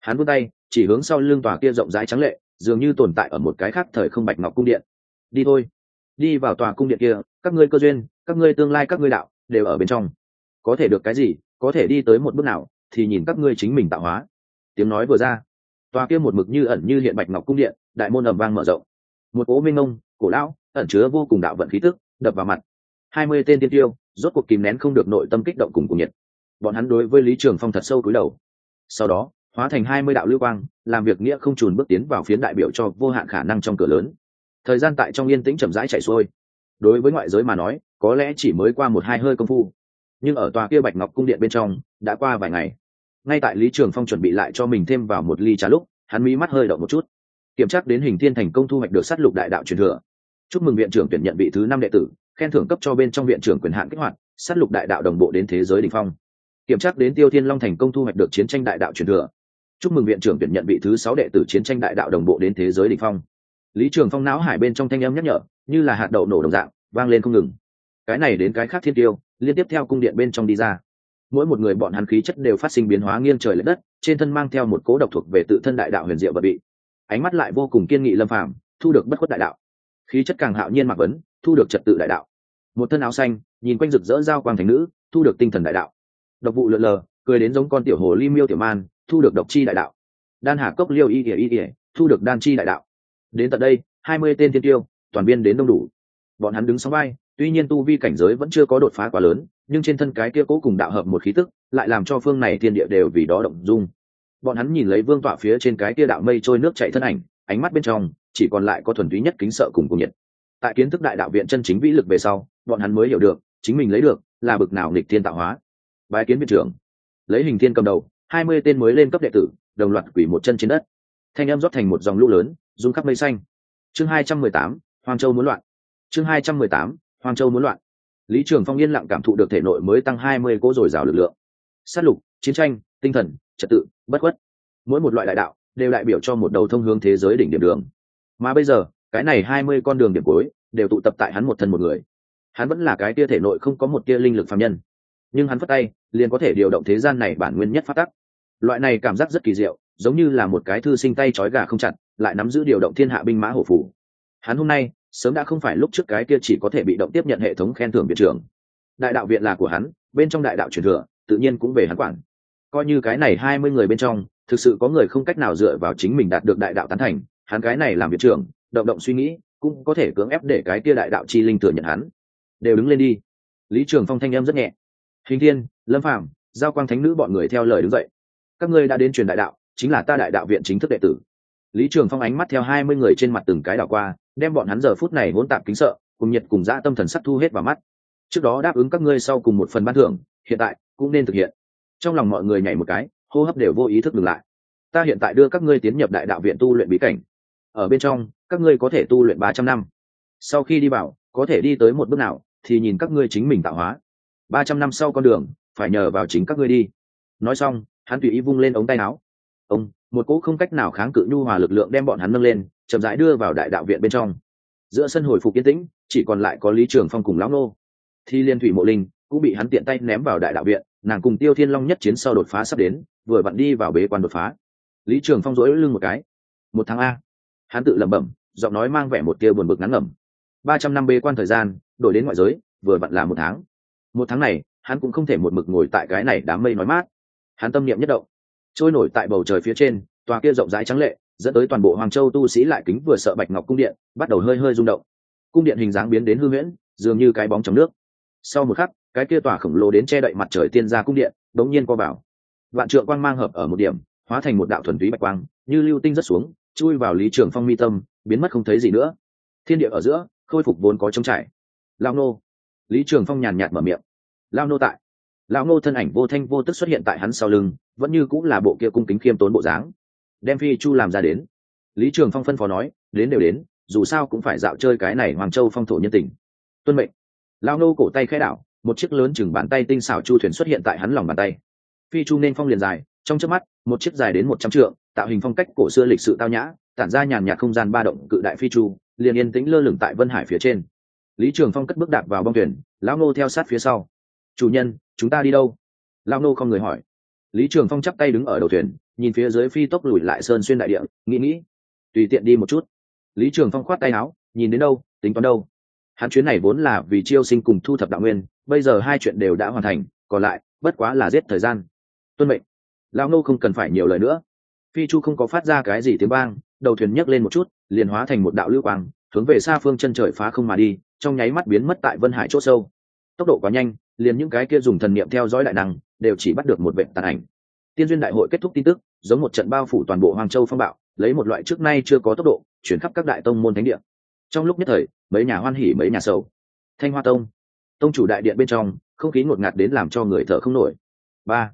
Hắn vươn tay, chỉ hướng sau lưng tòa kia rộng rãi trắng lệ, dường như tồn tại ở một cái khác thời không bạch ngọc cung điện. Đi thôi. Đi vào tòa cung điện kia, các ngươi cơ duyên, các ngươi tương lai, các ngươi đạo, đều ở bên trong có thể được cái gì, có thể đi tới một bước nào, thì nhìn các ngươi chính mình tạo hóa. Tiếng nói vừa ra, tòa kia một mực như ẩn như hiện bạch ngọc cung điện, đại môn ầm vang mở rộng. Một cố minh ông cổ lão, ẩn chứa vô cùng đạo vận khí tức, đập vào mặt. Hai mươi tên tiên tiêu, rốt cuộc kìm nén không được nội tâm kích động cùng cùng nhiệt. Bọn hắn đối với lý trường phong thật sâu cúi đầu. Sau đó, hóa thành hai mươi đạo lưu quang, làm việc nghĩa không trùn bước tiến vào phiến đại biểu cho vô hạn khả năng trong cửa lớn. Thời gian tại trong yên tĩnh chậm rãi chạy xuôi. Đối với ngoại giới mà nói, có lẽ chỉ mới qua một hai hơi công phu nhưng ở tòa kia bạch ngọc cung điện bên trong, đã qua vài ngày. Ngay tại lý trường phong chuẩn bị lại cho mình thêm vào một ly trà lúc, hắn mí mắt hơi đậu một chút. Kiểm tra đến hình thiên thành công thu hoạch được sát lục đại đạo truyền thừa. Chúc mừng viện trưởng tuyển nhận vị thứ năm đệ tử, khen thưởng cấp cho bên trong viện trưởng quyền hạn kích hoạt, sát lục đại đạo đồng bộ đến thế giới đ ỉ n h phong. Kiểm tra đến tiêu thiên long thành công thu hoạch được chiến tranh đại đạo truyền thừa. Chúc mừng viện trưởng tuyển nhận vị thứ sáu đệ tử chiến tranh đại đạo đồng bộ đến thế giới đ ỉ n h phong. Lý trường phong não hải bên trong thanh âm nhắc nhở, như là hạt đậu nổ đồng dạng, vang lên không ngừng cái này đến cái khác thiên tiêu, liên tiếp theo cung điện bên trong đi ra. Mỗi một người bọn hắn khí chất đều phát sinh biến hóa nghiêng trời l ệ đất, trên thân mang theo một cố độc thuộc về tự thân đại đạo huyền diệu và bị. Ánh mắt lại vô cùng kiên nghị lâm phàm, thu được bất khuất đại đạo. Khí chất càng hạo nhiên mặc vấn, thu được trật tự đại đạo. Một thân áo xanh, nhìn quanh rực rỡ giao quang thành nữ, thu được tinh thần đại đạo. Độc vụ lượn lờ, cười đến giống con tiểu hồ ly miêu tiểu man, thu được độc chi đại đạo. Đan hà cốc liêu y ỉa y ỉa thu được đan chi đại đạo. Đến tận đây, hai mươi tên thiên tiêu, toàn viên đến đông đủ. Bọn hắn đứng sóng vai tuy nhiên tu vi cảnh giới vẫn chưa có đột phá quá lớn, nhưng trên thân cái kia cố cùng đạo hợp một khí tức, lại làm cho phương này thiên địa đều vì đó động dung. Bọn hắn nhìn lấy vương tọa phía trên cái kia đạo mây trôi nước chạy thân ảnh, ánh mắt bên trong, chỉ còn lại có thuần túy nhất kính sợ cùng cùng nhiệt. Tại kiến thức đại đạo viện chân chính vĩ lực về sau, bọn hắn mới hiểu được, chính mình lấy được, là bực nào nghịch thiên tạo hóa. Bái kiến viện trưởng. Lấy hình thiên cầm đầu, hai mươi tên mới lên cấp đệ tử, đồng loạt quỷ một chân trên đất. Thanh em rót thành một dòng lũ lớn, rung khắp mây xanh. Chương hai trăm mười tám hoàng châu muốn loạn. Chương hai trăm mười tám hoàng châu muốn loạn. Lý trường phong yên lặng cảm thụ được thể nội mới tăng hai mươi cỗ dồi dào lực lượng. Sát lục, chiến tranh, tinh thần, trật tự, bất khuất. Mỗi một loại đại đạo đều đại biểu cho một đầu thông hướng thế giới đỉnh điểm đường. Mà bây giờ, cái này hai mươi con đường điểm cuối đều tụ tập tại hắn một thân một người. Hắn vẫn là cái tia thể nội không có một tia linh lực phạm nhân. Nhưng hắn phất tay, liền có thể điều động thế gian này bản nguyên nhất phát tắc. Loại này cảm giác rất kỳ diệu, giống như là một cái thư sinh tay trói gà không chặt, lại nắm giữ điều động thiên hạ binh mã hổ phủ hắn hôm nay sớm đã không phải lúc trước cái kia chỉ có thể bị động tiếp nhận hệ thống khen thưởng viện trưởng. Đại đạo viện là của hắn, bên trong đại đạo truyền thừa, tự nhiên cũng về hắn quản. Coi như cái này hai mươi người bên trong, thực sự có người không cách nào dựa vào chính mình đạt được đại đạo tán thành, hắn cái này làm viện trưởng, động động suy nghĩ, cũng có thể cưỡng ép để cái kia đại đạo chi linh thừa nhận hắn. Đều đứng lên đi. Lý trường phong thanh em rất nhẹ. Hình thiên, lâm phạm giao quang thánh nữ bọn người theo lời đứng dậy. Các ngươi đã đến truyền đại đạo, chính là ta đại đạo viện chính thức đệ tử. Lý trường phong ánh mắt theo hai mươi người trên mặt từng cái đảo qua đem bọn hắn giờ phút này hỗn tạp kính sợ, cùng nhiệt cùng dã tâm thần sắc thu hết vào mắt. Trước đó đáp ứng các ngươi sau cùng một phần ban thưởng, hiện tại cũng nên thực hiện. Trong lòng mọi người nhảy một cái, hô hấp đều vô ý thức ngừng lại. Ta hiện tại đưa các ngươi tiến nhập đại đạo viện tu luyện bí cảnh. Ở bên trong, các ngươi có thể tu luyện ba trăm năm. Sau khi đi vào, có thể đi tới một bước nào, thì nhìn các ngươi chính mình tạo hóa. Ba trăm năm sau con đường, phải nhờ vào chính các ngươi đi. Nói xong, hắn tùy ý vung lên ống tay áo. Ông một cỗ không cách nào kháng cự nhu hòa lực lượng đem bọn hắn nâng lên, chậm rãi đưa vào đại đạo viện bên trong. Giữa sân hồi phục yên tĩnh, chỉ còn lại có lý trường phong cùng lão nô. Thi liên thủy mộ linh cũng bị hắn tiện tay ném vào đại đạo viện, nàng cùng tiêu thiên long nhất chiến sau đột phá sắp đến, vừa vặn đi vào bế quan đột phá. Lý trường phong rỗi lưng một cái. Một tháng a. Hắn tự lẩm bẩm, giọng nói mang vẻ một tia buồn bực ngắn ngẩm. Ba trăm năm bế quan thời gian, đổi đến ngoại giới, vừa vặn là một tháng. Một tháng này, hắn cũng không thể một mực ngồi tại cái này đám mây nói mát. Hắn tâm niệm nhất động trôi nổi tại bầu trời phía trên, tòa kia rộng rãi trắng lệ, dẫn tới toàn bộ hoàng châu tu sĩ lại kính vừa sợ bạch ngọc cung điện, bắt đầu hơi hơi rung động. Cung điện hình dáng biến đến hư huyễn, dường như cái bóng trong nước. Sau một khắc, cái kia tòa khổng lồ đến che đậy mặt trời tiên gia cung điện, đống nhiên co vào vạn trượng quang mang hợp ở một điểm, hóa thành một đạo thuần túy bạch quang, như lưu tinh rất xuống, chui vào lý trường phong mi tâm, biến mất không thấy gì nữa. Thiên địa ở giữa, khôi phục vốn có trống trải. Lao nô. Lý trường phong nhàn nhạt mở miệng. Lao nô tại. Lao nô thân ảnh vô thanh vô tức xuất hiện tại hắn sau lưng vẫn như cũng là bộ kia cung kính khiêm tốn bộ dáng. Đem phi chu làm ra đến. Lý trường phong phân phó nói, đến đều đến, dù sao cũng phải dạo chơi cái này hoàng châu phong thổ nhân tình. Tuân mệnh. Lao nô cổ tay khẽ đảo, một chiếc lớn chừng bàn tay tinh xảo chu thuyền xuất hiện tại hắn lòng bàn tay. Phi chu nên phong liền dài, trong trước mắt, một chiếc dài đến một trăm trượng, tạo hình phong cách cổ xưa lịch sự tao nhã, tản ra nhàn nhạt không gian ba động cự đại phi chu, liền yên tĩnh lơ lửng tại vân hải phía trên. Lý trường phong cất bước đạp vào bong thuyền, lão nô theo sát phía sau. Chủ nhân, chúng ta đi đâu? Lão nô không người hỏi lý trường phong chắp tay đứng ở đầu thuyền, nhìn phía dưới phi tốc lùi lại sơn xuyên đại địa, nghĩ nghĩ, tùy tiện đi một chút. Lý trường phong khoát tay áo, nhìn đến đâu, tính toán đâu. Hắn chuyến này vốn là vì chiêu sinh cùng thu thập đạo nguyên, bây giờ hai chuyện đều đã hoàn thành, còn lại, bất quá là giết thời gian. Tuân mệnh. Lão nô không cần phải nhiều lời nữa. Phi chu không có phát ra cái gì tiếng vang, đầu thuyền nhấc lên một chút, liền hóa thành một đạo lưu quang, hướng về xa phương chân trời phá không mà đi, trong nháy mắt biến mất tại vân hải c h ỗ sâu. Tốc độ quá nhanh liền những cái kia dùng thần niệm theo dõi đại năng, đều chỉ bắt được một vệ tàn ảnh. Tiên duyên đại hội kết thúc tin tức, giống một trận bao phủ toàn bộ hoàng châu phong bạo, lấy một loại trước nay chưa có tốc độ, chuyển khắp các đại tông môn thánh địa. Trong lúc nhất thời, mấy nhà hoan hỉ, mấy nhà sầu. Thanh hoa tông. Tông chủ đại điện bên trong, không khí ngột ngạt đến làm cho người thở không nổi. Ba.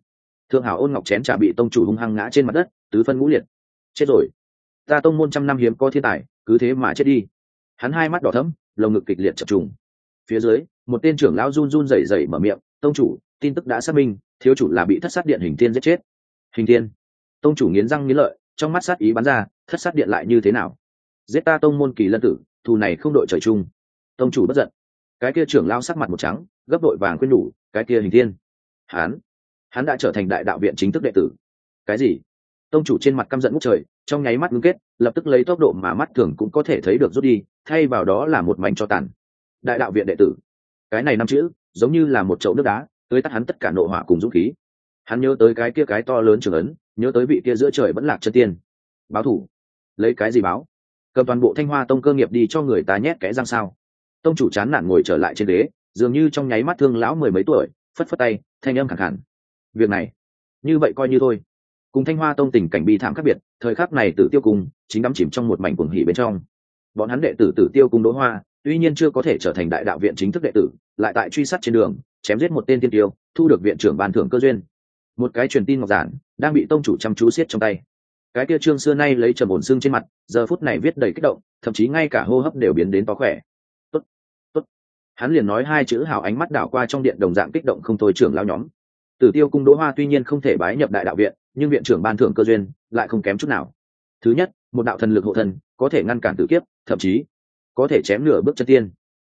Thượng hảo ôn ngọc chén trà bị tông chủ hung hăng ngã trên mặt đất, tứ phân ngũ liệt. Chết rồi. Ta tông môn trăm năm hiếm có thiên tài, cứ thế mà chết đi. Hắn hai mắt đỏ thẫm, lồng ngực kịch liệt chập trùng. Phía dưới một tên trưởng lão run run rẩy rẩy mở miệng, tông chủ, tin tức đã xác minh, thiếu chủ là bị thất sát điện hình tiên giết chết. Hình tiên? Tông chủ nghiến răng nghiến lợi, trong mắt sát ý bắn ra, thất sát điện lại như thế nào? Giết ta tông môn kỳ lân tử, thù này không đội trời chung. Tông chủ bất giận. Cái kia trưởng lao sắc mặt một trắng, gấp đội vàng khuyên đủ cái kia hình thiên hắn hắn đã trở thành đại đạo viện chính thức đệ tử. Cái gì? Tông chủ trên mặt căm giận ngút trời, trong nháy mắt ngưng kết, lập tức lấy tốc độ mà mắt thường cũng có thể thấy được rút đi, thay vào đó là một mảnh cho tàn. Đại đạo viện đệ tử cái này năm chữ, giống như là một chậu nước đá tới tắt hắn tất cả nội hỏa cùng dũng khí. Hắn nhớ tới cái kia cái to lớn trường ấn, nhớ tới vị kia giữa trời vẫn lạc chân tiên. Báo thủ. Lấy cái gì báo? Cầm toàn bộ thanh hoa tông cơ nghiệp đi cho người ta nhét cái răng sao? Tông chủ chán nản ngồi trở lại trên ghế, dường như trong nháy mắt thương lão mười mấy tuổi, phất phất tay, thanh âm khẳng hẳn việc này, như vậy coi như thôi. Cùng thanh hoa tông tình cảnh bi thảm khác biệt, thời khắc này tử tiêu cung chính đắm chìm trong một mảnh cuồng hỉ bên trong. Bọn hắn đệ tử tử tiêu cung đỗ hoa tuy nhiên chưa có thể trở thành đại đạo viện chính thức đệ tử, lại tại truy sát trên đường, chém giết một tên tiên tiêu, thu được viện trưởng ban thưởng cơ duyên. Một cái truyền tin ngọc giản đang bị tông chủ chăm chú siết trong tay. Cái kia trương xưa nay lấy trầm ổn xương trên mặt, giờ phút này viết đầy kích động, thậm chí ngay cả hô hấp đều biến đến to khỏe. Tốt tốt. Hắn liền nói hai chữ hào ánh mắt đảo qua trong điện đồng dạng kích động không thôi trưởng lao nhóm. Tử tiêu cung đỗ hoa tuy nhiên không thể bái nhập đại đạo viện, nhưng viện trưởng ban thưởng cơ duyên lại không kém chút nào. Thứ nhất, một đạo thần lực hộ thần có thể ngăn cản tử kiếp, thậm chí có thể chém nửa bước chân tiên.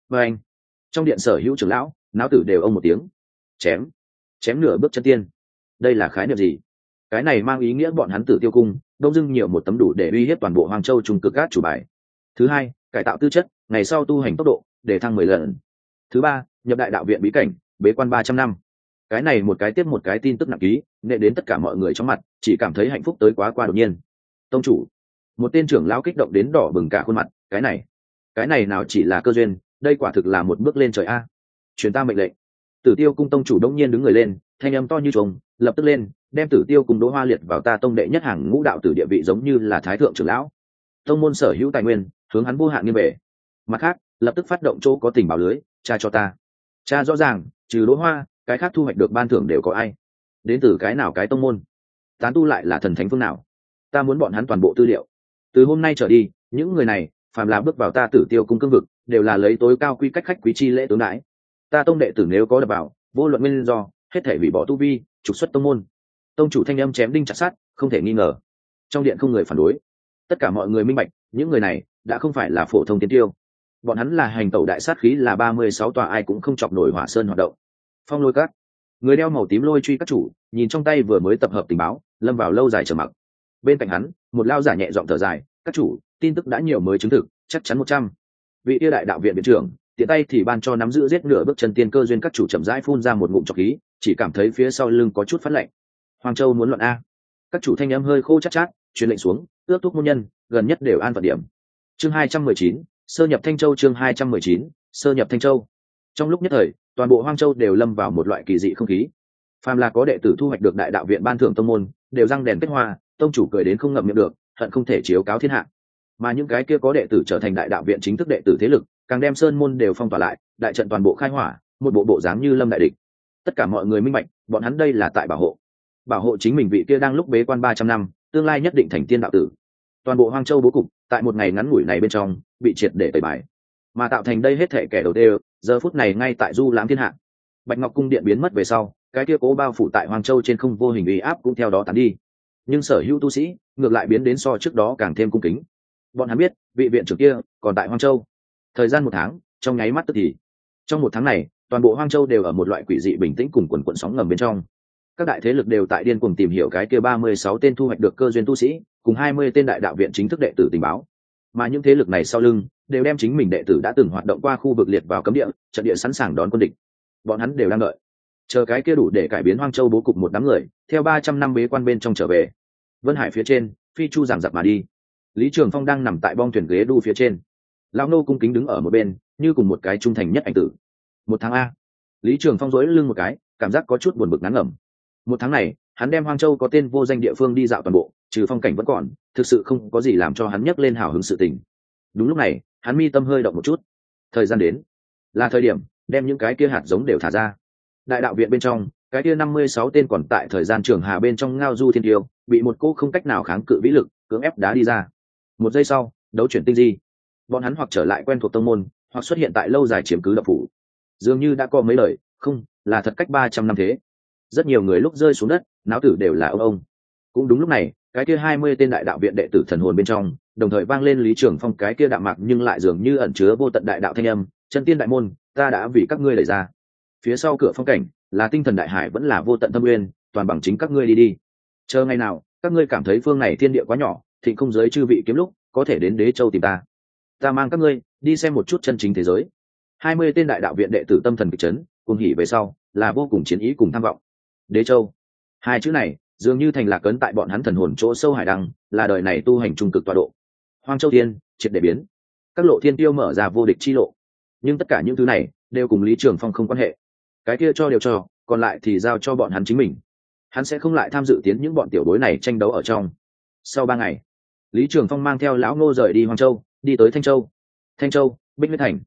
Và anh, trong điện sở hữu trưởng lão não tử đều ông một tiếng. Chém chém nửa bước chân tiên. Đây là khái niệm gì? Cái này mang ý nghĩa bọn hắn tử tiêu cung, đông dưng nhiều một tấm đủ để uy hiếp toàn bộ hoàng châu trung cực gác chủ bài. Thứ hai, cải tạo tư chất, ngày sau tu hành tốc độ, để thăng mười lần. Thứ ba, nhập đại đạo viện bí cảnh, bế quan ba trăm năm. Cái này một cái tiếp một cái tin tức nặng ký, nệ đến tất cả mọi người trong mặt, chỉ cảm thấy hạnh phúc tới quá qua đột nhiên. Tông chủ, một tên trưởng lão kích động đến đỏ bừng cả khuôn mặt, cái này cái này nào chỉ là cơ duyên, đây quả thực là một bước lên trời a. Truyền ta mệnh lệnh. Tử tiêu cung tông chủ đông nhiên đứng người lên, thanh âm to như trống lập tức lên, đem tử tiêu cùng đỗ hoa liệt vào ta tông đệ nhất hàng ngũ đạo tử địa vị giống như là thái thượng trưởng lão. Tông môn sở hữu tài nguyên, hướng hắn vô hạn nghiêm về. Mặt khác, lập tức phát động chỗ có tình báo lưới cha cho ta. Cha rõ ràng, trừ đỗ hoa, cái khác thu hoạch được ban thưởng đều có ai? Đến từ cái nào cái tông môn? Tán tu lại là thần thánh phương nào? Ta muốn bọn hắn toàn bộ tư liệu. Từ hôm nay trở đi, những người này phàm là bước vào ta tử tiêu cung cương vực, đều là lấy tối cao quy cách khách quý chi lễ tướng đãi. Ta tông đệ tử nếu có đập bảo vô luận nguyên do, hết thể hủy bỏ tu vi, trục xuất tông môn. Tông chủ thanh âm chém đinh chặt sát không thể nghi ngờ. Trong điện không người phản đối. Tất cả mọi người minh bạch, những người này đã không phải là phổ thông tiến tiêu. Bọn hắn là hành tẩu đại sát khí là ba mươi sáu tòa, ai cũng không chọc nổi hỏa sơn hoạt động. Phong lôi cát người đeo màu tím lôi truy các chủ, nhìn trong tay vừa mới tập hợp tình báo, lâm vào lâu dài trở mặc. Bên cạnh hắn, một lao giả nhẹ dọn thở dài, các chủ tin tức đã nhiều mới chứng thực chắc chắn một trăm. Vị yêu đại đạo viện viện trưởng tiện tay thì ban cho nắm giữ giết nửa bước chân tiên cơ duyên các chủ chậm rãi phun ra một ngụm trọc khí chỉ cảm thấy phía sau lưng có chút phát lạnh. Hoàng châu muốn luận a. Các chủ thanh âm hơi khô chắc chát, chát truyền lệnh xuống ước thúc môn nhân gần nhất đều an phận điểm. Chương hai trăm mười chín sơ nhập thanh châu chương hai trăm mười chín sơ nhập thanh châu. Trong lúc nhất thời toàn bộ hoang châu đều lâm vào một loại kỳ dị không khí. Phàm là có đệ tử thu hoạch được đại đạo viện ban thưởng tông môn đều răng đèn kết hoa tông chủ cười đến không ngậm miệng được hận không thể chiếu cáo thiên hạ mà những cái kia có đệ tử trở thành đại đạo viện chính thức đệ tử thế lực, càng đem sơn môn đều phong tỏa lại, đại trận toàn bộ khai hỏa, một bộ bộ dáng như lâm đại địch. Tất cả mọi người minh bạch, bọn hắn đây là tại bảo hộ. Bảo hộ chính mình vị kia đang lúc bế quan ba trăm năm, tương lai nhất định thành tiên đạo tử. Toàn bộ hoang châu bố cục, tại một ngày ngắn ngủi này bên trong, bị triệt để tẩy bài. Mà tạo thành đây hết thể kẻ đầu tiên, giờ phút này ngay tại du lãm thiên hạ. Bạch ngọc cung điện biến mất về sau, cái kia cố bao phủ tại hoang châu trên không vô hình uy áp cũng theo đó tán đi. Nhưng sở hữu tu sĩ, ngược lại biến đến so trước đó càng thêm cung kính bọn hắn biết, vị viện trưởng kia còn tại hoang châu. Thời gian một tháng, trong nháy mắt tức thì. Trong một tháng này, toàn bộ hoang châu đều ở một loại quỷ dị bình tĩnh cùng quần quận sóng ngầm bên trong. Các đại thế lực đều tại điên cùng tìm hiểu cái kia ba mươi sáu tên thu hoạch được cơ duyên tu sĩ, cùng hai mươi tên đại đạo viện chính thức đệ tử tình báo. Mà những thế lực này sau lưng, đều đem chính mình đệ tử đã từng hoạt động qua khu vực liệt vào cấm địa, trận địa sẵn sàng đón quân địch. Bọn hắn đều đang đợi. Chờ cái kia đủ để cải biến hoang châu bố cục một đám người, theo ba trăm năm bế quan bên trong trở về. Vân hải phía trên, phi chu giảng giặc mà đi lý trường phong đang nằm tại bong thuyền ghế đu phía trên. Lão nô cung kính đứng ở một bên, như cùng một cái trung thành nhất ảnh tử. Một tháng a. Lý trường phong dối lưng một cái, cảm giác có chút buồn bực ngắn ngẩm. Một tháng này, hắn đem hoang châu có tên vô danh địa phương đi dạo toàn bộ, trừ phong cảnh vẫn còn, thực sự không có gì làm cho hắn nhấc lên hào hứng sự tình. Đúng lúc này, hắn mi tâm hơi động một chút. Thời gian đến. Là thời điểm, đem những cái kia hạt giống đều thả ra. Đại đạo viện bên trong, cái kia năm mươi sáu tên còn tại thời gian trường hà bên trong ngao du thiên tiêu, bị một cô không cách nào kháng cự vĩ lực, cưỡng ép đá đi ra một giây sau, đấu chuyển tinh di. Bọn hắn hoặc trở lại quen thuộc tông môn, hoặc xuất hiện tại lâu dài chiếm cứ đập phủ. Dường như đã có mấy lời, không, là thật cách ba trăm năm thế. Rất nhiều người lúc rơi xuống đất não tử đều là ông ông. Cũng đúng lúc này, cái kia hai mươi tên đại đạo viện đệ tử thần hồn bên trong, đồng thời vang lên lý trường phong cái kia đạo mạc nhưng lại dường như ẩn chứa vô tận đại đạo thanh âm, chân tiên đại môn, ta đã vì các ngươi đẩy ra. Phía sau cửa phong cảnh, là tinh thần đại hải vẫn là vô tận tâm nguyên toàn bằng chính các ngươi đi đi. Chờ ngày nào, các ngươi cảm thấy phương này thiên địa quá nhỏ thịnh không giới chư vị kiếm lúc, có thể đến đế châu tìm ta. Ta mang các ngươi, đi xem một chút chân chính thế giới. Hai mươi tên đại đạo viện đệ tử tâm thần kịch trấn cùng hỉ về sau, là vô cùng chiến ý cùng tham vọng. Đế châu. Hai chữ này, dường như thành lạc cấn tại bọn hắn thần hồn chỗ sâu hải đăng, là đời này tu hành trung cực tọa độ. Hoang châu thiên, triệt để biến. Các lộ thiên tiêu mở ra vô địch chi lộ. Nhưng tất cả những thứ này, đều cùng lý trường phong không quan hệ. Cái kia cho đều cho, còn lại thì giao cho bọn hắn chính mình. Hắn sẽ không lại tham dự tiến những bọn tiểu đối này tranh đấu ở trong. Sau ba ngày lý trường phong mang theo lão ngô rời đi Hoàng châu, đi tới thanh châu. Thanh châu, bích huyết thành.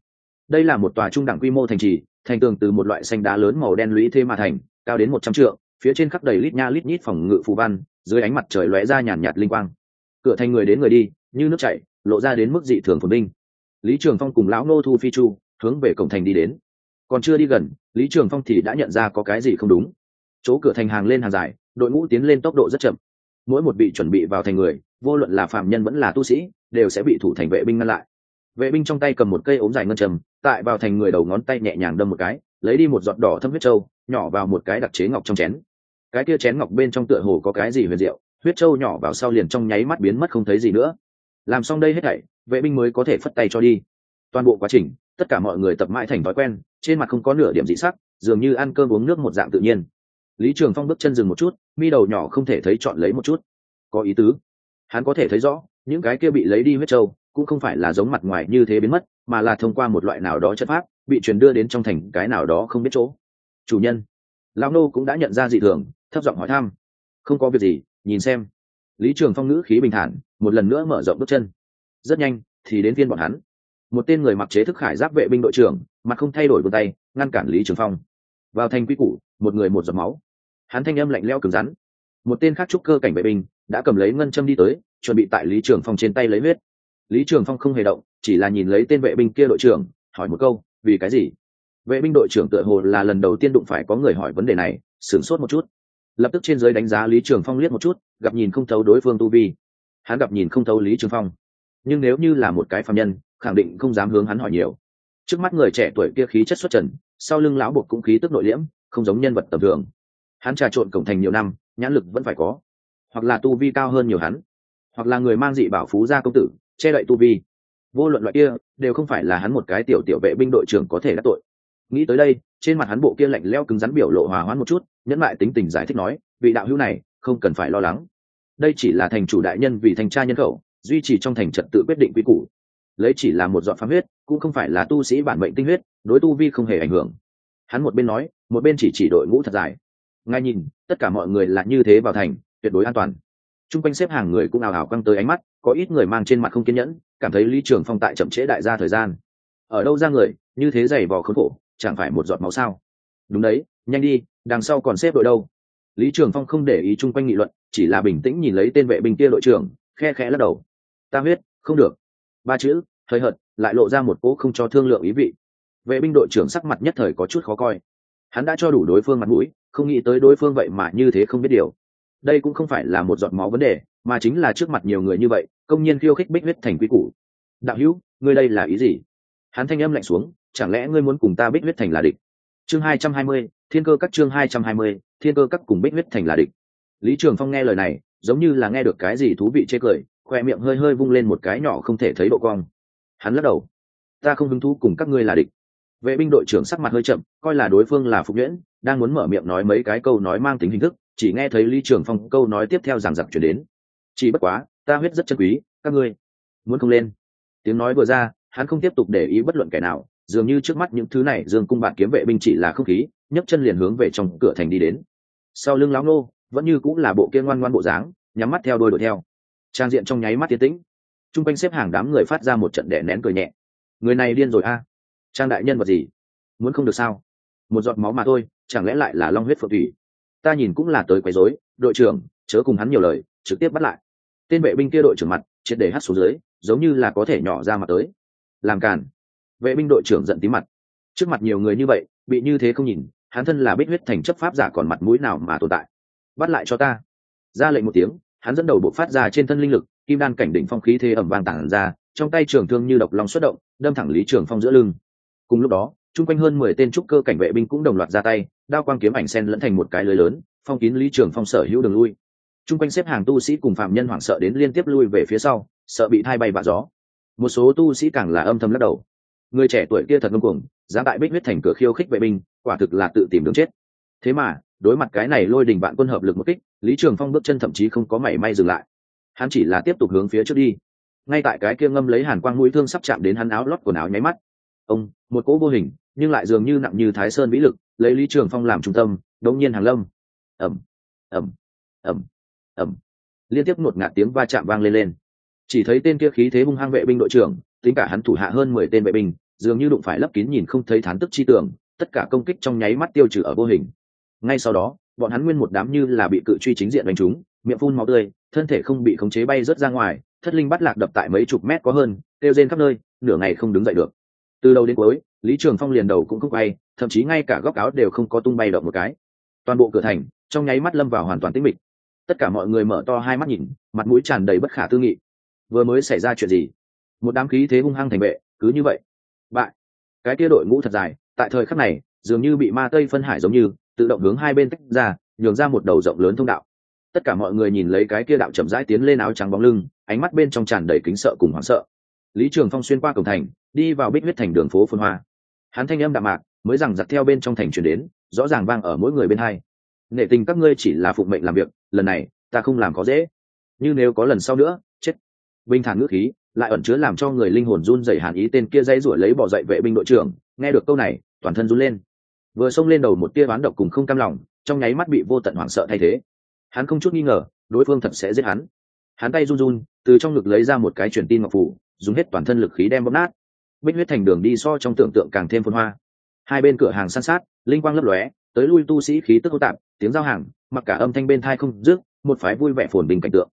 Đây là một tòa trung đẳng quy mô thành trì, thành tường từ một loại xanh đá lớn màu đen lũy thế mà thành, cao đến một trăm trượng, phía trên khắp đầy lít nha lít nhít phòng ngự phù văn, dưới ánh mặt trời lóe ra nhàn nhạt linh quang. Cửa thành người đến người đi, như nước chảy, lộ ra đến mức dị thường phồn binh lý trường phong cùng lão nô thu phi chu hướng về cổng thành đi đến. Còn chưa đi gần, lý trường phong thì đã nhận ra có cái gì không đúng. Chỗ cửa thành hàng lên hàng dài, đội ngũ tiến lên tốc độ rất chậm. Mỗi một vị chuẩn bị vào thành người vô luận là phạm nhân vẫn là tu sĩ, đều sẽ bị thủ thành vệ binh ngăn lại. Vệ binh trong tay cầm một cây ống dài ngân trầm tại vào thành người đầu ngón tay nhẹ nhàng đâm một cái, lấy đi một giọt đỏ thâm huyết trâu nhỏ vào một cái đặc chế ngọc trong chén. Cái kia chén ngọc bên trong tựa hồ có cái gì huyền diệu, huyết trâu nhỏ vào sau liền trong nháy mắt biến mất không thấy gì nữa. Làm xong đây hết thảy, vệ binh mới có thể phất tay cho đi. Toàn bộ quá trình, tất cả mọi người tập mãi thành thói quen, trên mặt không có nửa điểm dị sắc, dường như ăn cơm uống nước một dạng tự nhiên. Lý trường phong bước chân dừng một chút, mi đầu nhỏ không thể thấy chọn lấy một chút. Có ý tứ hắn có thể thấy rõ, những cái kia bị lấy đi huyết châu cũng không phải là giống mặt ngoài như thế biến mất, mà là thông qua một loại nào đó chất pháp bị truyền đưa đến trong thành cái nào đó không biết chỗ. Chủ nhân, lão nô cũng đã nhận ra dị thường, thấp giọng hỏi thăm. Không có việc gì, nhìn xem. Lý trường phong ngữ khí bình thản, một lần nữa mở rộng bước chân. Rất nhanh, thì đến viên bọn hắn. Một tên người mặc chế thức khải giáp vệ binh đội trưởng, mặt không thay đổi vươn tay, ngăn cản lý trường phong. Vào thành quy củ, một người một giọt máu. Hắn thanh âm lạnh leo cứng rắn. Một tên khác trúc cơ cảnh vệ binh đã cầm lấy ngân châm đi tới, chuẩn bị tại lý trường phong trên tay lấy huyết. Lý trường phong không hề động, chỉ là nhìn lấy tên vệ binh kia đội trưởng, hỏi một câu, vì cái gì? Vệ binh đội trưởng tựa hồ là lần đầu tiên đụng phải có người hỏi vấn đề này, sửng sốt một chút. Lập tức trên giới đánh giá lý trường phong liếc một chút, gặp nhìn không thấu đối phương tu vi. Hắn gặp nhìn không thấu lý trường phong. Nhưng nếu như là một cái phạm nhân, khẳng định không dám hướng hắn hỏi nhiều. Trước mắt người trẻ tuổi kia khí chất xuất trần, sau lưng lão bột cũng khí tức nội liễm, không giống nhân vật tầm thường. Hắn trà trộn cổng thành nhiều năm, nhãn lực vẫn phải có hoặc là tu vi cao hơn nhiều hắn, hoặc là người mang dị bảo phú gia công tử, che đậy tu vi. Vô luận loại kia, đều không phải là hắn một cái tiểu tiểu vệ binh đội trưởng có thể đắc tội. Nghĩ tới đây, trên mặt hắn bộ kia lạnh leo cứng rắn biểu lộ hòa hoãn một chút, nhẫn lại tính tình giải thích nói, vị đạo hữu này, không cần phải lo lắng. Đây chỉ là thành chủ đại nhân vì thanh tra nhân khẩu, duy trì trong thành trật tự quyết định quy củ. Lấy chỉ là một dọn phám huyết, cũng không phải là tu sĩ bản mệnh tinh huyết, đối tu vi không hề ảnh hưởng. Hắn một bên nói, một bên chỉ chỉ đội ngũ thật dài. Ngay nhìn, tất cả mọi người là như thế vào thành tuyệt đối an toàn. T r u n g quanh xếp hàng người cũng ào ào căng tới ánh mắt, có ít người mang trên mặt không kiên nhẫn, cảm thấy lý trường phong tại chậm trễ đại gia thời gian. Ở đâu ra người, như thế giày vò khốn khổ, chẳng phải một giọt máu sao? Đúng đấy, nhanh đi, đằng sau còn xếp đội đâu? Lý trường phong không để ý chung quanh nghị luận, chỉ là bình tĩnh nhìn lấy tên vệ binh kia đội trưởng, khe khẽ lắc đầu. Ta huyết, không được. Ba chữ, hơi hợt, lại lộ ra một cỗ không cho thương lượng ý vị. Vệ binh đội trưởng sắc mặt nhất thời có chút khó coi. Hắn đã cho đủ đối phương mặt mũi, không nghĩ tới đối phương vậy mà như thế không biết điều đây cũng không phải là một giọt máu vấn đề, mà chính là trước mặt nhiều người như vậy, công nhiên khiêu khích bích huyết thành quy củ. Đạo hữu, ngươi đây là ý gì? Hắn thanh âm lạnh xuống, chẳng lẽ ngươi muốn cùng ta bích huyết thành là địch? Chương hai trăm hai mươi, thiên cơ các chương hai trăm hai mươi, thiên cơ các cùng bích huyết thành là địch. Lý trường phong nghe lời này, giống như là nghe được cái gì thú vị chê cười, khoe miệng hơi hơi vung lên một cái nhỏ không thể thấy độ cong. Hắn lắc đầu. Ta không hứng thú cùng các ngươi là địch. Vệ binh đội trưởng sắc mặt hơi chậm, coi là đối phương là phục nhuyễn, đang muốn mở miệng nói mấy cái câu nói mang tính hình thức chỉ nghe thấy lý trường phong câu nói tiếp theo giảng giặc chuyển đến. Chỉ bất quá, ta huyết rất chân quý, các ngươi muốn không lên? Tiếng nói vừa ra, hắn không tiếp tục để ý bất luận kẻ nào, dường như trước mắt những thứ này dương cung bạn kiếm vệ binh chỉ là không khí, nhấc chân liền hướng về trong cửa thành đi đến. Sau lưng lão nô, vẫn như cũng là bộ kia ngoan ngoan bộ dáng, nhắm mắt theo đôi đuổi theo. Trang diện trong nháy mắt tiến tĩnh. T r u n g quanh xếp hàng đám người phát ra một trận đẻ nén cười nhẹ. Người này điên rồi a. Trang đại nhân vật gì? Muốn không được sao? Một giọt máu mà thôi, chẳng lẽ lại là long huyết phượng thủy? Ta nhìn cũng là tới quấy rối, đội trưởng, chớ cùng hắn nhiều lời, trực tiếp bắt lại. Tên vệ binh kia đội trưởng mặt, triệt để hắt xuống dưới, giống như là có thể nhỏ ra mặt tới. Làm càn. Vệ binh đội trưởng giận tí mặt. Trước mặt nhiều người như vậy, bị như thế không nhìn, hắn thân là bích huyết thành chấp pháp giả còn mặt mũi nào mà tồn tại? Bắt lại cho ta. Ra lệnh một tiếng, hắn dẫn đầu bộ phát ra trên thân linh lực, kim đan cảnh đỉnh phong khí thế ẩm vang tản ra, trong tay trường thương như độc long xuất động, đâm thẳng lý trường phong giữa lưng. Cùng lúc đó, chung quanh hơn mười tên trúc cơ cảnh vệ binh cũng đồng loạt ra tay đao quang kiếm ảnh sen lẫn thành một cái lưới lớn, phong kín lý trường phong sở hữu đường lui. Chung quanh xếp hàng tu sĩ cùng phạm nhân hoảng sợ đến liên tiếp lui về phía sau, sợ bị thay bay vạ gió. Một số tu sĩ càng là âm thầm lắc đầu. Người trẻ tuổi kia thật ngông cuồng, dám tại bích huyết thành cửa khiêu khích vệ binh, quả thực là tự tìm đường chết. Thế mà, đối mặt cái này lôi đình bạn quân hợp lực một kích, lý trường phong bước chân thậm chí không có mảy may dừng lại. Hắn chỉ là tiếp tục hướng phía trước đi. Ngay tại cái kia ngâm lấy hàn quang mũi thương sắp chạm đến hắn áo lót quần áo nháy mắt. Ông, một cỗ vô hình nhưng lại dường như nặng như thái sơn vĩ lực, lấy lý trường phong làm trung tâm, đống nhiên hàng lâm. Ẩm ẩm ẩm ẩm liên tiếp một ngạt tiếng va chạm vang lên lên. Chỉ thấy tên kia khí thế hung hăng vệ binh đội trưởng, tính cả hắn thủ hạ hơn mười tên vệ binh, dường như đụng phải lấp kín nhìn không thấy thán tức chi tưởng, tất cả công kích trong nháy mắt tiêu trừ ở vô hình. Ngay sau đó, bọn hắn nguyên một đám như là bị cự truy chính diện đánh trúng, miệng phun máu tươi, thân thể không bị khống chế bay rớt ra ngoài, thất linh bắt lạc đập tại mấy chục mét có hơn, kêu rên khắp nơi, nửa ngày không đứng dậy được từ đầu đến cuối, lý trường phong liền đầu cũng không bay thậm chí ngay cả góc áo đều không có tung bay động một cái. Toàn bộ cửa thành, trong nháy mắt lâm vào hoàn toàn tĩnh mịch. Tất cả mọi người mở to hai mắt nhìn, mặt mũi tràn đầy bất khả tư nghị. Vừa mới xảy ra chuyện gì? Một đám khí thế hung hăng thành vệ cứ như vậy. Bại. Cái kia đội ngũ thật dài, tại thời khắc này, dường như bị ma tây phân hải giống như, tự động hướng hai bên tách ra, nhường ra một đầu rộng lớn thông đạo. Tất cả mọi người nhìn lấy cái kia đạo chậm rãi tiến lên áo trắng bóng lưng, ánh mắt bên trong tràn đầy kính sợ cùng hoảng sợ. Lý trường phong xuyên qua cổng thành đi vào bích huyết thành đường phố phun hoa. Hắn thanh âm đạm mạc, mới rằng giặt theo bên trong thành chuyển đến, rõ ràng vang ở mỗi người bên hai. Nệ tình các ngươi chỉ là phụng mệnh làm việc, lần này, ta không làm có dễ. Nhưng nếu có lần sau nữa, chết. Bình thản ngữ khí, lại ẩn chứa làm cho người linh hồn run rẩy hàn ý tên kia dây rủi lấy bỏ dậy vệ binh đội trưởng, nghe được câu này, toàn thân run lên. Vừa xông lên đầu một tia bán độc cùng không cam lòng, trong nháy mắt bị vô tận hoảng sợ thay thế. Hắn không chút nghi ngờ, đối phương thật sẽ giết hắn. Hắn tay run run, từ trong ngực lấy ra một cái truyền tin ngọc phủ, dùng hết toàn thân lực khí đem bóp nát bích huyết thành đường đi so trong tưởng tượng càng thêm phân hoa. Hai bên cửa hàng san sát, linh quang lấp lóe, tới lui tu sĩ khí tức hô tạp, tiếng giao hàng, mặc cả âm thanh bên thai không dứt, một phái vui vẻ phồn bình cảnh tượng.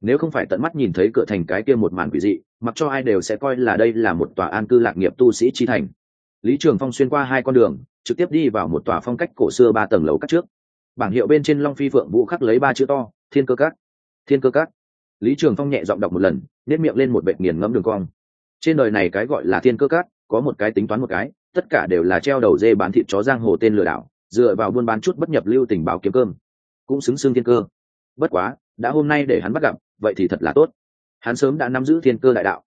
Nếu không phải tận mắt nhìn thấy cửa thành cái kia một màn quỷ dị, mặc cho ai đều sẽ coi là đây là một tòa an cư lạc nghiệp tu sĩ chi thành. Lý trường phong xuyên qua hai con đường, trực tiếp đi vào một tòa phong cách cổ xưa ba tầng lầu cắt trước. Bảng hiệu bên trên long phi phượng vũ khắc lấy ba chữ to, thiên cơ cát thiên cơ cát lý trường phong nhẹ giọng đọc một lần nếp miệng lên một bệnh nghiền ngẫm đường cong trên đời này cái gọi là thiên cơ cát, có một cái tính toán một cái, tất cả đều là treo đầu dê bán thịt chó giang hồ tên lừa đảo, dựa vào buôn bán chút bất nhập lưu tình báo kiếm cơm. Cũng xứng xương thiên cơ. Bất quá, đã hôm nay để hắn bắt gặp, vậy thì thật là tốt. Hắn sớm đã nắm giữ thiên cơ đại đạo.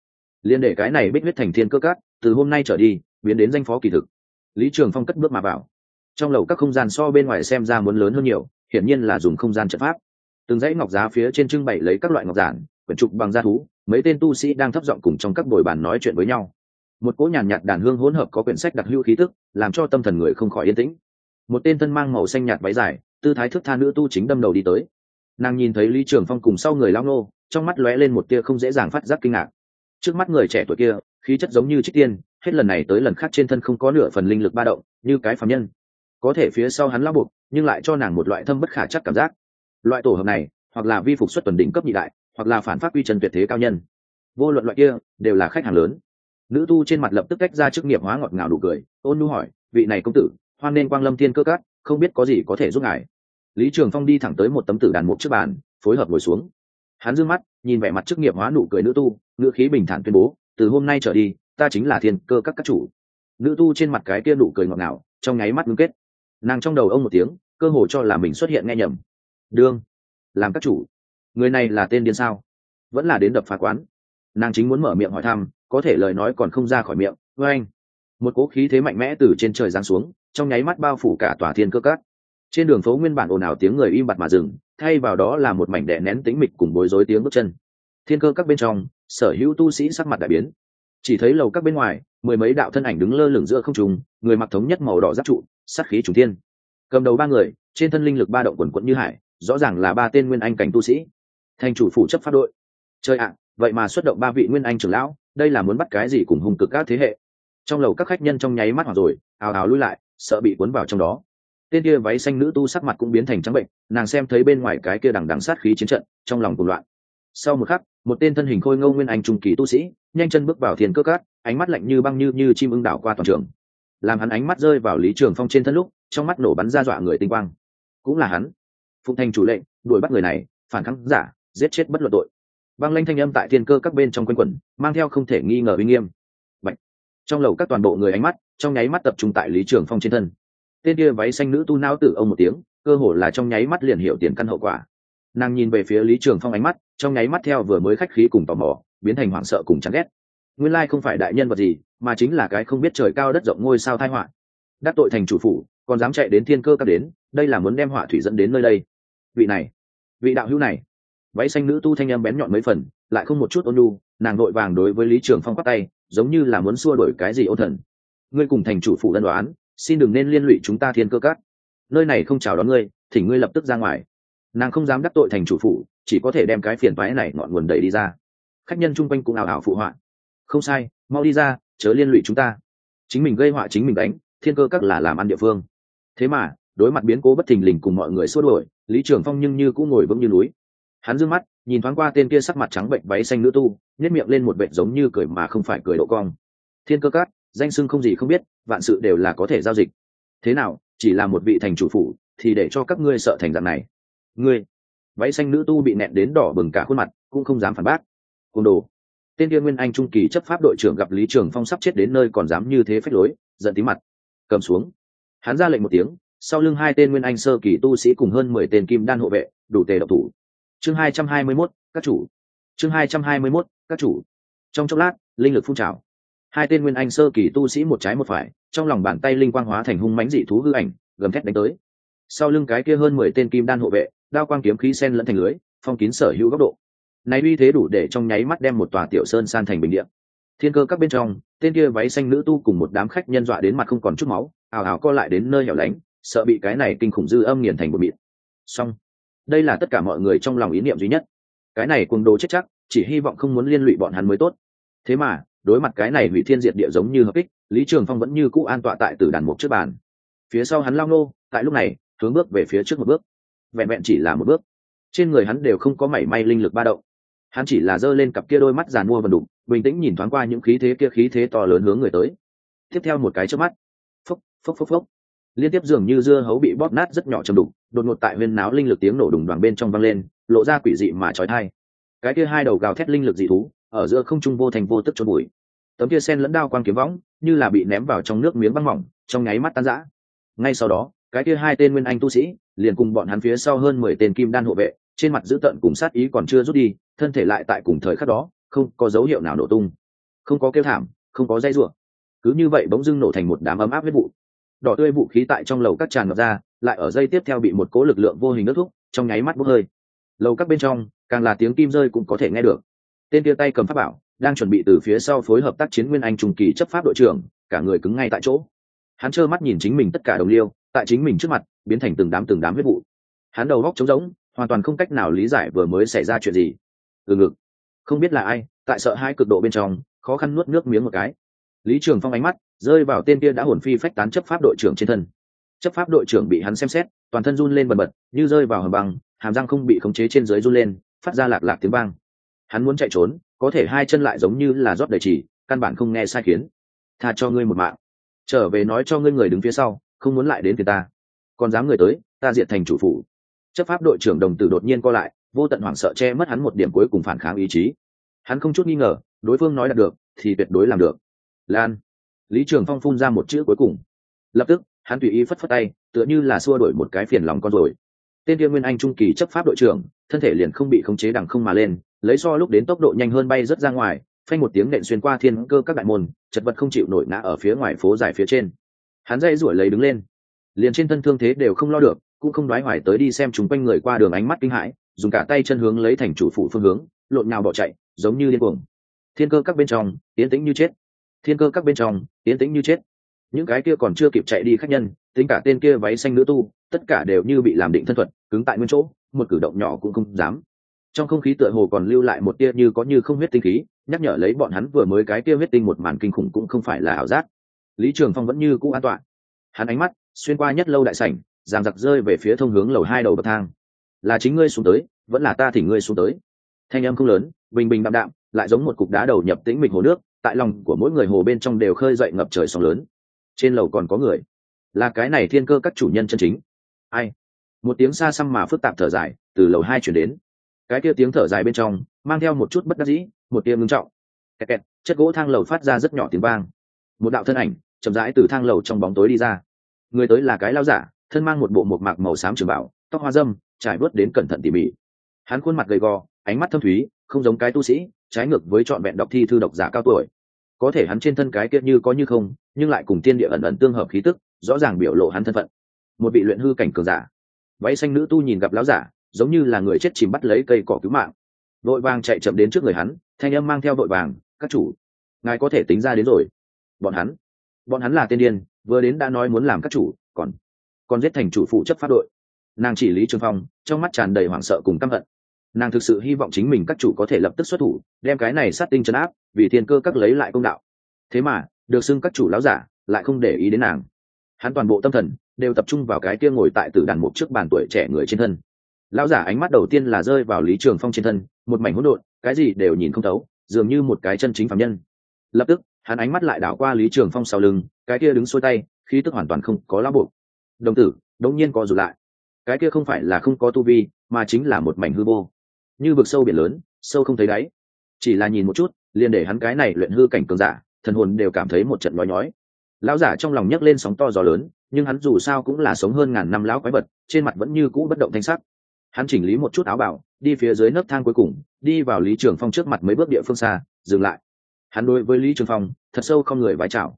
Liên để cái này bích huyết thành thiên cơ cát, từ hôm nay trở đi, biến đến danh phó kỳ thực. Lý trường phong cất bước mà vào. Trong lầu các không gian so bên ngoài xem ra muốn lớn hơn nhiều, hiển nhiên là dùng không gian trận pháp. Từng dãy ngọc giá phía trên trưng bày lấy các loại ngọc giản quyển trục bằng da thú, mấy tên tu sĩ đang thấp giọng cùng trong các bồi bàn nói chuyện với nhau. Một cỗ nhàn nhạt đàn hương hỗn hợp có quyển sách đặc hữu khí tức, làm cho tâm thần người không khỏi yên tĩnh. Một tên thân mang màu xanh nhạt váy dài, tư thái thức tha nữ tu chính đâm đầu đi tới. Nàng nhìn thấy lý trường phong cùng sau người lao nô, trong mắt lóe lên một tia không dễ dàng phát giác kinh ngạc. Trước mắt người trẻ tuổi kia, khí chất giống như trích tiên, hết lần này tới lần khác trên thân không có nửa phần linh lực ba động, như cái phạm nhân. Có thể phía sau hắn lao buộc, nhưng lại cho nàng một loại thâm bất khả chắc cảm giác. Loại tổ hợp này, hoặc là vi phục xuất tuần đỉnh cấp nhị đại hoặc là phản phát quy trần tuyệt thế cao nhân. Vô luận loại kia, đều là khách hàng lớn. Nữ tu trên mặt lập tức cách ra chức nghiệp hóa ngọt ngào đủ cười, ôn nu hỏi, vị này công tử, hoan nên quang lâm thiên cơ cát không biết có gì có thể giúp ngài? Lý trường phong đi thẳng tới một tấm tử đàn mục trước bàn, phối hợp ngồi xuống. Hắn d mắt, nhìn vẻ mặt chức nghiệp hóa nụ cười nữ tu, ngữ khí bình thản tuyên bố, từ hôm nay trở đi, ta chính là thiên cơ các các chủ. Nữ tu trên mặt cái kia nụ cười ngọt ngào, trong nháy mắt ngưng kết. Nàng trong đầu ông một tiếng, cơ hồ cho là mình xuất hiện nghe nhầm. Đương, làm các chủ người này là tên điên sao? Vẫn là đến đập phá quán. Nàng chính muốn mở miệng hỏi thăm, có thể lời nói còn không ra khỏi miệng. Vê anh, một cố khí thế mạnh mẽ từ trên trời giáng xuống, trong nháy mắt bao phủ cả tòa thiên cơ cát trên đường phố nguyên bản ồn ào tiếng người im bặt mà dừng, thay vào đó là một mảnh đè nén tĩnh mịch cùng bối rối tiếng bước chân. Thiên cơ các bên trong, sở hữu tu sĩ sắc mặt đại biến. Chỉ thấy lầu các bên ngoài, mười mấy đạo thân ảnh đứng lơ lửng giữa không trùng người mặc thống nhất màu đỏ giáp trụ, sát khí trùng thiên. Cầm đầu ba người, trên thân linh lực ba động quần quẫn như hải, rõ ràng là ba tên nguyên anh cảnh tu sĩ thành chủ phủ chấp pháp đội. Chơi ạ, vậy mà xuất động ba vị nguyên anh trưởng lão, đây là muốn bắt cái gì cùng hung cực các thế hệ? Trong lầu các khách nhân trong nháy mắt hoặc rồi, ào ào lui lại, sợ bị cuốn vào trong đó. Tên kia váy xanh nữ tu sắc mặt cũng biến thành trắng bệnh, nàng xem thấy bên ngoài cái kia đằng đằng sát khí chiến trận, trong lòng cùng loạn. Sau một khắc, một tên thân hình khôi ngâu nguyên anh trung kỳ tu sĩ, nhanh chân bước vào thiền cơ cát, ánh mắt lạnh như băng như như chim ưng đảo qua toàn trường. Làm hắn ánh mắt rơi vào lý trường phong trên thân lúc, trong mắt nổ bắn ra dọa người tinh quang. Cũng là hắn. Phụng thành chủ lệnh, đuổi bắt người này, phản kháng giả giết chết bất luận tội. Băng lanh thanh âm tại thiên cơ các bên trong quanh quẩn, mang theo không thể nghi ngờ uy nghiêm. Bạch. trong lầu các toàn bộ người ánh mắt, trong nháy mắt tập trung tại lý trường phong trên thân. Tên kia váy xanh nữ tu nao tử ông một tiếng, cơ hồ là trong nháy mắt liền hiểu tiền căn hậu quả. Nàng nhìn về phía lý trường phong ánh mắt, trong nháy mắt theo vừa mới khách khí cùng tò mò, biến thành hoảng sợ cùng chán ghét. Nguyên lai không phải đại nhân vật gì, mà chính là cái không biết trời cao đất rộng ngôi sao thai họa. Đắc tội thành chủ phủ, còn dám chạy đến thiên cơ các đến, đây là muốn đem họa thủy dẫn đến nơi đây. Vị này, vị đạo hữu này váy xanh nữ tu thanh em bén nhọn mấy phần lại không một chút ôn nhu nàng vội vàng đối với lý trường phong bắt tay giống như là muốn xua đổi cái gì ôn thần. Ngươi cùng thành chủ phụ lân đoán xin đừng nên liên lụy chúng ta thiên cơ cát nơi này không chào đón ngươi thì ngươi lập tức ra ngoài. Nàng không dám đắc tội thành chủ phụ, chỉ có thể đem cái phiền phái này ngọn nguồn đẩy đi ra. Khách nhân chung quanh cũng ảo ảo phụ họa. Không sai mau đi ra chớ liên lụy chúng ta. Chính mình gây họa chính mình đánh thiên cơ các là làm ăn địa phương. Thế mà đối mặt biến cố bất thình lình cùng mọi người xua đuổi lý trường phong nhưng như cũng ngồi vững như núi hắn d mắt, nhìn thoáng qua tên kia sắc mặt trắng bệnh váy xanh nữ tu nhét miệng lên một bệnh giống như cười mà không phải cười độ cong. Thiên cơ cát danh sưng không gì không biết, vạn sự đều là có thể giao dịch. Thế nào, chỉ là một vị thành chủ phủ, thì để cho các ngươi sợ thành dạng này. Ngươi, váy xanh nữ tu bị nẹn đến đỏ bừng cả khuôn mặt, cũng không dám phản bác. Côn đồ. Tên kia nguyên anh trung kỳ chấp pháp đội trưởng gặp lý trường phong sắp chết đến nơi còn dám như thế phách lối, giận tí mặt. Cầm xuống. Hắn ra lệnh một tiếng, sau lưng hai tên nguyên anh sơ kỳ tu sĩ cùng hơn mười tên kim đan hộ vệ, đủ tề độc thủ chương hai trăm hai mươi mốt, các chủ. Chương hai trăm hai mươi mốt, các chủ. Trong chốc lát, linh lực phun trào. Hai tên nguyên anh sơ kỳ tu sĩ một trái một phải, trong lòng bàn tay linh quang hóa thành hung mánh dị thú hư ảnh, gầm thét đánh tới. Sau lưng cái kia hơn mười tên kim đan hộ vệ, đao quang kiếm khí sen lẫn thành lưới, phong kín sở hữu góc độ. Này uy thế đủ để trong nháy mắt đem một tòa tiểu sơn san thành bình điện thiên cơ các bên trong, tên kia váy xanh nữ tu cùng một đám khách nhân dọa đến mặt không còn chút máu ảo ảo co lại đến nơi hẻo lánh, sợ bị cái này kinh khủng dư âm nghiền thành một mịn. Xong đây là tất cả mọi người trong lòng ý niệm duy nhất. Cái này cùng đồ chết chắc, chỉ hy vọng không muốn liên lụy bọn hắn mới tốt. Thế mà, đối mặt cái này hủy thiên diệt địa giống như hợp ích lý trường phong vẫn như cũ an tọa tại tử đàn mục trước bàn. Phía sau hắn lao nô, tại lúc này, hướng bước về phía trước một bước. Vẹn vẹn chỉ là một bước. Trên người hắn đều không có mảy may linh lực ba động. Hắn chỉ là giơ lên cặp kia đôi mắt giàn mua vần đục, bình tĩnh nhìn thoáng qua những khí thế kia khí thế to lớn hướng người tới. Tiếp theo một cái trước mắt. Phốc phốc phốc phốc liên tiếp dường như dưa hấu bị bóp nát rất nhỏ chầm đục, đột ngột tại huyên náo linh lực tiếng nổ đùng đoàn bên trong vang lên, lộ ra quỷ dị mà trói thai cái kia hai đầu gào thét linh lực dị thú, ở giữa không trung vô thành vô tức trôn bụi. Tấm kia sen lẫn đao quang kiếm võng, như là bị ném vào trong nước miếng băng mỏng, trong nháy mắt tan rã. Ngay sau đó, cái kia hai tên nguyên anh tu sĩ, liền cùng bọn hắn phía sau hơn mười tên kim đan hộ vệ, trên mặt dữ tợn cùng sát ý còn chưa rút đi, thân thể lại tại cùng thời khắc đó, không có dấu hiệu nào nổ tung. Không có kêu thảm, không có dây rủa. Cứ như vậy bỗng dưng nổ thành một đám ấm áp huyết vụ đỏ tươi vũ khí tại trong lầu các tràn ngập ra, lại ở dây tiếp theo bị một cố lực lượng vô hình ước thúc trong nháy mắt bốc hơi. Lầu các bên trong, càng là tiếng kim rơi cũng có thể nghe được. Tên tia tay cầm pháp bảo, đang chuẩn bị từ phía sau phối hợp tác chiến nguyên anh trùng kỳ chấp pháp đội trưởng, cả người cứng ngay tại chỗ. Hắn trơ mắt nhìn chính mình tất cả đồng liêu, tại chính mình trước mặt, biến thành từng đám từng đám huyết vụ. Hắn đầu góc trống rỗng, hoàn toàn không cách nào lý giải vừa mới xảy ra chuyện gì. Từ ngực, không biết là ai, tại sợ hai cực độ bên trong, khó khăn nuốt nước miếng một cái. Lý trường phong ánh mắt rơi vào tên kia đã hồn phi phách tán chấp pháp đội trưởng trên thân. Chấp pháp đội trưởng bị hắn xem xét, toàn thân run lên bần bật, như rơi vào hầm băng, hàm răng không bị khống chế trên dưới run lên, phát ra lạc lạc tiếng vang. Hắn muốn chạy trốn, có thể hai chân lại giống như là rót đầy chỉ, căn bản không nghe sai khiến. Tha cho ngươi một mạng. Trở về nói cho ngươi người đứng phía sau, không muốn lại đến phía ta. Còn dám người tới, ta diệt thành chủ phủ. Chấp pháp đội trưởng đồng tử đột nhiên co lại, vô tận hoảng sợ che mất hắn một điểm cuối cùng phản kháng ý chí. Hắn không chút nghi ngờ, đối phương nói đạt được, thì tuyệt đối làm được. Lan lý trường phong phun ra một chữ cuối cùng. Lập tức, hắn tùy ý phất phất tay, tựa như là xua đổi một cái phiền lòng con rồi. Tên tiên nguyên anh trung kỳ chấp pháp đội trưởng, thân thể liền không bị khống chế đằng không mà lên, lấy so lúc đến tốc độ nhanh hơn bay rất ra ngoài, phanh một tiếng nện xuyên qua thiên cơ các đại môn, chật vật không chịu nổi ngã ở phía ngoài phố dài phía trên. Hắn dây rủi lấy đứng lên. Liền trên thân thương thế đều không lo được, cũng không đoái hoài tới đi xem chúng quanh người qua đường ánh mắt kinh hãi, dùng cả tay chân hướng lấy thành chủ phụ phương hướng, lộn nhào bỏ chạy, giống như điên cuồng. Thiên cơ các bên trong tiến tĩnh như chết thiên cơ các bên trong tiến tĩnh như chết. Những cái kia còn chưa kịp chạy đi khách nhân, tính cả tên kia váy xanh nữ tu, tất cả đều như bị làm định thân thuật, cứng tại nguyên chỗ, một cử động nhỏ cũng không dám. Trong không khí tựa hồ còn lưu lại một tia như có như không huyết tinh khí, nhắc nhở lấy bọn hắn vừa mới cái tia huyết tinh một màn kinh khủng cũng không phải là ảo giác. Lý trường phong vẫn như cũ an toàn. Hắn ánh mắt xuyên qua nhất lâu đại sảnh giang giặc rơi về phía thông hướng lầu hai đầu bậc thang. Là chính ngươi xuống tới, vẫn là ta thỉnh ngươi xuống tới. Thanh âm không lớn, bình bình đạm đạm, lại giống một cục đá đầu nhập tĩnh mịch hồ nước tại lòng của mỗi người hồ bên trong đều khơi dậy ngập trời sóng lớn. Trên lầu còn có người. Là cái này thiên cơ các chủ nhân chân chính. Ai? Một tiếng xa xăm mà phức tạp thở dài, từ lầu hai chuyển đến. Cái kia tiếng thở dài bên trong, mang theo một chút bất đắc dĩ, một tiếng ngưng trọng. Kẹt kẹt, chất gỗ thang lầu phát ra rất nhỏ tiếng vang. Một đạo thân ảnh, chậm rãi từ thang lầu trong bóng tối đi ra. Người tới là cái lao giả, thân mang một bộ một mạc màu xám trường bảo, tóc hoa dâm, trải bớt đến cẩn thận tỉ mỉ. Hắn khuôn mặt gầy gò, ánh mắt thâm thúy, không giống cái tu sĩ trái ngược với trọn vẹn đọc thi thư độc giả cao tuổi. Có thể hắn trên thân cái kia như có như không, nhưng lại cùng tiên địa ẩn ẩn tương hợp khí tức, rõ ràng biểu lộ hắn thân phận. Một vị luyện hư cảnh cường giả. Váy xanh nữ tu nhìn gặp lão giả, giống như là người chết chìm bắt lấy cây cỏ cứu mạng. Vội vàng chạy chậm đến trước người hắn, thanh âm mang theo vội vàng, các chủ, ngài có thể tính ra đến rồi. Bọn hắn bọn hắn là tiên điên, vừa đến đã nói muốn làm các chủ, còn còn giết thành chủ phụ chấp pháp đội. Nàng chỉ lý trường phong, trong mắt tràn đầy hoảng sợ cùng căm hận nàng thực sự hy vọng chính mình các chủ có thể lập tức xuất thủ, đem cái này sát tinh chấn áp, vì thiên cơ các lấy lại công đạo. Thế mà, được xưng các chủ láo giả, lại không để ý đến nàng. Hắn toàn bộ tâm thần, đều tập trung vào cái kia ngồi tại tử đàn mục trước bàn tuổi trẻ người trên thân. Lão giả ánh mắt đầu tiên là rơi vào lý trường phong trên thân, một mảnh hỗn độn, cái gì đều nhìn không thấu, dường như một cái chân chính phạm nhân. Lập tức, hắn ánh mắt lại đảo qua lý trường phong sau lưng, cái kia đứng xuôi tay, khí tức hoàn toàn không có lá buộc. Đồng tử, đống nhiên co rụt lại. Cái kia không phải là không có tu vi, mà chính là một mảnh hư vô như vực sâu biển lớn, sâu không thấy đáy. Chỉ là nhìn một chút, liền để hắn cái này luyện hư cảnh cường giả, thần hồn đều cảm thấy một trận nói nhói. Lão giả trong lòng nhấc lên sóng to gió lớn, nhưng hắn dù sao cũng là sống hơn ngàn năm lão quái vật, trên mặt vẫn như cũ bất động thanh sắc. Hắn chỉnh lý một chút áo bảo, đi phía dưới nấc thang cuối cùng, đi vào lý trường phong trước mặt mấy bước địa phương xa, dừng lại. Hắn đối với lý trường phong, thật sâu không người vái chào.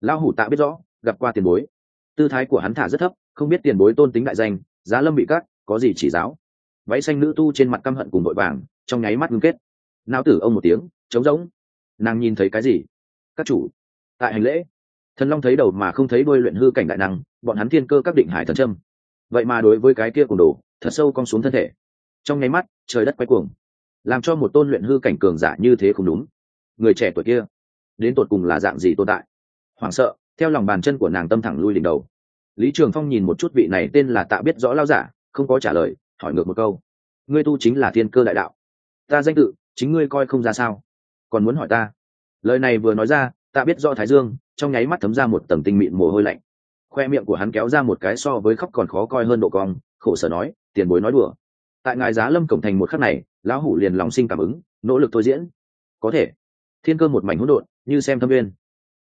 Lão hủ tạ biết rõ, gặp qua tiền bối. Tư thái của hắn thả rất thấp, không biết tiền bối tôn tính đại danh, giá lâm bị cắt, có gì chỉ giáo váy xanh nữ tu trên mặt căm hận cùng vội vàng, trong nháy mắt ngưng kết. Não tử ông một tiếng, trống rỗng. Nàng nhìn thấy cái gì? Các chủ, tại hành lễ. Thần long thấy đầu mà không thấy đôi luyện hư cảnh đại năng, bọn hắn thiên cơ các định hải thần trâm vậy mà đối với cái kia cùng đồ, thật sâu cong xuống thân thể. Trong nháy mắt, trời đất quay cuồng. Làm cho một tôn luyện hư cảnh cường giả như thế không đúng. Người trẻ tuổi kia, đến tột cùng là dạng gì tồn tại? Hoảng sợ, theo lòng bàn chân của nàng tâm thẳng lui đỉnh đầu. Lý trường phong nhìn một chút vị này tên là tạ biết rõ lao giả, không có trả lời hỏi ngược một câu. Ngươi tu chính là thiên cơ đại đạo. Ta danh tự, chính ngươi coi không ra sao? Còn muốn hỏi ta? Lời này vừa nói ra, ta biết do thái dương, trong nháy mắt thấm ra một tầng tinh mịn mồ hôi lạnh. Khoe miệng của hắn kéo ra một cái so với khóc còn khó coi hơn độ cong, khổ sở nói, tiền bối nói đùa. Tại ngài giá lâm cổng thành một khắc này, lão hủ liền lòng sinh cảm ứng, nỗ lực thôi diễn. Có thể. Thiên cơ một mảnh hỗn độn, như xem thâm viên.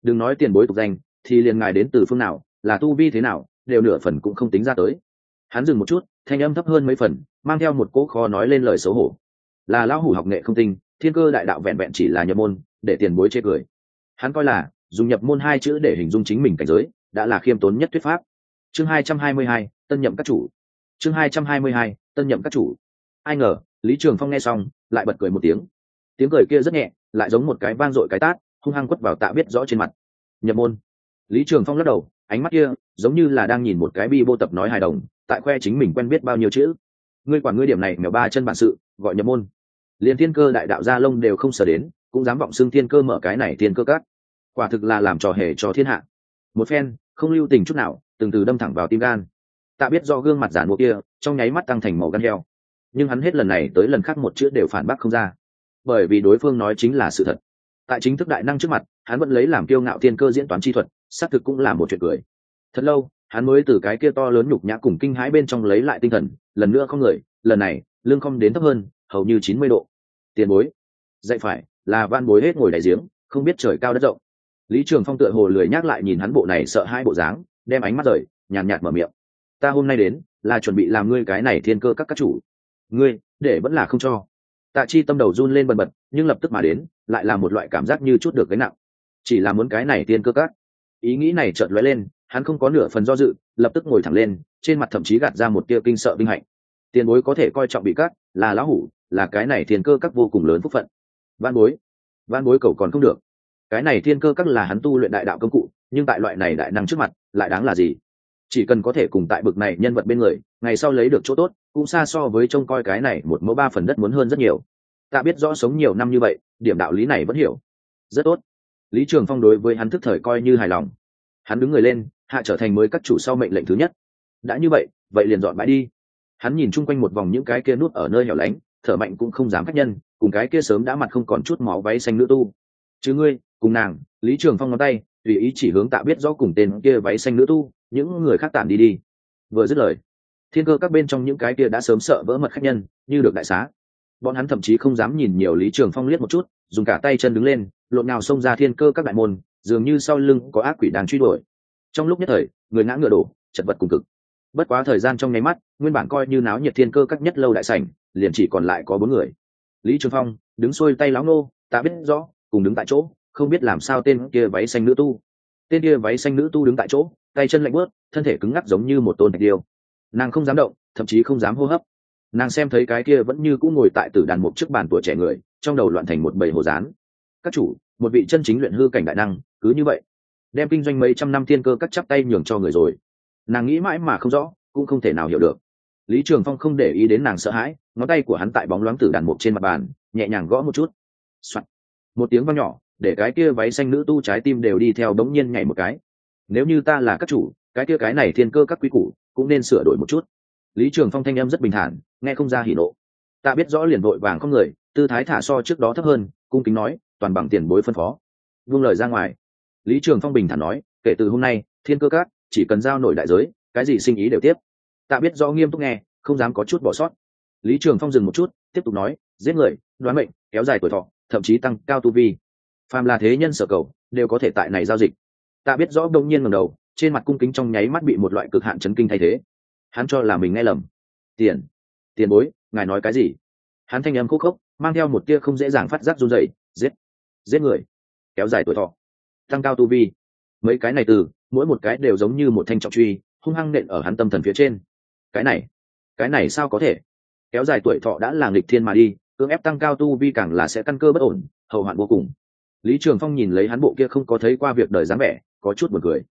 Đừng nói tiền bối tục danh, thì liền ngài đến từ phương nào, là tu vi thế nào, đều nửa phần cũng không tính ra tới. Hắn dừng một chút thanh âm thấp hơn mấy phần, mang theo một cỗ khó nói lên lời xấu hổ. Là lão hủ học nghệ không tinh, thiên cơ đại đạo vẹn vẹn chỉ là nhập môn, để tiền bối chê cười. Hắn coi là, dùng nhập môn hai chữ để hình dung chính mình cảnh giới, đã là khiêm tốn nhất thuyết pháp. Chương hai trăm hai mươi hai, tân nhậm các chủ. Chương hai trăm hai mươi hai, tân nhậm các chủ. Ai ngờ, lý trường phong nghe xong, lại bật cười một tiếng. Tiếng cười kia rất nhẹ, lại giống một cái vang dội cái tát, hung hăng quất vào tạ biết rõ trên mặt. Nhập môn. Lý trường phong lắc đầu, ánh mắt kia giống như là đang nhìn một cái bi bô tập nói hài đồng tại khoe chính mình quen biết bao nhiêu chữ. Ngươi quản ngươi điểm này, mèo ba chân bản sự, gọi nhập môn. Liền thiên cơ đại đạo gia lông đều không sờ đến, cũng dám vọng xưng thiên cơ mở cái này thiên cơ cát quả thực là làm trò hề cho thiên hạ. Một phen, không lưu tình chút nào, từng từ đâm thẳng vào tim gan. Tạ biết do gương mặt giả mua kia, trong nháy mắt tăng thành màu gan heo. Nhưng hắn hết lần này tới lần khác một chữ đều phản bác không ra. Bởi vì đối phương nói chính là sự thật. Tại chính thức đại năng trước mặt, hắn vẫn lấy làm kiêu ngạo thiên cơ diễn toán chi thuật, xác thực cũng là một chuyện cười. Thật lâu hắn mới từ cái kia to lớn nhục nhã cùng kinh hãi bên trong lấy lại tinh thần, lần nữa không người, lần này lương không đến thấp hơn, hầu như chín mươi độ. Tiền bối. Dạy phải, là van bối hết ngồi đại giếng, không biết trời cao đất rộng. Lý trường phong tựa hồ lười nhắc lại nhìn hắn bộ này sợ hai bộ dáng, đem ánh mắt rời, nhàn nhạt mở miệng. Ta hôm nay đến, là chuẩn bị làm ngươi cái này thiên cơ các các chủ. Ngươi, để vẫn là không cho. Tạ chi tâm đầu run lên bần bật, nhưng lập tức mà đến, lại là một loại cảm giác như chút được cái nặng. Chỉ là muốn cái này thiên cơ các. Ý nghĩ này chợt lóe lên hắn không có nửa phần do dự, lập tức ngồi thẳng lên, trên mặt thậm chí gạt ra một tia kinh sợ vinh hạnh. Tiền bối có thể coi trọng bị cắt, là lão hủ, là cái này thiên cơ các vô cùng lớn phúc phận. Văn bối văn bối cầu còn không được. Cái này thiên cơ các là hắn tu luyện đại đạo công cụ, nhưng tại loại này đại năng trước mặt, lại đáng là gì? Chỉ cần có thể cùng tại bực này nhân vật bên người, ngày sau lấy được chỗ tốt, cũng xa so với trông coi cái này một mẫu ba phần đất muốn hơn rất nhiều. Ta biết rõ sống nhiều năm như vậy, điểm đạo lý này vẫn hiểu. Rất tốt. Lý trường phong đối với hắn thức thời coi như hài lòng. Hắn đứng người lên hạ trở thành mới các chủ sau mệnh lệnh thứ nhất. Đã như vậy vậy liền dọn bãi đi. Hắn nhìn chung quanh một vòng những cái kia nút ở nơi hẻo lánh, thở mạnh cũng không dám khách nhân, cùng cái kia sớm đã mặt không còn chút máu váy xanh nữ tu. Chứ ngươi, cùng nàng, lý trường phong ngón tay, tùy ý chỉ hướng tạ biết rõ cùng tên kia váy xanh nữ tu, những người khác tản đi đi. Vừa dứt lời, thiên cơ các bên trong những cái kia đã sớm sợ vỡ mật khách nhân, như được đại xá. Bọn hắn thậm chí không dám nhìn nhiều lý trường phong liếc một chút, dùng cả tay chân đứng lên, lộn nào xông ra thiên cơ các đại môn, dường như sau lưng có ác quỷ đang truy đuổi trong lúc nhất thời, người ngã ngựa đổ, chật vật cùng cực. Bất quá thời gian trong nháy mắt, nguyên bản coi như náo nhiệt thiên cơ các nhất lâu đại sảnh, liền chỉ còn lại có bốn người. Lý trường phong, đứng xuôi tay láo nô ta biết rõ, cùng đứng tại chỗ, không biết làm sao tên kia váy xanh nữ tu. Tên kia váy xanh nữ tu đứng tại chỗ, tay chân lạnh bớt thân thể cứng ngắc giống như một tôn thạch điêu. Nàng không dám động, thậm chí không dám hô hấp. Nàng xem thấy cái kia vẫn như cũng ngồi tại tử đàn mục trước bàn tuổi trẻ người, trong đầu loạn thành một bầy hồ dán các chủ, một vị chân chính luyện hư cảnh đại năng, cứ như vậy đem kinh doanh mấy trăm năm thiên cơ cắt chắp tay nhường cho người rồi. Nàng nghĩ mãi mà không rõ, cũng không thể nào hiểu được. Lý trường phong không để ý đến nàng sợ hãi, ngón tay của hắn tại bóng loáng tử đàn mục trên mặt bàn, nhẹ nhàng gõ một chút、Soạn. một tiếng vang nhỏ, để cái kia váy xanh nữ tu trái tim đều đi theo đống nhiên nhảy một cái. Nếu như ta là các chủ, cái kia cái này thiên cơ các quý củ, cũng nên sửa đổi một chút. Lý trường phong thanh em rất bình thản, nghe không ra hỉ nộ. Ta biết rõ liền vội vàng không người, tư thái thả so trước đó thấp hơn, cung kính nói, toàn bằng tiền bối phân phó. Vương lời ra ngoài lý trường phong bình thản nói, kể từ hôm nay, thiên cơ Cát chỉ cần giao nổi đại giới, cái gì sinh ý đều tiếp. Tạ biết rõ nghiêm túc nghe, không dám có chút bỏ sót. Lý trường phong dừng một chút, tiếp tục nói, giết người, đoán mệnh, kéo dài tuổi thọ, thậm chí tăng cao tu vi. Phàm là thế nhân sở cầu, đều có thể tại này giao dịch. Tạ biết rõ đông nhiên ngầm đầu, trên mặt cung kính trong nháy mắt bị một loại cực hạn chấn kinh thay thế. Hắn cho là mình nghe lầm. Tiền tiền bối, ngài nói cái gì? Hắn thanh âm khúc khốc, mang theo một tia không dễ dàng phát giác run dậy giết giết người, kéo dài tuổi thọ tăng cao tu vi. Mấy cái này từ, mỗi một cái đều giống như một thanh trọng truy, hung hăng nện ở hắn tâm thần phía trên. Cái này cái này sao có thể? Kéo dài tuổi thọ đã là nghịch thiên mà đi, cưỡng ép tăng cao tu vi càng là sẽ căn cơ bất ổn, hậu hoạn vô cùng. Lý trường phong nhìn lấy hắn bộ kia không có thấy qua việc đời dáng vẻ, có chút buồn cười.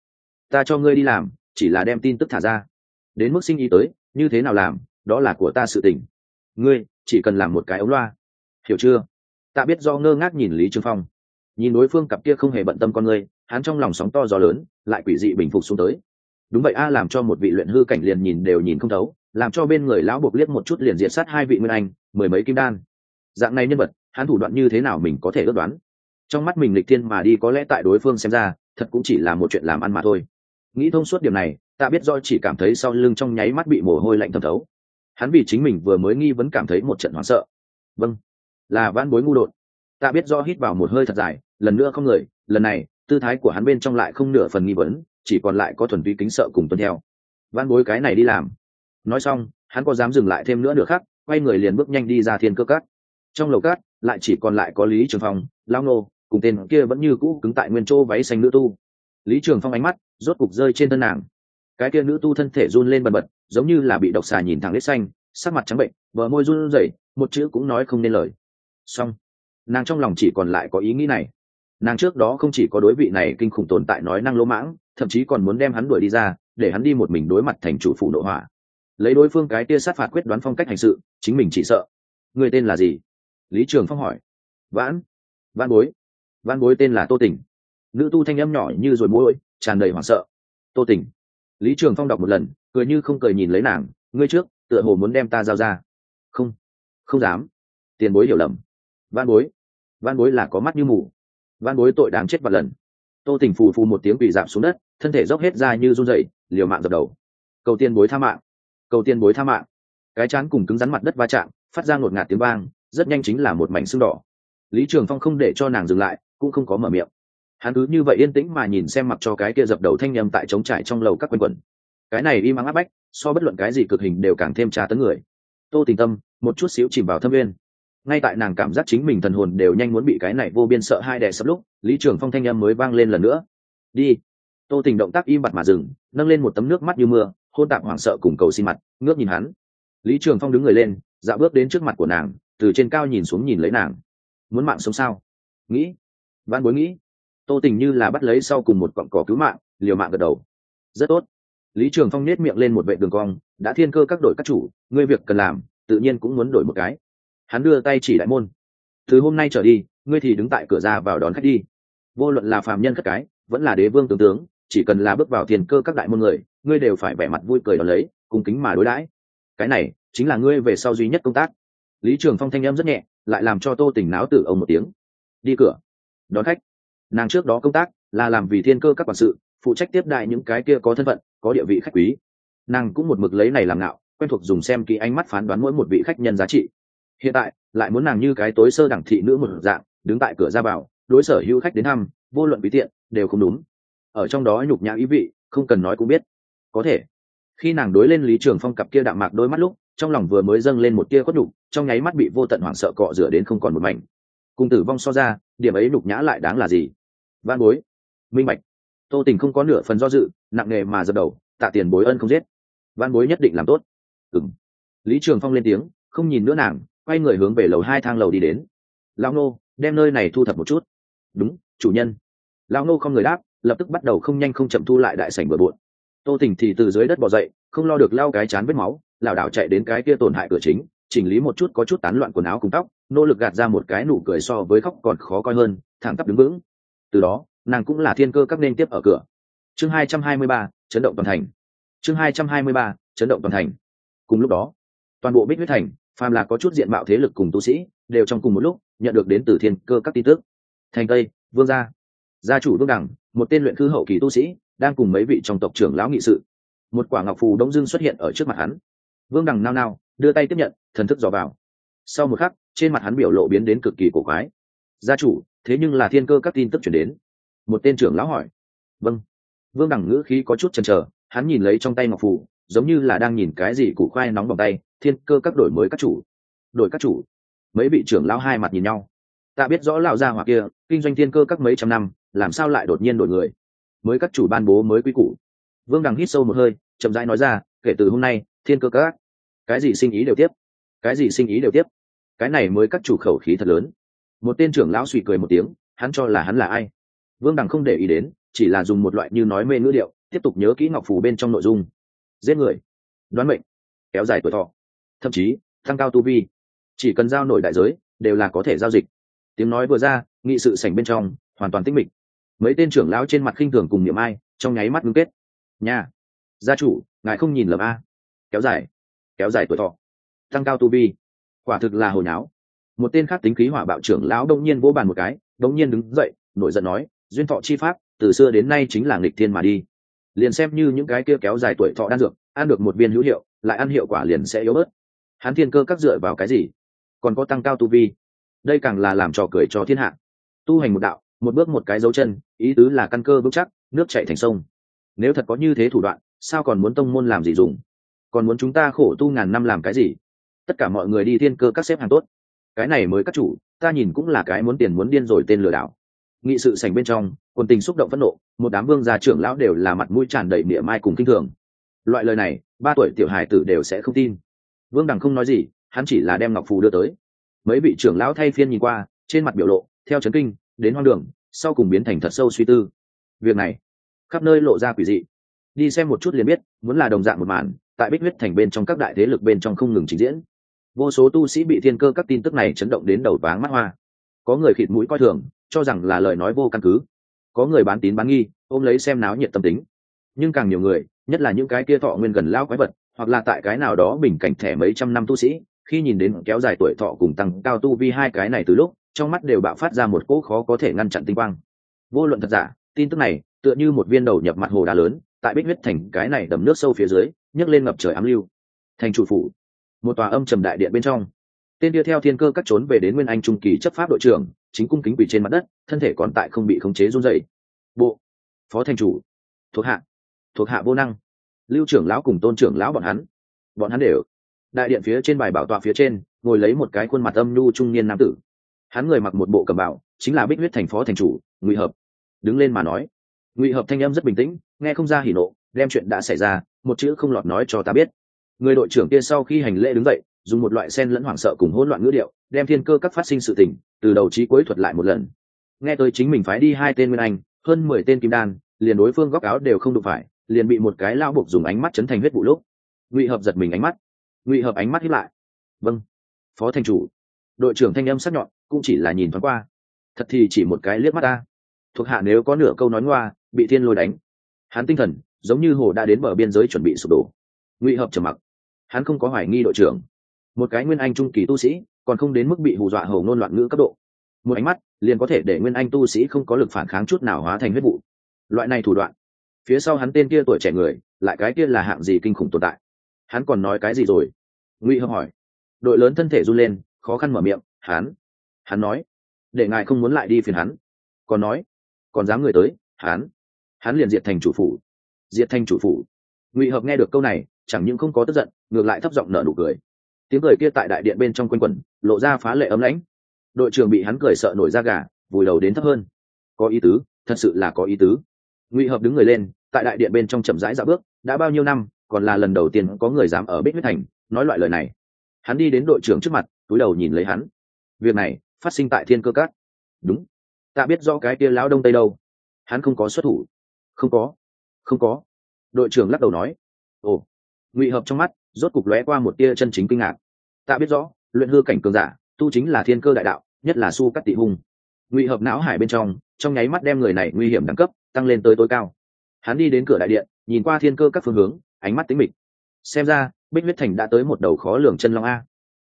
Ta cho ngươi đi làm, chỉ là đem tin tức thả ra. Đến mức sinh ý tới, như thế nào làm, đó là của ta sự tình. Ngươi, chỉ cần làm một cái ống loa. Hiểu chưa? Ta biết do ngơ ngác nhìn lý trường phong nhìn đối phương cặp kia không hề bận tâm con người, hắn trong lòng sóng to gió lớn, lại quỷ dị bình phục xuống tới. Đúng vậy, a làm cho một vị luyện hư cảnh liền nhìn đều nhìn không thấu, làm cho bên người lão buộc liếc một chút liền diệt sát hai vị nguyên anh, mười mấy kim đan. Dạng này nhân vật, hắn thủ đoạn như thế nào mình có thể ước đoán? Trong mắt mình lịch thiên mà đi có lẽ tại đối phương xem ra, thật cũng chỉ là một chuyện làm ăn mà thôi. Nghĩ thông suốt điểm này, ta biết do chỉ cảm thấy sau lưng trong nháy mắt bị mồ hôi lạnh thấm thấu. Hắn vì chính mình vừa mới nghi vẫn cảm thấy một trận hoảng sợ. Vâng là van bối ngu đột. Ta biết do hít vào một hơi thật dài lần nữa không người, lần này, tư thái của hắn bên trong lại không nửa phần nghi vấn, chỉ còn lại có thuần vi kính sợ cùng tuân theo. Van bối cái này đi làm. Nói xong, hắn có dám dừng lại thêm nữa được khác quay người liền bước nhanh đi ra thiên cơ cát. Trong lầu cát, lại chỉ còn lại có lý trường phong lao nô cùng tên kia vẫn như cũ cứng tại nguyên chỗ váy xanh nữ tu. Lý trường phong ánh mắt rốt cục rơi trên thân nàng. Cái kia nữ tu thân thể run lên bần bật, giống như là bị độc xà nhìn thẳng lết xanh, sắc mặt trắng bệnh vợ môi run rẩy, một chữ cũng nói không nên lời. Xong, nàng trong lòng chỉ còn lại có ý nghĩ này nàng trước đó không chỉ có đối vị này kinh khủng tồn tại nói năng lỗ mãng, thậm chí còn muốn đem hắn đuổi đi ra, để hắn đi một mình đối mặt thành chủ phủ nội hỏa lấy đối phương cái tia sát phạt quyết đoán phong cách hành sự, chính mình chỉ sợ. Người tên là gì? Lý trường phong hỏi. Vãn. Vãn bối. Văn bối tên là tô tình nữ tu thanh âm nhỏ như rồi mũi tràn đầy hoảng sợ. Tô tình lý trường phong đọc một lần, cười như không cười nhìn lấy nàng, ngươi trước, tựa hồ muốn đem ta giao ra. Không. Không dám. Tiền bối hiểu lầm. Văn bối. Văn bối là có mắt như mù van bối tội đáng chết vạn lần. Tô tình phù phù một tiếng bị giảm xuống đất, thân thể dốc hết ra như run dậy liều mạng dập đầu. Cầu tiên bối tha mạng. Cầu tiên bối tha mạng. Cái chán cùng cứng rắn mặt đất va chạm, phát ra ngột ngạt tiếng vang, rất nhanh chính là một mảnh xương đỏ. Lý trường phong không để cho nàng dừng lại, cũng không có mở miệng. Hắn cứ như vậy yên tĩnh mà nhìn xem mặc cho cái kia dập đầu thanh nhầm tại trống trải trong lầu các quanh quần cái này im ắng áp bách, so bất luận cái gì cực hình đều càng thêm tra tấn người. Tô tình tâm, một chút xíu chìm vào thâm viên ngay tại nàng cảm giác chính mình thần hồn đều nhanh muốn bị cái này vô biên sợ hai đè sắp lúc, lý trường phong thanh âm mới vang lên lần nữa. Đi. Tô tình động tác im bặt mà dừng, nâng lên một tấm nước mắt như mưa, hôn tạp hoảng sợ cùng cầu xin mặt, ngước nhìn hắn. Lý trường phong đứng người lên dạo bước đến trước mặt của nàng, từ trên cao nhìn xuống nhìn lấy nàng. Muốn mạng sống sao? Nghĩ. Văn bối nghĩ. Tô tình như là bắt lấy sau cùng một cọng cỏ cứu mạng, liều mạng gật đầu. Rất tốt. Lý trường phong nết miệng lên một vệ đường cong, đã thiên cơ các đội các chủ, ngươi việc cần làm, tự nhiên cũng muốn đổi một cái hắn đưa tay chỉ đại môn. Từ hôm nay trở đi, ngươi thì đứng tại cửa ra vào đón khách đi. Vô luận là phàm nhân khất cái, vẫn là đế vương tướng tướng, chỉ cần là bước vào tiền cơ các đại môn người, ngươi đều phải vẻ mặt vui cười đón lấy cùng kính mà đối đãi. Cái này, chính là ngươi về sau duy nhất công tác. Lý trường phong thanh em rất nhẹ, lại làm cho tô tỉnh náo tử ông một tiếng. Đi cửa. Đón khách. Nàng trước đó công tác, là làm vì thiên cơ các quản sự, phụ trách tiếp đại những cái kia có thân phận, có địa vị khách quý. Nàng cũng một mực lấy này làm ngạo, quen thuộc dùng xem kỹ ánh mắt phán đoán mỗi một vị khách nhân giá trị hiện tại, lại muốn nàng như cái tối sơ đẳng thị nữ một dạng, đứng tại cửa ra vào, đối sở hữu khách đến thăm, vô luận bí tiện, đều không đúng. Ở trong đó nhục nhã ý vị, không cần nói cũng biết. Có thể. Khi nàng đối lên lý trường phong cặp kia đạm mạc đôi mắt lúc, trong lòng vừa mới dâng lên một tia khuất nhục, trong nháy mắt bị vô tận hoảng sợ cọ rửa đến không còn một mảnh. Cùng tử vong so ra, điểm ấy nhục nhã lại đáng là gì? Van bối. Minh bạch. Tô tình không có nửa phần do dự, nặng nề mà dập đầu, tạ tiền bối ân không giết. Van bối nhất định làm tốt. Ừng lý trường phong lên tiếng, không nhìn nữa nàng quay người hướng về lầu hai thang lầu đi đến. Lao nô, đem nơi này thu thập một chút. Đúng, chủ nhân. Lao nô không người đáp, lập tức bắt đầu không nhanh không chậm thu lại đại sảnh bừa bộn. Tô tình thì từ dưới đất bỏ dậy, không lo được lao cái chán vết máu, lảo đảo chạy đến cái kia tổn hại cửa chính, chỉnh lý một chút có chút tán loạn quần áo cùng tóc, nỗ lực gạt ra một cái nụ cười so với khóc còn khó coi hơn, thẳng tắp đứng vững. Từ đó, nàng cũng là thiên cơ các nên tiếp ở cửa. Chương hai trăm hai mươi ba, chấn động toàn thành. Chương hai trăm hai mươi ba, chấn động toàn thành. Cùng lúc đó, toàn bộ bích huyết thành phàm là có chút diện mạo thế lực cùng tu sĩ, đều trong cùng một lúc nhận được đến từ thiên cơ các tin tức. Thành tây, vương gia gia chủ vương đẳng, một tên luyện cư hậu kỳ tu sĩ, đang cùng mấy vị trong tộc trưởng lão nghị sự. Một quả ngọc phù đông dương xuất hiện ở trước mặt hắn. Vương đằng nao nao, đưa tay tiếp nhận, thần thức dò vào. Sau một khắc, trên mặt hắn biểu lộ biến đến cực kỳ cổ quái. Gia chủ, thế nhưng là thiên cơ các tin tức chuyển đến. Một tên trưởng lão hỏi. Vâng. Vương Đằng ngữ khí có chút chần chờ, hắn nhìn lấy trong tay ngọc phù giống như là đang nhìn cái gì củ khoai nóng bằng tay, thiên cơ các đổi mới các chủ. Đổi các chủ. Mấy vị trưởng lão hai mặt nhìn nhau. Ta biết rõ lão gia hỏa kia, kinh doanh thiên cơ các mấy trăm năm, làm sao lại đột nhiên đổi người? Mới các chủ ban bố mới quy củ. Vương đằng hít sâu một hơi, chậm rãi nói ra, kể từ hôm nay, thiên cơ các. Cái gì sinh ý đều tiếp? Cái gì sinh ý đều tiếp? Cái này mới các chủ khẩu khí thật lớn. Một tên trưởng lão suy cười một tiếng, hắn cho là hắn là ai? Vương đằng không để ý đến, chỉ là dùng một loại như nói mê ngữ điệu, tiếp tục nhớ kỹ ngọc phù bên trong nội dung giết người. Đoán mệnh. Kéo dài tuổi thọ. Thậm chí, tăng cao tu vi. Chỉ cần giao nổi đại giới, đều là có thể giao dịch. Tiếng nói vừa ra, nghị sự sảnh bên trong, hoàn toàn tích mịch. Mấy tên trưởng lão trên mặt khinh thường cùng niệm ai, trong nháy mắt ngưng kết. Nhà gia chủ, ngài không nhìn lầm a. Kéo dài. Kéo dài tuổi thọ. Tăng cao tu vi. Quả thực là hồi náo. Một tên khác tính khí hỏa bạo trưởng lão đông nhiên vỗ bàn một cái, đông nhiên đứng dậy, nổi giận nói, duyên thọ chi pháp, từ xưa đến nay chính là nghịch thiên mà đi liền xem như những cái kia kéo dài tuổi thọ đan dược, ăn được một viên hữu hiệu, lại ăn hiệu quả liền sẽ yếu bớt. Hắn thiên cơ các dựa vào cái gì? Còn có tăng cao tu vi. Đây càng là làm trò cười cho thiên hạ. Tu hành một đạo, một bước một cái dấu chân, ý tứ là căn cơ vững chắc, nước chạy thành sông. Nếu thật có như thế thủ đoạn, sao còn muốn tông môn làm gì dùng? Còn muốn chúng ta khổ tu ngàn năm làm cái gì? Tất cả mọi người đi thiên cơ các xếp hàng tốt. Cái này mới các chủ, ta nhìn cũng là cái muốn tiền muốn điên rồi tên lừa đảo nghị sự sảnh bên trong quần tình xúc động phẫn nộ, một đám vương gia trưởng lão đều là mặt mũi tràn đầy miệng mai cùng kinh thường. Loại lời này, ba tuổi tiểu hải tử đều sẽ không tin. Vương đằng không nói gì, hắn chỉ là đem ngọc phù đưa tới. Mấy vị trưởng lão thay phiên nhìn qua, trên mặt biểu lộ, theo chấn kinh, đến hoang đường, sau cùng biến thành thật sâu suy tư. Việc này, khắp nơi lộ ra quỷ dị. Đi xem một chút liền biết, muốn là đồng dạng một màn, tại bích huyết thành bên trong các đại thế lực bên trong không ngừng trình diễn. Vô số tu sĩ bị thiên cơ các tin tức này chấn động đến đầu váng mắt hoa. Có người khịt mũi coi thường cho rằng là lời nói vô căn cứ. Có người bán tín bán nghi, ôm lấy xem náo nhiệt tâm tính. Nhưng càng nhiều người, nhất là những cái kia thọ nguyên gần lao quái vật, hoặc là tại cái nào đó bình cảnh thẻ mấy trăm năm tu sĩ, khi nhìn đến kéo dài tuổi thọ cùng tăng cao tu vi hai cái này từ lúc, trong mắt đều bạo phát ra một cỗ khó có thể ngăn chặn tinh quang. Vô luận thật giả, tin tức này, tựa như một viên đầu nhập mặt hồ đá lớn, tại bích huyết thành cái này đầm nước sâu phía dưới, nhấc lên ngập trời ám lưu. Thành chủ phủ, một tòa âm trầm đại điện bên trong tên kia theo thiên cơ cắt trốn về đến nguyên anh trung kỳ chấp pháp đội trưởng, chính cung kính quỳ trên mặt đất, thân thể còn tại không bị khống chế run dậy bộ, phó thành chủ, thuộc hạ thuộc hạ vô năng. Lưu trưởng lão cùng tôn trưởng lão bọn hắn bọn hắn đều, đại điện phía trên bài bảo tọa phía trên, ngồi lấy một cái khuôn mặt âm nhu trung niên nam tử. Hắn người mặc một bộ cầm bảo chính là bích huyết thành phó thành chủ, ngụy hợp. Đứng lên mà nói. Ngụy hợp thanh âm rất bình tĩnh, nghe không ra hỉ nộ, đem chuyện đã xảy ra, một chữ không lọt nói cho ta biết. Người đội trưởng kia sau khi hành lễ đứng dậy dùng một loại sen lẫn hoảng sợ cùng hỗn loạn ngữ điệu, đem thiên cơ các phát sinh sự tình, từ đầu trí cuối thuật lại một lần. Nghe tới chính mình phái đi hai tên nguyên anh, hơn mười tên kim đan, liền đối phương góc áo đều không đụng phải, liền bị một cái lao buộc dùng ánh mắt chấn thành huyết vụ lúc. Ngụy hợp giật mình ánh mắt. Ngụy hợp ánh mắt hiếp lại. Vâng phó thành chủ. Đội trưởng thanh âm sắc nhọn, cũng chỉ là nhìn thoáng qua. Thật thì chỉ một cái liếc mắt ta. Thuộc hạ nếu có nửa câu nói ngoa, bị thiên lôi đánh. Hắn tinh thần, giống như hồ đã đến bờ biên giới chuẩn bị sụp đổ. Ngụy hợp trầm mặc. Hắn không có hoài nghi đội trưởng một cái nguyên anh trung kỳ tu sĩ, còn không đến mức bị hù dọa hầu ngôn loạn ngữ cấp độ. Một ánh mắt liền có thể để nguyên anh tu sĩ không có lực phản kháng chút nào hóa thành huyết vụ. Loại này thủ đoạn, phía sau hắn tên kia tuổi trẻ người, lại cái kia là hạng gì kinh khủng tồn tại? Hắn còn nói cái gì rồi? Ngụy hợp hỏi. Đội lớn thân thể run lên, khó khăn mở miệng, hắn hắn nói, để ngài không muốn lại đi phiền hắn. Còn nói, còn dám người tới, hắn hắn liền diệt thành chủ phủ, diệt thành chủ phủ. Ngụy hợp nghe được câu này, chẳng những không có tức giận, ngược lại thấp giọng nở nụ cười tiếng cười kia tại đại điện bên trong quanh quẩn, lộ ra phá lệ ấm lãnh. Đội trưởng bị hắn cười sợ nổi da gà, vùi đầu đến thấp hơn. Có ý tứ, thật sự là có ý tứ. Ngụy hợp đứng người lên, tại đại điện bên trong chậm rãi dạo bước, đã bao nhiêu năm, còn là lần đầu tiên có người dám ở bích huyết thành, nói loại lời này. Hắn đi đến đội trưởng trước mặt, túi đầu nhìn lấy hắn. Việc này, phát sinh tại thiên cơ cát đúng. Ta biết rõ cái kia lão đông tây đâu. Hắn không có xuất thủ. Không có. Không có. Đội trưởng lắc đầu nói. Ồ. Ngụy hợp trong mắt rốt cục lóe qua một tia chân chính kinh ngạc. Ta biết rõ, luyện hư cảnh cường giả, tu chính là thiên cơ đại đạo, nhất là su cắt tị hung. Ngụy hợp não hải bên trong trong nháy mắt đem người này nguy hiểm đẳng cấp, tăng lên tới tối cao. Hắn đi đến cửa đại điện, nhìn qua thiên cơ các phương hướng, ánh mắt tính mịch. Xem ra, bích huyết thành đã tới một đầu khó lường chân long a.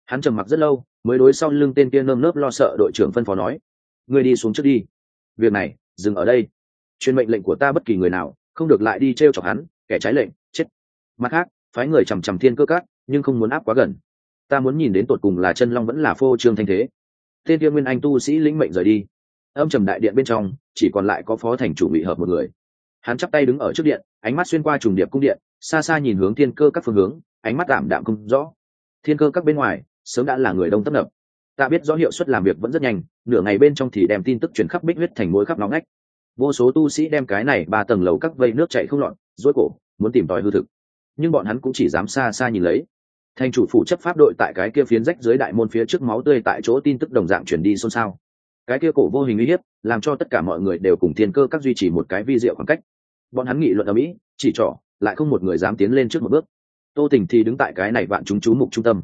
Hắn trầm mặc rất lâu, mới đối sau lưng tên kia nơm nớp lo sợ đội trưởng phân phó nói, ngươi đi xuống trước đi. Việc này, dừng ở đây. Chuyên mệnh lệnh của ta bất kỳ người nào, không được lại đi t r e o chọc hắn, kẻ trái lệnh, chết. Mặt khác phái người chằm chằm thiên cơ cát nhưng không muốn áp quá gần. Ta muốn nhìn đến tột cùng là chân long vẫn là phô trương thanh thế. Tên kia nguyên anh tu sĩ lĩnh mệnh rời đi. Âm trầm đại điện bên trong, chỉ còn lại có phó thành chủ bị hợp một người. Hắn chắp tay đứng ở trước điện, ánh mắt xuyên qua trùng điệp cung điện, xa xa nhìn hướng thiên cơ các phương hướng, ánh mắt đảm đạm không rõ. Thiên cơ các bên ngoài, sớm đã là người đông tấp nập. Ta biết rõ hiệu suất làm việc vẫn rất nhanh, nửa ngày bên trong thì đem tin tức chuyển khắp bích huyết thành mối khắp nóng ngách. Vô số tu sĩ đem cái này ba tầng lầu các vây nước chạy không lọt dối cổ, muốn tìm tòi hư thực nhưng bọn hắn cũng chỉ dám xa xa nhìn lấy. Thành chủ phụ chấp pháp đội tại cái kia phiến rách dưới đại môn phía trước máu tươi tại chỗ tin tức đồng dạng chuyển đi xôn xao. Cái kia cổ vô hình uy hiếp làm cho tất cả mọi người đều cùng thiên cơ các duy trì một cái vi diệu khoảng cách. Bọn hắn nghị luận ở mỹ chỉ trỏ lại không một người dám tiến lên trước một bước. Tô tình thì đứng tại cái này vạn chúng chú mục trung tâm.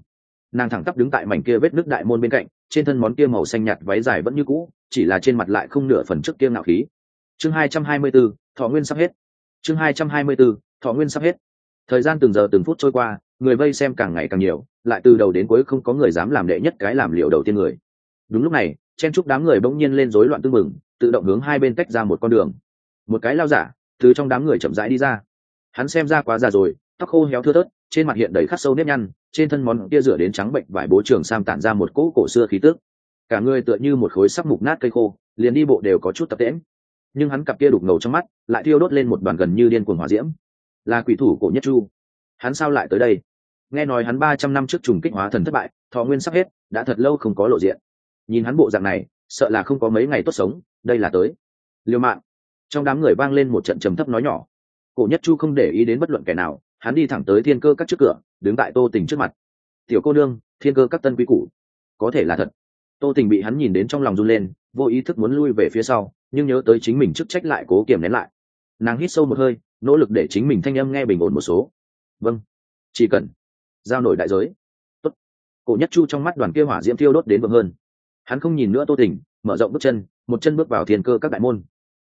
Nàng thẳng tắp đứng tại mảnh kia vết nước đại môn bên cạnh trên thân món kia màu xanh nhạt váy dài vẫn như cũ chỉ là trên mặt lại không nửa phần trước kia ngạo khí. Chương hai trăm mươi 224, thọ nguyên sắp hết. Chương hai trăm mươi 224, thọ nguyên sắp hết thời gian từng giờ từng phút trôi qua, người vây xem càng ngày càng nhiều, lại từ đầu đến cuối không có người dám làm đệ nhất cái làm liệu đầu tiên người. Đúng lúc này, chen chúc đám người bỗng nhiên lên rối loạn tư mừng tự động hướng hai bên tách ra một con đường. Một cái lao giả, từ trong đám người chậm rãi đi ra. Hắn xem ra quá già rồi, tóc khô héo thưa thớt, trên mặt hiện đầy khắc sâu nếp nhăn, trên thân món kia rửa đến trắng bệnh vải bố trường sam tản ra một cỗ cổ xưa khí tước cả người tựa như một khối sắc mục nát cây khô, liền đi bộ đều có chút tập tễm nhưng hắn cặp kia đục ngầu trong mắt, lại thiêu đốt lên một đoàn gần như điên cuồng hỏa diễm là quỷ thủ cổ nhất chu. Hắn sao lại tới đây? Nghe nói hắn ba trăm năm trước trùng kích hóa thần thất bại, thọ nguyên sắp hết, đã thật lâu không có lộ diện. Nhìn hắn bộ dạng này, sợ là không có mấy ngày tốt sống, đây là tới. Liêu mạng trong đám người vang lên một trận trầm thấp nói nhỏ. Cổ nhất chu không để ý đến bất luận kẻ nào, hắn đi thẳng tới thiên cơ các trước cửa, đứng tại tô tình trước mặt. Tiểu cô nương, thiên cơ các tân quý cũ. Có thể là thật. Tô tình bị hắn nhìn đến trong lòng run lên, vô ý thức muốn lui về phía sau, nhưng nhớ tới chính mình chức trách lại cố kiềm nén lại nàng hít sâu một hơi, nỗ lực để chính mình thanh âm nghe bình ổn một số. Vâng chỉ cần giao nổi đại giới. Tốt. cổ nhất chu trong mắt đoàn kia hỏa diễm thiêu đốt đến vượng hơn. Hắn không nhìn nữa tô tình, mở rộng bước chân, một chân bước vào thiên cơ các đại môn.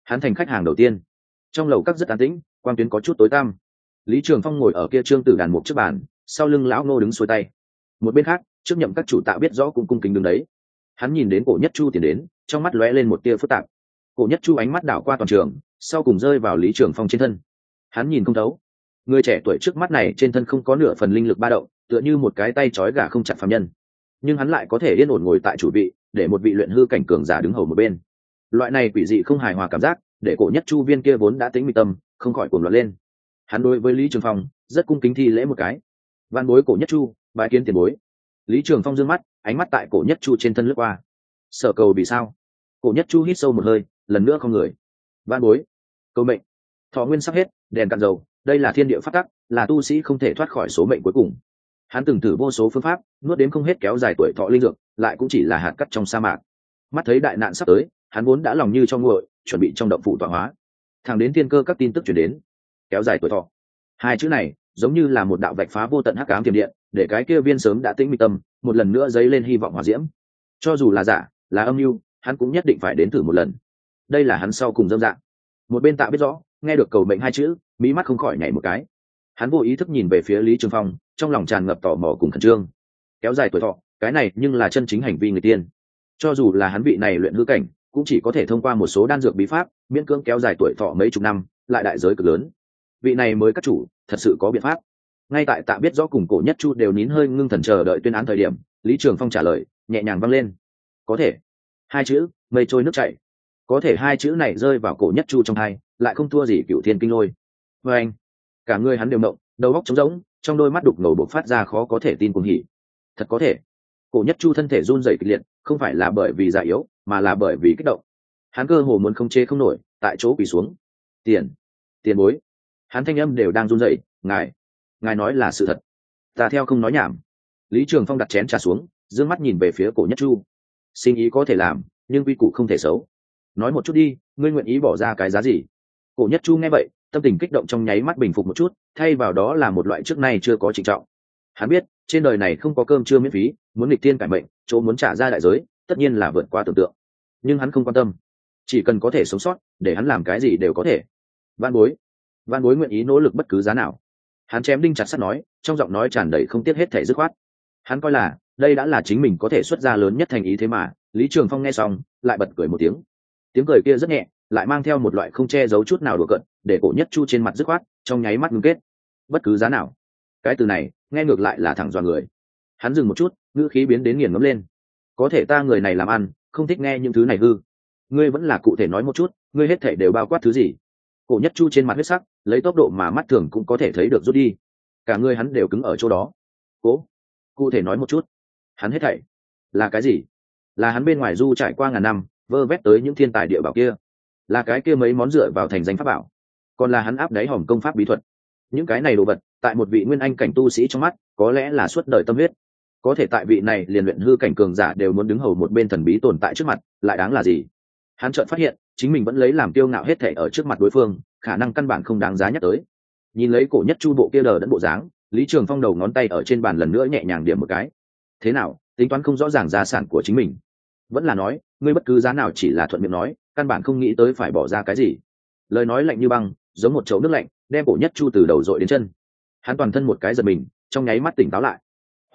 Hắn thành khách hàng đầu tiên. Trong lầu các rất an tĩnh, quang tuyến có chút tối tăm. Lý trường phong ngồi ở kia trương tử đàn mục trước bàn, sau lưng lão ngô đứng xuôi tay. Một bên khác, trước nhậm các chủ tạ biết rõ cũng cung kính đứng đấy. Hắn nhìn đến cổ nhất chu tiến đến, trong mắt lóe lên một tia phức tạp. Cổ nhất chu ánh mắt đảo qua toàn trường sau cùng rơi vào lý trường phong trên thân. Hắn nhìn không thấu. Người trẻ tuổi trước mắt này trên thân không có nửa phần linh lực ba động, tựa như một cái tay trói gà không chặt phạm nhân. Nhưng hắn lại có thể yên ổn ngồi tại chủ vị, để một vị luyện hư cảnh cường giả đứng hầu một bên. Loại này quỷ dị không hài hòa cảm giác, để cổ nhất chu viên kia vốn đã tính mị tâm, không khỏi cuồng loạn lên. Hắn đối với lý trường phong, rất cung kính thi lễ một cái. Văn bối cổ nhất chu bài kiến tiền bối. Lý trường phong d ư ơ n g mắt, ánh mắt tại cổ nhất chu trên thân lướt qua. Sở cầu vì sao? Cổ nhất chu hít sâu một hơi, lần nữa không người. Văn bối câu mệnh. Thọ nguyên sắp hết, đèn cạn dầu, đây là thiên địa phát tắc, là tu sĩ không thể thoát khỏi số mệnh cuối cùng. Hắn từng thử vô số phương pháp, nuốt đến không hết kéo dài tuổi thọ linh dược, lại cũng chỉ là hạt cắt trong sa mạc. Mắt thấy đại nạn sắp tới, hắn vốn đã lòng như cho nguội, chuẩn bị trong động phủ tọa hóa. Thẳng đến thiên cơ các tin tức chuyển đến, kéo dài tuổi thọ. Hai chữ này, giống như là một đạo vạch phá vô tận hắc ám tiềm điện, để cái kia viên sớm đã tĩnh mịch tâm, một lần nữa dấy lên hy vọng hòa diễm. Cho dù là giả, là âm mưu, hắn cũng nhất định phải đến thử một lần. Đây là hắn sau cùng dâm dạng một bên tạ biết rõ, nghe được cầu mệnh hai chữ mỹ mắt không khỏi nhảy một cái. Hắn vô ý thức nhìn về phía lý trường phong, trong lòng tràn ngập tò mò cùng khẩn trương. Kéo dài tuổi thọ, cái này nhưng là chân chính hành vi người tiên. Cho dù là hắn vị này luyện hư cảnh, cũng chỉ có thể thông qua một số đan dược bí pháp, miễn cưỡng kéo dài tuổi thọ mấy chục năm, lại đại giới cực lớn. Vị này mới các chủ, thật sự có biện pháp. Ngay tại tạ biết rõ cùng cổ nhất chu đều nín hơi ngưng thần chờ đợi tuyên án thời điểm, lý trường phong trả lời, nhẹ nhàng vang lên. Có thể. Hai chữ, mây trôi nước chảy có thể hai chữ này rơi vào cổ nhất chu trong hai, lại không thua gì cựu thiên kinh lôi. Vê anh, cả người hắn đều mộng đầu góc trống rỗng, trong đôi mắt đục ngầu bộc phát ra khó có thể tin cùng hỉ. Thật có thể, cổ nhất chu thân thể run rẩy kịch liệt, không phải là bởi vì già yếu, mà là bởi vì kích động. Hắn cơ hồ muốn không chế không nổi, tại chỗ quỳ xuống. Tiền tiền bối. Hắn thanh âm đều đang run rẩy, ngài ngài nói là sự thật. Ta theo không nói nhảm. Lý trường phong đặt chén trà xuống d ư ơ n g mắt nhìn về phía cổ nhất chu. Sinh ý có thể làm, nhưng quy củ không thể xấu nói một chút đi, ngươi nguyện ý bỏ ra cái giá gì? Cổ nhất chu nghe vậy, tâm tình kích động trong nháy mắt bình phục một chút, thay vào đó là một loại trước nay chưa có trịnh trọng. Hắn biết, trên đời này không có cơm chưa miễn phí, muốn nghịch tiên cải mệnh, chỗ muốn trả ra đại giới, tất nhiên là vượt qua tưởng tượng. Nhưng hắn không quan tâm. Chỉ cần có thể sống sót, để hắn làm cái gì đều có thể. Văn bối văn bối nguyện ý nỗ lực bất cứ giá nào. Hắn chém đinh chặt sắt nói, trong giọng nói tràn đầy không tiếc hết thể dứt khoát. Hắn coi là, đây đã là chính mình có thể xuất ra lớn nhất thành ý thế mà, lý trường phong nghe xong, lại bật cười một tiếng tiếng cười kia rất nhẹ, lại mang theo một loại không che giấu chút nào đùa cận để cổ nhất chu trên mặt dứt khoát, trong nháy mắt ngưng kết. Bất cứ giá nào. Cái từ này, nghe ngược lại là thẳng dọa người. Hắn dừng một chút, ngữ khí biến đến nghiền ngấm lên. Có thể ta người này làm ăn, không thích nghe những thứ này hư. Ngươi vẫn là cụ thể nói một chút, ngươi hết thể đều bao quát thứ gì? Cổ nhất chu trên mặt huyết sắc, lấy tốc độ mà mắt thường cũng có thể thấy được rút đi. Cả ngươi hắn đều cứng ở chỗ đó. Cố, cụ thể nói một chút. Hắn hết thảy là cái gì? Là hắn bên ngoài du trải qua ngàn năm vơ vét tới những thiên tài địa bảo kia. Là cái kia mấy món dựa vào thành danh pháp bảo. Còn là hắn áp đáy hòm công pháp bí thuật. Những cái này đồ vật, tại một vị nguyên anh cảnh tu sĩ trong mắt, có lẽ là suốt đời tâm huyết. Có thể tại vị này liền luyện hư cảnh cường giả đều muốn đứng hầu một bên thần bí tồn tại trước mặt, lại đáng là gì? Hắn chợt phát hiện, chính mình vẫn lấy làm tiêu ngạo hết thể ở trước mặt đối phương, khả năng căn bản không đáng giá nhắc tới. Nhìn lấy cổ nhất chu bộ kia đờ đẫn bộ dáng, lý trường phong đầu ngón tay ở trên bàn lần nữa nhẹ nhàng điểm một cái. Thế nào, tính toán không rõ ràng gia sản của chính mình. Vẫn là nói ngươi bất cứ giá nào chỉ là thuận miệng nói, căn bản không nghĩ tới phải bỏ ra cái gì. Lời nói lạnh như băng, giống một chậu nước lạnh, đem cổ nhất chu từ đầu dội đến chân. Hắn toàn thân một cái giật mình, trong nháy mắt tỉnh táo lại.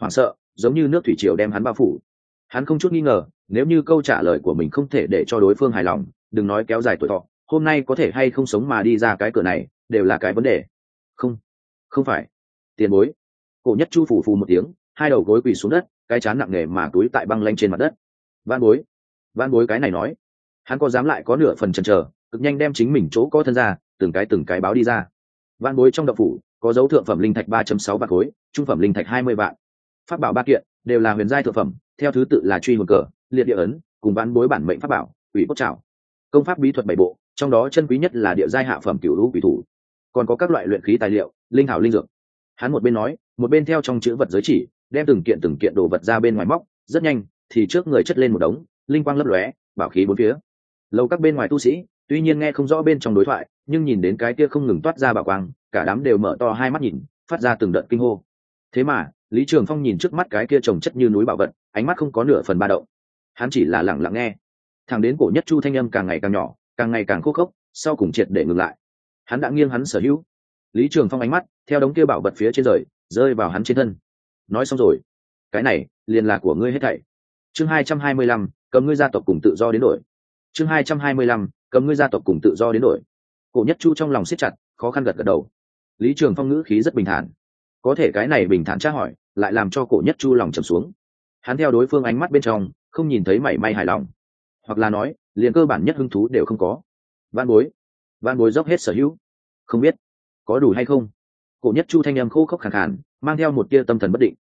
Hoảng sợ, giống như nước thủy triều đem hắn bao phủ. Hắn không chút nghi ngờ, nếu như câu trả lời của mình không thể để cho đối phương hài lòng, đừng nói kéo dài tuổi thọ, hôm nay có thể hay không sống mà đi ra cái cửa này, đều là cái vấn đề. Không không phải. Tiền bối. Cổ nhất chu phủ phù một tiếng, hai đầu gối quỳ xuống đất, cái chán nặng nề mà túi tại băng lanh trên mặt đất. Van bối van bối cái này nói. Hắn có dám lại có nửa phần chần chờ, cực nhanh đem chính mình chỗ có thân ra, từng cái từng cái báo đi ra. Van bối trong đậu phủ, có dấu thượng phẩm linh thạch ba sáu vạn khối, trung phẩm linh thạch hai mươi vạn. Pháp bảo ba kiện, đều là huyền giai thượng phẩm, theo thứ tự là truy hồn cờ, liệt địa ấn, cùng van bối bản mệnh pháp bảo ủy cốt trảo. Công pháp bí thuật bảy bộ, trong đó chân quý nhất là địa giai hạ phẩm cửu lũ quỷ thủ. Còn có các loại luyện khí tài liệu, linh hảo linh dược. Hắn một bên nói, một bên theo trong chữ vật giới chỉ, đem từng kiện từng kiện đồ vật ra bên ngoài móc, rất nhanh, thì trước người chất lên một đống linh quang lấp lóe, bảo khí bốn phía. Lâu các bên ngoài tu sĩ, tuy nhiên nghe không rõ bên trong đối thoại, nhưng nhìn đến cái kia không ngừng toát ra bảo quang, cả đám đều mở to hai mắt nhìn, phát ra từng đợt kinh hô. Thế mà, lý trường phong nhìn trước mắt cái kia trồng chất như núi bảo vật, ánh mắt không có nửa phần ba động. Hắn chỉ là lẳng lặng nghe. Thẳng đến cổ nhất chu thanh âm càng ngày càng nhỏ, càng ngày càng khô khốc, sau cùng triệt để ngừng lại. Hắn đã nghiêng hắn sở hữu. Lý trường phong ánh mắt, theo đống kia bảo vật phía trên rời, rơi vào hắn trên thân. Nói xong rồi. Cái này, liền là của ngươi hết thảy chương hai trăm hai mươi lăm, cầm ngươi gia tộc cùng tự do đến đổi. Chương hai trăm hai mươi lăm, cầm ngươi gia tộc cùng tự do đến đổi. Cổ nhất chu trong lòng siết chặt, khó khăn gật gật đầu. Lý trường phong ngữ khí rất bình thản. Có thể cái này bình thản tra hỏi, lại làm cho cổ nhất chu lòng trầm xuống. Hắn theo đối phương ánh mắt bên trong, không nhìn thấy mảy may hài lòng. Hoặc là nói, liền cơ bản nhất hứng thú đều không có. Van bối. Van bối dốc hết sở hữu. Không biết, có đủ hay không? Cổ nhất chu thanh âm khô khốc khẳng khàn, mang theo một tia tâm thần bất định.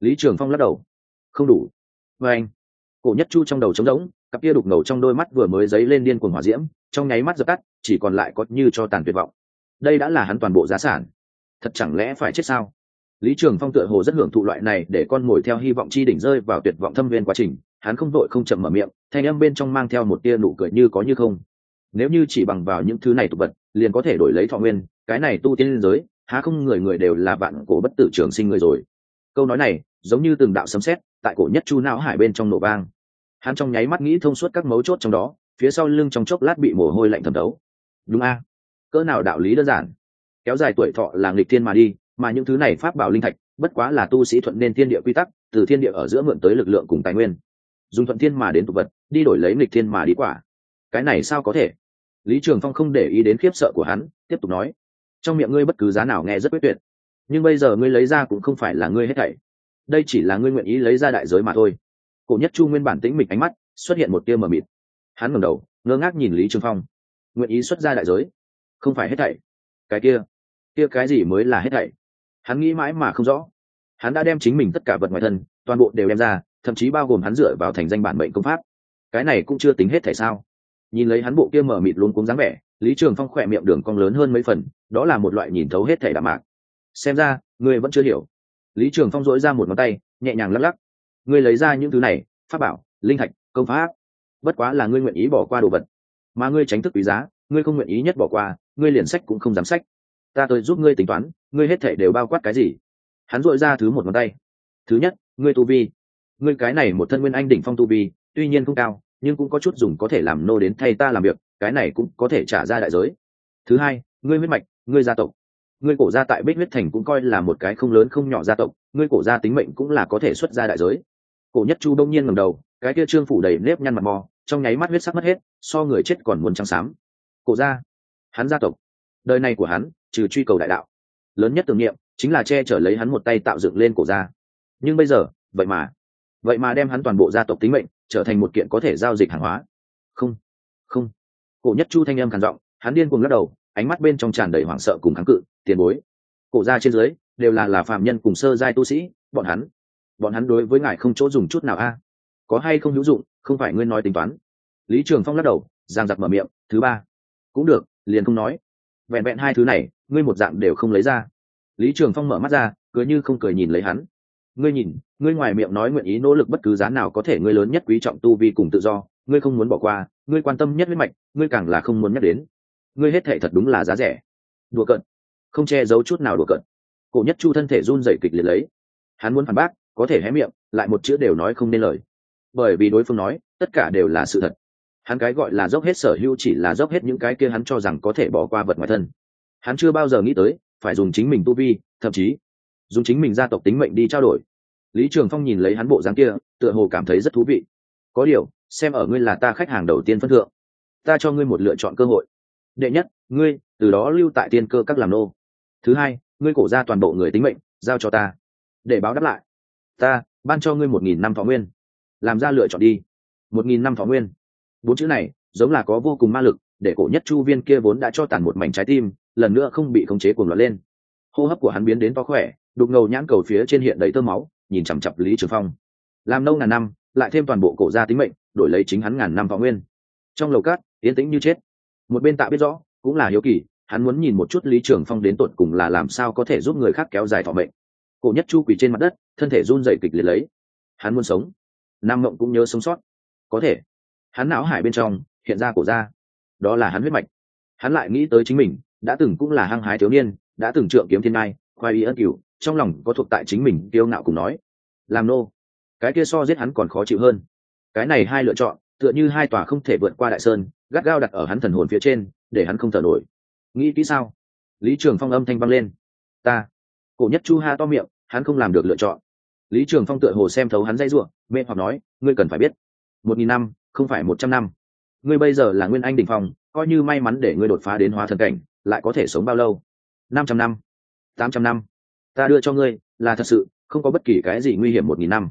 Lý trường phong lắc đầu. Không đủ. Và anh cổ nhất chu trong đầu trống rỗng, cặp kia đục ngầu trong đôi mắt vừa mới dấy lên điên cuồng hỏa diễm, trong nháy mắt dập tắt, chỉ còn lại có như cho tàn tuyệt vọng. Đây đã là hắn toàn bộ giá sản. Thật chẳng lẽ phải chết sao? Lý trường phong tựa hồ rất hưởng thụ loại này để con mồi theo hy vọng chi đỉnh rơi vào tuyệt vọng thâm viên quá trình, hắn không vội không chậm mở miệng, thanh âm bên trong mang theo một tia nụ cười như có như không. Nếu như chỉ bằng vào những thứ này tụ vật, liền có thể đổi lấy thọ nguyên, cái này tu tiên giới, há không người người đều là bạn cổ bất tử trường sinh người rồi. Câu nói này giống như từng đạo sấm sét, tại cổ nhất chu não hải bên trong nổ vang. Hắn trong nháy mắt nghĩ thông suốt các mấu chốt trong đó, phía sau lưng trong chốc lát bị mồ hôi lạnh thẩm đấu đúng a, cỡ nào đạo lý đơn giản. Kéo dài tuổi thọ là nghịch thiên mà đi, mà những thứ này pháp bảo linh thạch, bất quá là tu sĩ thuận nên thiên địa quy tắc, từ thiên địa ở giữa mượn tới lực lượng cùng tài nguyên. Dùng thuận thiên mà đến tục vật, đi đổi lấy nghịch thiên mà đi quả. Cái này sao có thể? Lý trường phong không để ý đến khiếp sợ của hắn, tiếp tục nói. Trong miệng ngươi bất cứ giá nào nghe rất quyết tuyệt. Nhưng bây giờ ngươi lấy ra cũng không phải là ngươi hết thảy đây chỉ là ngươi nguyện ý lấy ra đại giới mà thôi. Cổ nhất chu nguyên bản tĩnh mịch ánh mắt xuất hiện một tia mờ mịt. Hắn ngẩng đầu, ngơ ngác nhìn lý trường phong. Nguyện ý xuất ra đại giới? Không phải hết thảy. Cái kia kia cái gì mới là hết thảy? Hắn nghĩ mãi mà không rõ. Hắn đã đem chính mình tất cả vật ngoài thân, toàn bộ đều đem ra, thậm chí bao gồm hắn dựa vào thành danh bản mệnh công pháp. Cái này cũng chưa tính hết thảy sao? Nhìn lấy hắn bộ kia mở mịt luôn cuống dáng vẻ, lý trường phong khỏe miệng đường cong lớn hơn mấy phần, đó là một loại nhìn thấu hết thảy đạm mạc. Xem ra, ngươi vẫn chưa hiểu lý trường phong dỗi ra một ngón tay, nhẹ nhàng lắc lắc. Ngươi lấy ra những thứ này, pháp bảo, linh thạch, công pháp. Bất quá là ngươi nguyện ý bỏ qua đồ vật. Mà ngươi tránh thức quý giá, ngươi không nguyện ý nhất bỏ qua, ngươi liền sách cũng không dám sách. Ta tới giúp ngươi tính toán, ngươi hết thể đều bao quát cái gì? Hắn dội ra thứ một ngón tay. Thứ nhất, ngươi tu vi. Ngươi cái này một thân nguyên anh đỉnh phong tu vi, tuy nhiên không cao, nhưng cũng có chút dùng có thể làm nô đến thay ta làm việc, cái này cũng có thể trả ra đại giới. Thứ hai, ngươi huyết mạch, ngươi gia tộc ngươi cổ gia tại bích huyết thành cũng coi là một cái không lớn không nhỏ gia tộc, ngươi cổ gia tính mệnh cũng là có thể xuất ra đại giới. Cổ nhất chu đông nhiên ngầm đầu, cái kia trương phủ đầy nếp nhăn mặt mò, trong nháy mắt huyết sắc mất hết, so người chết còn muốn trắng xám. Cổ gia, hắn gia tộc, đời này của hắn, trừ truy cầu đại đạo. Lớn nhất tưởng niệm, chính là che chở lấy hắn một tay tạo dựng lên cổ gia. Nhưng bây giờ, vậy mà vậy mà đem hắn toàn bộ gia tộc tính mệnh trở thành một kiện có thể giao dịch hàng hóa. Không không. Cổ nhất chu thanh âm khàn giọng, hắn điên cuồng lắc đầu ánh mắt bên trong tràn đầy hoảng sợ cùng kháng cự, tiền bối, cổ gia trên dưới đều là là phạm nhân cùng sơ giai tu sĩ, bọn hắn bọn hắn đối với ngài không chỗ dùng chút nào a? Có hay không hữu dụng, không phải ngươi nói tính toán? Lý trường phong lắc đầu, giang giặc mở miệng, thứ ba. Cũng được, liền không nói. Vẹn vẹn hai thứ này, ngươi một dạng đều không lấy ra. Lý trường phong mở mắt ra, cười như không cười nhìn lấy hắn. Ngươi nhìn, ngươi ngoài miệng nói nguyện ý nỗ lực bất cứ giá nào có thể ngươi lớn nhất quý trọng tu vi cùng tự do, ngươi không muốn bỏ qua, ngươi quan tâm nhất huyết mạch, ngươi càng là không muốn nhắc đến ngươi hết thệ thật đúng là giá rẻ. Đùa cận không che giấu chút nào đùa cận cổ nhất chu thân thể run rẩy kịch liệt lấy. Hắn muốn phản bác, có thể hé miệng, lại một chữ đều nói không nên lời. Bởi vì đối phương nói, tất cả đều là sự thật. Hắn cái gọi là dốc hết sở hữu chỉ là dốc hết những cái kia hắn cho rằng có thể bỏ qua vật ngoài thân. Hắn chưa bao giờ nghĩ tới, phải dùng chính mình tu vi, thậm chí dùng chính mình gia tộc tính mệnh đi trao đổi. Lý trường phong nhìn lấy hắn bộ dáng kia, tựa hồ cảm thấy rất thú vị. Có điều, xem ở ngươi là ta khách hàng đầu tiên phân thượng, ta cho ngươi một lựa chọn cơ hội đệ nhất, ngươi, từ đó lưu tại tiên cơ các làm nô. Thứ hai, ngươi cổ ra toàn bộ người tính mệnh, giao cho ta. Để báo đáp lại. Ta, ban cho ngươi một nghìn năm thọ nguyên. Làm ra lựa chọn đi. Một nghìn năm thọ nguyên. Bốn chữ này, giống là có vô cùng ma lực, để cổ nhất chu viên kia vốn đã cho tàn một mảnh trái tim, lần nữa không bị khống chế cuồng loạn lên. Hô hấp của hắn biến đến to khỏe, đục ngầu nhãn cầu phía trên hiện đầy tơ máu, nhìn chằm chặp lý trường phong. Làm nâu ngàn năm, lại thêm toàn bộ cổ ra tính mệnh, đổi lấy chính hắn ngàn năm võ nguyên. Trong lầu cát, yên tĩnh như chết một bên tạ biết rõ, cũng là hiếu kỳ, hắn muốn nhìn một chút lý trường phong đến tột cùng là làm sao có thể giúp người khác kéo dài thọ mệnh. Cổ nhất chu quỳ trên mặt đất, thân thể run dậy kịch liệt lấy. Hắn muốn sống. Nam mộng cũng nhớ sống sót. Có thể. Hắn não hải bên trong, hiện ra cổ ra đó là hắn huyết mạch. Hắn lại nghĩ tới chính mình, đã từng cũng là hăng hái thiếu niên, đã từng trượng kiếm thiên nai khoai y ân cửu, trong lòng có thuộc tại chính mình, kiêu ngạo cùng nói. Làm nô. Cái kia so giết hắn còn khó chịu hơn. Cái này hai lựa chọn, tựa như hai tòa không thể vượt qua đại sơn gắt gao đặt ở hắn thần hồn phía trên, để hắn không thở nổi. Nghĩ kỹ sao? Lý trường phong âm thanh vang lên. Ta. Cổ nhất chu ha to miệng, hắn không làm được lựa chọn. Lý trường phong tựa hồ xem thấu hắn dây ruộng mê hoặc nói, ngươi cần phải biết. Một nghìn năm, không phải một trăm năm. Ngươi bây giờ là nguyên anh đ ỉ n h phong, coi như may mắn để ngươi đột phá đến hóa thần cảnh, lại có thể sống bao lâu? Năm trăm năm. Tám trăm năm. Ta đưa cho ngươi, là thật sự, không có bất kỳ cái gì nguy hiểm một nghìn năm.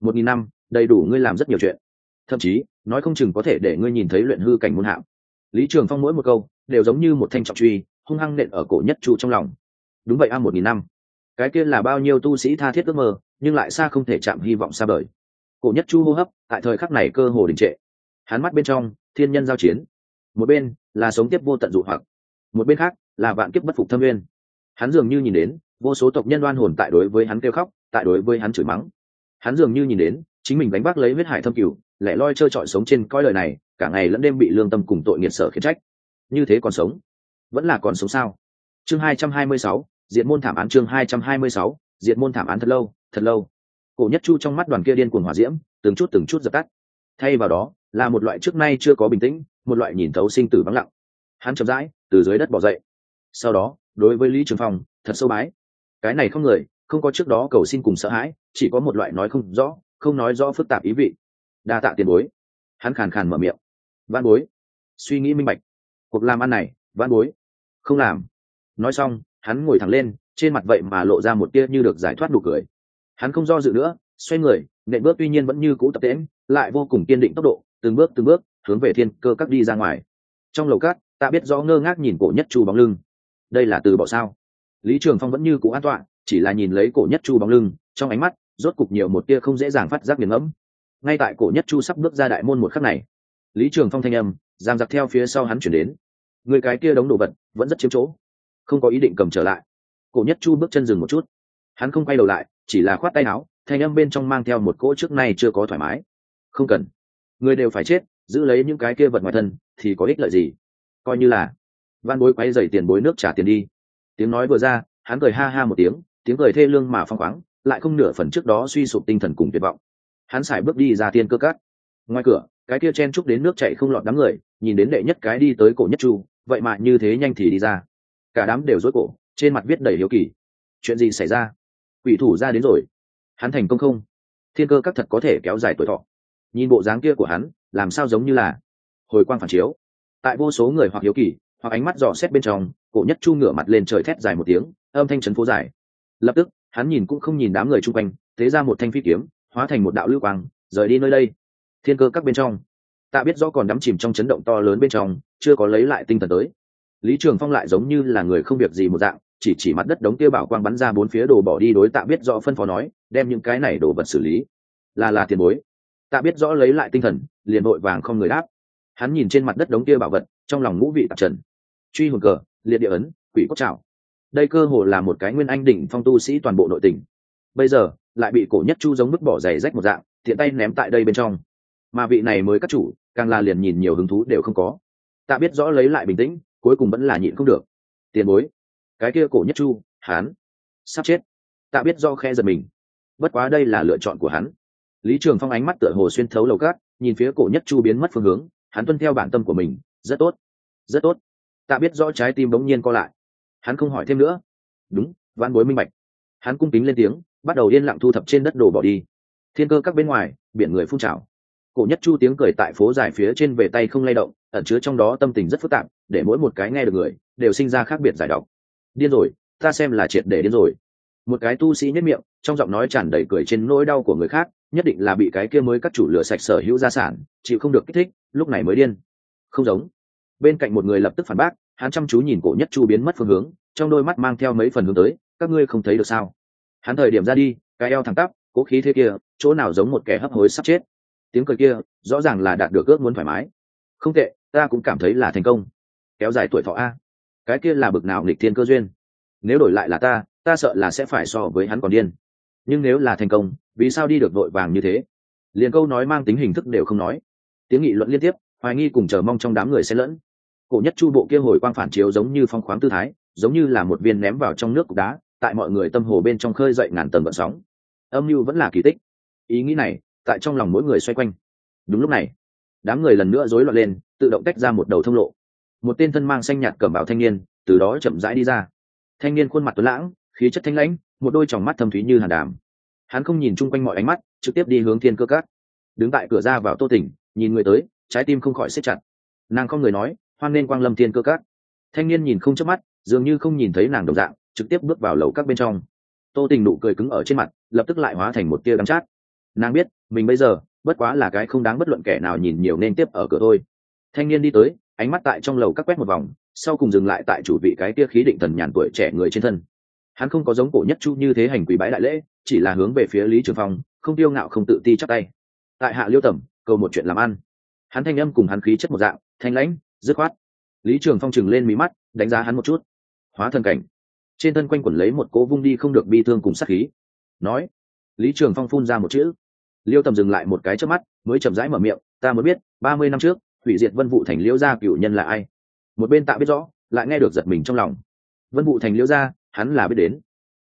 Một nghìn năm, đầy đủ ngươi làm rất nhiều chuyện thậm chí, nói không chừng có thể để ngươi nhìn thấy luyện hư cảnh môn hạng lý trường phong mỗi một câu đều giống như một thanh trọng truy, hung hăng nện ở cổ nhất chu trong lòng. Đúng vậy a, một nghìn năm. Cái kia là bao nhiêu tu sĩ tha thiết ước mơ, nhưng lại xa không thể chạm hy vọng xa vời. Cổ nhất chu hô hấp tại thời khắc này cơ hồ đình trệ. Hắn mắt bên trong, thiên nhân giao chiến. Một bên là sống tiếp vô tận dụ hoặc. Một bên khác là vạn kiếp bất phục thâm nguyên. Hắn dường như nhìn đến, vô số tộc nhân đoan hồn tại đối với hắn kêu khóc, tại đối với hắn chửi mắng. Hắn dường như nhìn đến, chính mình đánh bác lấy huyết hải thâm cửu lẻ loi trơ trọi sống trên coi lời này, cả ngày lẫn đêm bị lương tâm cùng tội nghiệt sở khiến trách. Như thế còn sống? Vẫn là còn sống sao? Chương hai trăm hai mươi sáu diện môn thảm án chương hai trăm hai mươi sáu diện môn thảm án thật lâu thật lâu. Cổ nhất chu trong mắt đoàn kia điên cuồng hỏa diễm, từng chút từng chút dập tắt. Thay vào đó, là một loại trước nay chưa có bình tĩnh, một loại nhìn thấu sinh tử vắng lặng. Hắn chậm rãi, từ dưới đất bỏ dậy. Sau đó, đối với lý trường phong, thật sâu bái. Cái này không người, không có trước đó cầu xin cùng sợ hãi, chỉ có một loại nói không rõ, không nói rõ phức tạp ý vị đa tạ tiền bối. Hắn khàn khàn mở miệng. Văn bối. Suy nghĩ minh bạch. Cuộc làm ăn này văn bối. Không làm. Nói xong, hắn ngồi thẳng lên, trên mặt vậy mà lộ ra một tia như được giải thoát nụ cười. Hắn không do dự nữa, xoay người, nện bước tuy nhiên vẫn như cũ tập tễm lại vô cùng kiên định tốc độ, từng bước từng bước, hướng về thiên cơ các đi ra ngoài. Trong lầu cát ta biết rõ ngơ ngác nhìn cổ nhất chu bóng lưng. Đây là từ bỏ sao? Lý trường phong vẫn như cũ an toàn, chỉ là nhìn lấy cổ nhất chu bóng lưng, trong ánh mắt, rốt cục nhiều một tia không dễ dàng phát giác nghiền ngẫm ngay tại cổ nhất chu sắp bước ra đại môn một khắc này, lý trường phong thanh âm, giang giặc theo phía sau hắn chuyển đến. Người cái kia đóng đồ vật, vẫn rất chiếm chỗ. Không có ý định cầm trở lại. Cổ nhất chu bước chân dừng một chút. Hắn không quay đầu lại, chỉ là khoát tay áo, thanh âm bên trong mang theo một cỗ trước nay chưa có thoải mái. Không cần. Người đều phải chết, giữ lấy những cái kia vật ngoài thân, thì có ích lợi gì? Coi như là. Van bối quay dày tiền bối nước trả tiền đi. Tiếng nói vừa ra, hắn cười ha ha một tiếng tiếng cười thê lương mà phong khoáng, lại không nửa phần trước đó suy sụp tinh thần cùng tuyệt vọng hắn xài bước đi ra tiên cơ cát, ngoài cửa cái kia chen chúc đến nước chạy không lọt đám người nhìn đến đệ nhất cái đi tới cổ nhất chu vậy mà như thế nhanh thì đi ra. Cả đám đều dối cổ trên mặt viết đầy hiếu kỳ. Chuyện gì xảy ra? Quỷ thủ ra đến rồi. Hắn thành công không? Thiên cơ các thật có thể kéo dài tuổi thọ. Nhìn bộ dáng kia của hắn làm sao giống như là hồi quang phản chiếu. Tại vô số người hoặc hiếu kỳ hoặc ánh mắt dò xét bên trong cổ nhất chu ngửa mặt lên trời thét dài một tiếng âm thanh trấn phố dài. Lập tức hắn nhìn cũng không nhìn đám người chung quanh thế ra một thanh phi kiếm hóa thành một đạo lưu quang, rời đi nơi đây. Thiên cơ các bên trong. Ta biết rõ còn đắm chìm trong chấn động to lớn bên trong, chưa có lấy lại tinh thần tới. Lý trường phong lại giống như là người không việc gì một dạng, chỉ chỉ mặt đất đống kia bảo quang bắn ra bốn phía đồ bỏ đi đối tạ biết rõ phân phó nói, đem những cái này đồ vật xử lý. Là là tiền bối. Tạ biết rõ lấy lại tinh thần, liền vội vàng không người đáp. Hắn nhìn trên mặt đất đống kia bảo vật, trong lòng ngũ vị tạp trần. Truy hồn cờ, liệt địa ấn, quỷ cốc trào đây cơ hồ là một cái nguyên anh đỉnh phong tu sĩ toàn bộ nội tình. Bây giờ lại bị cổ nhất chu giống bức bỏ giày rách một dạng thiện tay ném tại đây bên trong. Mà vị này mới các chủ, càng là liền nhìn nhiều hứng thú đều không có. Tạ biết rõ lấy lại bình tĩnh, cuối cùng vẫn là nhịn không được. Tiền bối, cái kia cổ nhất chu hán sắp chết. Tạ biết do khe giật mình. Bất quá đây là lựa chọn của hắn. Lý trường phong ánh mắt tựa hồ xuyên thấu lầu cát, nhìn phía cổ nhất chu biến mất phương hướng, hắn tuân theo bản tâm của mình, rất tốt rất tốt. Tạ biết rõ trái tim bỗng nhiên co lại. Hắn không hỏi thêm nữa. Đúng, văn bối minh bạch. Hắn cung kính lên tiếng bắt đầu yên lặng thu thập trên đất đồ bỏ đi. Thiên cơ các bên ngoài, biển người phun trào. Cổ nhất chu tiếng cười tại phố dài phía trên về tay không lay động, ẩn chứa trong đó tâm tình rất phức tạp, để mỗi một cái nghe được người, đều sinh ra khác biệt giải độc. Điên rồi, ta xem là triệt để điên rồi. Một cái tu sĩ nhất miệng, trong giọng nói tràn đầy cười trên nỗi đau của người khác, nhất định là bị cái kia mới các chủ lửa sạch sở hữu gia sản, chịu không được kích thích, lúc này mới điên. Không giống. Bên cạnh một người lập tức phản bác, hắn chăm chú nhìn cổ nhất chu biến mất phương hướng, trong đôi mắt mang theo mấy phần hướng tới, các ngươi không thấy được sao? Hắn thời điểm ra đi, cái eo thẳng tắp, cố khí thế kia, chỗ nào giống một kẻ hấp hối sắp chết. Tiếng cười kia, rõ ràng là đạt được ước muốn thoải mái. Không tệ, ta cũng cảm thấy là thành công. Kéo dài tuổi thọ a. Cái kia là bực nào nghịch thiên cơ duyên. Nếu đổi lại là ta ta sợ là sẽ phải so với hắn còn điên. Nhưng nếu là thành công, vì sao đi được vội vàng như thế? Liền câu nói mang tính hình thức đều không nói. Tiếng nghị luận liên tiếp, hoài nghi cùng chờ mong trong đám người xen lẫn. Cổ nhất chu bộ kia hồi quang phản chiếu giống như phong khoáng tư thái, giống như là một viên ném vào trong nước cục đá tại mọi người tâm hồ bên trong khơi dậy ngàn tầng vận sóng. Âm mưu vẫn là kỳ tích. Ý nghĩ này, tại trong lòng mỗi người xoay quanh. Đúng lúc này, đám người lần nữa rối loạn lên, tự động tách ra một đầu thông lộ. Một tên thân mang xanh nhạt cẩm bảo thanh niên, từ đó chậm rãi đi ra. Thanh niên khuôn mặt tuấn lãng, khí chất thanh lãnh, một đôi tròng mắt thâm thúy như hàn đàm. Hắn không nhìn chung quanh mọi ánh mắt, trực tiếp đi hướng thiên cơ cát đứng tại cửa ra vào tô tỉnh, nhìn người tới, trái tim không khỏi xếp chặt. Nàng không người nói, hoan nên quang lâm thiên cơ cát thanh niên nhìn không chớp mắt, dường như không nhìn thấy nàng đồng dạng trực tiếp bước vào lầu các bên trong. Tô tình nụ cười cứng ở trên mặt, lập tức lại hóa thành một tia đắm chát. Nàng biết, mình bây giờ, bất quá là cái không đáng bất luận kẻ nào nhìn nhiều nên tiếp ở cửa thôi. Thanh niên đi tới, ánh mắt tại trong lầu các quét một vòng, sau cùng dừng lại tại chủ vị cái tia khí định thần nhàn tuổi trẻ người trên thân. Hắn không có giống cổ nhất chu như thế hành quý bái đại lễ, chỉ là hướng về phía lý trường phong, không tiêu ngạo không tự ti chắc tay. Tại hạ liêu tẩm, cầu một chuyện làm ăn. Hắn thanh âm cùng hắn khí chất một dạng, thanh lãnh, dứt khoát. Lý trường phong chừng lên mí mắt, đánh giá hắn một chút. Hóa thân cảnh trên thân quanh quẩn lấy một cỗ vung đi không được bi thương cùng sát khí. Nói, lý trường phong phun ra một chữ. Liêu tầm dừng lại một cái trước mắt, mới chậm rãi mở miệng, ta mới biết, ba mươi năm trước, hủy diệt vân vụ thành liễu gia cựu nhân là ai? Một bên tạ biết rõ, lại nghe được giật mình trong lòng. Vân vụ thành liễu gia, hắn là biết đến.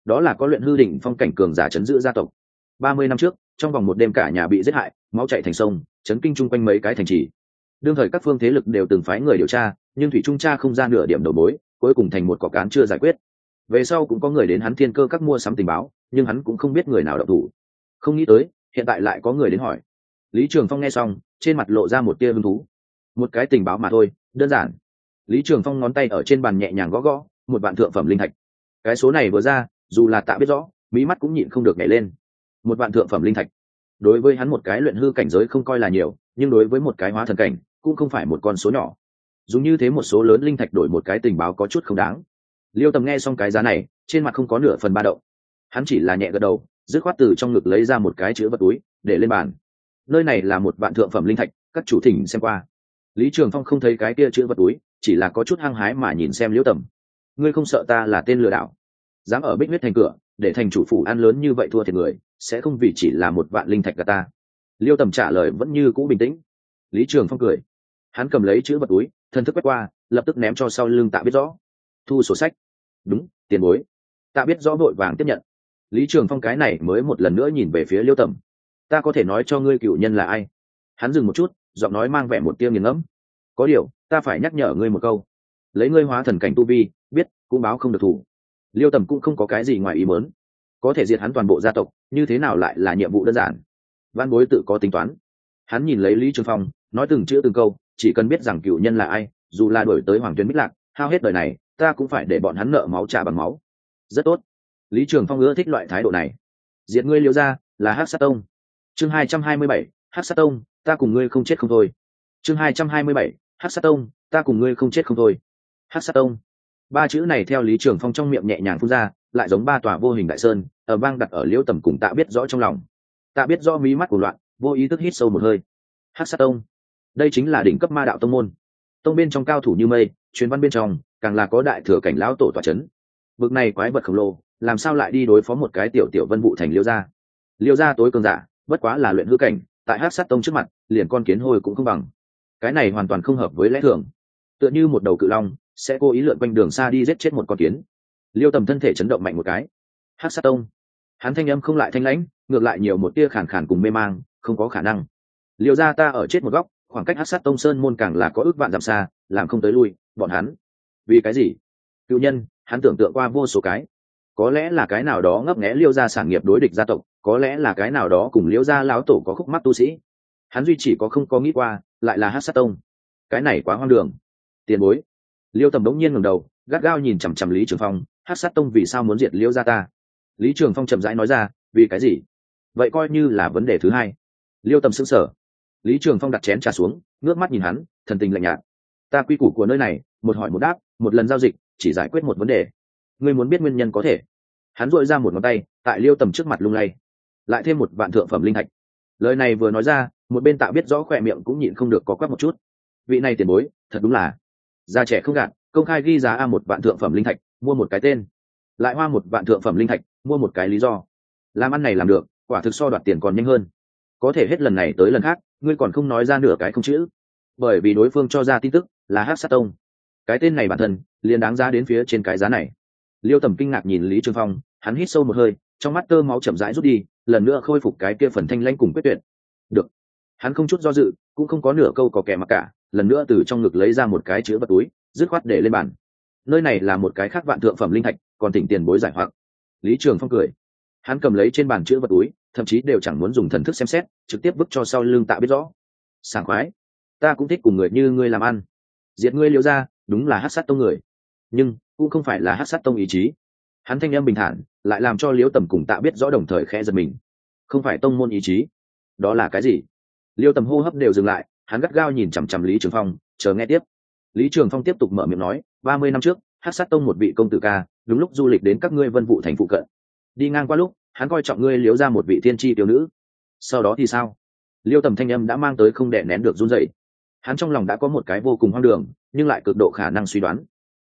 Đó là có luyện hư đỉnh phong cảnh cường giả chấn giữ gia tộc. Ba mươi năm trước, trong vòng một đêm cả nhà bị giết hại, máu chạy thành sông, chấn kinh chung quanh mấy cái thành trì. Đương thời các phương thế lực đều từng phái người điều tra, nhưng thủy trung tra không ra nửa điểm đầu mối, cuối cùng thành một cọc cán chưa giải quyết về sau cũng có người đến hắn thiên cơ các mua sắm tình báo, nhưng hắn cũng không biết người nào đậu thủ. Không nghĩ tới, hiện tại lại có người đến hỏi. Lý trường phong nghe xong, trên mặt lộ ra một tia hứng thú. Một cái tình báo mà thôi, đơn giản. Lý trường phong ngón tay ở trên bàn nhẹ nhàng gõ gõ, một vạn thượng phẩm linh thạch. Cái số này vừa ra, dù là tạ biết rõ mỹ mắt cũng nhịn không được nhảy lên. Một vạn thượng phẩm linh thạch. Đối với hắn một cái luyện hư cảnh giới không coi là nhiều, nhưng đối với một cái hóa thần cảnh, cũng không phải một con số nhỏ. Dùng như thế một số lớn linh thạch đổi một cái tình báo có chút không đáng liêu tầm nghe xong cái giá này, trên mặt không có nửa phần ba động. Hắn chỉ là nhẹ gật đầu, dứt khoát từ trong ngực lấy ra một cái chữ vật túi, để lên bàn. Nơi này là một vạn thượng phẩm linh thạch, các chủ thỉnh xem qua. Lý trường phong không thấy cái kia chữ vật túi, chỉ là có chút hăng hái mà nhìn xem liêu tầm ngươi không sợ ta là tên lừa đảo? Dám ở bích huyết thành cửa, để thành chủ phủ ăn lớn như vậy thua thiệt người, sẽ không vì chỉ là một vạn linh thạch cả ta. Liêu tầm trả lời vẫn như cũ bình tĩnh. Lý trường phong cười. Hắn cầm lấy chữ vật túi, thân thức quét qua, lập tức ném cho sau lưng tạ biết rõ. Thu sổ sách đúng, tiền bối. Ta biết rõ vội vàng tiếp nhận. Lý trường phong cái này mới một lần nữa nhìn về phía liêu tầm. Ta có thể nói cho ngươi cựu nhân là ai? Hắn dừng một chút, giọng nói mang vẻ một tiêu nghiền ngẫm. Có điều, ta phải nhắc nhở ngươi một câu. Lấy ngươi hóa thần cảnh tu vi, biết, cũng báo không được thủ. Liêu tầm cũng không có cái gì ngoài ý mớn có thể diệt hắn toàn bộ gia tộc, như thế nào lại là nhiệm vụ đơn giản? Văn bối tự có tính toán. Hắn nhìn lấy lý trường phong, nói từng chữ từng câu, chỉ cần biết rằng cựu nhân là ai, dù là đổi tới hoàng tuyến bích lạc, hao hết đời này ta cũng phải để bọn hắn nợ máu trả bằng máu. Rất tốt. Lý trường phong ưa thích loại thái độ này. Diệt ngươi liêu ra là hát sát tông. Chương hai trăm hai mươi bảy hát sát tông, ta cùng ngươi không chết không thôi. Chương hai trăm hai mươi bảy hát sát tông, ta cùng ngươi không chết không thôi. Hát sát tông. Ba chữ này theo lý trường phong trong miệng nhẹ nhàng phun ra, lại giống ba tòa vô hình đại sơn, ở bang đặt ở liễu tầm cùng tạ biết rõ trong lòng. Tạ biết rõ mí mắt của loạn, vô ý thức hít sâu một hơi. Hát sát tông. Đây chính là đỉnh cấp ma đạo tông môn. Tông bên trong cao thủ như mây, truyền văn bên trong càng là có đại thừa cảnh lão tổ tòa chấn. Bực này quái vật khổng lồ, làm sao lại đi đối phó một cái tiểu tiểu vân vụ thành liêu gia? Liêu gia tối cường giả, bất quá là luyện hư cảnh, tại hát sát tông trước mặt, liền con kiến hôi cũng không bằng. Cái này hoàn toàn không hợp với lẽ thường. Tựa như một đầu cự long, sẽ cố ý lượn quanh đường xa đi giết chết một con kiến. Liêu tầm thân thể chấn động mạnh một cái. Hát sát tông. Hắn thanh âm không lại thanh lãnh, ngược lại nhiều một tia khản khàn cùng mê mang, không có khả năng. Liêu gia ta ở chết một góc, khoảng cách hát sát tông sơn môn càng là có ước vạn dặm xa, làm không tới lui, bọn hắn vì cái gì? Cựu nhân, hắn tưởng tượng qua vô số cái. Có lẽ là cái nào đó ngấp nghẽ liêu ra sản nghiệp đối địch gia tộc, có lẽ là cái nào đó cùng liêu gia lão tổ có khúc mắt tu sĩ. Hắn duy chỉ có không có nghĩ qua, lại là hát sát tông. Cái này quá hoang đường. Tiền bối. Liêu tầm đống nhiên ngầm đầu, gắt gao nhìn chằm chằm lý trường phong hát sát tông vì sao muốn diệt liêu gia ta? Lý trường phong chậm rãi nói ra, vì cái gì? Vậy coi như là vấn đề thứ hai. Liêu tầm xứng sở lý trường phong đặt chén trà xuống, ngước mắt nhìn hắn, thần tình lạnh nhạt. Ta quy củ của nơi này, một hỏi một đáp một lần giao dịch, chỉ giải quyết một vấn đề. Ngươi muốn biết nguyên nhân có thể. Hắn dội ra một ngón tay, tại liêu tầm trước mặt lung lay. Lại thêm một vạn thượng phẩm linh thạch. Lời này vừa nói ra, một bên tạ biết rõ khỏe miệng cũng nhịn không được có quắc một chút. Vị này tiền bối, thật đúng là già trẻ không gạt, công khai ghi giá a một vạn thượng phẩm linh thạch, mua một cái tên. Lại hoa một vạn thượng phẩm linh thạch, mua một cái lý do. Làm ăn này làm được, quả thực so đoạt tiền còn nhanh hơn. Có thể hết lần này tới lần khác, ngươi còn không nói ra nửa cái không chữ. Bởi vì đối phương cho ra tin tức là hát sát tông cái tên này bản thân liền đáng giá đến phía trên cái giá này. Liêu tầm kinh ngạc nhìn lý trương phong, hắn hít sâu một hơi, trong mắt tơ máu chậm rãi rút đi, lần nữa khôi phục cái kia phần thanh lãnh cùng quyết tuyệt. Được. Hắn không chút do dự, cũng không có nửa câu có kẻ mặc cả, lần nữa từ trong ngực lấy ra một cái chứa vật túi, dứt khoát để lên bàn. Nơi này là một cái khác vạn thượng phẩm linh thạch, còn tỉnh tiền bối giải hoặc. Lý trường phong cười. Hắn cầm lấy trên bàn chữ vật túi, thậm chí đều chẳng muốn dùng thần thức xem xét, trực tiếp vứt cho sau lưng tạ biết rõ. Sảng khoái. Ta cũng thích cùng người như ngươi làm ăn. Diệt ngươi liêu ra đúng là hát sát tông người. Nhưng, cũng không phải là hát sát tông ý chí. Hắn thanh em bình thản, lại làm cho liêu tầm cùng tạ biết rõ đồng thời khẽ giật mình. Không phải tông môn ý chí. Đó là cái gì? Liêu tầm hô hấp đều dừng lại, hắn gắt gao nhìn chằm chằm lý trường phong, chờ nghe tiếp. Lý trường phong tiếp tục mở miệng nói, ba mươi năm trước, hát sát tông một vị công tử ca, đúng lúc du lịch đến các ngươi vân vụ thành phụ cận. Đi ngang qua lúc, hắn coi trọng ngươi liếu ra một vị tiên tri tiểu nữ. Sau đó thì sao? Liêu tầm thanh âm đã mang tới không đẻ nén được run dậy hắn trong lòng đã có một cái vô cùng hoang đường nhưng lại cực độ khả năng suy đoán.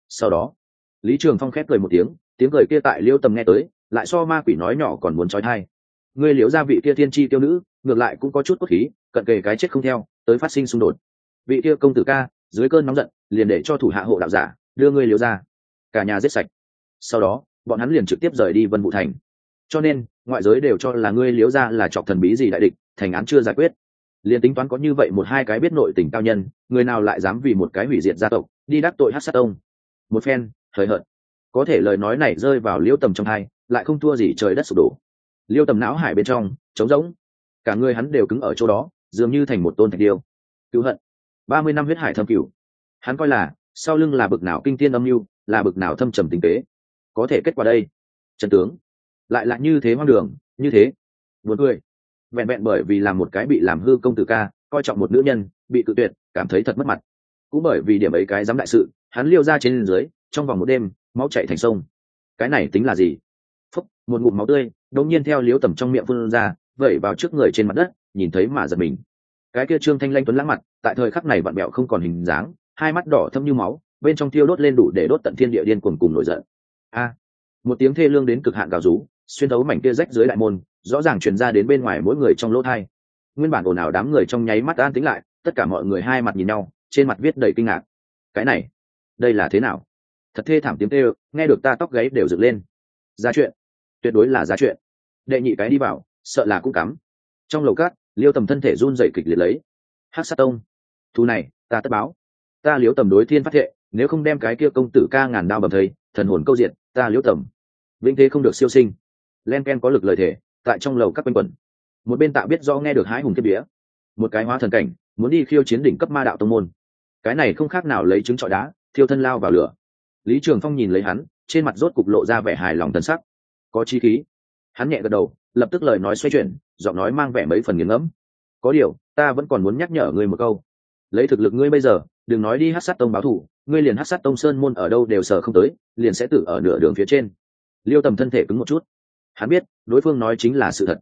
Sau đó, lý trường phong khép cười một tiếng tiếng cười kia tại liêu tầm nghe tới, lại so ma quỷ nói nhỏ còn muốn trói thai. Ngươi Liễu ra vị kia tiên tri tiêu nữ, ngược lại cũng có chút cốt khí, cận kề cái chết không theo, tới phát sinh xung đột. Vị kia công tử ca, dưới cơn nóng giận, liền để cho thủ hạ hộ đạo giả, đưa ngươi Liễu ra. Cả nhà giết sạch. Sau đó, bọn hắn liền trực tiếp rời đi vân vũ thành. Cho nên, ngoại giới đều cho là ngươi Liễu ra là chọc thần bí gì đại địch, thành án chưa giải quyết liền tính toán có như vậy một hai cái biết nội tình cao nhân, người nào lại dám vì một cái hủy diệt gia tộc, đi đắc tội hát sát ông một phen thời hợt. Có thể lời nói này rơi vào liêu tầm trong hai, lại không thua gì trời đất sụp đổ. Liêu tầm não hải bên trong, trống rỗng. Cả người hắn đều cứng ở chỗ đó, dường như thành một tôn thạch điêu. Cứu hận. Ba mươi năm huyết hải thâm cửu. Hắn coi là, sau lưng là bực nào kinh tiên âm mưu, là bực nào thâm trầm tình tế có thể kết quả đây. Trần tướng. Lại là như thế hoang đường, như thế. Buồn cười vẹn vẹn bởi vì làm một cái bị làm hư công tử ca, coi trọng một nữ nhân, bị cự tuyệt, cảm thấy thật mất mặt. Cũng bởi vì điểm ấy cái dám đại sự, hắn liêu ra trên dưới, trong vòng một đêm, máu chạy thành sông. Cái này tính là gì? Phúc, một ngụm máu tươi, đột nhiên theo liếu tầm trong miệng phun ra, vẩy vào trước người trên mặt đất, nhìn thấy mà giật mình. Cái kia trương thanh lanh tuấn lãng mặt, tại thời khắc này vặn mẹo không còn hình dáng, hai mắt đỏ thâm như máu, bên trong tiêu đốt lên đủ để đốt tận thiên địa điên cuồng cùng nổi giận. A! Một tiếng thê lương đến cực hạn gào rú, xuyên thấu mảnh kia rách dưới đại môn rõ ràng truyền ra đến bên ngoài mỗi người trong lỗ thai. Nguyên bản ồn ào đám người trong nháy mắt an tính lại, tất cả mọi người hai mặt nhìn nhau, trên mặt viết đầy kinh ngạc. Cái này, đây là thế nào? Thật thê thảm tiếng kêu, nghe được ta tóc gáy đều dựng lên. Ra chuyện. Tuyệt đối là ra chuyện. Đệ nhị cái đi vào, sợ là cũng cắm. Trong lầu cát, liêu tầm thân thể run dậy kịch liệt lấy. Hát sát tông. Thu này, ta tất báo. Ta liếu tầm đối thiên phát thệ, nếu không đem cái kia công tử ca ngàn đao bầm thầy, thần hồn câu diện, ta liếu tầm. Vĩnh thế không được siêu sinh. Len ken có lực lời thể tại trong lầu các quanh quẩn. Một bên tạ biết do nghe được hái hùng kiếp vía. Một cái hóa thần cảnh, muốn đi khiêu chiến đỉnh cấp ma đạo tông môn. Cái này không khác nào lấy trứng trọi đá, thiêu thân lao vào lửa. Lý trường phong nhìn lấy hắn, trên mặt rốt cục lộ ra vẻ hài lòng thân sắc. Có chi khí. Hắn nhẹ gật đầu, lập tức lời nói xoay chuyển, giọng nói mang vẻ mấy phần nghiền ngẫm. Có điều, ta vẫn còn muốn nhắc nhở ngươi một câu. Lấy thực lực ngươi bây giờ, đừng nói đi hát sát tông báo thủ ngươi liền hát sát tông sơn môn ở đâu đều sở không tới, liền sẽ tử ở nửa đường phía trên. Liêu tầm thân thể cứng một chút hắn biết đối phương nói chính là sự thật.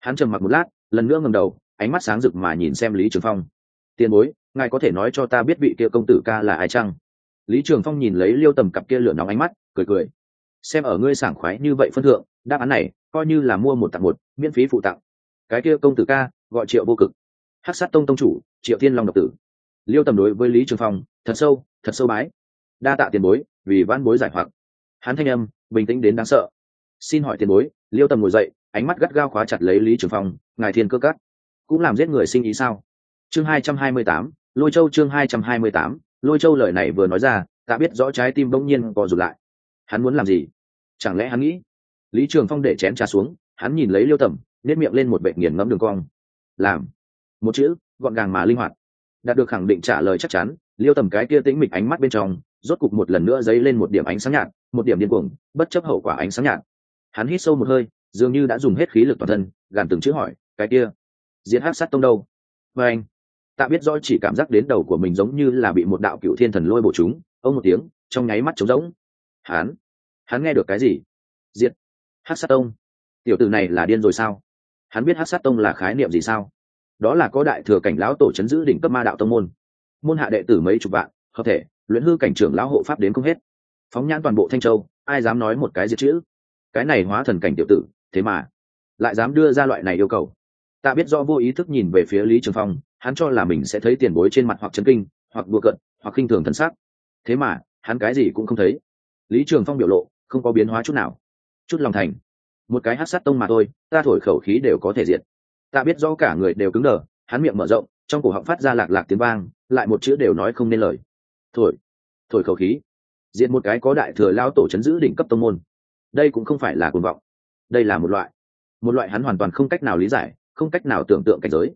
Hắn trầm mặc một lát, lần nữa ngầm đầu, ánh mắt sáng rực mà nhìn xem lý trường phong. Tiền bối, ngài có thể nói cho ta biết vị kia công tử ca là ai chăng? Lý trường phong nhìn lấy liêu tầm cặp kia lửa nóng ánh mắt, cười cười. Xem ở ngươi sảng khoái như vậy phân thượng, đáp án này coi như là mua một tặng một, miễn phí phụ tặng. Cái kia công tử ca gọi triệu vô cực. Hát sát tông tông chủ, triệu thiên long độc tử. Liêu tầm đối với lý trường phong, thật sâu thật sâu bái. Đa tạ tiền bối, vì văn bối giải hoặc. Hắn thanh âm bình tĩnh đến đáng sợ. Xin hỏi tiền bối liêu tầm ngồi dậy, ánh mắt gắt gao khóa chặt lấy lý trường phong, ngài thiên cơ cắt cũng làm giết người sinh ý sao? Chương hai trăm hai mươi tám, lôi châu chương hai trăm hai mươi tám, lôi châu lời này vừa nói ra, ta biết rõ trái tim bỗng nhiên co rụt lại. Hắn muốn làm gì? Chẳng lẽ hắn nghĩ? Lý trường phong để chén trà xuống, hắn nhìn lấy liêu tầm nếp miệng lên một vệ nghiền ngẫm đường cong. Làm. Một chữ, gọn gàng mà linh hoạt. Đạt được khẳng định trả lời chắc chắn, liêu tầm cái kia tĩnh mịch ánh mắt bên trong, rốt cục một lần nữa dấy lên một điểm ánh sáng nhạt, một điểm điên cuồng, bất chấp hậu quả ánh sáng nhạt hắn hít sâu một hơi, dường như đã dùng hết khí lực toàn thân, gàn từng chữ hỏi, cái kia diễn hát sát tông đâu? Và anh. Tạ biết rõ chỉ cảm giác đến đầu của mình giống như là bị một đạo cựu thiên thần lôi bổ chúng, ông một tiếng, trong nháy mắt trống rỗng. Hắn hắn nghe được cái gì? Diệt hát sát tông. Tiểu tử này là điên rồi sao? Hắn biết hát sát tông là khái niệm gì sao? Đó là có đại thừa cảnh lão tổ chấn giữ đỉnh cấp ma đạo tông môn. Môn hạ đệ tử mấy chục vạn, hợp thể, luyện hư cảnh trưởng lão hộ pháp đến không hết. Phóng nhãn toàn bộ thanh châu, ai dám nói một cái diệt chữ? Cái này hóa thần cảnh tiểu tử thế mà lại dám đưa ra loại này yêu cầu. Ta biết rõ vô ý thức nhìn về phía lý trường phong hắn cho là mình sẽ thấy tiền bối trên mặt hoặc chấn kinh hoặc đùa cận hoặc khinh thường thần sắc, thế mà hắn cái gì cũng không thấy. Lý trường phong biểu lộ không có biến hóa chút nào. Chút lòng thành. Một cái hát sát tông mà thôi ta thổi khẩu khí đều có thể diệt. Ta biết rõ cả người đều cứng đờ hắn miệng mở rộng trong cổ họng phát ra lạc lạc tiếng vang lại một chữ đều nói không nên lời. Thổi thổi khẩu khí. Diện một cái có đại thừa lao tổ chấn giữ đỉnh cấp tông môn đây cũng không phải là cuồng vọng. Đây là một loại. Một loại hắn hoàn toàn không cách nào lý giải, không cách nào tưởng tượng cảnh giới.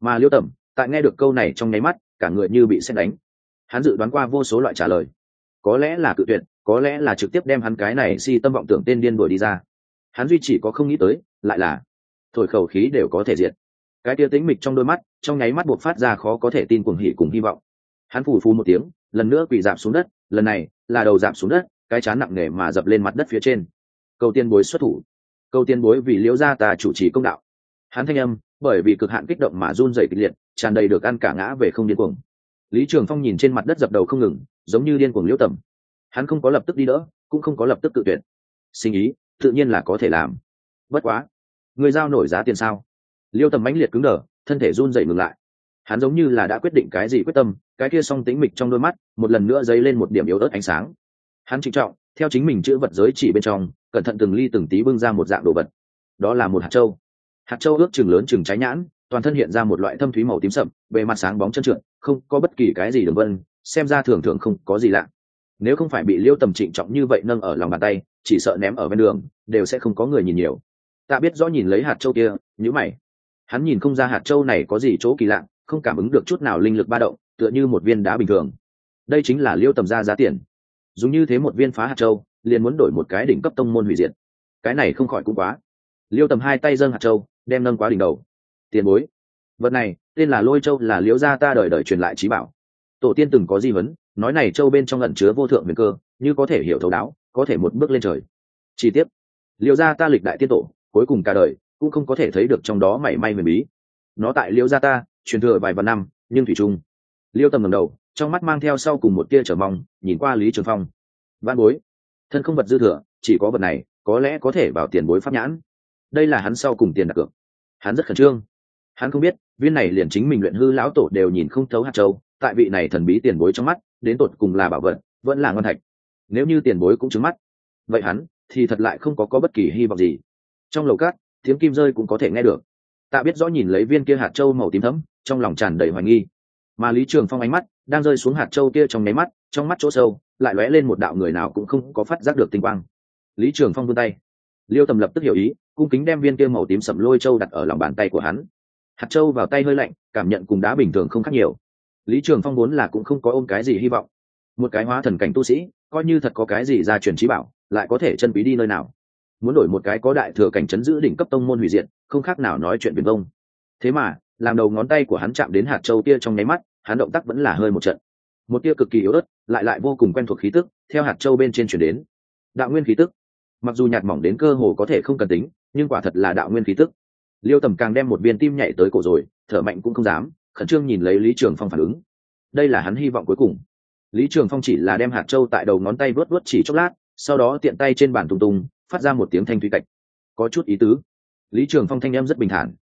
Mà liêu tầm tại nghe được câu này trong nháy mắt, cả người như bị xét đánh. Hắn dự đoán qua vô số loại trả lời. Có lẽ là cự tuyệt, có lẽ là trực tiếp đem hắn cái này si tâm vọng tưởng tên điên đuổi đi ra. Hắn duy chỉ có không nghĩ tới, lại là thổi khẩu khí đều có thể diệt. Cái tia tính mịch trong đôi mắt, trong nháy mắt buộc phát ra khó có thể tin cuồng hỉ cùng hy vọng. Hắn phù phù một tiếng, lần nữa quỳ dạp xuống đất, lần này là đầu dạp xuống đất, cái chán nặng nề mà dập lên mặt đất phía trên câu tiên bối xuất thủ. Câu tiên bối vì liễu gia ta chủ trì công đạo. Hắn thanh âm, bởi vì cực hạn kích động mà run dày kịch liệt, tràn đầy được ăn cả ngã về không điên cuồng. Lý trường phong nhìn trên mặt đất dập đầu không ngừng, giống như điên cuồng liễu tầm hắn không có lập tức đi đỡ, cũng không có lập tức tự tuyển sinh ý, tự nhiên là có thể làm. Bất quá, người giao nổi giá tiền sao? Liêu tầm mãnh liệt cứng đờ, thân thể run dậy ngừng lại. Hắn giống như là đã quyết định cái gì quyết tâm, cái kia song tính mịch trong đôi mắt, một lần nữa dấy lên một điểm yếu ớt ánh sáng. Hắn trịnh trọng, theo chính mình chữ vật giới chỉ bên trong cẩn thận từng ly từng tí bưng ra một dạng đồ vật. Đó là một hạt trâu. Hạt trâu ước chừng lớn chừng trái nhãn, toàn thân hiện ra một loại thâm thúy màu tím sậm, bề mặt sáng bóng chân trượt, không có bất kỳ cái gì đường vân, xem ra thường thường không có gì lạ. Nếu không phải bị liêu tầm trịnh trọng như vậy nâng ở lòng bàn tay, chỉ sợ ném ở bên đường, đều sẽ không có người nhìn nhiều. Ta biết rõ nhìn lấy hạt châu kia nhữ mày. Hắn nhìn không ra hạt châu này có gì chỗ kỳ lạ, không cảm ứng được chút nào linh lực ba động, tựa như một viên đá bình thường. Đây chính là liêu tầm ra giá tiền. Dùng như thế một viên phá hạt châu liền muốn đổi một cái đỉnh cấp tông môn hủy diệt. Cái này không khỏi cũng quá. Liêu tầm hai tay dâng hạt châu, đem nâng quá đỉnh đầu. Tiền bối, vật này, tên là lôi châu, là liễu gia ta đời đời truyền lại trí bảo. Tổ tiên từng có di vấn nói này châu bên trong ẩn chứa vô thượng huyền cơ, như có thể hiểu thấu đáo, có thể một bước lên trời. Chi tiết liễu gia ta lịch đại tiên tổ, cuối cùng cả đời, cũng không có thể thấy được trong đó mảy may huyền bí. Nó tại liễu gia ta, truyền thừa vài vạn năm, nhưng thủy trung liêu tầm ngầm đầu, trong mắt mang theo sau cùng một tia trở mong, nhìn qua lý trường phong. Văn bối thân không vật dư thừa, chỉ có vật này, có lẽ có thể vào tiền bối pháp nhãn. Đây là hắn sau cùng tiền đặt cược. Hắn rất khẩn trương. Hắn không biết, viên này liền chính mình luyện hư lão tổ đều nhìn không thấu hạt châu, tại vị này thần bí tiền bối trong mắt, đến tột cùng là bảo vật, vẫn là ngon thạch. Nếu như tiền bối cũng trứng mắt, vậy hắn thì thật lại không có có bất kỳ hy vọng gì. Trong lầu cát, tiếng kim rơi cũng có thể nghe được. Tạ biết rõ nhìn lấy viên kia hạt châu màu tím thấm trong lòng tràn đầy hoài nghi. Mà lý trường phong ánh mắt đang rơi xuống hạt châu kia trong nháy mắt, trong mắt chỗ sâu lại lóe lên một đạo người nào cũng không có phát giác được tinh quang. Lý trường phong vươn tay. Liêu tầm lập tức hiểu ý, cung kính đem viên kia màu tím sầm lôi châu đặt ở lòng bàn tay của hắn. Hạt châu vào tay hơi lạnh, cảm nhận cùng đá bình thường không khác nhiều. Lý trường phong muốn là cũng không có ôm cái gì hy vọng. Một cái hóa thần cảnh tu sĩ, coi như thật có cái gì ra truyền trí bảo, lại có thể chân quý đi nơi nào. Muốn đổi một cái có đại thừa cảnh chấn giữ đỉnh cấp tông môn hủy diệt, không khác nào nói chuyện biển vông. Thế mà, làm đầu ngón tay của hắn chạm đến hạt châu kia trong nháy mắt, hắn động tác vẫn là hơi một trận một tia cực kỳ yếu ớt, lại lại vô cùng quen thuộc khí tức, theo hạt châu bên trên chuyển đến. Đạo nguyên khí tức. Mặc dù nhạt mỏng đến cơ hồ có thể không cần tính, nhưng quả thật là đạo nguyên khí tức. Liêu tầm càng đem một viên tim nhảy tới cổ rồi, thở mạnh cũng không dám, khẩn trương nhìn lấy lý trường phong phản ứng. Đây là hắn hy vọng cuối cùng. Lý trường phong chỉ là đem hạt trâu tại đầu ngón tay vớt vớt chỉ chốc lát, sau đó tiện tay trên bàn tùng tùng, phát ra một tiếng thanh thủy cạch có chút ý tứ. Lý trường phong thanh em rất bình thản.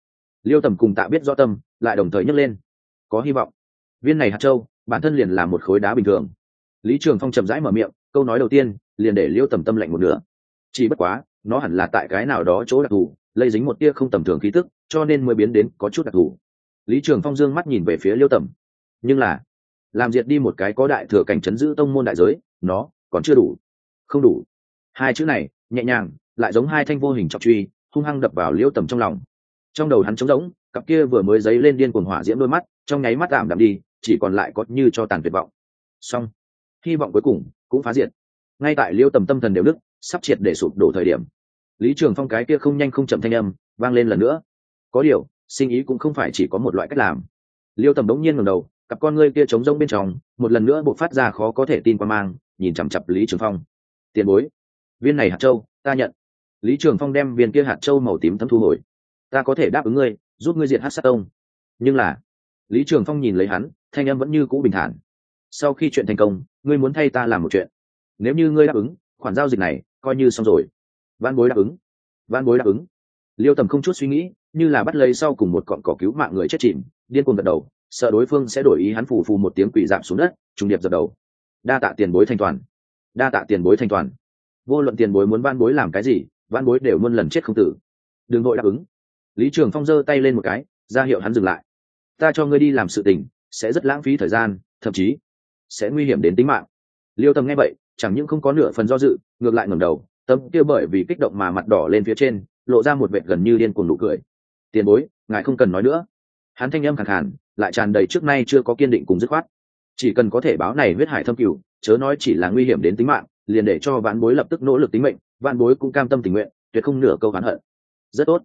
Liêu tầm cùng tạ biết rõ tâm, lại đồng thời nhấc lên. Có hy vọng. Viên này hạt trâu bản thân liền là một khối đá bình thường. Lý trường phong chậm rãi mở miệng, câu nói đầu tiên, liền để liêu tầm tâm lạnh một nửa. Chỉ bất quá, nó hẳn là tại cái nào đó chỗ đặc thù, lây dính một tia không tầm thường khí tức, cho nên mới biến đến có chút đặc thù. Lý trường phong dương mắt nhìn về phía liêu tầm. Nhưng là, làm diệt đi một cái có đại thừa cảnh chấn giữ tông môn đại giới, nó còn chưa đủ. Không đủ. Hai chữ này, nhẹ nhàng, lại giống hai thanh vô hình trọng truy, hung hăng đập vào liêu tầm trong lòng. Trong đầu hắn trống rỗng, cặp kia vừa mới dấy lên điên cuồng hỏa diễm đôi mắt, trong nháy mắt tạm đạm đi chỉ còn lại có như cho tàn tuyệt vọng. Xong, hy vọng cuối cùng cũng phá diệt. Ngay tại liêu tầm tâm thần đều đức, sắp triệt để sụp đổ thời điểm, lý trường phong cái kia không nhanh không chậm thanh âm vang lên lần nữa. Có điều, sinh ý cũng không phải chỉ có một loại cách làm. Liêu tầm đống nhiên ngầm đầu, cặp con ngươi kia trống rông bên trong, một lần nữa buộc phát ra khó có thể tin qua mang, nhìn chằm chặp lý trường phong. Tiền bối, viên này hạt châu, ta nhận. Lý trường phong đem viên kia hạt châu màu tím thấm thu hồi. Ta có thể đáp ứng ngươi, giúp ngươi diệt hát sát tông. Nhưng là lý trường phong nhìn lấy hắn, thanh âm vẫn như cũ bình thản. Sau khi chuyện thành công, ngươi muốn thay ta làm một chuyện. Nếu như ngươi đáp ứng, khoản giao dịch này coi như xong rồi. Văn bối đáp ứng. Văn bối đáp ứng. Liêu tầm không chút suy nghĩ, như là bắt lấy sau cùng một cọn cỏ cứu mạng người chết chìm, điên cuồng gật đầu, sợ đối phương sẽ đổi ý hắn phù phù một tiếng quỷ giảm xuống đất, trùng điệp dập đầu. Đa tạ tiền bối thanh toàn. Đa tạ tiền bối thanh toàn. Vô luận tiền bối muốn van bối làm cái gì van bối đều luôn lần chết không tử. Đừng vội đáp ứng. Lý trường phong giơ tay lên một cái, ra hiệu hắn dừng lại ta cho ngươi đi làm sự tình, sẽ rất lãng phí thời gian, thậm chí sẽ nguy hiểm đến tính mạng. Liêu tầm nghe vậy, chẳng những không có nửa phần do dự, ngược lại ngẩng đầu tấm kia bởi vì kích động mà mặt đỏ lên phía trên, lộ ra một vệt gần như điên cuồng nụ cười. Tiền bối, ngài không cần nói nữa. Hắn thanh âm khẳng khàn, lại tràn đầy trước nay chưa có kiên định cùng dứt khoát. Chỉ cần có thể báo này huyết hải thâm cửu, chớ nói chỉ là nguy hiểm đến tính mạng, liền để cho vạn bối lập tức nỗ lực tính mệnh vạn bối cũng cam tâm tình nguyện, tuyệt không nửa câu hắn hận. Rất tốt.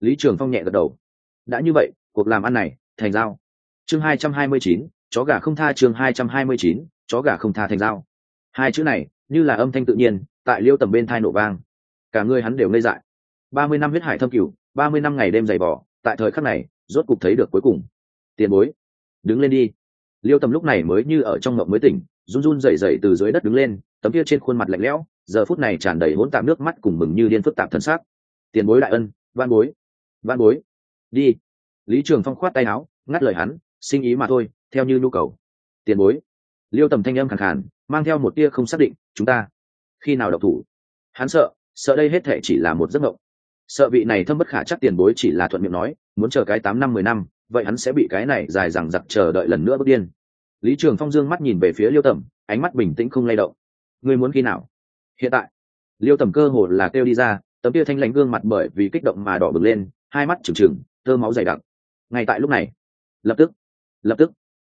Lý trường phong nhẹ gật đầu. Đã như vậy, cuộc làm ăn này thành giao chương hai trăm hai mươi chín, chó gà không tha chương hai trăm hai mươi chín, chó gà không tha thành giao hai chữ này, như là âm thanh tự nhiên, tại liêu tầm bên thai nổ vang. Cả người hắn đều ngây dại. Ba mươi năm huyết hải thâm cửu ba mươi năm ngày đêm dày vỏ tại thời khắc này, rốt cục thấy được cuối cùng. Tiền bối, đứng lên đi. Liêu tầm lúc này mới như ở trong ngộng mới tỉnh, run run rẩy rẩy từ dưới đất đứng lên, tấm kia trên khuôn mặt lạnh lẽo, giờ phút này tràn đầy hỗn tạp nước mắt cùng mừng như điên phức tạp thân xác. Tiền bối đại ân văn bối văn bối, đi lý trường phong khoát tay áo, ngắt lời hắn, sinh ý mà thôi, theo như nhu cầu. Tiền bối. Liêu tầm thanh âm khẳng khàn, mang theo một tia không xác định, chúng ta khi nào độc thủ? Hắn sợ sợ đây hết thể chỉ là một giấc mộng. Sợ vị này thâm bất khả chắc tiền bối chỉ là thuận miệng nói, muốn chờ cái tám năm, mười năm, vậy hắn sẽ bị cái này dài dằng dặc chờ đợi lần nữa bước điên. Lý trường phong dương mắt nhìn về phía liêu tầm, ánh mắt bình tĩnh không lay động. Ngươi muốn khi nào? Hiện tại. Liêu tầm cơ hồ là kêu đi ra, tấm tia thanh lãnh gương mặt bởi vì kích động mà đỏ bừng lên, hai mắt trừng trừng, tơ máu dày đặc ngay tại lúc này lập tức lập tức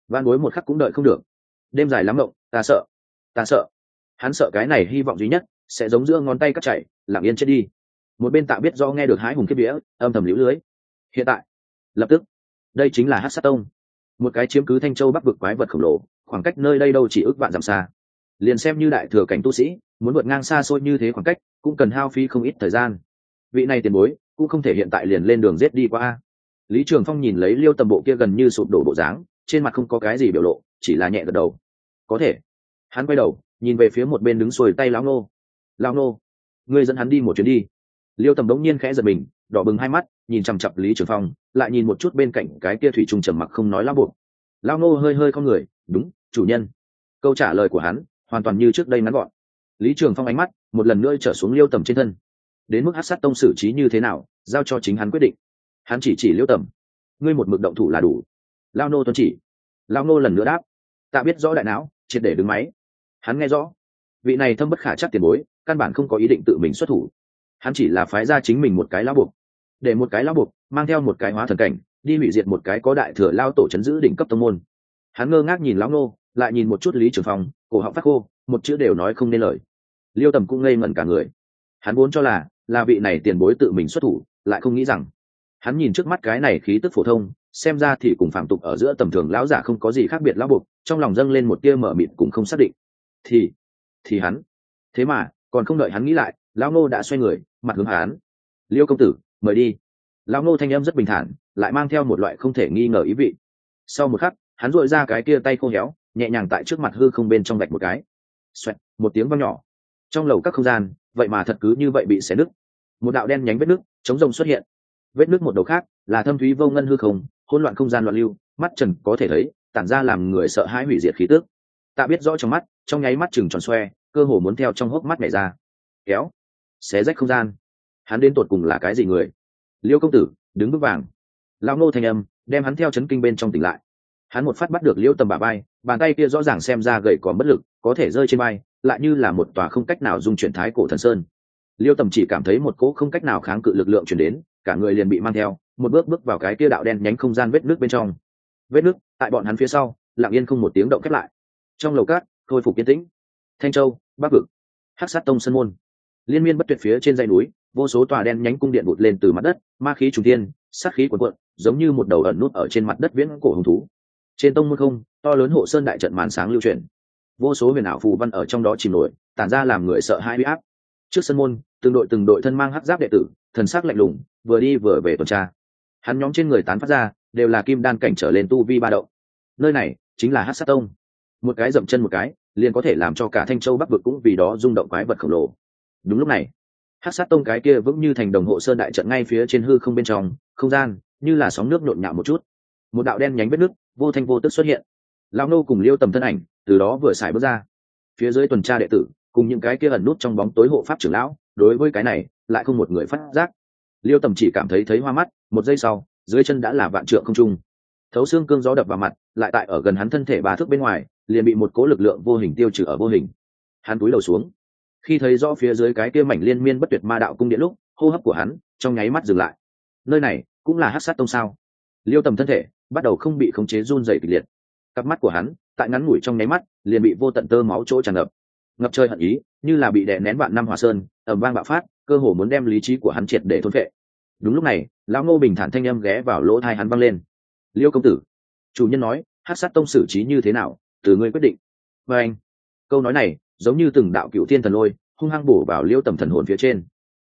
van bối một khắc cũng đợi không được. Đêm dài lắm mộng ta sợ ta sợ. Hắn sợ cái này hy vọng duy nhất sẽ giống giữa ngón tay cắt chảy, lặng yên chết đi. Một bên tạ biết do nghe được hái hùng kiếp vía âm thầm lũ lưới. Hiện tại lập tức đây chính là hát sát tông. Một cái chiếm cứ thanh châu bắc vực quái vật khổng lồ khoảng cách nơi đây đâu chỉ ước vạn dặm xa. Liền xem như đại thừa cảnh tu sĩ muốn vượt ngang xa xôi như thế khoảng cách cũng cần hao phí không ít thời gian. Vị này tiền bối cũng không thể hiện tại liền lên đường rết đi qua lý trường phong nhìn lấy liêu tầm bộ kia gần như sụp đổ bộ dáng, trên mặt không có cái gì biểu lộ, chỉ là nhẹ gật đầu. Có thể. Hắn quay đầu, nhìn về phía một bên đứng xuôi tay lão nô lão nô ngươi dẫn hắn đi một chuyến đi. Liêu tầm đống nhiên khẽ giật mình, đỏ bừng hai mắt, nhìn chằm chặp lý trường phong, lại nhìn một chút bên cạnh cái kia thủy trùng trầm mặc không nói lão buộc. Lão nô hơi hơi con người, đúng, chủ nhân. Câu trả lời của hắn, hoàn toàn như trước đây ngắn gọn. Lý trường phong ánh mắt, một lần nữa trở xuống liêu tầm trên thân. Đến mức hát sát tông xử trí như thế nào, giao cho chính hắn quyết định hắn chỉ chỉ liêu tầm. Ngươi một mực động thủ là đủ. Lao nô tuân chỉ. Lao nô lần nữa đáp. Ta biết rõ đại não, triệt để đứng máy. Hắn nghe rõ. Vị này thâm bất khả chắc tiền bối, căn bản không có ý định tự mình xuất thủ. Hắn chỉ là phái ra chính mình một cái lao buộc. Để một cái lao buộc, mang theo một cái hóa thần cảnh, đi hủy diệt một cái có đại thừa lao tổ chấn giữ đỉnh cấp tông môn. Hắn ngơ ngác nhìn lão nô, lại nhìn một chút lý trường phong, cổ họng phát khô, một chữ đều nói không nên lời. Liêu tầm cũng ngây ngẩn cả người. Hắn vốn cho là là vị này tiền bối tự mình xuất thủ, lại không nghĩ rằng hắn nhìn trước mắt cái này khí tức phổ thông, xem ra thì cùng phạm tục ở giữa tầm thường lão giả không có gì khác biệt lão buộc, trong lòng dâng lên một tia mở mịt cũng không xác định. Thì thì hắn. Thế mà, còn không đợi hắn nghĩ lại, lão ngô đã xoay người, mặt hướng hắn. Liêu công tử, mời đi. Lão ngô thanh âm rất bình thản, lại mang theo một loại không thể nghi ngờ ý vị. Sau một khắc, hắn dội ra cái kia tay khô héo, nhẹ nhàng tại trước mặt hư không bên trong gạch một cái. Xoẹt, một tiếng vang nhỏ. Trong lầu các không gian, vậy mà thật cứ như vậy bị xé nứt. Một đạo đen nhánh vết nứt, chống rồng xuất hiện vết nước một đầu khác, là thâm thúy vô ngân hư không, hỗn loạn không gian loạn lưu, mắt trần có thể thấy, tản ra làm người sợ hãi hủy diệt khí tước tạ biết rõ trong mắt, trong nháy mắt chừng tròn xoe, cơ hồ muốn theo trong hốc mắt nhảy ra. Kéo, xé rách không gian. Hắn đến tột cùng là cái gì người? Liêu công tử, đứng bước vàng. Lao nô thanh âm, đem hắn theo chấn kinh bên trong tỉnh lại. Hắn một phát bắt được liêu tầm bà bay bàn tay kia rõ ràng xem ra gậy còn bất lực, có thể rơi trên bay lại như là một tòa không cách nào dung chuyển thái cổ thần sơn. Liêu tầm chỉ cảm thấy một cỗ không cách nào kháng cự lực lượng chuyển đến cả người liền bị mang theo, một bước bước vào cái kia đạo đen nhánh không gian vết nước bên trong. Vết nước, tại bọn hắn phía sau, lặng yên không một tiếng động khép lại. Trong lầu cát khôi phục yên tĩnh. Thanh châu, bắc vực, hắc sát tông sân môn. Liên miên bất tuyệt phía trên dãy núi, vô số tòa đen nhánh cung điện bụt lên từ mặt đất, ma khí trùng tiên sát khí cuồn cuộn, giống như một đầu ẩn nút ở trên mặt đất viễn cổ hùng thú. Trên tông môn không, to lớn hộ sơn đại trận màn sáng lưu truyền vô số huyền ảo phù văn ở trong đó chìm nổi, tản ra làm người sợ hãi bị áp. Trước sân môn, từng đội từng đội thân mang hắc giáp đệ tử, thần sắc lạnh lùng vừa đi vừa về tuần tra. Hắn nhóm trên người tán phát ra, đều là kim đan cảnh trở lên tu vi ba động. Nơi này chính là hát sát tông. Một cái dậm chân một cái, liền có thể làm cho cả thanh châu bắc vực cũng vì đó rung động quái vật khổng lồ. Đúng lúc này hát sát tông cái kia vững như thành đồng hộ sơn đại trận ngay phía trên hư không bên trong, không gian như là sóng nước nhộn nhạo một chút. Một đạo đen nhánh vết nước vô thanh vô tức xuất hiện. Lao nô cùng liêu tầm thân ảnh từ đó vừa xài bước ra. Phía dưới tuần tra đệ tử, cùng những cái kia ẩn nút trong bóng tối hộ pháp trưởng lão, đối với cái này lại không một người phát giác liêu tầm chỉ cảm thấy thấy hoa mắt, một giây sau, dưới chân đã là vạn trượng không trung. Thấu xương cương gió đập vào mặt, lại tại ở gần hắn thân thể ba thước bên ngoài, liền bị một cố lực lượng vô hình tiêu trừ ở vô hình. Hắn túi đầu xuống. Khi thấy rõ phía dưới cái kia mảnh liên miên bất tuyệt ma đạo cung điện lúc, hô hấp của hắn trong nháy mắt dừng lại. Nơi này cũng là hát sát tông sao? Liêu tầm thân thể bắt đầu không bị khống chế run dày kịch liệt. Cặp mắt của hắn, tại ngắn ngủi trong nháy mắt, liền bị vô tận tơ máu chỗ tràn ngập. Ngập trời hận ý, như là bị đè nén vạn năm hòa sơn ẩm vang bạo phát cơ hồ muốn đem lý trí của hắn triệt để thôn vệ đúng lúc này, lão ngô bình thản thanh â m ghé vào lỗ thai hắn văng lên. Liêu công tử, chủ nhân nói, hát sát tông xử trí như thế nào, từ ngươi quyết định. Và anh. Câu nói này, giống như từng đạo cựu thiên thần lôi, hung hăng bổ vào liêu tầm thần hồn phía trên.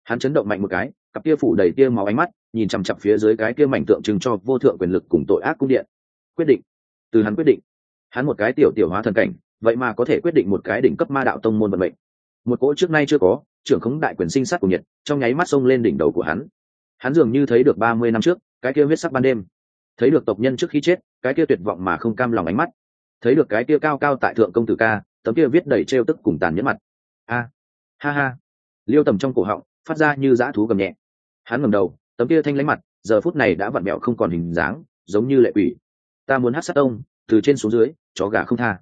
Hắn chấn động mạnh một cái, cặp kia phủ đầy tia máu ánh mắt, nhìn chằm chặp phía dưới cái kia mảnh tượng trưng cho vô thượng quyền lực cùng tội ác cung điện. Quyết định. Từ hắn quyết định. Hắn một cái tiểu tiểu hóa thần cảnh, vậy mà có thể quyết định một cái đỉnh cấp ma đạo tông môn vận mệnh. Một cỗ trước nay chưa có trưởng khống đại quyền sinh sát của nhiệt trong nháy mắt xông lên đỉnh đầu của hắn. Hắn dường như thấy được ba mươi năm trước, cái kia huyết sắc ban đêm. Thấy được tộc nhân trước khi chết, cái kia tuyệt vọng mà không cam lòng ánh mắt. Thấy được cái kia cao cao tại thượng công tử ca, tấm kia viết đầy trêu tức cùng tàn nhẫn mặt. A, ha ha. Liêu tầm trong cổ họng, phát ra như dã thú gầm nhẹ. Hắn ngầm đầu, tấm kia thanh lãnh mặt, giờ phút này đã vặn mẹo không còn hình dáng, giống như lệ quỷ. Ta muốn hát sát tông, từ trên xuống dưới, chó gà không tha.